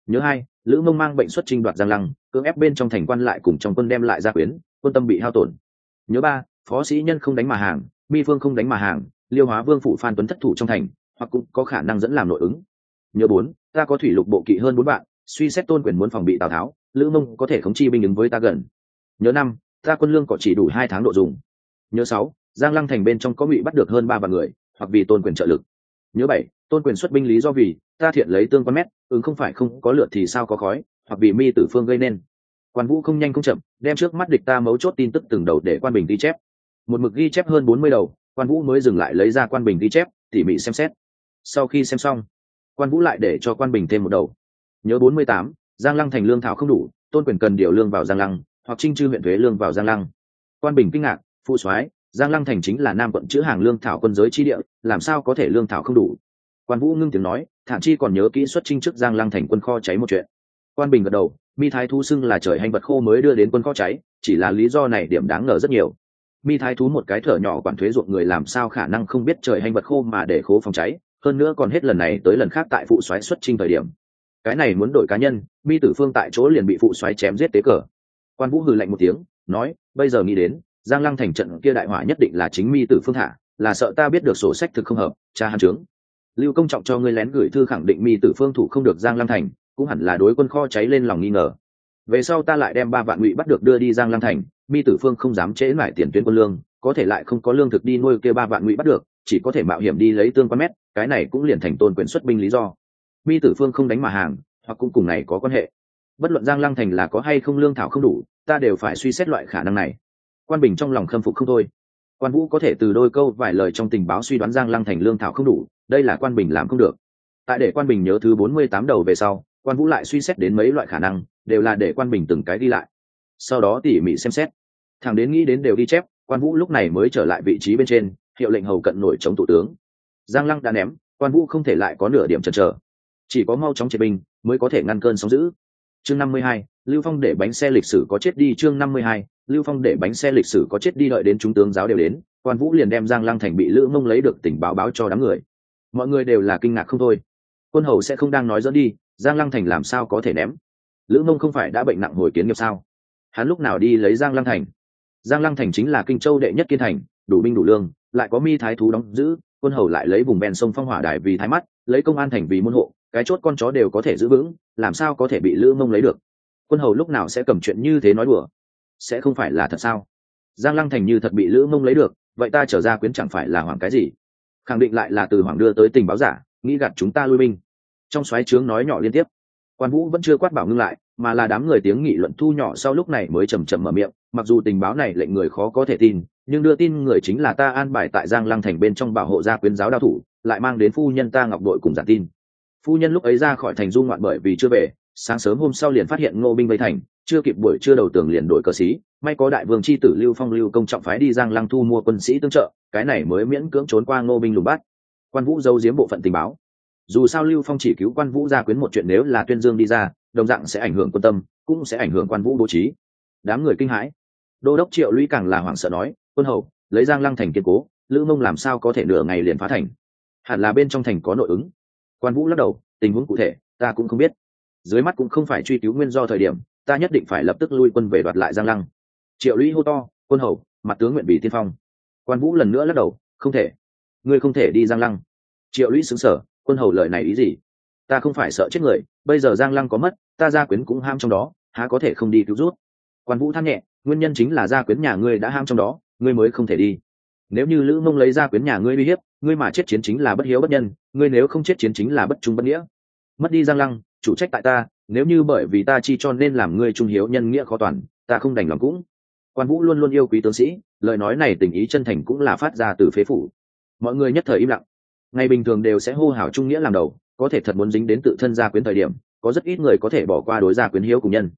Nhớ hai lữ mông mang bệnh xuất trinh đoạt giang lăng, cưỡng ép bên trong thành quan lại cùng trong quân đem lại gia quyến, quân tâm bị hao tổn. Nhớ ba, phó sĩ nhân không đánh mà hàng, mi phương không đánh mà hàng, liêu hóa vương phụ phan tuấn thất thủ trong thành, hoặc cũng có khả năng dẫn làm nội ứng. Nhớ bốn, ta có thủy lục bộ kỵ hơn bốn bạn suy xét tôn quyền muốn phòng bị tào tháo, lữ mông có thể khống chi binh ứng với ta gần. Nhớ năm, ta quân lương có chỉ đủ hai tháng độ dùng. Nhớ sáu, giang lăng thành bên trong có bị bắt được hơn ba vạn người, hoặc vì tôn quyền trợ lực. Nhớ bảy, tôn quyền xuất binh lý do vì, ta thiện lấy tương quan mét ứng không phải, không, có lượt thì sao có khói, hoặc bị mi tử phương gây nên. Quan vũ không nhanh không chậm, đem trước mắt địch ta mấu chốt tin tức từng đầu để quan bình ghi chép. Một mực ghi chép hơn bốn mươi đầu, quan vũ mới dừng lại lấy ra quan bình ghi chép, tỉ mỉ xem xét. Sau khi xem xong, quan vũ lại để cho quan bình thêm một đầu. Nhớ bốn mươi tám, giang lăng thành lương thảo không đủ, tôn quyền cần điều lương vào giang lăng, hoặc trinh chư huyện thuế lương vào giang lăng. Quan bình kinh ngạc, phụ soái, giang lăng thành chính là nam quận chữ hàng lương thảo quân giới chi địa, làm sao có thể lương thảo không đủ? Quan vũ ngưng tiếng nói, thản chi còn nhớ kỹ xuất trinh trước giang lăng thành quân kho cháy một chuyện. Quan bình gật đầu, mi thái thú xưng là trời hành vật khô mới đưa đến quân kho cháy, chỉ là lý do này điểm đáng ngờ rất nhiều. Mi thái thú một cái thở nhỏ quản thuế ruộng người làm sao khả năng không biết trời hành vật khô mà để khố phòng cháy, hơn nữa còn hết lần này tới lần khác tại phụ xoáy xuất trinh thời điểm. Cái này muốn đổi cá nhân, mi tử phương tại chỗ liền bị phụ xoáy chém giết tế cờ. Quan vũ hừ lạnh một tiếng, nói, bây giờ nghĩ đến, giang lăng thành trận kia đại hỏa nhất định là chính mi tử phương hạ, là sợ ta biết được sổ sách thực không hợp, cha hàn trướng lưu công trọng cho ngươi lén gửi thư khẳng định mi tử phương thủ không được giang lăng thành, cũng hẳn là đối quân kho cháy lên lòng nghi ngờ. Về sau ta lại đem ba vạn ngụy bắt được đưa đi giang lăng thành, mi tử phương không dám trễ lại tiền tuyến quân lương, có thể lại không có lương thực đi nuôi kia ba vạn ngụy bắt được, chỉ có thể mạo hiểm đi lấy tương quan mét, cái này cũng liền thành tôn quyền xuất binh lý do. Mi tử phương không đánh mà hàng, hoặc cũng cùng này có quan hệ. Bất luận giang lăng thành là có hay không lương thảo không đủ, ta đều phải suy xét loại khả năng này. Quan bình trong lòng khâm phục không thôi. Quan vũ có thể từ đôi câu vài lời trong tình báo suy đoán giang lăng thành lương thảo không đủ đây là quan bình làm không được. Tại để quan bình nhớ thứ bốn mươi tám đầu về sau, quan vũ lại suy xét đến mấy loại khả năng, đều là để quan bình từng cái đi lại. Sau đó tỉ mỉ xem xét. Thằng đến nghĩ đến đều ghi chép, quan vũ lúc này mới trở lại vị trí bên trên, hiệu lệnh hầu cận nổi chống thủ tướng. Giang lăng đã ném, quan vũ không thể lại có nửa điểm chần chờ. Chỉ có mau chóng chế binh, mới có thể ngăn cơn sóng giữ chương năm mươi hai, lưu phong để bánh xe lịch sử có chết đi. Chương năm mươi hai, lưu phong để bánh xe lịch sử có chết đi đợi đến chúng tướng giáo đều đến. Quan vũ liền đem giang lăng thành bị lữ mông lấy được tình báo báo cho đám người mọi người đều là kinh ngạc không thôi. Quân hầu sẽ không đang nói dẫn đi, giang lăng thành làm sao có thể ném? Lữ mông không phải đã bệnh nặng hồi kiến nghiệp sao? Hắn lúc nào đi lấy giang lăng thành? Giang lăng thành chính là kinh châu đệ nhất kiên thành, đủ binh đủ lương, lại có mi thái thú đóng giữ, quân hầu lại lấy vùng ven sông phong hỏa đài vì thái mắt, lấy công an thành vì môn hộ, cái chốt con chó đều có thể giữ vững, làm sao có thể bị lữ mông lấy được? Quân hầu lúc nào sẽ cầm chuyện như thế nói đùa? Sẽ không phải là thật sao? Giang lăng thành như thật bị lữ mông lấy được, vậy ta trở ra quyến chẳng phải là hoảng cái gì? Khẳng định lại là từ hoàng đưa tới tình báo giả, nghĩ gạt chúng ta lui binh. Trong xoáy trướng nói nhỏ liên tiếp. Quan vũ vẫn chưa quát bảo ngưng lại, mà là đám người tiếng nghị luận thu nhỏ sau lúc này mới chầm chậm mở miệng, mặc dù tình báo này lệnh người khó có thể tin, nhưng đưa tin người chính là ta an bài tại giang lăng thành bên trong bảo hộ gia quyến giáo đao thủ, lại mang đến phu nhân ta ngọc đội cùng giản tin. Phu nhân lúc ấy ra khỏi thành du ngoạn bởi vì chưa về, sáng sớm hôm sau liền phát hiện ngô binh vây thành, chưa kịp buổi chưa đầu tường liền đổi cờ xí may có đại vương c h i tử lưu phong, lưu công trọng phái đi giang lăng thu mua quân sĩ tương trợ, cái này mới miễn cưỡng trốn qua ngô binh lùng bắt. Quan vũ giấu giếm bộ phận tình báo. Dù sao lưu phong chỉ cứu quan vũ ra quyến một chuyện nếu là tuyên dương đi ra, đồng dạng sẽ ảnh hưởng quân tâm, cũng sẽ ảnh hưởng quan vũ bố trí. Đám người kinh hãi. Đô đốc triệu lũy càng là hoảng sợ nói, quân hầu, lấy giang lăng thành kiên cố, lữ mông làm sao có thể nửa ngày liền phá thành? Hẳn là bên trong thành có nội ứng. Quan vũ lắc đầu, tình huống cụ thể, ta cũng không biết. Dưới mắt cũng không phải truy cứu nguyên do thời điểm, ta nhất định phải lập tức lui quân về đoạt lại giang lăng triệu lũy hô to, quân hầu, mặt tướng nguyện bị tiên phong. Quan vũ lần nữa lắc đầu, không thể, ngươi không thể đi giang lăng. Triệu lũy xứng sở quân hầu lời này ý gì? Ta không phải sợ chết người, bây giờ giang lăng có mất, ta gia quyến cũng ham trong đó, há có thể không đi cứu rút? Quan vũ than nhẹ, nguyên nhân chính là gia quyến nhà ngươi đã ham trong đó, ngươi mới không thể đi. Nếu như lữ mông lấy gia quyến nhà ngươi uy hiếp, ngươi mà chết chiến chính là bất hiếu bất nhân, ngươi nếu không chết chiến chính là bất trung bất nghĩa. Mất đi giang lăng, chủ trách tại ta, nếu như bởi vì ta chi cho nên làm ngươi trung hiếu nhân nghĩa khó toàn, ta không đành lòng cũng quan vũ luôn luôn yêu quý tướng sĩ, lời nói này tình ý chân thành cũng là phát ra từ phế phủ. Mọi người nhất thời im lặng. Ngày bình thường đều sẽ hô hào trung nghĩa làm đầu, có thể thật muốn dính đến tự thân gia quyến thời điểm, có rất ít người có thể bỏ qua đối gia quyến hiếu cùng nhân.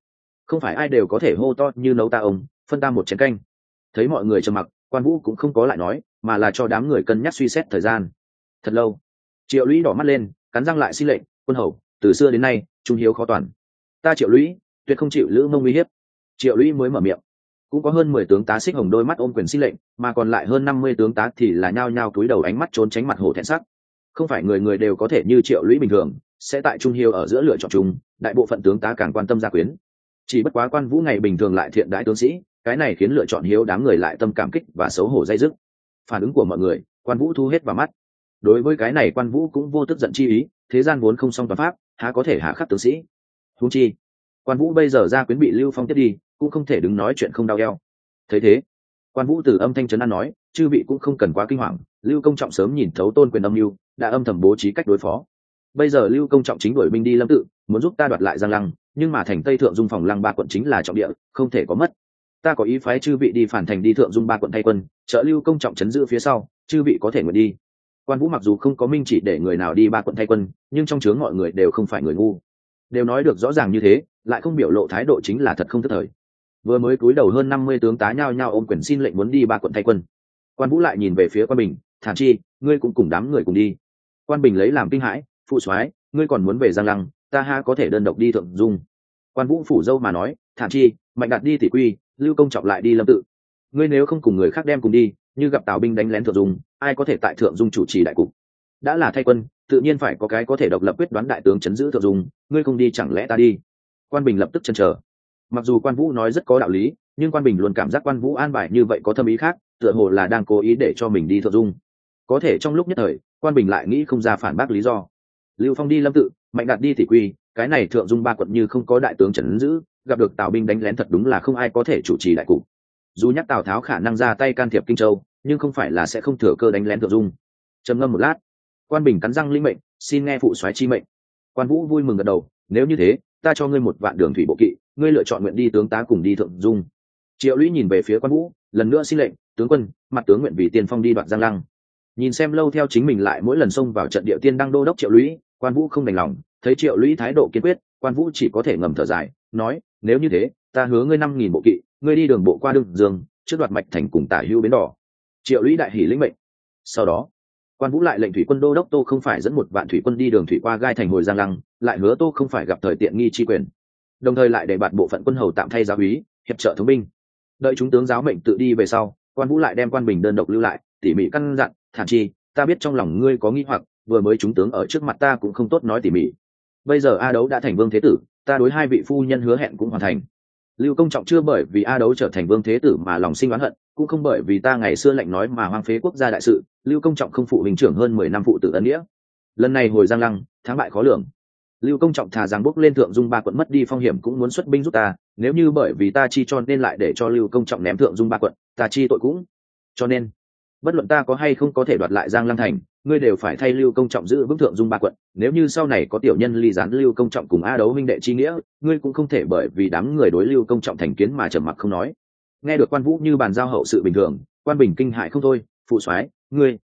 Không phải ai đều có thể hô to như nấu ta ông, phân ta một chén canh. Thấy mọi người trầm mặc, quan vũ cũng không có lại nói, mà là cho đám người cân nhắc suy xét thời gian. Thật lâu, triệu lũy đỏ mắt lên, cắn răng lại xin lệnh, quân hầu, từ xưa đến nay, trung hiếu khó toàn. Ta triệu lũy, tuyệt không chịu lữ mông uy hiếp. Triệu lũy mới mở miệng cũng có hơn mười tướng tá xích hồng đôi mắt ôm quyền xin lệnh, mà còn lại hơn năm mươi tướng tá thì là nhao nhao cúi đầu ánh mắt trốn tránh mặt hổ thẹn sắc. Không phải người người đều có thể như triệu lũy bình thường, sẽ tại trung hiếu ở giữa lựa chọn chung, đại bộ phận tướng tá càng quan tâm gia quyến. Chỉ bất quá quan vũ ngày bình thường lại thiện đãi tướng sĩ, cái này khiến lựa chọn hiếu đám người lại tâm cảm kích và xấu hổ dây dứt. Phản ứng của mọi người, quan vũ thu hết vào mắt. Đối với cái này quan vũ cũng vô tức giận chi ý, thế gian vốn không song toàn pháp, há có thể hạ khắc tướng sĩ? Húng chi, quan vũ bây giờ ra quyến bị lưu phong tiếp đi cũng không thể đứng nói chuyện không đau eo. Thấy thế, quan vũ từ âm thanh trấn an nói, chư vị cũng không cần quá kinh hoàng, lưu công trọng sớm nhìn thấu tôn quyền âm mưu, đã âm thầm bố trí cách đối phó. Bây giờ lưu công trọng chính đuổi binh đi lâm tự, muốn giúp ta đoạt lại giang lăng, nhưng mà thành tây thượng dung phòng lăng ba quận chính là trọng địa, không thể có mất. Ta có ý phái chư vị đi phản thành đi thượng dung ba quận thay quân, trợ lưu công trọng chấn giữ phía sau, chư vị có thể nguyện đi. Quan vũ mặc dù không có minh chỉ để người nào đi ba quận thay quân, nhưng trong chướng mọi người đều không phải người ngu. Đều nói được rõ ràng như thế, lại không biểu lộ thái độ chính là thật không tức thời vừa mới cúi đầu hơn năm mươi tướng tá nhao nhao ôm quyền xin lệnh muốn đi ba quận thay quân. Quan vũ lại nhìn về phía quan bình, thản chi, ngươi cũng cùng đám người cùng đi. Quan bình lấy làm kinh hãi, phụ soái, ngươi còn muốn về giang lăng, ta ha có thể đơn độc đi thượng dung. Quan vũ phủ dâu mà nói, thản chi, mạnh đạt đi tỷ quy, lưu công trọng lại đi lâm tự. Ngươi nếu không cùng người khác đem cùng đi, như gặp tào binh đánh lén thượng dung, ai có thể tại thượng dung chủ trì đại cục? Đã là thay quân, tự nhiên phải có cái có thể độc lập quyết đoán đại tướng chấn giữ thượng dung, ngươi không đi chẳng lẽ ta đi? Quan bình lập tức chân chờ mặc dù quan vũ nói rất có đạo lý, nhưng quan bình luôn cảm giác quan vũ an bài như vậy có thâm ý khác, tựa hồ là đang cố ý để cho mình đi thượng dung. Có thể trong lúc nhất thời, quan bình lại nghĩ không ra phản bác lý do. Lưu phong đi lâm tự, mạnh đạt đi thì quy, cái này thượng dung ba quận như không có đại tướng trần giữ, gặp được tào binh đánh lén thật đúng là không ai có thể chủ trì đại cục. Dù nhắc tào tháo khả năng ra tay can thiệp kinh châu, nhưng không phải là sẽ không thừa cơ đánh lén thượng dung. Trầm ngâm một lát, quan bình cắn răng linh mệnh, xin nghe phụ soái chi mệnh. Quan vũ vui mừng gật đầu, nếu như thế, ta cho ngươi một vạn đường thủy bộ kỵ ngươi lựa chọn nguyện đi tướng tá cùng đi thượng dung. Triệu lũy nhìn về phía quan vũ, lần nữa xin lệnh, tướng quân, mặt tướng nguyện vì tiên phong đi đoạt giang lăng. Nhìn xem lâu theo chính mình lại mỗi lần xông vào trận địa tiên đăng đô đốc triệu lũy, quan vũ không đành lòng, thấy triệu lũy thái độ kiên quyết, quan vũ chỉ có thể ngầm thở dài, nói, nếu như thế, ta hứa ngươi năm nghìn bộ kỵ, ngươi đi đường bộ qua đường dương, trước đoạt mạch thành cùng tả hưu bến đỏ. Triệu lũy đại hỷ lĩnh mệnh. Sau đó, quan vũ lại lệnh thủy quân đô đốc tô không phải dẫn một vạn thủy quân đi đường thủy qua gai thành hồi giang lăng, lại hứa tô không phải gặp thời tiện nghi chi quyền đồng thời lại để bạt bộ phận quân hầu tạm thay giáo úy, hiệp trợ thống binh. Đợi chúng tướng giáo mệnh tự đi về sau, quan vũ lại đem quan bình đơn độc lưu lại, tỉ mỉ căn dặn, thản chi, ta biết trong lòng ngươi có nghi hoặc, vừa mới chúng tướng ở trước mặt ta cũng không tốt nói tỉ mỉ. Bây giờ a đấu đã thành vương thế tử, ta đối hai vị phu nhân hứa hẹn cũng hoàn thành. Lưu công trọng chưa bởi vì a đấu trở thành vương thế tử mà lòng sinh oán hận, cũng không bởi vì ta ngày xưa lệnh nói mà hoang phế quốc gia đại sự, lưu công trọng không phụ hình trưởng hơn mười năm phụ tử ân nghĩa. Lần này hồi giang lăng, thắng bại khó lường lưu công trọng thà rằng bước lên thượng dung ba quận mất đi phong hiểm cũng muốn xuất binh giúp ta, nếu như bởi vì ta chi cho nên lại để cho lưu công trọng ném thượng dung ba quận, ta chi tội cũng. Cho nên, bất luận ta có hay không có thể đoạt lại giang lăng thành, ngươi đều phải thay lưu công trọng giữ vững thượng dung ba quận. Nếu như sau này có tiểu nhân ly gián lưu công trọng cùng a đấu minh đệ chi nghĩa, ngươi cũng không thể bởi vì đám người đối lưu công trọng thành kiến mà trầm mặc không nói. Nghe được quan vũ như bàn giao hậu sự bình thường, quan bình kinh hại không thôi, phụ soái, ngươi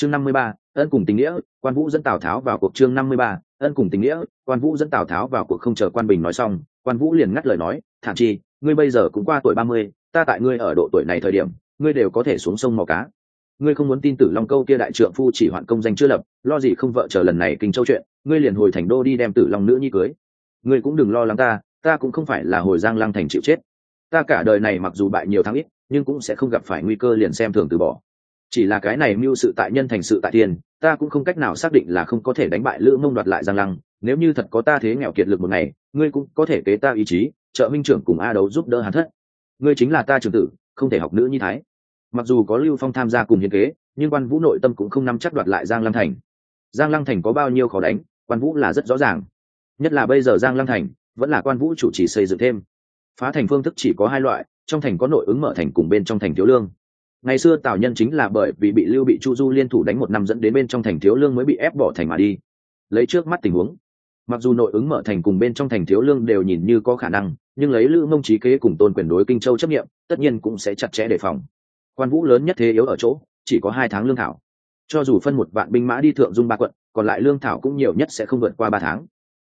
chương năm mươi ba, ân cùng tình nghĩa, quan vũ dẫn tào tháo vào cuộc chương năm mươi ba, ân cùng tình nghĩa, quan vũ dẫn tào tháo vào cuộc không chờ quan bình nói xong, quan vũ liền ngắt lời nói, thản chi, ngươi bây giờ cũng qua tuổi ba mươi, ta tại ngươi ở độ tuổi này thời điểm, ngươi đều có thể xuống sông mò cá. Ngươi không muốn tin tử long câu kia đại trượng phu chỉ hoạn công danh chưa lập, lo gì không vợ chờ lần này kinh châu chuyện, ngươi liền hồi thành đô đi đem tử long nữ nhi cưới. Ngươi cũng đừng lo lắng ta ta cũng không phải là hồi giang lang thành chịu chết. Ta cả đời này mặc dù bại nhiều tháng ít, nhưng cũng sẽ không gặp phải nguy cơ liền xem thường từ bỏ chỉ là cái này mưu sự tại nhân thành sự tại tiền ta cũng không cách nào xác định là không có thể đánh bại lữ mông đoạt lại giang lăng. Nếu như thật có ta thế nghèo kiệt lực một ngày, ngươi cũng có thể kế ta ý chí, trợ minh trưởng cùng a đấu giúp đỡ hắn thất. Ngươi chính là ta trường tử, không thể học nữ như thái. Mặc dù có lưu phong tham gia cùng hiến kế, nhưng quan vũ nội tâm cũng không nắm chắc đoạt lại giang lăng thành. Giang lăng thành có bao nhiêu khó đánh, quan vũ là rất rõ ràng. Nhất là bây giờ giang lăng thành, vẫn là quan vũ chủ trì xây dựng thêm. Phá thành phương thức chỉ có hai loại, trong thành có nội ứng mở thành cùng bên trong thành thiếu lương ngày xưa tào nhân chính là bởi vì bị lưu bị chu du liên thủ đánh một năm dẫn đến bên trong thành thiếu lương mới bị ép bỏ thành mà đi. Lấy trước mắt tình huống, mặc dù nội ứng mở thành cùng bên trong thành thiếu lương đều nhìn như có khả năng, nhưng lấy lữ mông trí kế cùng tôn quyền đối kinh châu chấp nghiệm, tất nhiên cũng sẽ chặt chẽ đề phòng. Quan vũ lớn nhất thế yếu ở chỗ, chỉ có hai tháng lương thảo. Cho dù phân một vạn binh mã đi thượng dung ba quận, còn lại lương thảo cũng nhiều nhất sẽ không vượt qua ba tháng.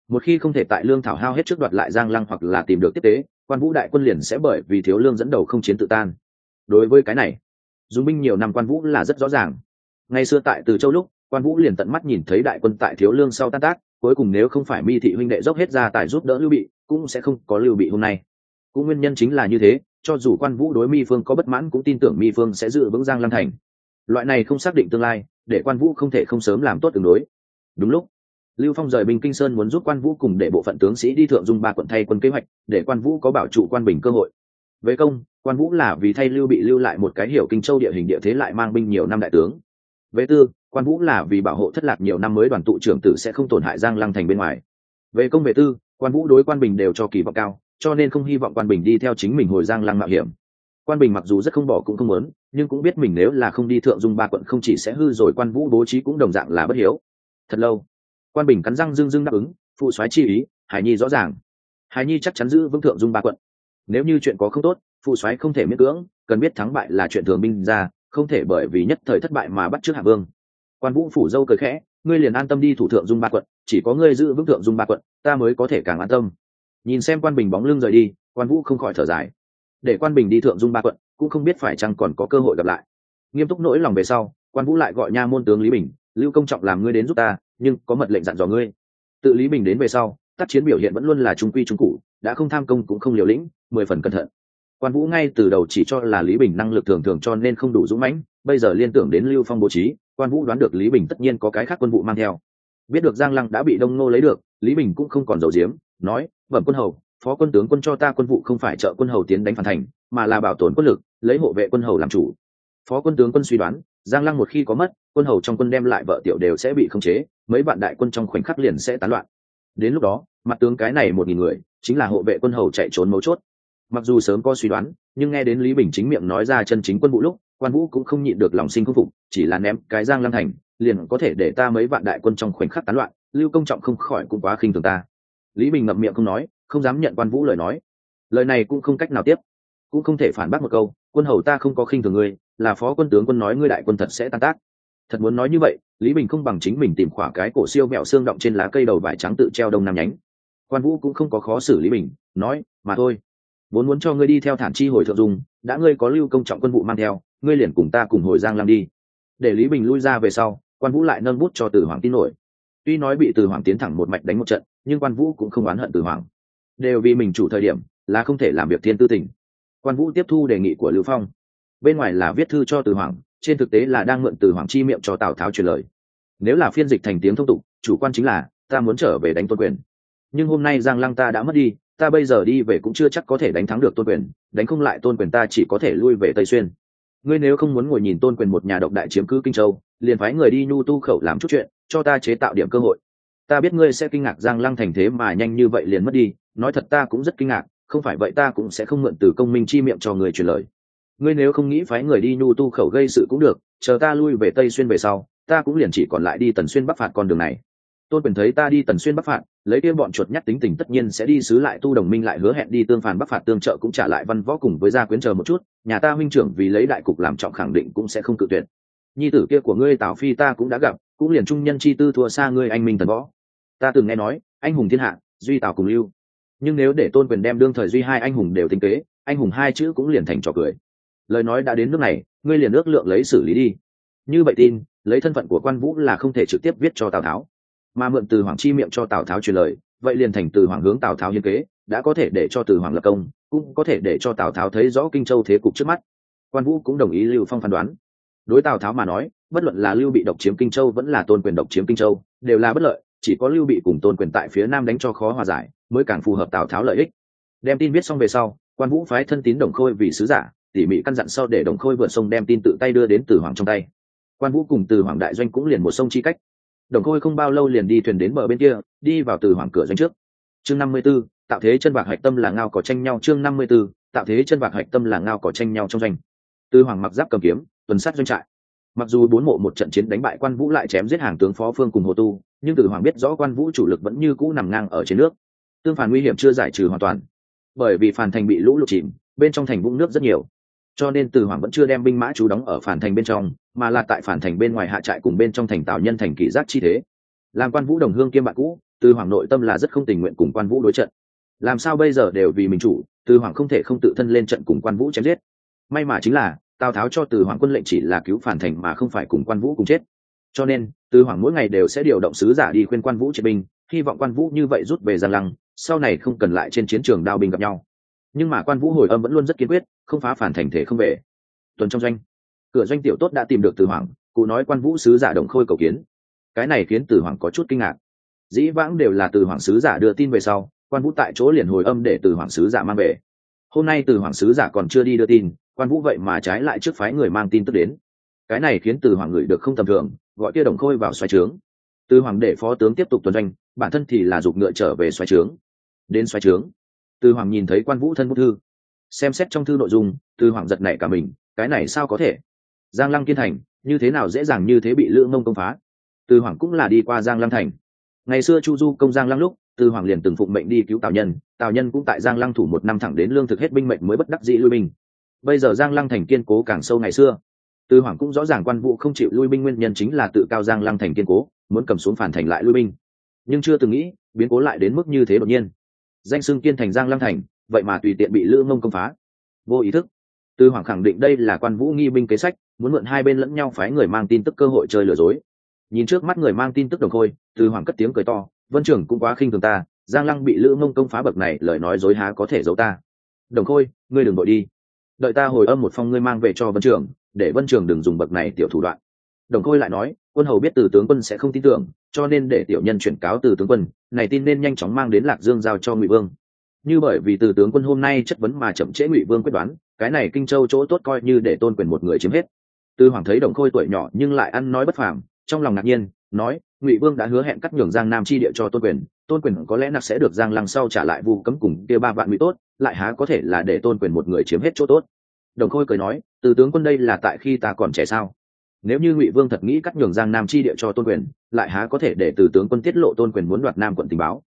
Một khi không thể tại lương thảo hao hết trước đoạt lại giang lăng hoặc là tìm được tiếp tế, quan vũ đại quân liền sẽ bởi vì thiếu lương dẫn đầu không chiến tự tan. Đối với cái này dùng binh nhiều năm quan vũ là rất rõ ràng. Ngày xưa tại từ châu lúc, quan vũ liền tận mắt nhìn thấy đại quân tại thiếu lương sau tan tác, cuối cùng nếu không phải mi thị huynh đệ dốc hết ra tài giúp đỡ lưu bị, cũng sẽ không có lưu bị hôm nay. Cũng nguyên nhân chính là như thế, cho dù quan vũ đối mi phương có bất mãn cũng tin tưởng mi phương sẽ giữ vững giang lăng thành. Loại này không xác định tương lai, để quan vũ không thể không sớm làm tốt tương đối. Đúng lúc, lưu phong rời bình kinh sơn muốn giúp quan vũ cùng để bộ phận tướng sĩ đi thượng dung ba quận thay quân kế hoạch, để quan vũ có bảo trụ quan bình cơ hội về công, quan vũ là vì thay lưu bị lưu lại một cái hiểu kinh châu địa hình địa thế lại mang binh nhiều năm đại tướng. Về tư, quan vũ là vì bảo hộ thất lạc nhiều năm mới đoàn tụ trưởng tử sẽ không tổn hại giang lăng thành bên ngoài. Về công về tư, quan vũ đối quan bình đều cho kỳ vọng cao, cho nên không hy vọng quan bình đi theo chính mình hồi giang lăng mạo hiểm. Quan bình mặc dù rất không bỏ cũng không muốn, nhưng cũng biết mình nếu là không đi thượng dung ba quận không chỉ sẽ hư rồi quan vũ bố trí cũng đồng dạng là bất hiếu. Thật lâu, quan bình cắn răng dưng dưng đáp ứng, phụ soái chi ý, hải nhi rõ ràng. Hải nhi chắc chắn giữ vững thượng dung ba quận nếu như chuyện có không tốt, phụ soái không thể miễn cưỡng, cần biết thắng bại là chuyện thường binh ra, không thể bởi vì nhất thời thất bại mà bắt trước hạ vương. Quan vũ phủ dâu cười khẽ, ngươi liền an tâm đi thủ thượng dung ba quận, chỉ có ngươi giữ vững thượng dung ba quận, ta mới có thể càng an tâm. Nhìn xem quan bình bóng lưng rời đi, quan vũ không khỏi thở dài. Để quan bình đi thượng dung ba quận, cũng không biết phải chăng còn có cơ hội gặp lại. Nghiêm túc nỗi lòng về sau, quan vũ lại gọi nha môn tướng lý bình, lưu công trọng làm ngươi đến giúp ta, nhưng có mật lệnh dặn dò ngươi. Tự lý bình đến về sau, tác chiến biểu hiện vẫn luôn là trung quy trung cụ đã không tham công cũng không liều lĩnh, mười phần cẩn thận. Quan vũ ngay từ đầu chỉ cho là lý bình năng lực thường thường cho nên không đủ dũng mãnh, bây giờ liên tưởng đến lưu phong bố trí, quan vũ đoán được lý bình tất nhiên có cái khác quân vụ mang theo. Biết được giang lăng đã bị đông nô lấy được, lý bình cũng không còn dầu giếm, nói, bẩm quân hầu, phó quân tướng quân cho ta quân vụ không phải trợ quân hầu tiến đánh phản thành, mà là bảo tồn quân lực, lấy hộ vệ quân hầu làm chủ. Phó quân tướng quân suy đoán, giang lăng một khi có mất, quân hầu trong quân đem lại vợ tiểu đều sẽ bị khống chế, mấy bạn đại quân trong khoảnh khắc liền sẽ tán loạn. Đến lúc đó, mặt tướng cái này một nghìn người chính là hộ vệ quân hầu chạy trốn mấu chốt. Mặc dù sớm có suy đoán, nhưng nghe đến lý bình chính miệng nói ra chân chính quân vụ lúc, quan vũ cũng không nhịn được lòng sinh khâm phục, chỉ là ném cái giang lăng thành, liền có thể để ta mấy vạn đại quân trong khoảnh khắc tán loạn, lưu công trọng không khỏi cũng quá khinh thường ta. Lý bình ngậm miệng không nói, không dám nhận quan vũ lời nói. Lời này cũng không cách nào tiếp, cũng không thể phản bác một câu, quân hầu ta không có khinh thường ngươi, là phó quân tướng quân nói ngươi đại quân thật sẽ tan tác. Thật muốn nói như vậy, lý bình không bằng chính mình tìm khỏa cái cổ siêu mẹo xương động trên lá cây đầu vải trắng tự treo đông nam nhánh quan vũ cũng không có khó xử lý bình nói, mà thôi, vốn muốn cho ngươi đi theo thản chi hồi thượng dung, đã ngươi có lưu công trọng quân vụ mang theo, ngươi liền cùng ta cùng hồi giang lam đi. Để lý bình lui ra về sau, quan vũ lại nâng bút cho Từ hoàng tin nổi. Tuy nói bị Từ hoàng tiến thẳng một mạch đánh một trận, nhưng quan vũ cũng không oán hận Từ hoàng. Đều vì mình chủ thời điểm, là không thể làm việc thiên tư tình. Quan vũ tiếp thu đề nghị của lưu phong. Bên ngoài là viết thư cho Từ hoàng, trên thực tế là đang mượn Từ hoàng chi miệng cho tào tháo truyền lời. Nếu là phiên dịch thành tiếng thông tục, chủ quan chính là, ta muốn trở về đánh tôn quyền nhưng hôm nay giang lăng ta đã mất đi, ta bây giờ đi về cũng chưa chắc có thể đánh thắng được tôn quyền, đánh không lại tôn quyền ta chỉ có thể lui về tây xuyên. Ngươi nếu không muốn ngồi nhìn tôn quyền một nhà độc đại chiếm cứ kinh châu, liền phái người đi nhu tu khẩu làm chút chuyện, cho ta chế tạo điểm cơ hội. Ta biết ngươi sẽ kinh ngạc giang lăng thành thế mà nhanh như vậy liền mất đi, nói thật ta cũng rất kinh ngạc, không phải vậy ta cũng sẽ không mượn từ công minh chi miệng cho người truyền lời. Ngươi nếu không nghĩ phái người đi nhu tu khẩu gây sự cũng được, chờ ta lui về tây xuyên về sau, ta cũng liền chỉ còn lại đi tần xuyên bắc phạt con đường này tôn quyền thấy ta đi tần xuyên bắc phạt, lấy kia bọn chuột nhắt tính tình tất nhiên sẽ đi xứ lại tu đồng minh lại hứa hẹn đi tương phản bắc phạt, tương trợ cũng trả lại văn võ cùng với gia quyến chờ một chút, nhà ta huynh trưởng vì lấy đại cục làm trọng khẳng định cũng sẽ không cự tuyệt. Nhi tử kia của ngươi tào phi ta cũng đã gặp, cũng liền trung nhân chi tư thua xa ngươi anh minh tần võ. Ta từng nghe nói, anh hùng thiên hạ, duy tào cùng lưu. Nhưng nếu để tôn quyền đem đương thời duy hai anh hùng đều tính kế, anh hùng hai chữ cũng liền thành trò cười. Lời nói đã đến nước này, ngươi liền ước lượng lấy xử lý đi. Như vậy tin, lấy thân phận của quan vũ là không thể trực tiếp viết cho tào tháo mà mượn từ hoàng chi miệng cho tào tháo truyền lời, vậy liền thành từ hoàng hướng tào tháo hiên kế, đã có thể để cho từ hoàng lập công, cũng có thể để cho tào tháo thấy rõ kinh châu thế cục trước mắt. Quan vũ cũng đồng ý lưu phong phán đoán. Đối tào tháo mà nói, bất luận là lưu bị độc chiếm kinh châu vẫn là tôn quyền độc chiếm kinh châu, đều là bất lợi, chỉ có lưu bị cùng tôn quyền tại phía nam đánh cho khó hòa giải, mới càng phù hợp tào tháo lợi ích. Đem tin viết xong về sau, quan vũ phái thân tín đồng khôi vì sứ giả, tỉ mỉ căn dặn sau để đồng khôi vượt sông đem tin tự tay đưa đến từ hoàng trong tay. Quan vũ cùng từ hoàng đại doanh cũng liền một sông chi cách đồng khôi không bao lâu liền đi thuyền đến bờ bên kia, đi vào từ hoàng cửa doanh trước. Chương năm mươi b ố tạo thế chân bạc hạch tâm là ngao có tranh nhau. Chương năm mươi b ố tạo thế chân bạc hạch tâm là ngao có tranh nhau trong doanh. Từ hoàng mặc giáp cầm kiếm, tuần sát doanh trại. Mặc dù bốn mộ một trận chiến đánh bại quan vũ lại chém giết hàng tướng phó phương cùng hồ tu, nhưng từ hoàng biết rõ quan vũ chủ lực vẫn như cũ nằm ngang ở trên nước. Tương phản nguy hiểm chưa giải trừ hoàn toàn. Bởi vì phản thành bị lũ lụt chìm, bên trong thành vũng nước rất nhiều. Cho nên từ hoàng vẫn chưa đem binh mã chú đóng ở phản thành bên trong mà là tại phản thành bên ngoài hạ trại cùng bên trong thành tạo nhân thành kỷ giác chi thế. Làm quan vũ đồng hương kiêm bạn cũ, từ hoàng nội tâm là rất không tình nguyện cùng quan vũ đối trận. Làm sao bây giờ đều vì mình chủ, từ hoàng không thể không tự thân lên trận cùng quan vũ chém giết. May mà chính là, tào tháo cho từ hoàng quân lệnh chỉ là cứu phản thành mà không phải cùng quan vũ cùng chết. Cho nên, từ hoàng mỗi ngày đều sẽ điều động sứ giả đi khuyên quan vũ triệt binh, hy vọng quan vũ như vậy rút về giang lăng, sau này không cần lại trên chiến trường đao binh gặp nhau. Nhưng mà quan vũ hồi âm vẫn luôn rất kiên quyết, không phá phản thành thể không về. Tuần trong doanh cửa doanh tiểu tốt đã tìm được từ hoàng cụ nói quan vũ sứ giả đồng khôi cầu kiến. Cái này khiến từ hoàng có chút kinh ngạc. Dĩ vãng đều là từ hoàng sứ giả đưa tin về sau, quan vũ tại chỗ liền hồi âm để từ hoàng sứ giả mang về. Hôm nay từ hoàng sứ giả còn chưa đi đưa tin, quan vũ vậy mà trái lại trước phái người mang tin tức đến. Cái này khiến từ hoàng người được không tầm thường, gọi kia đồng khôi vào xoáy trướng. Từ hoàng để phó tướng tiếp tục tuần doanh, bản thân thì là giục ngựa trở về xoáy trướng. Đến xoáy trướng, từ hoàng nhìn thấy quan vũ thân bút thư. Xem xét trong thư nội dung, từ hoàng giật nảy cả mình, cái này sao có thể? Giang lăng kiên thành, như thế nào dễ dàng như thế bị lữ mông công phá? Từ hoàng cũng là đi qua giang lăng thành. Ngày xưa chu du công giang lăng lúc, từ hoàng liền từng phụng mệnh đi cứu tào nhân tào nhân cũng tại giang lăng thủ một năm thẳng đến lương thực hết binh mệnh mới bất đắc dĩ lui binh. Bây giờ giang lăng thành kiên cố càng sâu ngày xưa. Từ hoàng cũng rõ ràng quan vụ không chịu lui binh nguyên nhân chính là tự cao giang lăng thành kiên cố, muốn cầm xuống phản thành lại lui binh. Nhưng chưa từng nghĩ, biến cố lại đến mức như thế đột nhiên. Danh xưng kiên thành giang lăng thành, vậy mà tùy tiện bị lữ mông công phá. Vô ý thức. Từ hoàng khẳng định đây là quan vũ nghi binh kế sách muốn mượn hai bên lẫn nhau phái người mang tin tức cơ hội chơi lừa dối. Nhìn trước mắt người mang tin tức đồng khôi, từ hoàng cất tiếng cười to, vân trưởng cũng quá khinh thường ta, giang lăng bị lữ mông công phá bậc này, lời nói dối há có thể giấu ta. Đồng khôi, ngươi đừng đội đi. Đợi ta hồi âm một phong ngươi mang về cho vân trưởng, để vân trưởng đừng dùng bậc này tiểu thủ đoạn. Đồng khôi lại nói, quân hầu biết từ tướng quân sẽ không tin tưởng, cho nên để tiểu nhân chuyển cáo từ tướng quân, này tin nên nhanh chóng mang đến lạc dương giao cho ngụy vương. Như bởi vì từ tướng quân hôm nay chất vấn mà chậm trễ ngụy vương quyết đoán, cái này kinh châu chỗ tốt coi như để tôn quyền một người chiếm hết tư hoàng thấy đồng khôi tuổi nhỏ nhưng lại ăn nói bất phàm, trong lòng ngạc nhiên, nói, ngụy vương đã hứa hẹn cắt nhường giang nam chi địa cho tôn quyền tôn quyền có lẽ nặc sẽ được giang lăng sau trả lại vu cấm cùng kia ba vạn ngụy tốt, lại há có thể là để tôn quyền một người chiếm hết chỗ tốt. Đồng khôi cười nói, từ tướng quân đây là tại khi ta còn trẻ sao? Nếu như ngụy vương thật nghĩ cắt nhường giang nam chi địa cho tôn quyền, lại há có thể để từ tướng quân tiết lộ tôn quyền muốn đoạt nam quận tình báo?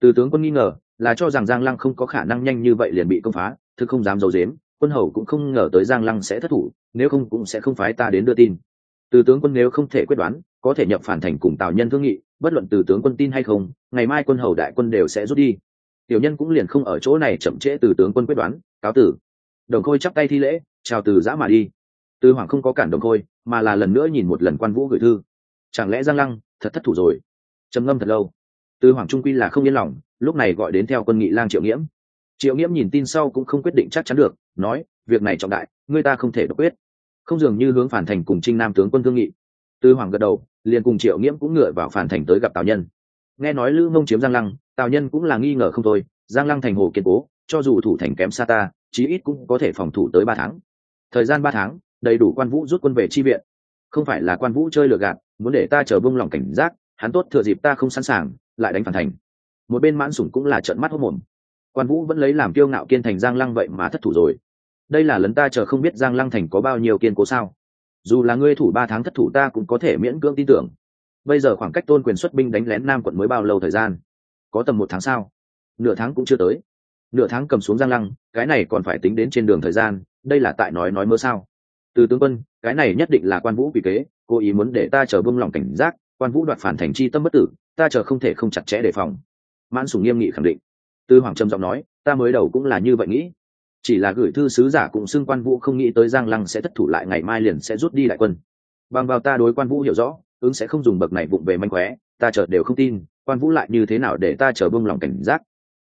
Từ tướng quân nghi ngờ, là cho rằng giang lăng không có khả năng nhanh như vậy liền bị công phá thứ không dám giấu dếm quân hầu cũng không ngờ tới giang lăng sẽ thất thủ, nếu không cũng sẽ không phái ta đến đưa tin. Từ tướng quân nếu không thể quyết đoán, có thể nhập phản thành cùng tào nhân thương nghị, bất luận từ tướng quân tin hay không, ngày mai quân hầu đại quân đều sẽ rút đi. Tiểu nhân cũng liền không ở chỗ này chậm trễ từ tướng quân quyết đoán, cáo tử. Đồng khôi chắp tay thi lễ, chào từ giã mà đi. Tư hoàng không có cản đồng khôi, mà là lần nữa nhìn một lần quan vũ gửi thư. Chẳng lẽ giang lăng thật thất thủ rồi? Trầm ngâm thật lâu. Tư hoàng trung quy là không yên lòng, lúc này gọi đến theo quân nghị lang triệu nghiễm. Triệu nghiễm nhìn tin sau cũng không quyết định chắc chắn được nói, việc này trọng đại, người ta không thể độc quyết. Không dường như hướng phản thành cùng trinh nam tướng quân thương nghị. Tư hoàng gật đầu, liền cùng triệu nghiễm cũng ngựa vào phản thành tới gặp tào nhân. Nghe nói lữ mông chiếm giang lăng, tào nhân cũng là nghi ngờ không thôi, giang lăng thành hồ kiên cố, cho dù thủ thành kém xa ta, chí ít cũng có thể phòng thủ tới ba tháng. Thời gian ba tháng, đầy đủ quan vũ rút quân về chi viện. Không phải là quan vũ chơi lừa gạt, muốn để ta chờ bông lòng cảnh giác, hắn tốt thừa dịp ta không sẵn sàng, lại đánh phản thành. Một bên mãn sủng cũng là trận mắt hốc mồm. Quan vũ vẫn lấy làm kiêu ngạo kiên thành giang lăng vậy mà thất thủ rồi đây là lần ta chờ không biết giang lăng thành có bao nhiêu kiên cố sao? Dù là ngươi thủ ba tháng thất thủ ta cũng có thể miễn cưỡng tin tưởng. Bây giờ khoảng cách tôn quyền xuất binh đánh lén nam quận mới bao lâu thời gian? Có tầm một tháng sao? Nửa tháng cũng chưa tới. Nửa tháng cầm xuống giang lăng, cái này còn phải tính đến trên đường thời gian, đây là tại nói nói mơ sao? Từ tướng quân, cái này nhất định là quan vũ vì kế, cố ý muốn để ta chờ bưng lòng cảnh giác, quan vũ đoạt phản thành chi tâm bất tử, ta chờ không thể không chặt chẽ đề phòng. Mãn sùng nghiêm nghị khẳng định. Tư hoàng trầm giọng nói, ta mới đầu cũng là như vậy nghĩ chỉ là gửi thư sứ giả cùng xưng quan vũ không nghĩ tới giang lăng sẽ thất thủ lại ngày mai liền sẽ rút đi đại quân. Bằng vào ta đối quan vũ hiểu rõ, ứng sẽ không dùng bậc này vụng về manh khóe, ta chợt đều không tin, quan vũ lại như thế nào để ta chờ bông lòng cảnh giác.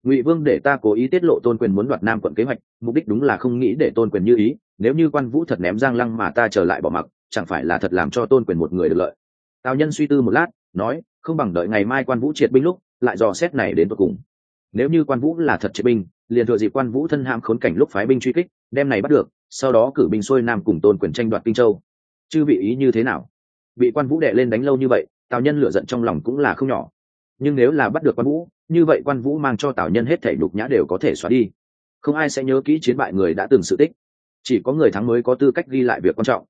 Ngụy vương để ta cố ý tiết lộ tôn quyền muốn đoạt nam quận kế hoạch, mục đích đúng là không nghĩ để tôn quyền như ý, nếu như quan vũ thật ném giang lăng mà ta trở lại bỏ mặc, chẳng phải là thật làm cho tôn quyền một người được lợi. Tào nhân suy tư một lát, nói, không bằng đợi ngày mai quan vũ triệt binh lúc, lại dò xét này đến tột cùng. Nếu như quan vũ là thật triệt binh liền thừa dịp quan vũ thân ham khốn cảnh lúc phái binh truy kích, đem này bắt được, sau đó cử binh xuôi nam cùng tôn quyền tranh đoạt kinh châu. Chư vị ý như thế nào? Bị quan vũ đệ lên đánh lâu như vậy, tào nhân lựa giận trong lòng cũng là không nhỏ. Nhưng nếu là bắt được quan vũ, như vậy quan vũ mang cho tào nhân hết thể nhục nhã đều có thể xóa đi. Không ai sẽ nhớ kỹ chiến bại người đã từng sự tích. Chỉ có người thắng mới có tư cách ghi lại việc quan trọng.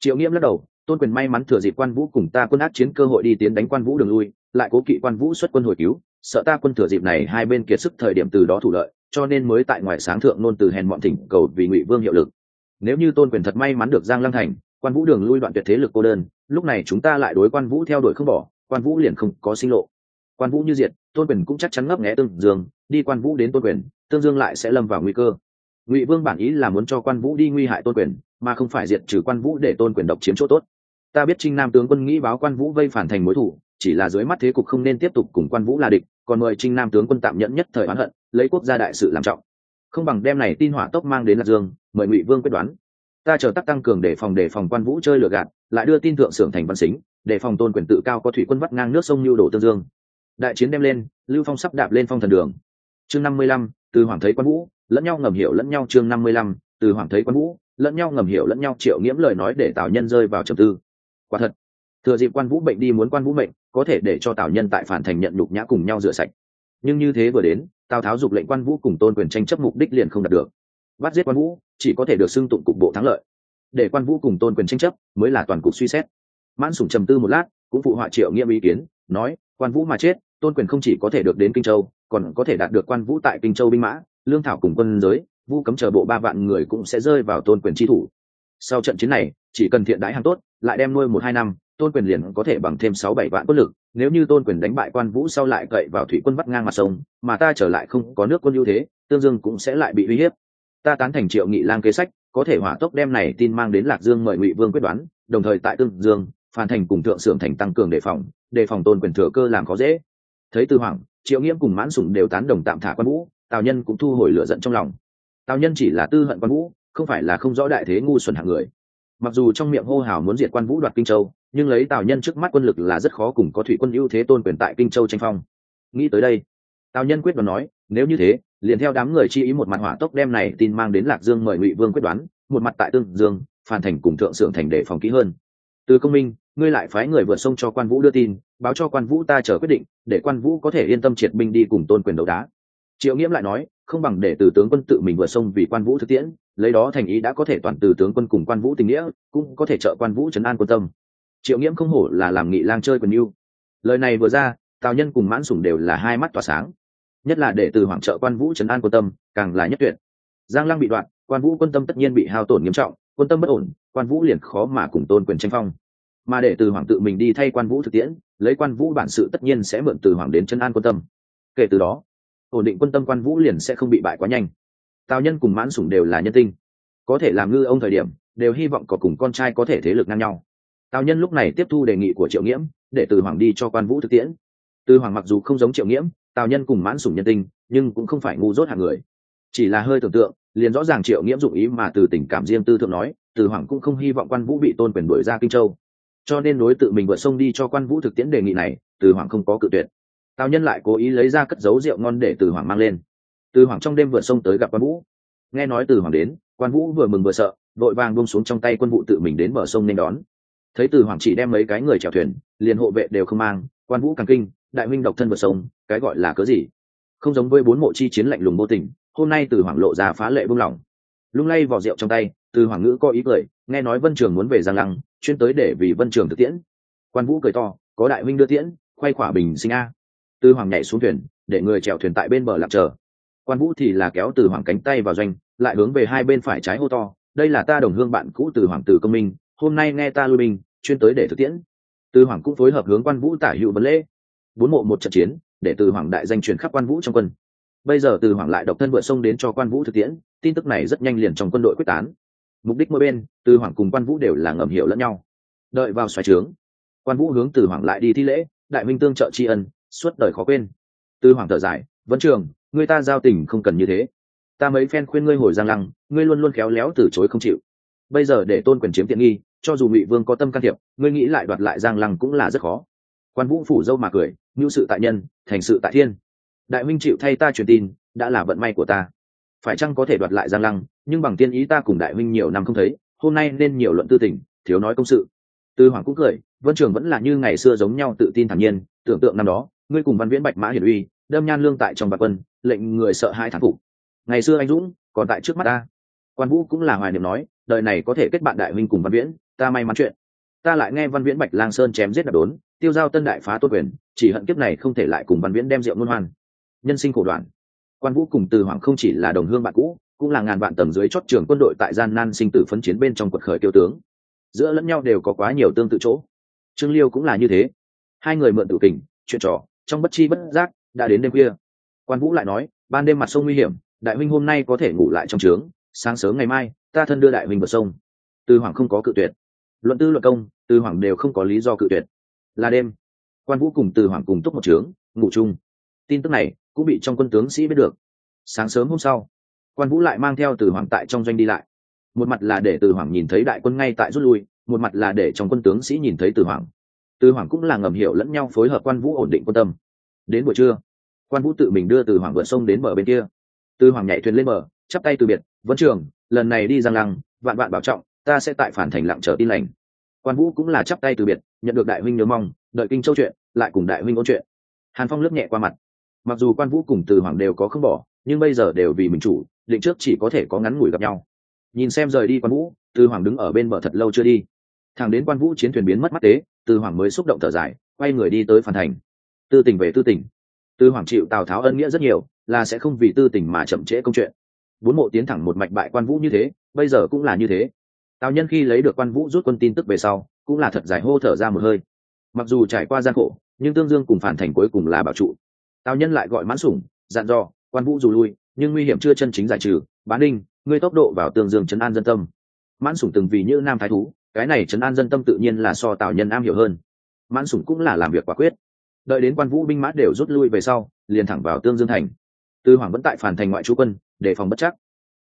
Triệu nghiễm lắc đầu, tôn quyền may mắn thừa dịp quan vũ cùng ta quân át chiến cơ hội đi tiến đánh quan vũ đường lui, lại cố kỵ quan vũ xuất quân hồi cứu, sợ ta quân thừa dịp này hai bên kiệt sức thời điểm từ đó thủ lợi cho nên mới tại ngoài sáng thượng nôn từ hèn mọn thỉnh cầu vì ngụy vương hiệu lực. Nếu như tôn quyền thật may mắn được giang lăng thành, quan vũ đường lui đoạn tuyệt thế lực cô đơn, lúc này chúng ta lại đối quan vũ theo đuổi không bỏ, quan vũ liền không có sinh lộ. Quan vũ như diệt, tôn quyền cũng chắc chắn ngấp nghé tương dương, đi quan vũ đến tôn quyền, tương dương lại sẽ lâm vào nguy cơ. Ngụy vương bản ý là muốn cho quan vũ đi nguy hại tôn quyền, mà không phải diệt trừ quan vũ để tôn quyền độc chiếm chỗ tốt. Ta biết trinh nam tướng quân nghĩ báo quan vũ vây phản thành mối thủ, chỉ là dưới mắt thế cục không nên tiếp tục cùng quan vũ là địch, còn mời trinh nam tướng quân tạm nhẫn nhất thời oán hận lấy quốc gia đại sự làm trọng. Không bằng đem này tin hỏa tốc mang đến lạc dương, mời ngụy vương quyết đoán. Ta chờ tắc tăng cường để phòng để phòng quan vũ chơi lừa gạt, lại đưa tin thượng sưởng thành văn xính, để phòng tôn quyền tự cao có thủy quân vắt ngang nước sông lưu đổ tương dương. Đại chiến đem lên, lưu phong sắp đạp lên phong thần đường. Chương năm mươi lăm, từ hoàng thấy quan vũ, lẫn nhau ngầm hiểu lẫn nhau chương năm mươi lăm, từ hoàng thấy quan vũ, lẫn nhau ngầm hiểu lẫn nhau triệu nghiễm lời nói để tào nhân rơi vào trầm tư. Quả thật, thừa dịp quan vũ bệnh đi muốn quan vũ mệnh, có thể để cho tào nhân tại phản thành nhận nhục nhã cùng nhau rửa sạch. Nhưng như thế vừa đến tào tháo dục lệnh quan vũ cùng tôn quyền tranh chấp mục đích liền không đạt được. Bắt giết quan vũ, chỉ có thể được xưng tụng cục bộ thắng lợi. Để quan vũ cùng tôn quyền tranh chấp mới là toàn cục suy xét. Mãn sủng trầm tư một lát, cũng phụ họa triệu nghiêm ý kiến, nói, quan vũ mà chết, tôn quyền không chỉ có thể được đến kinh châu, còn có thể đạt được quan vũ tại kinh châu binh mã, lương thảo cùng quân giới, vu cấm chờ bộ ba vạn người cũng sẽ rơi vào tôn quyền chi thủ. Sau trận chiến này, chỉ cần thiện đãi hàng tốt, lại đem nuôi một hai năm tôn quyền liền có thể bằng thêm sáu bảy vạn quân lực, nếu như tôn quyền đánh bại quan vũ sau lại cậy vào thủy quân vắt ngang mặt sông, mà ta trở lại không có nước quân ưu thế, tương dương cũng sẽ lại bị uy hiếp. Ta tán thành triệu nghị lang kế sách, có thể hỏa tốc đem này tin mang đến lạc dương mời ngụy vương quyết đoán, đồng thời tại tương dương, phan thành cùng thượng sưởng thành tăng cường đề phòng đề phòng tôn quyền thừa cơ làm khó dễ. Thấy tư hoàng, triệu nghiễm cùng mãn sủng đều tán đồng tạm thả quan vũ, tào nhân cũng thu hồi lửa giận trong lòng. Tào nhân chỉ là tư hận quan vũ, không phải là không rõ đại thế ngu xuẩn hạng người. Mặc dù trong miệng hô hào muốn diệt quan vũ đoạt kinh châu nhưng lấy tào nhân trước mắt quân lực là rất khó cùng có thủy quân ưu thế tôn quyền tại kinh châu tranh phong. Nghĩ tới đây, tào nhân quyết đoán nói, nếu như thế, liền theo đám người chi ý một mặt hỏa tốc đem này tin mang đến lạc dương mời ngụy vương quyết đoán, một mặt tại tương dương, phan thành cùng thượng sưởng thành để phòng kỹ hơn. Từ công minh, ngươi lại phái người vượt sông cho quan vũ đưa tin, báo cho quan vũ ta chờ quyết định, để quan vũ có thể yên tâm triệt binh đi cùng tôn quyền đấu đá. Triệu nghiễm lại nói, không bằng để từ tướng quân tự mình vượt sông vì quan vũ thực tiễn, lấy đó thành ý đã có thể toàn từ tướng quân cùng quan vũ tình nghĩa, cũng có thể trợ quan vũ trấn an quân tâm triệu nghiễm không hổ là làm nghị lang chơi quần yêu lời này vừa ra, tào nhân cùng mãn sủng đều là hai mắt tỏa sáng. Nhất là để từ hoàng trợ quan vũ trấn an quân tâm, càng là nhất tuyệt. Giang lăng bị đoạn, quan vũ quân tâm tất nhiên bị hao tổn nghiêm trọng, quân tâm bất ổn, quan vũ liền khó mà cùng tôn quyền tranh phong. Mà để từ hoàng tự mình đi thay quan vũ thực tiễn, lấy quan vũ bản sự tất nhiên sẽ mượn từ hoàng đến chân an quân tâm. Kể từ đó, ổn định quân tâm quan vũ liền sẽ không bị bại quá nhanh. Tào nhân cùng mãn sủng đều là nhân tinh. Có thể làm ngư ông thời điểm, đều hy vọng có cùng con trai có thể thế lực ngang nhau tào nhân lúc này tiếp thu đề nghị của triệu nghiễm, để từ hoàng đi cho quan vũ thực tiễn. Từ hoàng mặc dù không giống triệu nghiễm tào nhân cùng mãn sủng nhân tinh nhưng cũng không phải ngu dốt hạng người. Chỉ là hơi tưởng tượng, liền rõ ràng triệu nghiễm dụng ý mà từ tình cảm riêng tư thượng nói, từ hoàng cũng không hy vọng quan vũ bị tôn quyền đuổi ra kinh châu. Cho nên đối tự mình vượt sông đi cho quan vũ thực tiễn đề nghị này, từ hoàng không có cự tuyệt. Tào nhân lại cố ý lấy ra cất dấu rượu ngon để từ hoàng mang lên. Từ hoàng trong đêm vượt sông tới gặp quan vũ. Nghe nói từ hoàng đến, quan vũ vừa mừng vừa sợ, vội vàng buông xuống trong tay quân vụ tự mình đến bờ sông nên đón thấy từ hoàng chỉ đem mấy cái người chèo thuyền, liền hộ vệ đều không mang, quan vũ càng kinh, đại huynh độc thân vượt sông, cái gọi là cớ gì? Không giống với bốn mộ chi chiến lạnh lùng vô tình, hôm nay từ hoàng lộ ra phá lệ buông lỏng. Lung lay vỏ rượu trong tay, từ hoàng ngữ có ý cười, nghe nói vân trường muốn về giang lăng, chuyên tới để vì vân trường thực tiễn. Quan vũ cười to, có đại huynh đưa tiễn khoay khỏa bình sinh a. Từ hoàng nhảy xuống thuyền, để người chèo thuyền tại bên bờ lặng chờ. Quan vũ thì là kéo từ hoàng cánh tay vào doanh, lại hướng về hai bên phải trái hô to, đây là ta đồng hương bạn cũ từ hoàng tử công minh, hôm nay nghe ta lui binh chuyên tới để thực tiễn. Từ hoàng cũng phối hợp hướng quan vũ tả hữu vấn lễ. Bốn mộ một trận chiến, để từ hoàng đại danh truyền khắp quan vũ trong quân. Bây giờ từ hoàng lại độc thân vượt sông đến cho quan vũ thực tiễn, tin tức này rất nhanh liền trong quân đội quyết tán. Mục đích mỗi bên, từ hoàng cùng quan vũ đều là ngầm hiểu lẫn nhau. Đợi vào xoáy trướng, quan vũ hướng từ hoàng lại đi thi lễ, đại minh tương trợ tri ân, suốt đời khó quên. Từ hoàng thở dài vẫn trường, người ta giao tình không cần như thế. Ta mấy phen khuyên ngươi hồi giang lăng, ngươi luôn luôn khéo léo từ chối không chịu. Bây giờ để tôn quyền chiếm tiện nghi cho dù ngụy vương có tâm can thiệp, ngươi nghĩ lại đoạt lại giang lăng cũng là rất khó. Quan vũ phủ dâu mà cười ngưu sự tại nhân, thành sự tại thiên. Đại minh chịu thay ta truyền tin, đã là vận may của ta. Phải chăng có thể đoạt lại giang lăng, nhưng bằng tiên ý ta cùng đại minh nhiều năm không thấy, hôm nay nên nhiều luận tư tình, thiếu nói công sự. Tư hoàng cũng cười, vân trường vẫn là như ngày xưa giống nhau tự tin thản nhiên, tưởng tượng năm đó, ngươi cùng văn viễn bạch mã hiển uy, đâm nhan lương tại trong bạc quân, lệnh người sợ hai thản phục. Ngày xưa anh dũng còn tại trước mắt ta. Quan vũ cũng là hoài niệm nói đời này có thể kết bạn đại huynh cùng văn viễn, ta may mắn chuyện. Ta lại nghe văn viễn bạch lang sơn chém giết đập đốn, tiêu giao tân đại phá tốt quyền, chỉ hận kiếp này không thể lại cùng văn viễn đem rượu ngôn hoan. Nhân sinh cổ đoạn. Quan vũ cùng từ hoàng không chỉ là đồng hương bạn cũ, cũng là ngàn vạn tầng dưới chót trường quân đội tại gian nan sinh tử phấn chiến bên trong quật khởi kiêu tướng. Giữa lẫn nhau đều có quá nhiều tương tự chỗ. Trương liêu cũng là như thế. Hai người mượn tự kình, chuyện trò, trong bất chi bất giác, đã đến đêm khuya. Quan vũ lại nói, ban đêm mặt sông nguy hiểm, đại huynh hôm nay có thể ngủ lại trong trướng sáng sớm ngày mai, ta thân đưa đại huynh vượt sông. Từ hoàng không có cự tuyệt. Luận tư luận công, từ hoàng đều không có lý do cự tuyệt. Là đêm, quan vũ cùng từ hoàng cùng túc một trướng, ngủ chung. Tin tức này cũng bị trong quân tướng sĩ biết được. Sáng sớm hôm sau, quan vũ lại mang theo từ hoàng tại trong doanh đi lại. Một mặt là để từ hoàng nhìn thấy đại quân ngay tại rút lui, một mặt là để trong quân tướng sĩ nhìn thấy từ hoàng. Từ hoàng cũng là ngầm hiểu lẫn nhau phối hợp quan vũ ổn định quân tâm. Đến buổi trưa, quan vũ tự mình đưa từ hoàng vượt sông đến bờ bên kia. Từ hoàng nhảy thuyền lên bờ chắp tay từ biệt vẫn trường, lần này đi giang lăng, vạn vạn bảo trọng, ta sẽ tại phản thành lặng trở tin lành. Quan vũ cũng là chắp tay từ biệt, nhận được đại huynh nhớ mong, đợi kinh châu chuyện, lại cùng đại huynh ôn chuyện. Hàn phong lướt nhẹ qua mặt. Mặc dù quan vũ cùng từ hoàng đều có không bỏ, nhưng bây giờ đều vì mình chủ, định trước chỉ có thể có ngắn ngủi gặp nhau. Nhìn xem rời đi quan vũ, từ hoàng đứng ở bên bờ thật lâu chưa đi. Thẳng đến quan vũ chiến thuyền biến mất mắt tế, từ hoàng mới xúc động thở dài, quay người đi tới phản thành. Tư tình về tư tình. Tư hoàng chịu tào tháo ân nghĩa rất nhiều, là sẽ không vì tư tình mà chậm trễ công chuyện bốn mộ tiến thẳng một mạch bại quan vũ như thế bây giờ cũng là như thế. Tào nhân khi lấy được quan vũ rút quân tin tức về sau cũng là thật giải hô thở ra một hơi. Mặc dù trải qua gian khổ nhưng tương dương cùng phản thành cuối cùng là bảo trụ. Tào nhân lại gọi mãn sủng dặn dò quan vũ dù lui nhưng nguy hiểm chưa chân chính giải trừ. Bán ninh, ngươi tốc độ vào tương dương chấn an dân tâm. Mãn sủng từng vì như nam thái thú cái này chấn an dân tâm tự nhiên là so tào nhân am hiểu hơn. Mãn sủng cũng là làm việc quả quyết. Đợi đến quan vũ binh mã đều rút lui về sau liền thẳng vào tương dương thành. Tư hoàng vẫn tại phản thành ngoại trú quân để phòng bất chắc.